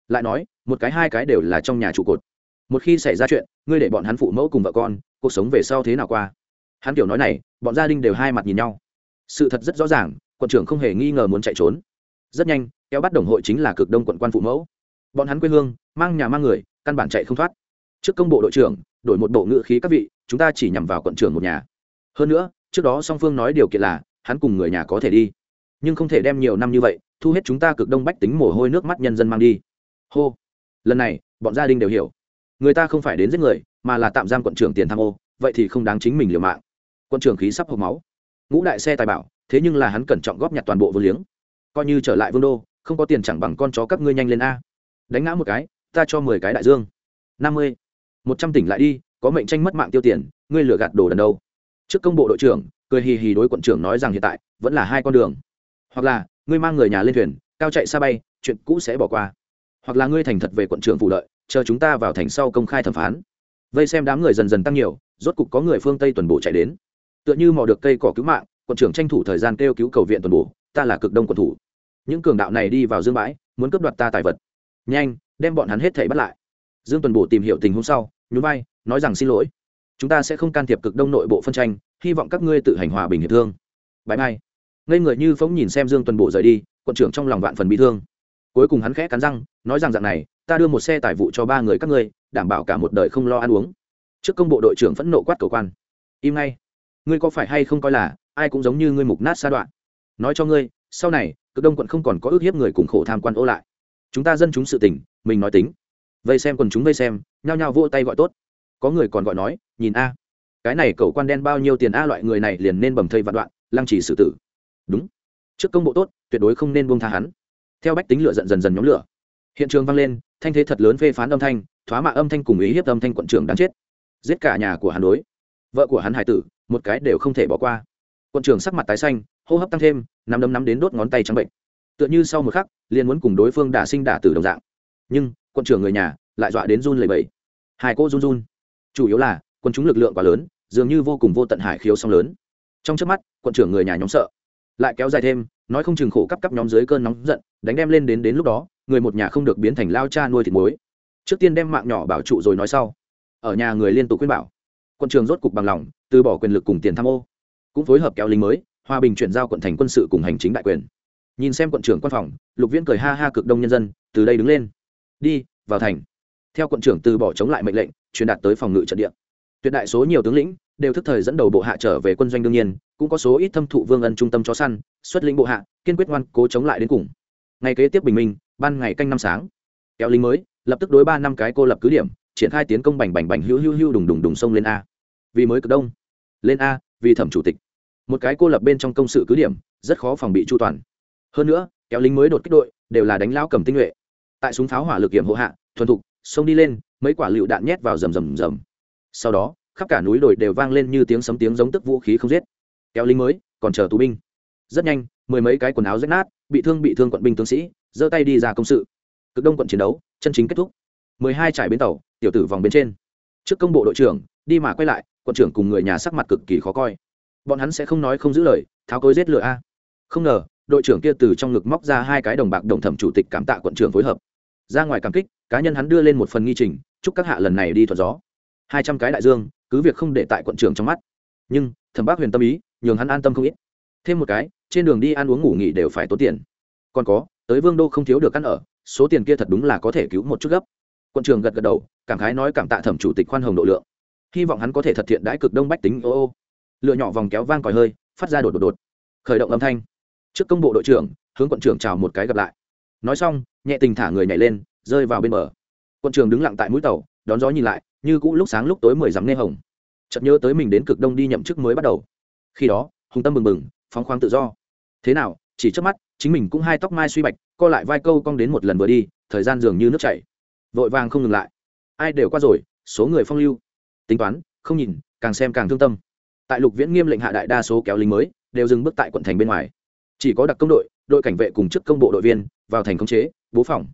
Lại nói, một cái hai cái đều là trong nhà trụ cột. Một khi xảy ra chuyện, ngươi để bọn hắn phụ mẫu cùng vợ con, cuộc sống về sau thế nào qua? Hắn kiểu nói này, bọn gia đình đều hai mặt nhìn nhau. Sự thật rất rõ ràng, quận trưởng không hề nghi ngờ muốn chạy trốn. Rất nhanh, kéo bắt đồng hội chính là cực đông quận quan phụ mẫu. Bọn hắn quê hương, mang nhà mang người, căn bản chạy không thoát. Trước công bộ đội trưởng, đổi một bộ ngự khí các vị, chúng ta chỉ nhằm vào quận trưởng một nhà. Hơn nữa, trước đó song phương nói điều kiện là hắn cùng người nhà có thể đi. Nhưng không thể đem nhiều năm như vậy, thu hết chúng ta cực đông bách tính mồ hôi nước mắt nhân dân mang đi. Hô. Lần này, bọn gia đình đều hiểu. Người ta không phải đến giết người, mà là tạm giam quận trưởng tiền tham ô, vậy thì không đáng chính mình liều mạng. Quận trưởng khí sắp hộp máu. Ngũ đại xe tài bảo, thế nhưng là hắn cẩn trọng góp nhặt toàn bộ vô liếng. Coi như trở lại vương đô, không có tiền chẳng bằng con chó các ngươi nhanh lên a. Đánh ngã một cái, ta cho mười cái đại dương. Năm mươi. Một trăm tỉnh lại đi, có mệnh tranh mất mạng tiêu tiền, ngươi lừa gạt đồ đần đâu. Trước công bộ đội trưởng cười hì hì đối quận trưởng nói rằng hiện tại, vẫn là hai con đường. Hoặc là, ngươi mang người nhà lên thuyền, cao chạy xa bay, chuyện cũ sẽ bỏ qua. Hoặc là ngươi thành thật về quận trưởng phụ lợi chờ chúng ta vào thành sau công khai thẩm phán. Vây xem đám người dần dần tăng nhiều, rốt cục có người phương tây tuần bộ chạy đến. Tựa như mò được cây cỏ cứu mạng, quận trưởng tranh thủ thời gian kêu cứu cầu viện tuần bộ. ta là cực đông quận thủ. Những cường đạo này đi vào dương bãi, muốn cướp đoạt ta tài vật. Nhanh, đem bọn hắn hết thảy bắt lại. Dương tuần bộ tìm hiểu tình huống sau, nhún vai, nói rằng xin lỗi chúng ta sẽ không can thiệp cực đông nội bộ phân tranh, hy vọng các ngươi tự hành hòa bình hiệp thương. Bãi mai ngây người như phóng nhìn xem dương tuần bộ rời đi, quận trưởng trong lòng vạn phần bị thương. Cuối cùng hắn khẽ cắn răng, nói rằng dạng này, ta đưa một xe tải vụ cho ba người các ngươi, đảm bảo cả một đời không lo ăn uống. Trước công bộ đội trưởng phẫn nộ quát cầu quan. Im ngay. Ngươi có phải hay không coi là, ai cũng giống như ngươi mục nát sa đoạn. Nói cho ngươi, sau này, cực đông quận không còn có ước hiếp người cùng khổ tham quan ô lại. Chúng ta dân chúng sự tỉnh mình nói tính. Vây xem quần chúng vây xem, nhao nhao vỗ tay gọi tốt có người còn gọi nói, nhìn a, cái này cầu quan đen bao nhiêu tiền a, loại người này liền nên bầm thây vạn đoạn, lăng trì xử tử. Đúng. Trước công bộ tốt, tuyệt đối không nên buông tha hắn. Theo bách tính lửa dần dần dần nhóm lửa. Hiện trường vang lên, thanh thế thật lớn phê phán âm thanh, thoá mạ âm thanh cùng ý hiếp âm thanh quận trưởng đáng chết. Giết cả nhà của hắn đối. Vợ của hắn hải tử, một cái đều không thể bỏ qua. Quận trưởng sắc mặt tái xanh, hô hấp tăng thêm, nắm đấm nắm đến đốt ngón tay trắng bệnh. Tựa như sau một khắc, liền muốn cùng đối phương đả sinh đả tử đồng dạng. Nhưng, quận trưởng người nhà, lại dọa đến run lẩy bẩy. Hai cô run run chủ yếu là, quân chúng lực lượng quá lớn, dường như vô cùng vô tận hải khiếu song lớn. Trong trước mắt quận trưởng người nhà nhóm sợ. Lại kéo dài thêm, nói không chừng khổ cấp cấp nhóm dưới cơn nóng giận, đánh đem lên đến đến lúc đó, người một nhà không được biến thành lao cha nuôi thịt muối. Trước tiên đem mạng nhỏ bảo trụ rồi nói sau. Ở nhà người liên tục khuyên bảo. Quân trường rốt cục bằng lòng, từ bỏ quyền lực cùng tiền tham ô. Cũng phối hợp kéo lính mới, hòa bình chuyển giao quận thành quân sự cùng hành chính đại quyền. Nhìn xem quận trưởng quan phòng, lục viễn cười ha ha cực đông nhân dân, từ đây đứng lên. Đi, vào thành. Theo quận trưởng từ bỏ chống lại mệnh lệnh truyền đạt tới phòng ngự trận địa. Tuyệt đại số nhiều tướng lĩnh đều thức thời dẫn đầu bộ hạ trở về quân doanh đương nhiên, cũng có số ít thâm thụ vương ân trung tâm chó săn, xuất lĩnh bộ hạ, kiên quyết ngoan cố chống lại đến cùng. Ngày kế tiếp bình minh, ban ngày canh năm sáng. Kéo lính mới, lập tức đối ba năm cái cô lập cứ điểm, triển khai tiến công bành bành bành hữu hữu hữu đùng đùng đùng sông lên a. Vì mới cực đông. Lên a, vì thẩm chủ tịch. Một cái cô lập bên trong công sự cứ điểm, rất khó phòng bị chu toàn. Hơn nữa, kéo lính mới đột kích đội đều là đánh lao cầm tinh nhuệ. Tại súng pháo hỏa lực kiểm hộ hạ, thuần thục xông đi lên mấy quả lựu đạn nhét vào rầm rầm rầm. Sau đó, khắp cả núi đồi đều vang lên như tiếng sấm tiếng giống tức vũ khí không giết. Kéo lính mới, còn chờ tù binh. Rất nhanh, mười mấy cái quần áo rách nát, bị thương bị thương quận binh tướng sĩ, giơ tay đi ra công sự. Cực đông quận chiến đấu, chân chính kết thúc. Mười hai trải bến tàu, tiểu tử vòng bên trên. Trước công bộ đội trưởng, đi mà quay lại, quận trưởng cùng người nhà sắc mặt cực kỳ khó coi. Bọn hắn sẽ không nói không giữ lời, tháo cối giết lửa a. Không ngờ, đội trưởng kia từ trong ngực móc ra hai cái đồng bạc đồng thẩm chủ tịch cảm tạ quận trưởng phối hợp. Ra ngoài cảm kích, cá nhân hắn đưa lên một phần nghi trình chúc các hạ lần này đi thuận gió. Hai trăm cái đại dương, cứ việc không để tại quận trưởng trong mắt. Nhưng, thẩm bác huyền tâm ý, nhường hắn an tâm không ít. Thêm một cái, trên đường đi ăn uống ngủ nghỉ đều phải tốn tiền. Còn có, tới vương đô không thiếu được ăn ở, số tiền kia thật đúng là có thể cứu một chút gấp. Quận trưởng gật gật đầu, cảm khái nói cảm tạ thẩm chủ tịch khoan hồng độ lượng. Hy vọng hắn có thể thật thiện đãi cực đông bách tính ô ô. Lựa nhỏ vòng kéo vang còi hơi, phát ra đột đột đột. Khởi động âm thanh. Trước công bộ đội trưởng, hướng quận trưởng chào một cái gặp lại. Nói xong, nhẹ tình thả người nhảy lên, rơi vào bên bờ quận trường đứng lặng tại mũi tàu, đón gió nhìn lại, như cũ lúc sáng lúc tối mười dặm nê hồng. Chợt nhớ tới mình đến cực đông đi nhậm chức mới bắt đầu. Khi đó, hùng tâm bừng bừng, phóng khoáng tự do. Thế nào, chỉ trước mắt, chính mình cũng hai tóc mai suy bạch, co lại vai câu cong đến một lần vừa đi, thời gian dường như nước chảy. Vội vàng không ngừng lại. Ai đều qua rồi, số người phong lưu. Tính toán, không nhìn, càng xem càng thương tâm. Tại lục viễn nghiêm lệnh hạ đại đa số kéo lính mới, đều dừng bước tại quận thành bên ngoài. Chỉ có đặc công đội đội cảnh vệ cùng chức công bộ đội viên, vào thành khống chế, bố phòng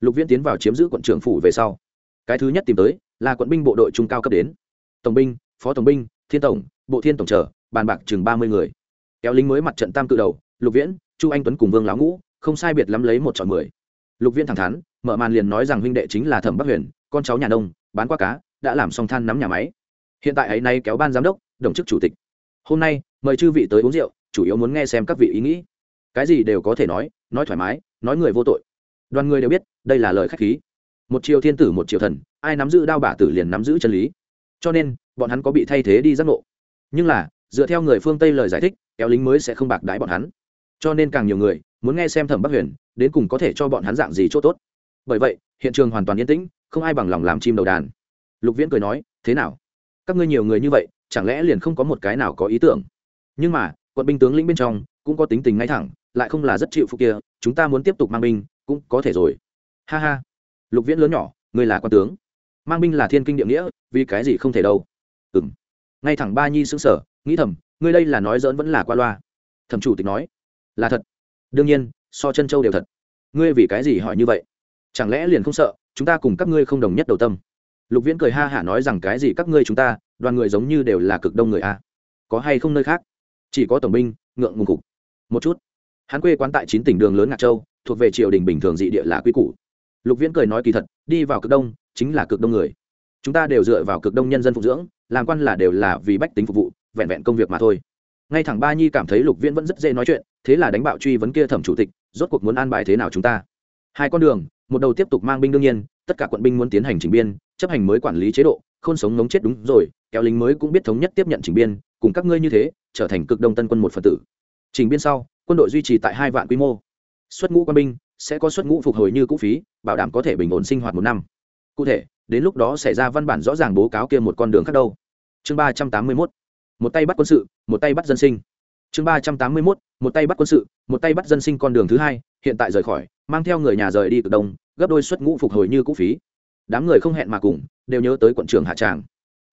lục viễn tiến vào chiếm giữ quận trưởng phủ về sau. Cái thứ nhất tìm tới là quận binh bộ đội trung cao cấp đến. Tổng binh, phó tổng binh, thiên tổng, bộ thiên tổng trở bàn bạc chừng ba mươi người. Kéo lính mới mặt trận tam cự đầu, lục viễn, chu anh tuấn cùng vương lão ngũ, không sai biệt lắm lấy một chọn mười. Lục viễn thẳng thắn, mở màn liền nói rằng huynh đệ chính là thẩm bắc huyền, con cháu nhà nông, bán qua cá, đã làm xong than nắm nhà máy. Hiện tại ấy nay kéo ban giám đốc, đồng chức chủ tịch. Hôm nay, mời chư vị tới uống rượu, chủ yếu muốn nghe xem các vị ý nghĩ. Cái gì đều có thể nói nói thoải mái, nói người vô tội đoàn người đều biết, đây là lời khách khí. Một triều thiên tử, một triều thần, ai nắm giữ đao bả tử liền nắm giữ chân lý. Cho nên, bọn hắn có bị thay thế đi giác ngộ. Nhưng là, dựa theo người phương tây lời giải thích, kéo lính mới sẽ không bạc đái bọn hắn. Cho nên càng nhiều người, muốn nghe xem thẩm bắc huyền, đến cùng có thể cho bọn hắn dạng gì chỗ tốt. Bởi vậy, hiện trường hoàn toàn yên tĩnh, không ai bằng lòng làm chim đầu đàn. Lục viễn cười nói, thế nào? Các ngươi nhiều người như vậy, chẳng lẽ liền không có một cái nào có ý tưởng? Nhưng mà, quận binh tướng lĩnh bên trong, cũng có tính tình ngay thẳng, lại không là rất chịu phục kia, chúng ta muốn tiếp tục mang binh cũng có thể rồi. Ha ha. Lục viễn lớn nhỏ, ngươi là quan tướng. Mang binh là thiên kinh địa nghĩa, vì cái gì không thể đâu? Ừ m ngay thẳng ba nhi xứng sở nghĩ thầm, ngươi đây là nói dỡn vẫn là qua loa. Thẩm chủ tịch nói, là thật. Đương nhiên, so chân châu đều thật. Ngươi vì cái gì hỏi như vậy? Chẳng lẽ liền không sợ, chúng ta cùng các ngươi không đồng nhất đầu tâm? Lục viễn cười ha hả nói rằng cái gì các ngươi chúng ta, đoàn người giống như đều là cực đông người a. Có hay không nơi khác? Chỉ có tổng binh, ngượng ngùng cục. Một chút. Hắn quê quán tại chín tỉnh đường lớn ngạc châu thuộc về triều đình bình thường dị địa là quy củ. Lục viễn cười nói kỳ thật, đi vào cực đông, chính là cực đông người. Chúng ta đều dựa vào cực đông nhân dân phục dưỡng, làm quan là đều là vì bách tính phục vụ, vẹn vẹn công việc mà thôi. Ngay thẳng ba nhi cảm thấy lục viễn vẫn rất dễ nói chuyện, thế là đánh bạo truy vấn kia thẩm chủ tịch, rốt cuộc muốn an bài thế nào chúng ta. Hai con đường, một đầu tiếp tục mang binh đương nhiên, tất cả quận binh muốn tiến hành chỉnh biên, chấp hành mới quản lý chế độ không sống ngống chết đúng rồi, kéo lính mới cũng biết thống nhất tiếp nhận chỉnh biên, cùng các ngươi như thế, trở thành cực đông tân quân một phần tử. Chỉnh biên sau, quân đội duy trì tại hai vạn quy mô xuất ngũ quân binh, sẽ có xuất ngũ phục hồi như cũ phí, bảo đảm có thể bình ổn sinh hoạt một năm. Cụ thể, đến lúc đó xảy ra văn bản rõ ràng bố cáo kia một con đường khác đâu. Chương ba trăm tám mươi mốt. Một tay bắt quân sự, một tay bắt dân sinh. Chương ba trăm tám mươi mốt. Một tay bắt quân sự, một tay bắt dân sinh con đường thứ hai, hiện tại rời khỏi, mang theo người nhà rời đi cực đông, gấp đôi xuất ngũ phục hồi như cũ phí. Đám người không hẹn mà cùng, đều nhớ tới quận trưởng hạ tràng.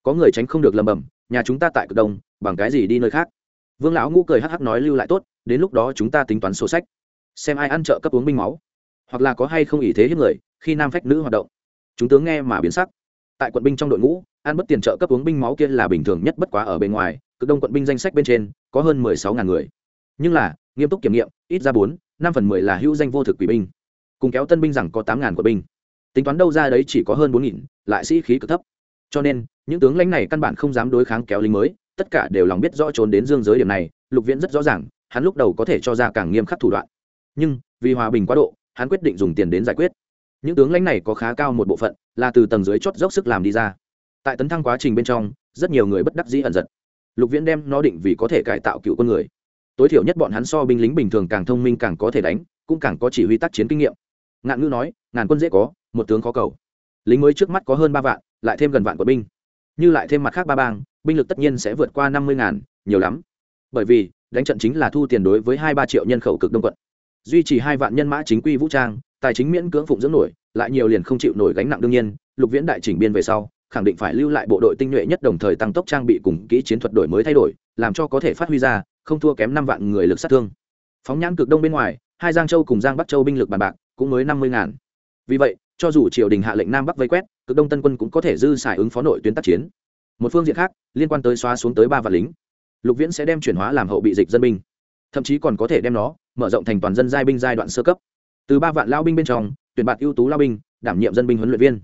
Có người tránh không được lầm bầm nhà chúng ta tại cực đông, bằng cái gì đi nơi khác? Vương lão ngũ cười hắc hắc nói, lưu lại tốt, đến lúc đó chúng ta tính toán sổ sách xem ai ăn trợ cấp uống binh máu. Hoặc là có hay không ý thế hiếp người, khi nam phách nữ hoạt động. Chúng tướng nghe mà biến sắc. Tại quận binh trong đội ngũ, ăn bất tiền trợ cấp uống binh máu kia là bình thường nhất bất quá ở bên ngoài, cực đông quận binh danh sách bên trên, có hơn mười sáu ngàn người. Nhưng là, nghiêm túc kiểm nghiệm, ít ra bốn, năm phần mười là hữu danh vô thực quỷ binh. Cùng kéo tân binh rằng có tám ngàn quận binh. Tính toán đâu ra đấy chỉ có hơn bốn nghìn, lại sĩ khí cực thấp. Cho nên, những tướng lãnh này căn bản không dám đối kháng kéo lính mới, tất cả đều lòng biết rõ trốn đến dương giới điểm này, lục viễn rất rõ ràng, hắn lúc đầu có thể cho ra càng nghiêm khắc thủ đoạn nhưng, vì hòa bình quá độ, hắn quyết định dùng tiền đến giải quyết. Những tướng lãnh này có khá cao một bộ phận, là từ tầng dưới chót dốc sức làm đi ra. Tại tấn thăng quá trình bên trong, rất nhiều người bất đắc dĩ ẩn giật. Lục viễn đem nó định vì có thể cải tạo cựu con người. Tối thiểu nhất bọn hắn so binh lính bình thường càng thông minh càng có thể đánh, cũng càng có chỉ huy tác chiến kinh nghiệm. Ngạn ngữ nói, ngàn quân dễ có, một tướng khó cầu. Lính mới trước mắt có hơn ba vạn, lại thêm gần vạn của binh. Như lại thêm mặt khác ba bang, binh lực tất nhiên sẽ vượt qua năm mươi ngàn, nhiều lắm. Bởi vì, đánh trận chính là thu tiền đối với hai ba triệu nhân khẩu cực đông quận duy trì hai vạn nhân mã chính quy vũ trang, tài chính miễn cưỡng phụng dưỡng nổi, lại nhiều liền không chịu nổi gánh nặng đương nhiên, lục viễn đại chỉnh biên về sau, khẳng định phải lưu lại bộ đội tinh nhuệ nhất đồng thời tăng tốc trang bị cùng kỹ chiến thuật đổi mới thay đổi, làm cho có thể phát huy ra, không thua kém năm vạn người lực sát thương. Phóng nhãn cực đông bên ngoài, hai giang châu cùng giang bắc châu binh lực bàn bạc, cũng mới năm mươi ngàn. Vì vậy, cho dù triều đình hạ lệnh nam bắc vây quét, cực đông tân quân cũng có thể dư xài ứng phó nội tuyến tác chiến. Một phương diện khác, liên quan tới xóa xuống tới ba vạn lính, lục viễn sẽ đem chuyển hóa làm hậu bị dịch dân binh thậm chí còn có thể đem nó mở rộng thành toàn dân giai binh giai đoạn sơ cấp. Từ ba vạn lao binh bên trong, tuyển bạt ưu tú lao binh, đảm nhiệm dân binh huấn luyện viên.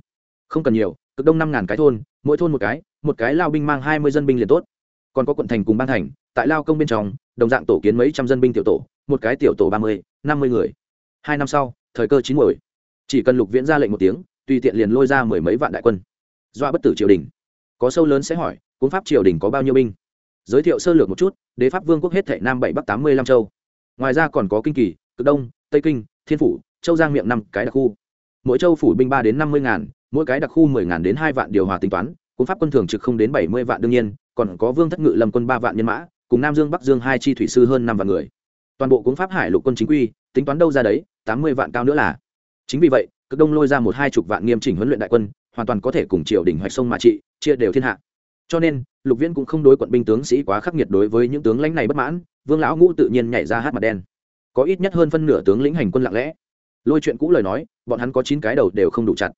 Không cần nhiều, cực đông năm ngàn cái thôn, mỗi thôn một cái một cái lao binh mang hai mươi dân binh liền tốt. Còn có quận thành cùng ban thành, tại lao công bên trong, đồng dạng tổ kiến mấy trăm dân binh tiểu tổ, một cái tiểu tổ ba mươi, năm mươi người. Hai năm sau, thời cơ chín muồi. Chỉ cần lục viễn ra lệnh một tiếng, tùy tiện liền lôi ra mười mấy vạn đại quân. Doa bất tử triều đình. Có sâu lớn sẽ hỏi, cuốn pháp triều đình có bao nhiêu binh? Giới thiệu sơ lược một chút, đế pháp vương quốc hết thệ nam bảy bắc tám mươi lăm châu. Ngoài ra còn có kinh kỳ, cực đông, tây kinh, thiên phủ, châu giang miệng năm cái đặc khu. Mỗi châu phủ binh ba đến năm mươi ngàn, mỗi cái đặc khu mười ngàn đến hai vạn điều hòa tính toán, cuốn pháp quân thường trực không đến bảy mươi vạn đương nhiên, còn có vương thất ngự lâm quân ba vạn nhân mã, cùng nam dương bắc dương hai chi thủy sư hơn năm vạn người. Toàn bộ cuốn pháp hải lục quân chính quy, tính toán đâu ra đấy, tám mươi vạn cao nữa là. Chính vì vậy, cực đông lôi ra một hai chục vạn nghiêm chỉnh huấn luyện đại quân, hoàn toàn có thể cùng triều đình hoạch sông mà trị, chia đều thiên hạ cho nên, lục viễn cũng không đối quận binh tướng sĩ quá khắc nghiệt đối với những tướng lãnh này bất mãn, vương lão ngũ tự nhiên nhảy ra hát mặt đen. Có ít nhất hơn phân nửa tướng lĩnh hành quân lặng lẽ. Lôi chuyện cũ lời nói, bọn hắn có chín cái đầu đều không đủ chặt.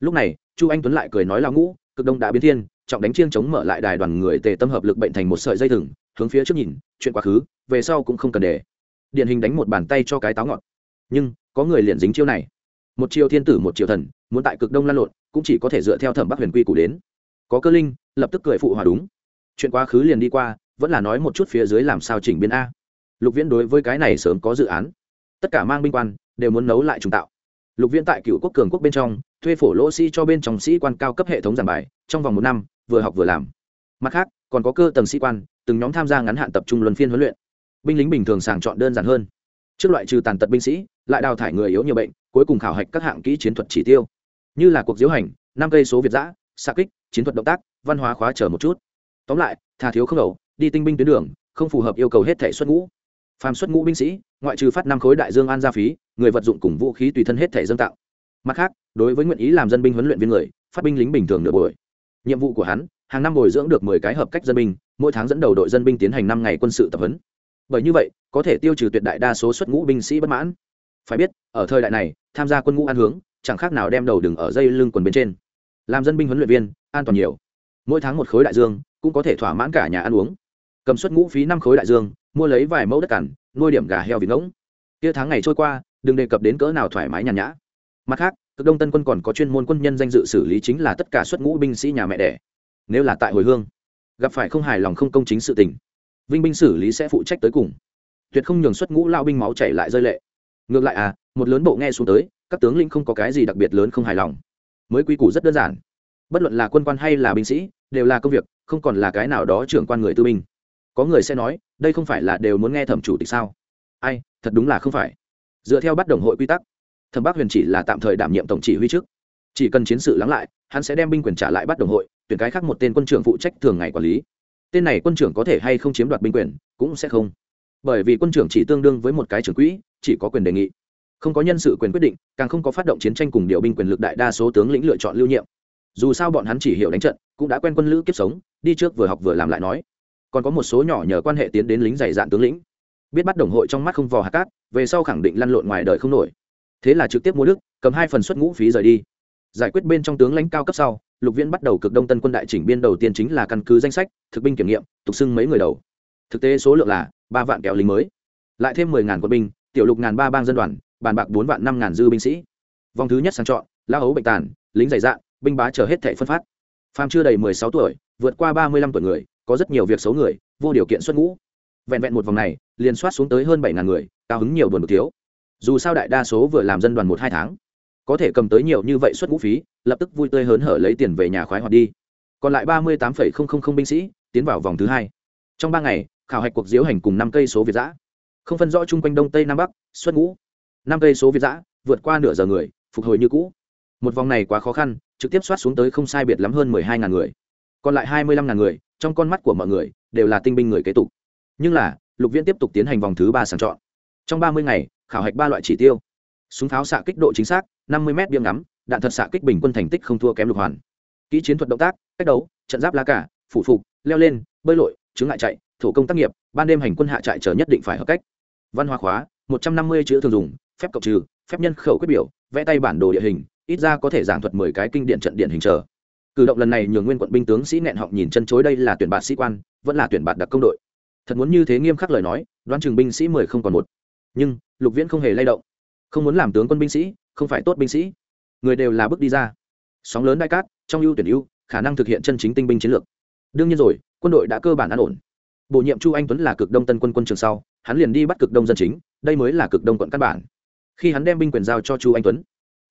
Lúc này, chu anh tuấn lại cười nói lão ngũ, cực đông đã biến thiên, trọng đánh chiêng chống mở lại đài đoàn người tề tâm hợp lực bệnh thành một sợi dây thừng, hướng phía trước nhìn, chuyện quá khứ, về sau cũng không cần để. Điển hình đánh một bàn tay cho cái táo ngọt. Nhưng, có người liền dính chiêu này. Một chiêu thiên tử, một triệu thần, muốn tại cực đông lan lộn, cũng chỉ có thể dựa theo thẩm bắc huyền quy củ đến có cơ linh, lập tức cười phụ hòa đúng. Chuyện quá khứ liền đi qua, vẫn là nói một chút phía dưới làm sao chỉnh biên a. Lục viễn đối với cái này sớm có dự án. Tất cả mang binh quan, đều muốn nấu lại trùng tạo. Lục viễn tại cựu quốc cường quốc bên trong, thuê phổ lỗ sĩ cho bên trong sĩ quan cao cấp hệ thống giảng bài, trong vòng một năm, vừa học vừa làm. Mặt khác, còn có cơ tầng sĩ quan, từng nhóm tham gia ngắn hạn tập trung luân phiên huấn luyện. Binh lính bình thường sàng chọn đơn giản hơn. Trước loại trừ tàn tật binh sĩ, lại đào thải người yếu nhiều bệnh, cuối cùng khảo hạch các hạng kỹ chiến thuật chỉ tiêu. Như là cuộc diễu hành, năm cây số việt giã xa kích, chiến thuật động tác, văn hóa khóa chờ một chút. Tóm lại, thà thiếu không đầu, đi tinh binh tuyến đường, không phù hợp yêu cầu hết thể xuất ngũ. Phàm xuất ngũ binh sĩ, ngoại trừ phát năm khối đại dương an gia phí, người vật dụng cùng vũ khí tùy thân hết thể dân tạo mặt khác, đối với nguyện ý làm dân binh huấn luyện viên người, phát binh lính bình thường nửa buổi. Nhiệm vụ của hắn, hàng năm bồi dưỡng được mười cái hợp cách dân binh, mỗi tháng dẫn đầu đội dân binh tiến hành năm ngày quân sự tập huấn. Bởi như vậy, có thể tiêu trừ tuyệt đại đa số xuất ngũ binh sĩ bất mãn. Phải biết, ở thời đại này, tham gia quân ngũ an hướng, chẳng khác nào đem đầu đừng ở dây lưng quần bên trên làm dân binh huấn luyện viên, an toàn nhiều. Mỗi tháng một khối đại dương, cũng có thể thỏa mãn cả nhà ăn uống. Cầm suất ngũ phí năm khối đại dương, mua lấy vài mẫu đất cằn, nuôi điểm gà heo vịt ngỗng. Kia tháng ngày trôi qua, đừng đề cập đến cỡ nào thoải mái nhàn nhã. Mặt khác, cực đông tân quân còn có chuyên môn quân nhân danh dự xử lý chính là tất cả xuất ngũ binh sĩ nhà mẹ đẻ. Nếu là tại hồi hương, gặp phải không hài lòng không công chính sự tình, vinh binh xử lý sẽ phụ trách tới cùng. Tuyệt không nhường xuất ngũ lao binh máu chảy lại rơi lệ. Ngược lại à một lớn bộ nghe xuống tới, các tướng lĩnh không có cái gì đặc biệt lớn không hài lòng mới quy củ rất đơn giản. Bất luận là quân quan hay là binh sĩ, đều là công việc, không còn là cái nào đó trưởng quan người tư binh. Có người sẽ nói, đây không phải là đều muốn nghe thẩm chủ tịch sao? Ai, thật đúng là không phải. Dựa theo bắt đồng hội quy tắc, thẩm bắc huyền chỉ là tạm thời đảm nhiệm tổng chỉ huy trước. Chỉ cần chiến sự lắng lại, hắn sẽ đem binh quyền trả lại bắt đồng hội, tuyển cái khác một tên quân trưởng phụ trách thường ngày quản lý. Tên này quân trưởng có thể hay không chiếm đoạt binh quyền, cũng sẽ không. Bởi vì quân trưởng chỉ tương đương với một cái trưởng quỹ, chỉ có quyền đề nghị không có nhân sự quyền quyết định, càng không có phát động chiến tranh cùng điều binh quyền lực đại đa số tướng lĩnh lựa chọn lưu nhiệm. Dù sao bọn hắn chỉ hiểu đánh trận, cũng đã quen quân lữ kiếp sống, đi trước vừa học vừa làm lại nói. Còn có một số nhỏ nhờ quan hệ tiến đến lính dày dạn tướng lĩnh. Biết bắt đồng hội trong mắt không vò hạt cát, về sau khẳng định lăn lộn ngoài đời không nổi. Thế là trực tiếp mua đức, cầm hai phần suất ngũ phí rời đi. Giải quyết bên trong tướng lãnh cao cấp sau, lục viễn bắt đầu cực đông tân quân đại chỉnh biên đầu tiên chính là căn cứ danh sách, thực binh kiểm nghiệm, tục xưng mấy người đầu. Thực tế số lượng là ba vạn kẹo lính mới. Lại thêm mười ngàn quân binh, tiểu lục ngàn ba bang dân đoàn bàn bạc bốn vạn năm ngàn dư binh sĩ. Vòng thứ nhất sang chọn, la hấu bệnh tàn, lính dày dạn, binh bá chờ hết thảy phân phát. Phàm chưa đầy mười sáu tuổi, vượt qua ba mươi lăm tuổi người, có rất nhiều việc xấu người, vô điều kiện xuất ngũ. Vẹn vẹn một vòng này, liền soát xuống tới hơn bảy ngàn người, cao hứng nhiều buồn một thiếu. Dù sao đại đa số vừa làm dân đoàn một hai tháng, có thể cầm tới nhiều như vậy xuất ngũ phí, lập tức vui tươi hớn hở lấy tiền về nhà khoái hoạt đi. Còn lại ba mươi tám binh sĩ, tiến vào vòng thứ hai. Trong ba ngày, khảo hạch cuộc diễu hành cùng năm cây số việt giã. Không phân rõ chung quanh đông tây nam bắc, xuất ngũ năm cây số việt giã, vượt qua nửa giờ người, phục hồi như cũ. Một vòng này quá khó khăn, trực tiếp soát xuống tới không sai biệt lắm hơn mười hai ngàn người. Còn lại hai mươi lăm ngàn người, trong con mắt của mọi người, đều là tinh binh người kế tục. Nhưng là, lục viễn tiếp tục tiến hành vòng thứ ba sàng chọn. Trong ba mươi ngày, khảo hạch ba loại chỉ tiêu. Súng pháo xạ kích độ chính xác, năm mươi m biếm ngắm, đạn thật xạ kích bình quân thành tích không thua kém lục hoàn. Kỹ chiến thuật động tác, cách đấu, trận giáp lá cả phủ phục, leo lên, bơi lội chứng ngại chạy, thủ công tác nghiệp, ban đêm hành quân hạ trại chờ nhất định phải hợp cách. Văn hóa khóa, một trăm năm mươi chữ thường dùng phép cộng trừ, phép nhân khẩu quyết biểu, vẽ tay bản đồ địa hình, ít ra có thể giảng thuật mười cái kinh điện trận điện hình chờ. Cử động lần này nhường nguyên quận binh tướng sĩ nẹn họng nhìn chân chối đây là tuyển bạt sĩ quan, vẫn là tuyển bạt đặc công đội. Thật muốn như thế nghiêm khắc lời nói, đoán chừng binh sĩ mười không còn một. Nhưng, lục viễn không hề lay động. Không muốn làm tướng quân binh sĩ, không phải tốt binh sĩ. Người đều là bước đi ra. Sóng lớn đại cát, trong ưu tuyển ưu, khả năng thực hiện chân chính tinh binh chiến lược. Đương nhiên rồi, quân đội đã cơ bản an ổn. Bổ nhiệm chu anh tuấn là cực đông tân quân quân trường sau, hắn liền đi bắt cực đông dân chính, đây mới là cực đông quận căn bản khi hắn đem binh quyền giao cho chu anh tuấn,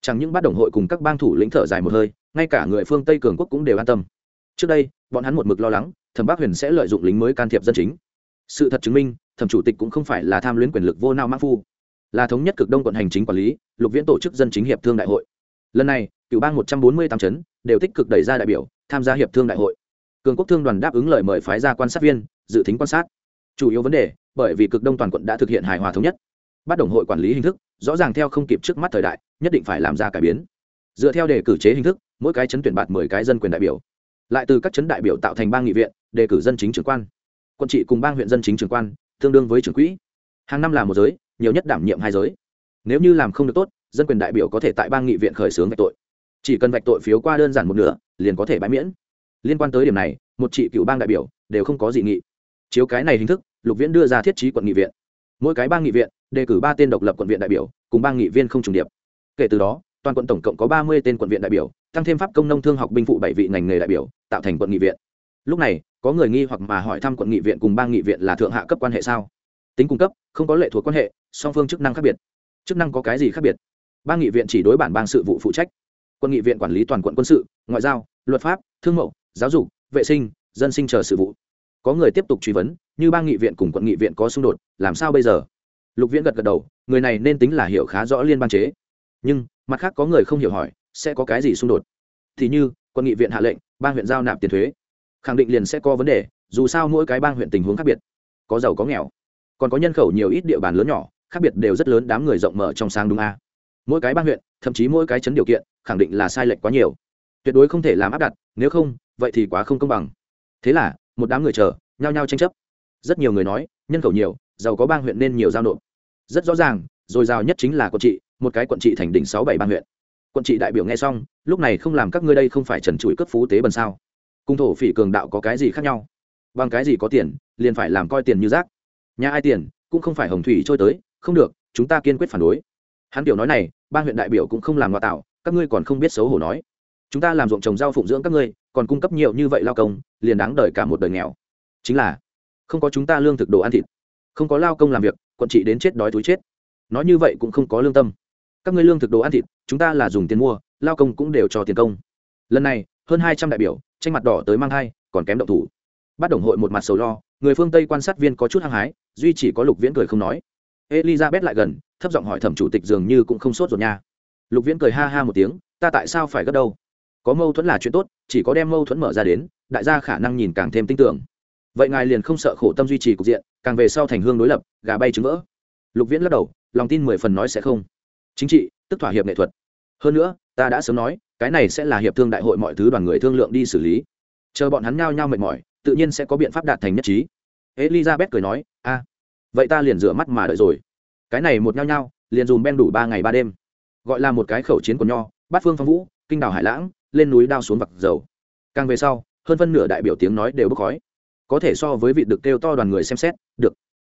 chẳng những bắt đồng hội cùng các bang thủ lĩnh thở dài một hơi, ngay cả người phương tây cường quốc cũng đều an tâm. Trước đây, bọn hắn một mực lo lắng, thẩm bắc huyền sẽ lợi dụng lính mới can thiệp dân chính. Sự thật chứng minh, thẩm chủ tịch cũng không phải là tham luyến quyền lực vô nao mã phu, là thống nhất cực đông quận hành chính quản lý, lục viễn tổ chức dân chính hiệp thương đại hội. Lần này cựu bang một trăm bốn mươi tám chấn đều tích cực đẩy ra đại biểu, tham gia hiệp thương đại hội. Cường quốc thương đoàn đáp ứng lời mời phái ra quan sát viên, dự tính quan sát. Chủ yếu vấn đề, bởi vì cực đông toàn quận đã thực hiện hài hòa thống nhất bắt đồng hội quản lý hình thức, rõ ràng theo không kịp trước mắt thời đại, nhất định phải làm ra cải biến. Dựa theo đề cử chế hình thức, mỗi cái chấn tuyển bạt mười cái dân quyền đại biểu. Lại từ các chấn đại biểu tạo thành bang nghị viện, đề cử dân chính trưởng quan. Quận trị cùng bang huyện dân chính trưởng quan, tương đương với trưởng quỹ. Hàng năm là một giới, nhiều nhất đảm nhiệm hai giới. Nếu như làm không được tốt, dân quyền đại biểu có thể tại bang nghị viện khởi xướng vạch tội. Chỉ cần vạch tội phiếu qua đơn giản một nửa, liền có thể bãi miễn. Liên quan tới điểm này, một chị cựu bang đại biểu đều không có dị nghị. Chiếu cái này hình thức, lục viễn đưa ra thiết trí quận nghị viện. Mỗi cái bang nghị viện đề cử ba tên độc lập quận viện đại biểu, cùng bang nghị viên không trùng điệp. Kể từ đó, toàn quận tổng cộng có ba mươi tên quận viện đại biểu, tăng thêm pháp công nông thương học binh phụ bảy vị ngành nghề đại biểu, tạo thành quận nghị viện. Lúc này, có người nghi hoặc mà hỏi thăm quận nghị viện cùng bang nghị viện là thượng hạ cấp quan hệ sao? Tính cung cấp, không có lệ thuộc quan hệ, song phương chức năng khác biệt. Chức năng có cái gì khác biệt? Bang nghị viện chỉ đối bản bang sự vụ phụ trách. Quân nghị viện quản lý toàn quận quân sự, ngoại giao, luật pháp, thương mậu, giáo dục, vệ sinh, dân sinh chờ sự vụ. Có người tiếp tục truy vấn, như bang nghị viện cùng quận nghị viện có xung đột, làm sao bây giờ? Lục viễn gật gật đầu, người này nên tính là hiểu khá rõ liên bang chế. Nhưng, mặt khác có người không hiểu hỏi, sẽ có cái gì xung đột? Thì như, quân nghị viện hạ lệnh, bang huyện giao nạp tiền thuế. Khẳng định liền sẽ có vấn đề, dù sao mỗi cái bang huyện tình huống khác biệt. Có giàu có nghèo. Còn có nhân khẩu nhiều ít địa bàn lớn nhỏ, khác biệt đều rất lớn, đám người rộng mở trong sáng đúng a. Mỗi cái bang huyện, thậm chí mỗi cái chấn điều kiện, khẳng định là sai lệch quá nhiều. Tuyệt đối không thể làm áp đặt, nếu không, vậy thì quá không công bằng. Thế là, một đám người chờ, nhao nhao tranh chấp. Rất nhiều người nói, nhân khẩu nhiều giàu có bang huyện nên nhiều giao nộp. Rất rõ ràng, rồi giàu nhất chính là quận trị, một cái quận trị thành đỉnh sáu bảy bang huyện. Quận trị đại biểu nghe xong, lúc này không làm các ngươi đây không phải trần trụi cấp phú tế bần sao? Cung thổ phỉ cường đạo có cái gì khác nhau? Bằng cái gì có tiền, liền phải làm coi tiền như rác. Nhà ai tiền, cũng không phải hồng thủy trôi tới, không được, chúng ta kiên quyết phản đối. Hắn điều nói này ban huyện đại biểu cũng không làm ngoại tạo, các ngươi còn không biết xấu hổ nói. Chúng ta làm ruộng trồng rau phụng dưỡng các ngươi, còn cung cấp nhiều như vậy lao công, liền đáng đời cả một đời nghèo. Chính là, không có chúng ta lương thực đồ ăn thịt không có lao công làm việc, quận trị đến chết đói túi chết. Nói như vậy cũng không có lương tâm. Các ngươi lương thực đồ ăn thịt, chúng ta là dùng tiền mua, lao công cũng đều cho tiền công. Lần này, hơn hai trăm đại biểu, tranh mặt đỏ tới mang hai còn kém động thủ. Bắt đồng hội một mặt sầu lo, người phương tây quan sát viên có chút hăng hái, duy chỉ có lục viễn cười không nói. Elizabeth lại gần, thấp giọng hỏi thẩm chủ tịch dường như cũng không sốt ruột nha. Lục viễn cười ha ha một tiếng, ta tại sao phải gấp đâu? Có mâu thuẫn là chuyện tốt, chỉ có đem mâu thuẫn mở ra đến, đại gia khả năng nhìn càng thêm tin tưởng vậy ngài liền không sợ khổ tâm duy trì cục diện, càng về sau thành hương đối lập, gà bay trứng vỡ. Lục viễn lắc đầu, lòng tin mười phần nói sẽ không. Chính trị, tức thỏa hiệp nghệ thuật. Hơn nữa, ta đã sớm nói, cái này sẽ là hiệp thương đại hội mọi thứ đoàn người thương lượng đi xử lý. Chờ bọn hắn nhao nhao mệt mỏi, tự nhiên sẽ có biện pháp đạt thành nhất trí. Elizabeth cười nói, a, vậy ta liền rửa mắt mà đợi rồi. Cái này một nhao nhao, liền dùng ben đủ ba ngày ba đêm. Gọi là một cái khẩu chiến của nho, bát phương phong vũ, kinh đào hải lãng, lên núi đao xuống vặc dầu. Càng về sau, hơn phân nửa đại biểu tiếng nói đều bốc khói có thể so với vị được kêu to đoàn người xem xét, được.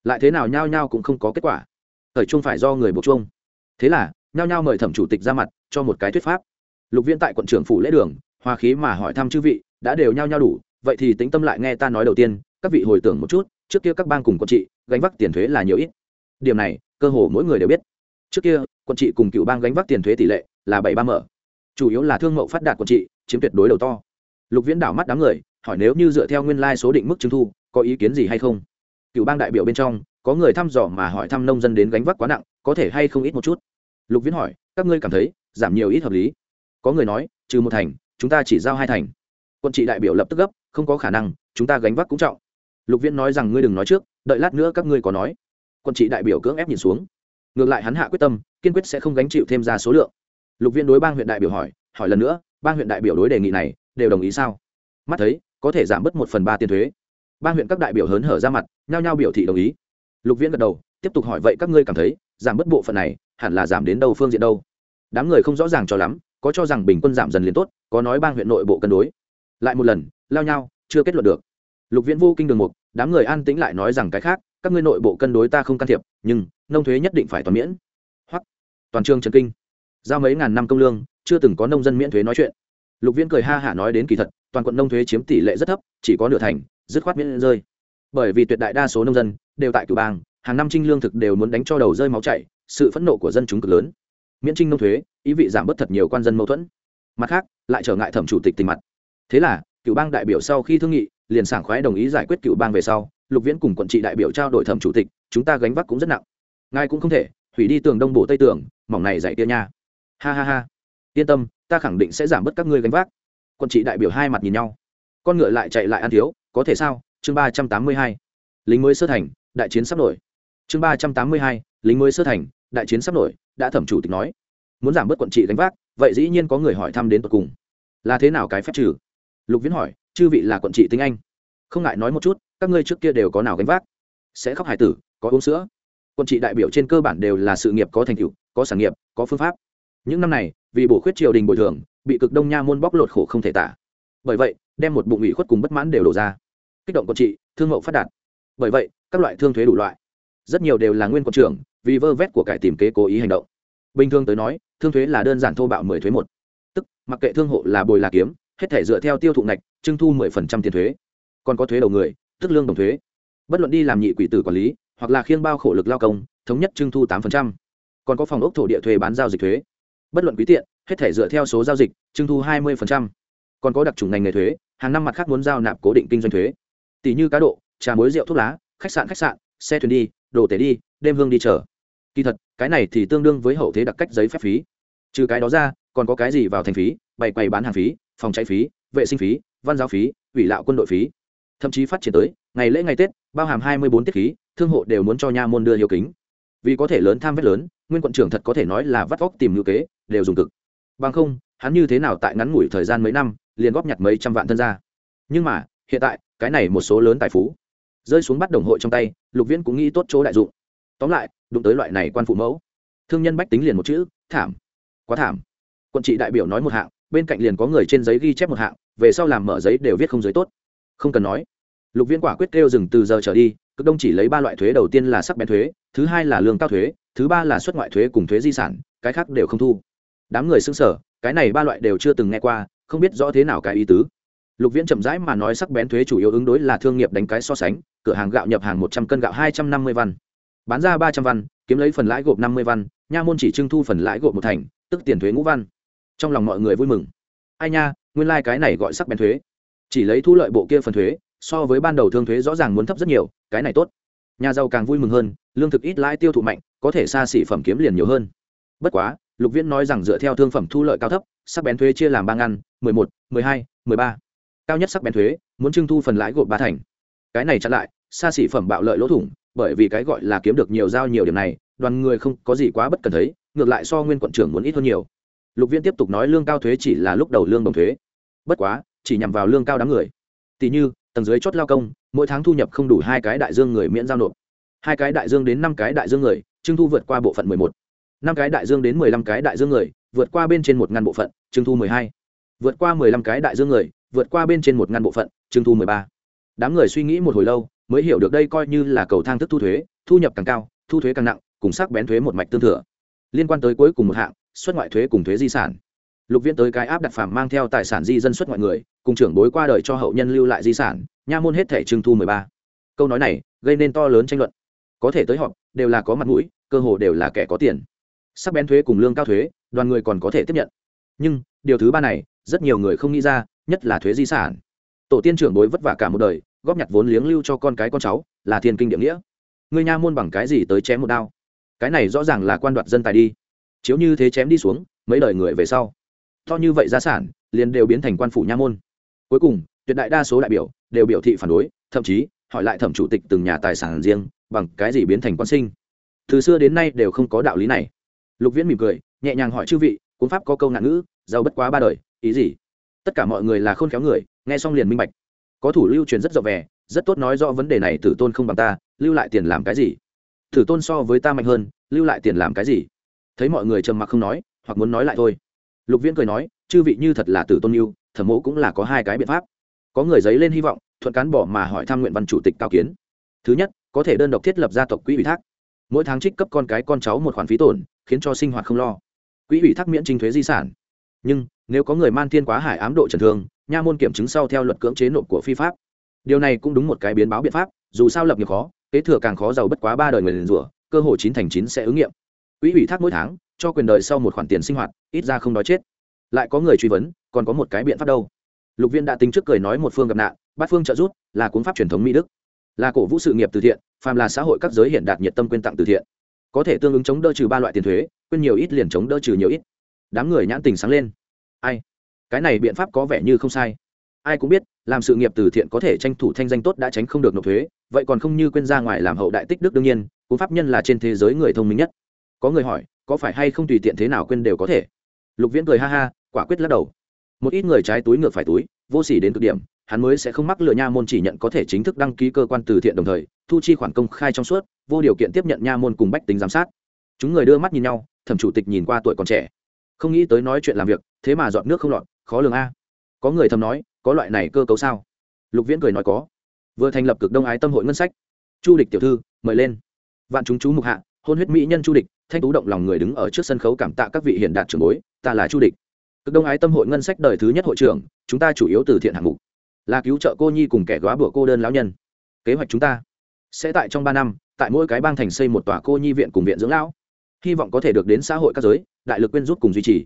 Lại thế nào nhao nhao cũng không có kết quả. Thời trung phải do người buộc chung thế là, nhao nhao mời thẩm chủ tịch ra mặt, cho một cái thuyết pháp. Lục viên tại quận trưởng phủ lễ đường hoa khí mà hỏi thăm chư vị, đã đều nhao nhao đủ, vậy thì tính tâm lại nghe ta nói đầu tiên, các vị hồi tưởng một chút, trước kia các bang cùng quận trị, gánh vác tiền thuế là nhiều ít. Điểm này, cơ hồ mỗi người đều biết. Trước kia, quận trị cùng cựu bang gánh vác tiền thuế tỷ lệ là bảy ba mở. Chủ yếu là thương mậu phát đạt quận trị, chiếm tuyệt đối đầu to. Lục viễn đảo mắt đám người hỏi nếu như dựa theo nguyên lai số định mức trưng thu, có ý kiến gì hay không? Cựu bang đại biểu bên trong, có người thăm dò mà hỏi thăm nông dân đến gánh vác quá nặng, có thể hay không ít một chút? Lục viễn hỏi, các ngươi cảm thấy giảm nhiều ít hợp lý? Có người nói, trừ một thành, chúng ta chỉ giao hai thành. Quân trị đại biểu lập tức gấp, không có khả năng, chúng ta gánh vác cũng trọng. Lục viễn nói rằng ngươi đừng nói trước, đợi lát nữa các ngươi có nói. Quân trị đại biểu cưỡng ép nhìn xuống. Ngược lại hắn hạ quyết tâm, kiên quyết sẽ không gánh chịu thêm ra số lượng. Lục viễn đối bang huyện đại biểu hỏi hỏi lần nữa, bang huyện đại biểu đối đề nghị này, đều đồng ý sao? Mắt thấy có thể giảm bớt một phần ba tiền thuế. Ba huyện các đại biểu hớn hở ra mặt, nhao nhao biểu thị đồng ý. Lục viễn gật đầu, tiếp tục hỏi vậy các ngươi cảm thấy, giảm bớt bộ phận này, hẳn là giảm đến đâu phương diện đâu? Đám người không rõ ràng cho lắm, có cho rằng bình quân giảm dần liền tốt, có nói bang huyện nội bộ cân đối. Lại một lần, lao nhau, chưa kết luận được. Lục viễn vô kinh đường mục, đám người an tĩnh lại nói rằng cái khác, các ngươi nội bộ cân đối ta không can thiệp, nhưng, nông thuế nhất định phải toàn miễn. Hoặc toàn trường trần kinh. Giao mấy ngàn năm công lương, chưa từng có nông dân miễn thuế nói chuyện. Lục viễn cười ha hả nói đến kỳ thật toàn quận nông thuế chiếm tỷ lệ rất thấp, chỉ có nửa thành, dứt khoát miễn rơi. Bởi vì tuyệt đại đa số nông dân đều tại cửu bang, hàng năm trinh lương thực đều muốn đánh cho đầu rơi máu chảy, sự phẫn nộ của dân chúng cực lớn. Miễn trinh nông thuế, ý vị giảm bớt thật nhiều quan dân mâu thuẫn. Mặt khác, lại trở ngại thẩm chủ tịch tình mặt. Thế là cựu bang đại biểu sau khi thương nghị, liền sảng khoái đồng ý giải quyết cựu bang về sau, lục viễn cùng quận trị đại biểu trao đổi thẩm chủ tịch, chúng ta gánh vác cũng rất nặng. Ngài cũng không thể hủy đi tường đông bộ tây tường, mỏng này dạy kia nha. Ha ha ha. Yên tâm, ta khẳng định sẽ giảm bớt các ngươi gánh vác quận trị đại biểu hai mặt nhìn nhau. Con ngựa lại chạy lại ăn thiếu, có thể sao? Chương ba trăm tám mươi hai. Lính mới sơ thành, đại chiến sắp nổi. Chương ba trăm tám mươi hai, lính mới sơ thành, đại chiến sắp nổi, đã thẩm chủ tịch nói. Muốn giảm bớt quận trị gánh vác, vậy dĩ nhiên có người hỏi thăm đến tột cùng. Là thế nào cái phép trừ? Lục viễn hỏi, chư vị là quận trị tiếng anh. Không ngại nói một chút, các ngươi trước kia đều có nào gánh vác? Sẽ khóc hải tử, có uống sữa. Quận trị đại biểu trên cơ bản đều là sự nghiệp có thành tựu, có sản nghiệp, có phương pháp. Những năm này, vì bổ khuyết triều đình bồi thường bị cực đông nha môn bóc lột khổ không thể tả. Bởi vậy, đem một bụng ủy khuất cùng bất mãn đều đổ ra. Kích động quận trị, thương mậu phát đạt. Bởi vậy, các loại thương thuế đủ loại. Rất nhiều đều là nguyên quận trưởng, vì vơ vét của cải tìm kế cố ý hành động. Bình thường tới nói, thương thuế là đơn giản thô bạo mười thuế một. Tức, mặc kệ thương hộ là bồi là kiếm, hết thể dựa theo tiêu thụ ngạch, trưng thu mười phần trăm tiền thuế. Còn có thuế đầu người, tức lương đồng thuế. Bất luận đi làm nhị quỷ tử quản lý, hoặc là khiêng bao khổ lực lao công, thống nhất trưng thu tám phần trăm. Còn có phòng ốc thổ địa thuế bán giao dịch thuế. Bất luận quý tiện hết thể dựa theo số giao dịch, trưng thu hai mươi phần trăm. Còn có đặc trùng ngành nghề thuế, hàng năm mặt khác muốn giao nạp cố định kinh doanh thuế. Tỷ như cá độ, trà muối rượu thuốc lá, khách sạn khách sạn, xe thuyền đi, đồ tể đi, đêm hương đi chở kỳ thật, cái này thì tương đương với hậu thế đặc cách giấy phép phí. Trừ cái đó ra, còn có cái gì vào thành phí, bày quầy bán hàng phí, phòng cháy phí, vệ sinh phí, văn giáo phí, ủy lạo quân đội phí. Thậm chí phát triển tới, ngày lễ ngày tết, bao hàm hai mươi bốn tiết khí, thương hộ đều muốn cho nha môn đưa hiếu kính. Vì có thể lớn tham vết lớn, nguyên quận trưởng thật có thể nói là vắt vóc tìm ngữ kế, đều dùng cực bằng không, hắn như thế nào tại ngắn ngủi thời gian mấy năm, liền góp nhặt mấy trăm vạn thân ra nhưng mà, hiện tại, cái này một số lớn tài phú rơi xuống bắt đồng hội trong tay, lục viễn cũng nghĩ tốt chỗ đại dụng. Tóm lại, đụng tới loại này quan phụ mẫu, thương nhân bách tính liền một chữ, thảm, quá thảm. Quận trị đại biểu nói một hạng, bên cạnh liền có người trên giấy ghi chép một hạng, về sau làm mở giấy đều viết không giấy tốt. Không cần nói. Lục viễn quả quyết kêu dừng từ giờ trở đi, cực đông chỉ lấy ba loại thuế, đầu tiên là sắc bén thuế, thứ hai là lương cao thuế, thứ ba là xuất ngoại thuế cùng thuế di sản, cái khác đều không thu đám người xưng sở cái này ba loại đều chưa từng nghe qua, không biết rõ thế nào cái ý tứ. Lục viễn chậm rãi mà nói sắc bén thuế chủ yếu ứng đối là thương nghiệp đánh cái so sánh, cửa hàng gạo nhập hàng một trăm cân gạo hai trăm năm mươi văn. Bán ra ba trăm văn, kiếm lấy phần lãi gộp năm mươi văn, nha môn chỉ trưng thu phần lãi gộp một thành, tức tiền thuế ngũ văn. Trong lòng mọi người vui mừng. Ai nha, nguyên lai、like、cái này gọi sắc bén thuế. Chỉ lấy thu lợi bộ kia phần thuế, so với ban đầu thương thuế rõ ràng muốn thấp rất nhiều, cái này tốt. Nhà giàu càng vui mừng hơn, lương thực ít lãi tiêu thụ mạnh, có thể xa xỉ phẩm kiếm liền nhiều hơn. Bất quá lục viễn nói rằng dựa theo thương phẩm thu lợi cao thấp, sắc bén thuế chia làm ba ngăn, mười một, mười hai, mười ba. Cao nhất sắc bén thuế, muốn trưng thu phần lãi gộp ba thành. Cái này chặn lại, xa xỉ phẩm bạo lợi lỗ thủng, bởi vì cái gọi là kiếm được nhiều giao nhiều điểm này, đoàn người không có gì quá bất cần thấy, ngược lại so nguyên quận trưởng muốn ít hơn nhiều. Lục Viễn tiếp tục nói lương cao thuế chỉ là lúc đầu lương đồng thuế. Bất quá, chỉ nhằm vào lương cao đám người. Tỷ như, tầng dưới chốt lao công, mỗi tháng thu nhập không đủ hai cái đại dương người miễn giao nộp. Hai cái đại dương đến năm cái đại dương người, trưng thu vượt qua bộ phận mười một năm cái đại dương đến mười lăm cái đại dương người, vượt qua bên trên một ngàn bộ phận trưng thu mười hai. Vượt qua mười lăm cái đại dương người, vượt qua bên trên một ngàn bộ phận trưng thu mười ba. Đám người suy nghĩ một hồi lâu, mới hiểu được đây coi như là cầu thang thức thu thuế, thu nhập càng cao, thu thuế càng nặng, cùng sắc bén thuế một mạch tương thừa. Liên quan tới cuối cùng một hạng, xuất ngoại thuế cùng thuế di sản. Lục viễn tới cái áp đặt phàm mang theo tài sản di dân xuất ngoại người, cùng trưởng bối qua đời cho hậu nhân lưu lại di sản, nha môn hết thể trưng thu mười ba. Câu nói này, gây nên to lớn tranh luận. Có thể tới họ đều là có mặt mũi, cơ hồ đều là kẻ có tiền sắc bén thuế cùng lương cao thuế, đoàn người còn có thể tiếp nhận. Nhưng, điều thứ ba này, rất nhiều người không nghĩ ra, nhất là thuế di sản. Tổ tiên trưởng bối vất vả cả một đời, góp nhặt vốn liếng lưu cho con cái con cháu, là thiên kinh địa nghĩa. Người nha môn bằng cái gì tới chém một đao? Cái này rõ ràng là quan đoạt dân tài đi. Chiếu như thế chém đi xuống, mấy đời người về sau. To như vậy gia sản, liền đều biến thành quan phủ nha môn. Cuối cùng, tuyệt đại đa số đại biểu, đều biểu thị phản đối, thậm chí, hỏi lại thẩm chủ tịch từng nhà tài sản riêng, bằng cái gì biến thành quan sinh. Từ xưa đến nay đều không có đạo lý này lục viễn mỉm cười, nhẹ nhàng hỏi chư vị, cuốn pháp có câu nạn ngữ giàu bất quá ba đời, ý gì? Tất cả mọi người là khôn khéo người, nghe xong liền minh bạch. Có thủ lưu truyền rất rộng vẻ, rất tốt nói rõ vấn đề này tử tôn không bằng ta, lưu lại tiền làm cái gì? Tử tôn so với ta mạnh hơn, lưu lại tiền làm cái gì? Thấy mọi người trầm mặc không nói, hoặc muốn nói lại thôi. Lục viễn cười nói, chư vị như thật là tử tôn yêu, thẩm mẫu cũng là có hai cái biện pháp. Có người giấy lên hy vọng, thuận cán bỏ mà hỏi thăm nguyện văn chủ tịch cao kiến. Thứ nhất, có thể đơn độc thiết lập gia tộc quỹ ủy thác. Mỗi tháng trích cấp con cái con cháu một khoản phí tổn khiến cho sinh hoạt không lo. Quỹ ủy thác miễn trinh thuế di sản. Nhưng, nếu có người man thiên quá hải ám độ trần thương, nha môn kiểm chứng sau theo luật cưỡng chế nộp của phi pháp. Điều này cũng đúng một cái biến báo biện pháp, dù sao lập nghiệp khó, kế thừa càng khó giàu bất quá ba đời người liền rủa, cơ hội chín thành chín sẽ ứng nghiệm. Quỹ ủy thác mỗi tháng, cho quyền đời sau một khoản tiền sinh hoạt, ít ra không đói chết. Lại có người truy vấn, còn có một cái biện pháp đâu. Lục viên đã tính trước cười nói một phương gặp nạn, bát phương trợ giúp, là cuốn pháp truyền thống mỹ đức. Là cổ vũ sự nghiệp từ thiện, phàm là xã hội các giới hiện đạt nhiệt tâm quyên tặng từ thiện có thể tương ứng chống đỡ trừ ba loại tiền thuế, quên nhiều ít liền chống đỡ trừ nhiều ít. Đám người nhãn tình sáng lên. Ai? Cái này biện pháp có vẻ như không sai. Ai cũng biết, làm sự nghiệp từ thiện có thể tranh thủ thanh danh tốt đã tránh không được nộp thuế, vậy còn không như quên ra ngoài làm hậu đại tích đức đương nhiên, cú pháp nhân là trên thế giới người thông minh nhất. Có người hỏi, có phải hay không tùy tiện thế nào quên đều có thể? Lục viễn cười ha ha, quả quyết lắc đầu. Một ít người trái túi ngược phải túi, vô s ỉ đến cực điểm hắn mới sẽ không mắc lừa nha môn chỉ nhận có thể chính thức đăng ký cơ quan từ thiện đồng thời, thu chi khoản công khai trong suốt, vô điều kiện tiếp nhận nha môn cùng bách tính giám sát. Chúng người đưa mắt nhìn nhau, thẩm chủ tịch nhìn qua tuổi còn trẻ. Không nghĩ tới nói chuyện làm việc, thế mà dọn nước không lọt, khó lường a. Có người thầm nói, có loại này cơ cấu sao? Lục viễn cười nói có. Vừa thành lập cực đông ái tâm hội ngân sách. Chu địch tiểu thư, mời lên. Vạn chúng chú mục hạ, hôn huyết mỹ nhân chu địch, thanh tú động lòng người đứng ở trước sân khấu cảm tạ các vị hiền đạt trưởng bối, ta là chu địch. Cực đông ái tâm hội ngân sách đời thứ nhất hội trưởng, chúng ta chủ yếu từ thiện hạng mục là cứu trợ cô nhi cùng kẻ góa bữa cô đơn lão nhân. Kế hoạch chúng ta sẽ tại trong ba năm, tại mỗi cái bang thành xây một tòa cô nhi viện cùng viện dưỡng lão. Hy vọng có thể được đến xã hội các giới, đại lực quyên rút cùng duy trì.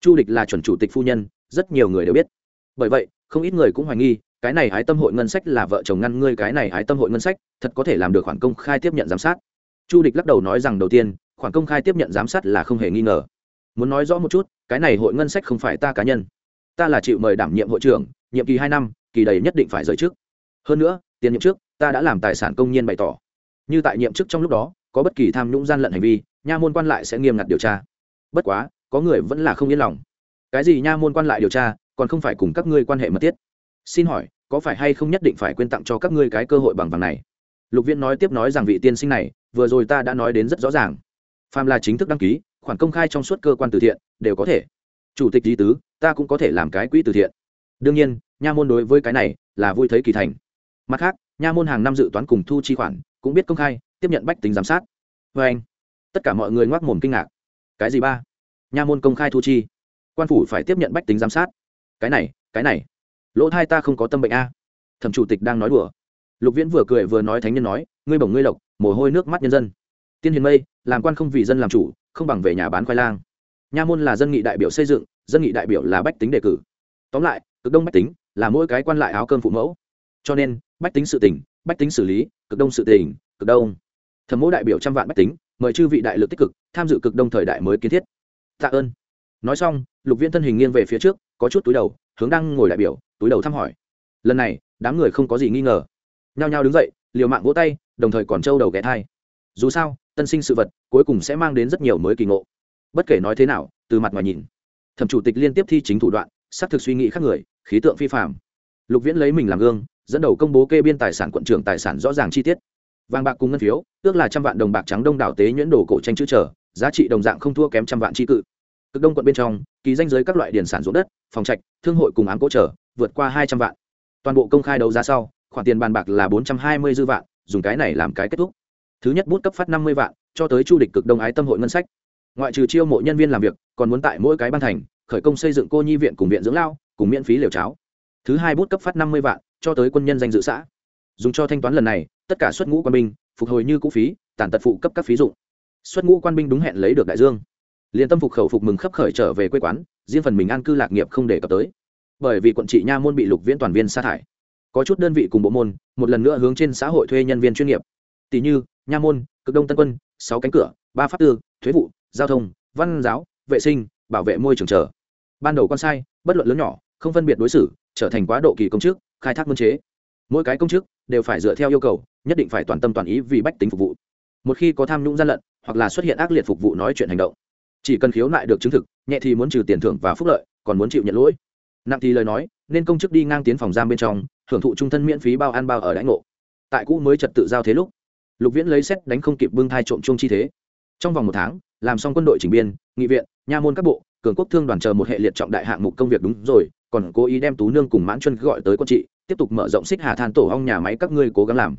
Chu địch là chuẩn chủ tịch phu nhân, rất nhiều người đều biết. Bởi vậy, không ít người cũng hoài nghi, cái này hái tâm hội ngân sách là vợ chồng ngăn ngươi cái này hái tâm hội ngân sách, thật có thể làm được khoản công khai tiếp nhận giám sát. Chu địch lắc đầu nói rằng đầu tiên, khoản công khai tiếp nhận giám sát là không hề nghi ngờ. Muốn nói rõ một chút, cái này hội ngân sách không phải ta cá nhân. Ta là chịu mời đảm nhiệm hội trưởng, nhiệm kỳ hai năm kỳ đầy nhất định phải rời trước. Hơn nữa, tiền nhiệm trước, ta đã làm tài sản công nhiên bày tỏ. Như tại nhiệm chức trong lúc đó, có bất kỳ tham nhũng gian lận hành vi, nha môn quan lại sẽ nghiêm ngặt điều tra. Bất quá, có người vẫn là không yên lòng. Cái gì nha môn quan lại điều tra, còn không phải cùng các ngươi quan hệ mật thiết. Xin hỏi, có phải hay không nhất định phải quên tặng cho các ngươi cái cơ hội bằng vàng này? Lục viễn nói tiếp nói rằng vị tiên sinh này, vừa rồi ta đã nói đến rất rõ ràng. Phàm là chính thức đăng ký, khoản công khai trong suốt cơ quan từ thiện, đều có thể. Chủ tịch lý tứ, ta cũng có thể làm cái quỹ từ thiện. Đương nhiên nha môn đối với cái này là vui thấy kỳ thành. Mặt khác, nha môn hàng năm dự toán cùng thu chi khoản, cũng biết công khai, tiếp nhận bách tính giám sát. Vê anh, tất cả mọi người ngoác mồm kinh ngạc. Cái gì ba? Nha môn công khai thu chi. Quan phủ phải tiếp nhận bách tính giám sát. Cái này cái này. Lỗ thai ta không có tâm bệnh a. Thẩm chủ tịch đang nói đùa. Lục viễn vừa cười vừa nói thánh nhân nói, ngươi bổng ngươi lộc, mồ hôi nước mắt nhân dân. Tiên hiền mây, làm quan không vì dân làm chủ, không bằng về nhà bán khoai lang. Nha môn là dân nghị đại biểu xây dựng, dân nghị đại biểu là bách tính đề cử. Tóm lại, cực đông bách tính là mỗi cái quan lại áo cơm phụ mẫu. Cho nên, bách tính sự tỉnh bách tính xử lý, cực đông sự tỉnh cực đông. Thẩm mẫu đại biểu trăm vạn bách tính, mời chư vị đại lực tích cực, tham dự cực đông thời đại mới kiến thiết. Tạ ơn. Nói xong, lục viên thân hình nghiêng về phía trước, có chút túi đầu, hướng đang ngồi đại biểu, túi đầu thăm hỏi. Lần này, đám người không có gì nghi ngờ. Nhao nhao đứng dậy, liều mạng vỗ tay, đồng thời còn trâu đầu ghé thai. Dù sao, tân sinh sự vật, cuối cùng sẽ mang đến rất nhiều mới kỳ ngộ. Bất kể nói thế nào, từ mặt ngoài nhìn, thẩm chủ tịch liên tiếp thi chính thủ đoạn, xác thực suy nghĩ khác người khí tượng phi phạm. Lục viễn lấy mình làm gương, dẫn đầu công bố kê biên tài sản quận trưởng tài sản rõ ràng chi tiết. Vàng bạc cùng ngân phiếu ước là trăm vạn đồng bạc trắng đông đảo tế nhuyễn đồ cổ tranh chữ trở, giá trị đồng dạng không thua kém trăm vạn chi cự. Cực đông quận bên trong ký danh giới các loại điển sản ruộng đất, phòng trạch, thương hội cùng ám cỗ trở, vượt qua hai trăm vạn. Toàn bộ công khai đấu giá sau, khoản tiền bàn bạc là bốn trăm hai mươi dư vạn, dùng cái này làm cái kết thúc. Thứ nhất bút cấp phát năm mươi vạn, cho tới chu địch cực đông ái tâm hội ngân sách. Ngoại trừ chiêu mộ nhân viên làm việc, còn muốn tại mỗi cái ban thành, khởi công xây dựng cô nhi viện cùng viện dưỡng lao cùng miễn phí liều cháo. Thứ hai bút cấp phát năm mươi vạn, cho tới quân nhân danh dự xã. Dùng cho thanh toán lần này, tất cả xuất ngũ quân binh, phục hồi như cũ phí, tàn tật phụ cấp các phí dụng. Xuất ngũ quan binh đúng hẹn lấy được đại dương. Liền tâm phục khẩu phục mừng khấp khởi trở về quê quán, riêng phần mình an cư lạc nghiệp không để cập tới. Bởi vì quận trị nha môn bị lục viễn toàn viên sa thải. Có chút đơn vị cùng bộ môn, một lần nữa hướng trên xã hội thuê nhân viên chuyên nghiệp. Tỷ như, nha môn, cực đông tân quân, sáu cánh cửa, ba pháp tư, thuế vụ, giao thông, văn giáo, vệ sinh, bảo vệ môi trường trở ban đầu con sai bất luận lớn nhỏ, không phân biệt đối xử, trở thành quá độ kỳ công chức, khai thác môn chế. Mỗi cái công chức đều phải dựa theo yêu cầu, nhất định phải toàn tâm toàn ý vì bách tính phục vụ. Một khi có tham nhũng gian lận, hoặc là xuất hiện ác liệt phục vụ nói chuyện hành động, chỉ cần khiếu nại được chứng thực, nhẹ thì muốn trừ tiền thưởng và phúc lợi, còn muốn chịu nhận lỗi. Nặng thì lời nói, nên công chức đi ngang tiến phòng giam bên trong, hưởng thụ trung thân miễn phí bao ăn bao ở đãi ngộ. Tại cũ mới trật tự giao thế lúc, lục viễn lấy xét đánh không kịp bưng thai trộm chung chi thế. Trong vòng một tháng làm xong quân đội chỉnh biên, nghị viện, nha môn các bộ, cường quốc thương đoàn chờ một hệ liệt trọng đại hạng mục công việc đúng rồi, còn cố ý đem tú nương cùng mãn chuân gọi tới quân trị, tiếp tục mở rộng xích hà than tổ hong nhà máy các ngươi cố gắng làm.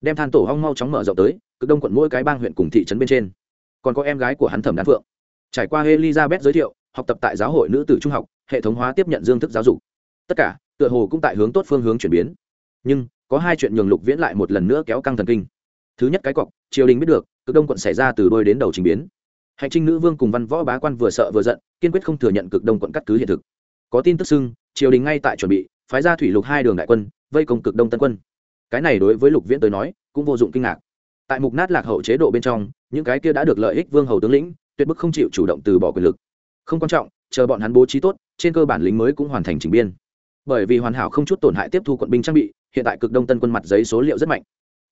Đem than tổ hong mau chóng mở rộng tới, cực đông quận mỗi cái bang huyện cùng thị trấn bên trên. Còn có em gái của hắn thẩm đan phượng. Trải qua elizabeth giới thiệu, học tập tại giáo hội nữ tử trung học, hệ thống hóa tiếp nhận dương thức giáo dục. Tất cả, tựa hồ cũng tại hướng tốt phương hướng chuyển biến. Nhưng, có hai chuyện nhường lục viễn lại một lần nữa kéo căng thần kinh. Thứ nhất cái cọc, triều đình biết được, cực đông quận xảy ra từ đôi đến đầu trình biến hành trinh nữ vương cùng văn võ bá quan vừa sợ vừa giận, kiên quyết không thừa nhận cực đông quận cắt cứ hiện thực. Có tin tức xưng, triều đình ngay tại chuẩn bị, phái ra thủy lục hai đường đại quân, vây công cực đông tân quân. Cái này đối với lục viễn tới nói, cũng vô dụng kinh ngạc. Tại mục nát lạc hậu chế độ bên trong, những cái kia đã được lợi ích vương hầu tướng lĩnh, tuyệt bức không chịu chủ động từ bỏ quyền lực. Không quan trọng, chờ bọn hắn bố trí tốt, trên cơ bản lính mới cũng hoàn thành chỉnh biên. Bởi vì hoàn hảo không chút tổn hại tiếp thu quận binh trang bị, hiện tại cực đông tân quân mặt giấy số liệu rất mạnh.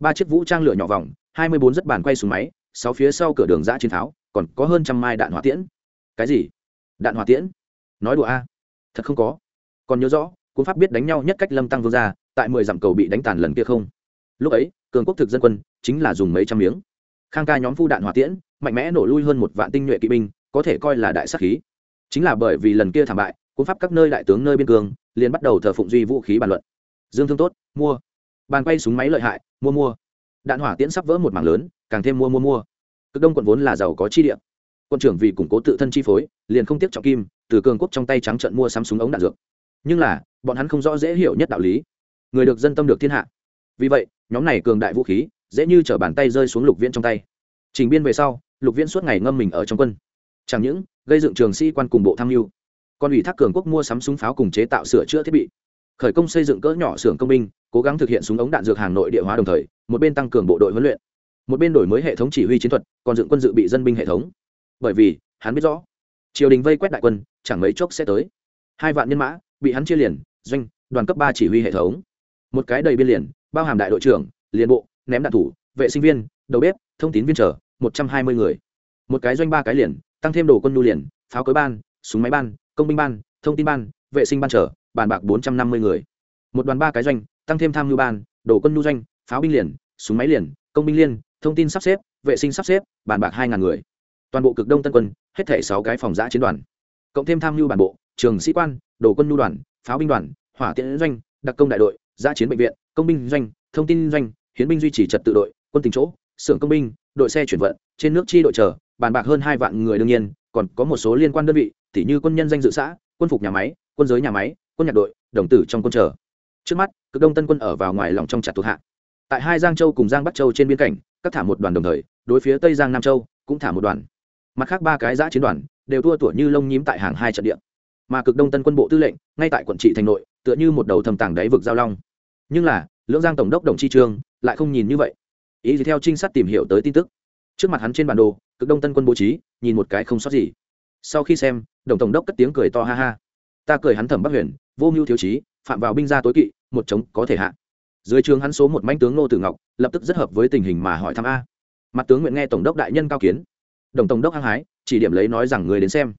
Ba chiếc vũ trang lửa nhỏ vòng, hai mươi bốn rất bàn quay xuống máy, sáu phía sau cửa đường giã chiến tháo còn có hơn trăm mai đạn hỏa tiễn. Cái gì? Đạn hỏa tiễn? Nói đùa a. Thật không có. Còn nhớ rõ quân pháp biết đánh nhau nhất cách lâm tăng vương gia, tại mười dặm cầu bị đánh tàn lần kia không? Lúc ấy, cường quốc thực dân quân chính là dùng mấy trăm miếng. Khang ca nhóm phu đạn hỏa tiễn, mạnh mẽ nổ lui hơn một vạn tinh nhuệ kỵ binh, có thể coi là đại sắc khí. Chính là bởi vì lần kia thảm bại quân pháp các nơi đại tướng nơi biên cương, liền bắt đầu thờ phụng duy vũ khí bàn luận. Dương thương tốt, mua. Bàn quay súng máy lợi hại, mua mua. Đạn hỏa tiễn sắp vỡ một mảng lớn, càng thêm mua mua mua cực đông quận vốn là giàu có chi địa. Quân trưởng vì củng cố tự thân chi phối, liền không tiếc trọng kim, từ cường quốc trong tay trắng trận mua sắm súng ống đạn dược. Nhưng là, bọn hắn không rõ dễ hiểu nhất đạo lý. Người được dân tâm được thiên hạ. Vì vậy, nhóm này cường đại vũ khí, dễ như chở bàn tay rơi xuống lục viễn trong tay. Trình biên về sau, lục viễn suốt ngày ngâm mình ở trong quân. Chẳng những gây dựng trường sĩ quan cùng bộ tham mưu, còn ủy thác cường quốc mua sắm súng pháo cùng chế tạo sửa chữa thiết bị. Khởi công xây dựng cỡ nhỏ xưởng công binh, cố gắng thực hiện súng ống đạn dược hàng nội địa hóa đồng thời, một bên tăng cường bộ đội huấn luyện một bên đổi mới hệ thống chỉ huy chiến thuật, còn dựng quân dự bị dân binh hệ thống. Bởi vì, hắn biết rõ, triều đình vây quét đại quân, chẳng mấy chốc sẽ tới. Hai vạn nhân mã, bị hắn chia liền, doanh, đoàn cấp ba chỉ huy hệ thống. Một cái đầy biên liền, bao hàm đại đội trưởng, liền bộ, ném đạn thủ, vệ sinh viên, đầu bếp, thông tín viên trở một trăm hai mươi người. Một cái doanh ba cái liền, tăng thêm đồ quân nhu liền, pháo cối ban, súng máy ban, công binh ban, thông tin ban, vệ sinh ban trở bàn bạc bốn trăm năm mươi người. Một đoàn ba cái doanh, tăng thêm tham nhu ban, đồ quân nhu doanh, pháo binh liền, súng máy liền, công binh liên thông tin sắp xếp, vệ sinh sắp xếp, bàn bạc hai ngàn người. Toàn bộ cực đông tân quân, hết thể sáu cái phòng giã chiến đoàn. Cộng thêm tham mưu bản bộ, trường sĩ quan, đồ quân nhu đoàn, pháo binh đoàn, hỏa tiễn doanh, đặc công đại đội, giã chiến bệnh viện, công binh doanh, thông tin doanh, hiến binh duy trì trật tự đội, quân tình chỗ, xưởng công binh, đội xe chuyển vận, trên nước chi đội chờ, bàn bạc hơn hai vạn người đương nhiên, còn có một số liên quan đơn vị, tỉ như quân nhân danh dự xã, quân phục nhà máy, quân giới nhà máy, quân nhạc đội, đồng tử trong quân chờ. Trước mắt, cực đông tân quân ở vào ngoài lòng trong chặt thuộc hạ. Tại hai giang châu cùng giang bắc châu trên biên cảnh các thả một đoàn đồng thời, đối phía tây giang nam châu cũng thả một đoàn. Mặt khác ba cái giã chiến đoàn đều thua tủa như lông nhím tại hàng hai trận địa. Mà cực đông tân quân bộ tư lệnh, ngay tại quận trị thành nội, tựa như một đầu thầm tàng đáy vực giao long. Nhưng là, lưỡng giang tổng đốc đồng chi trương lại không nhìn như vậy. Ý gì theo trinh sát tìm hiểu tới tin tức. Trước mặt hắn trên bản đồ, cực đông tân quân bố trí, nhìn một cái không sót gì. Sau khi xem, đồng tổng đốc cất tiếng cười to ha ha. Ta cười hắn thẩm bắc huyền, vô mưu thiếu trí, phạm vào binh gia tối kỵ, một chống có thể hạ dưới trường hắn số một manh tướng ngô tử ngọc, lập tức rất hợp với tình hình mà hỏi thăm a. Mặt tướng nguyện nghe tổng đốc đại nhân cao kiến. Đồng tổng đốc hăng hái, chỉ điểm lấy nói rằng người đến xem.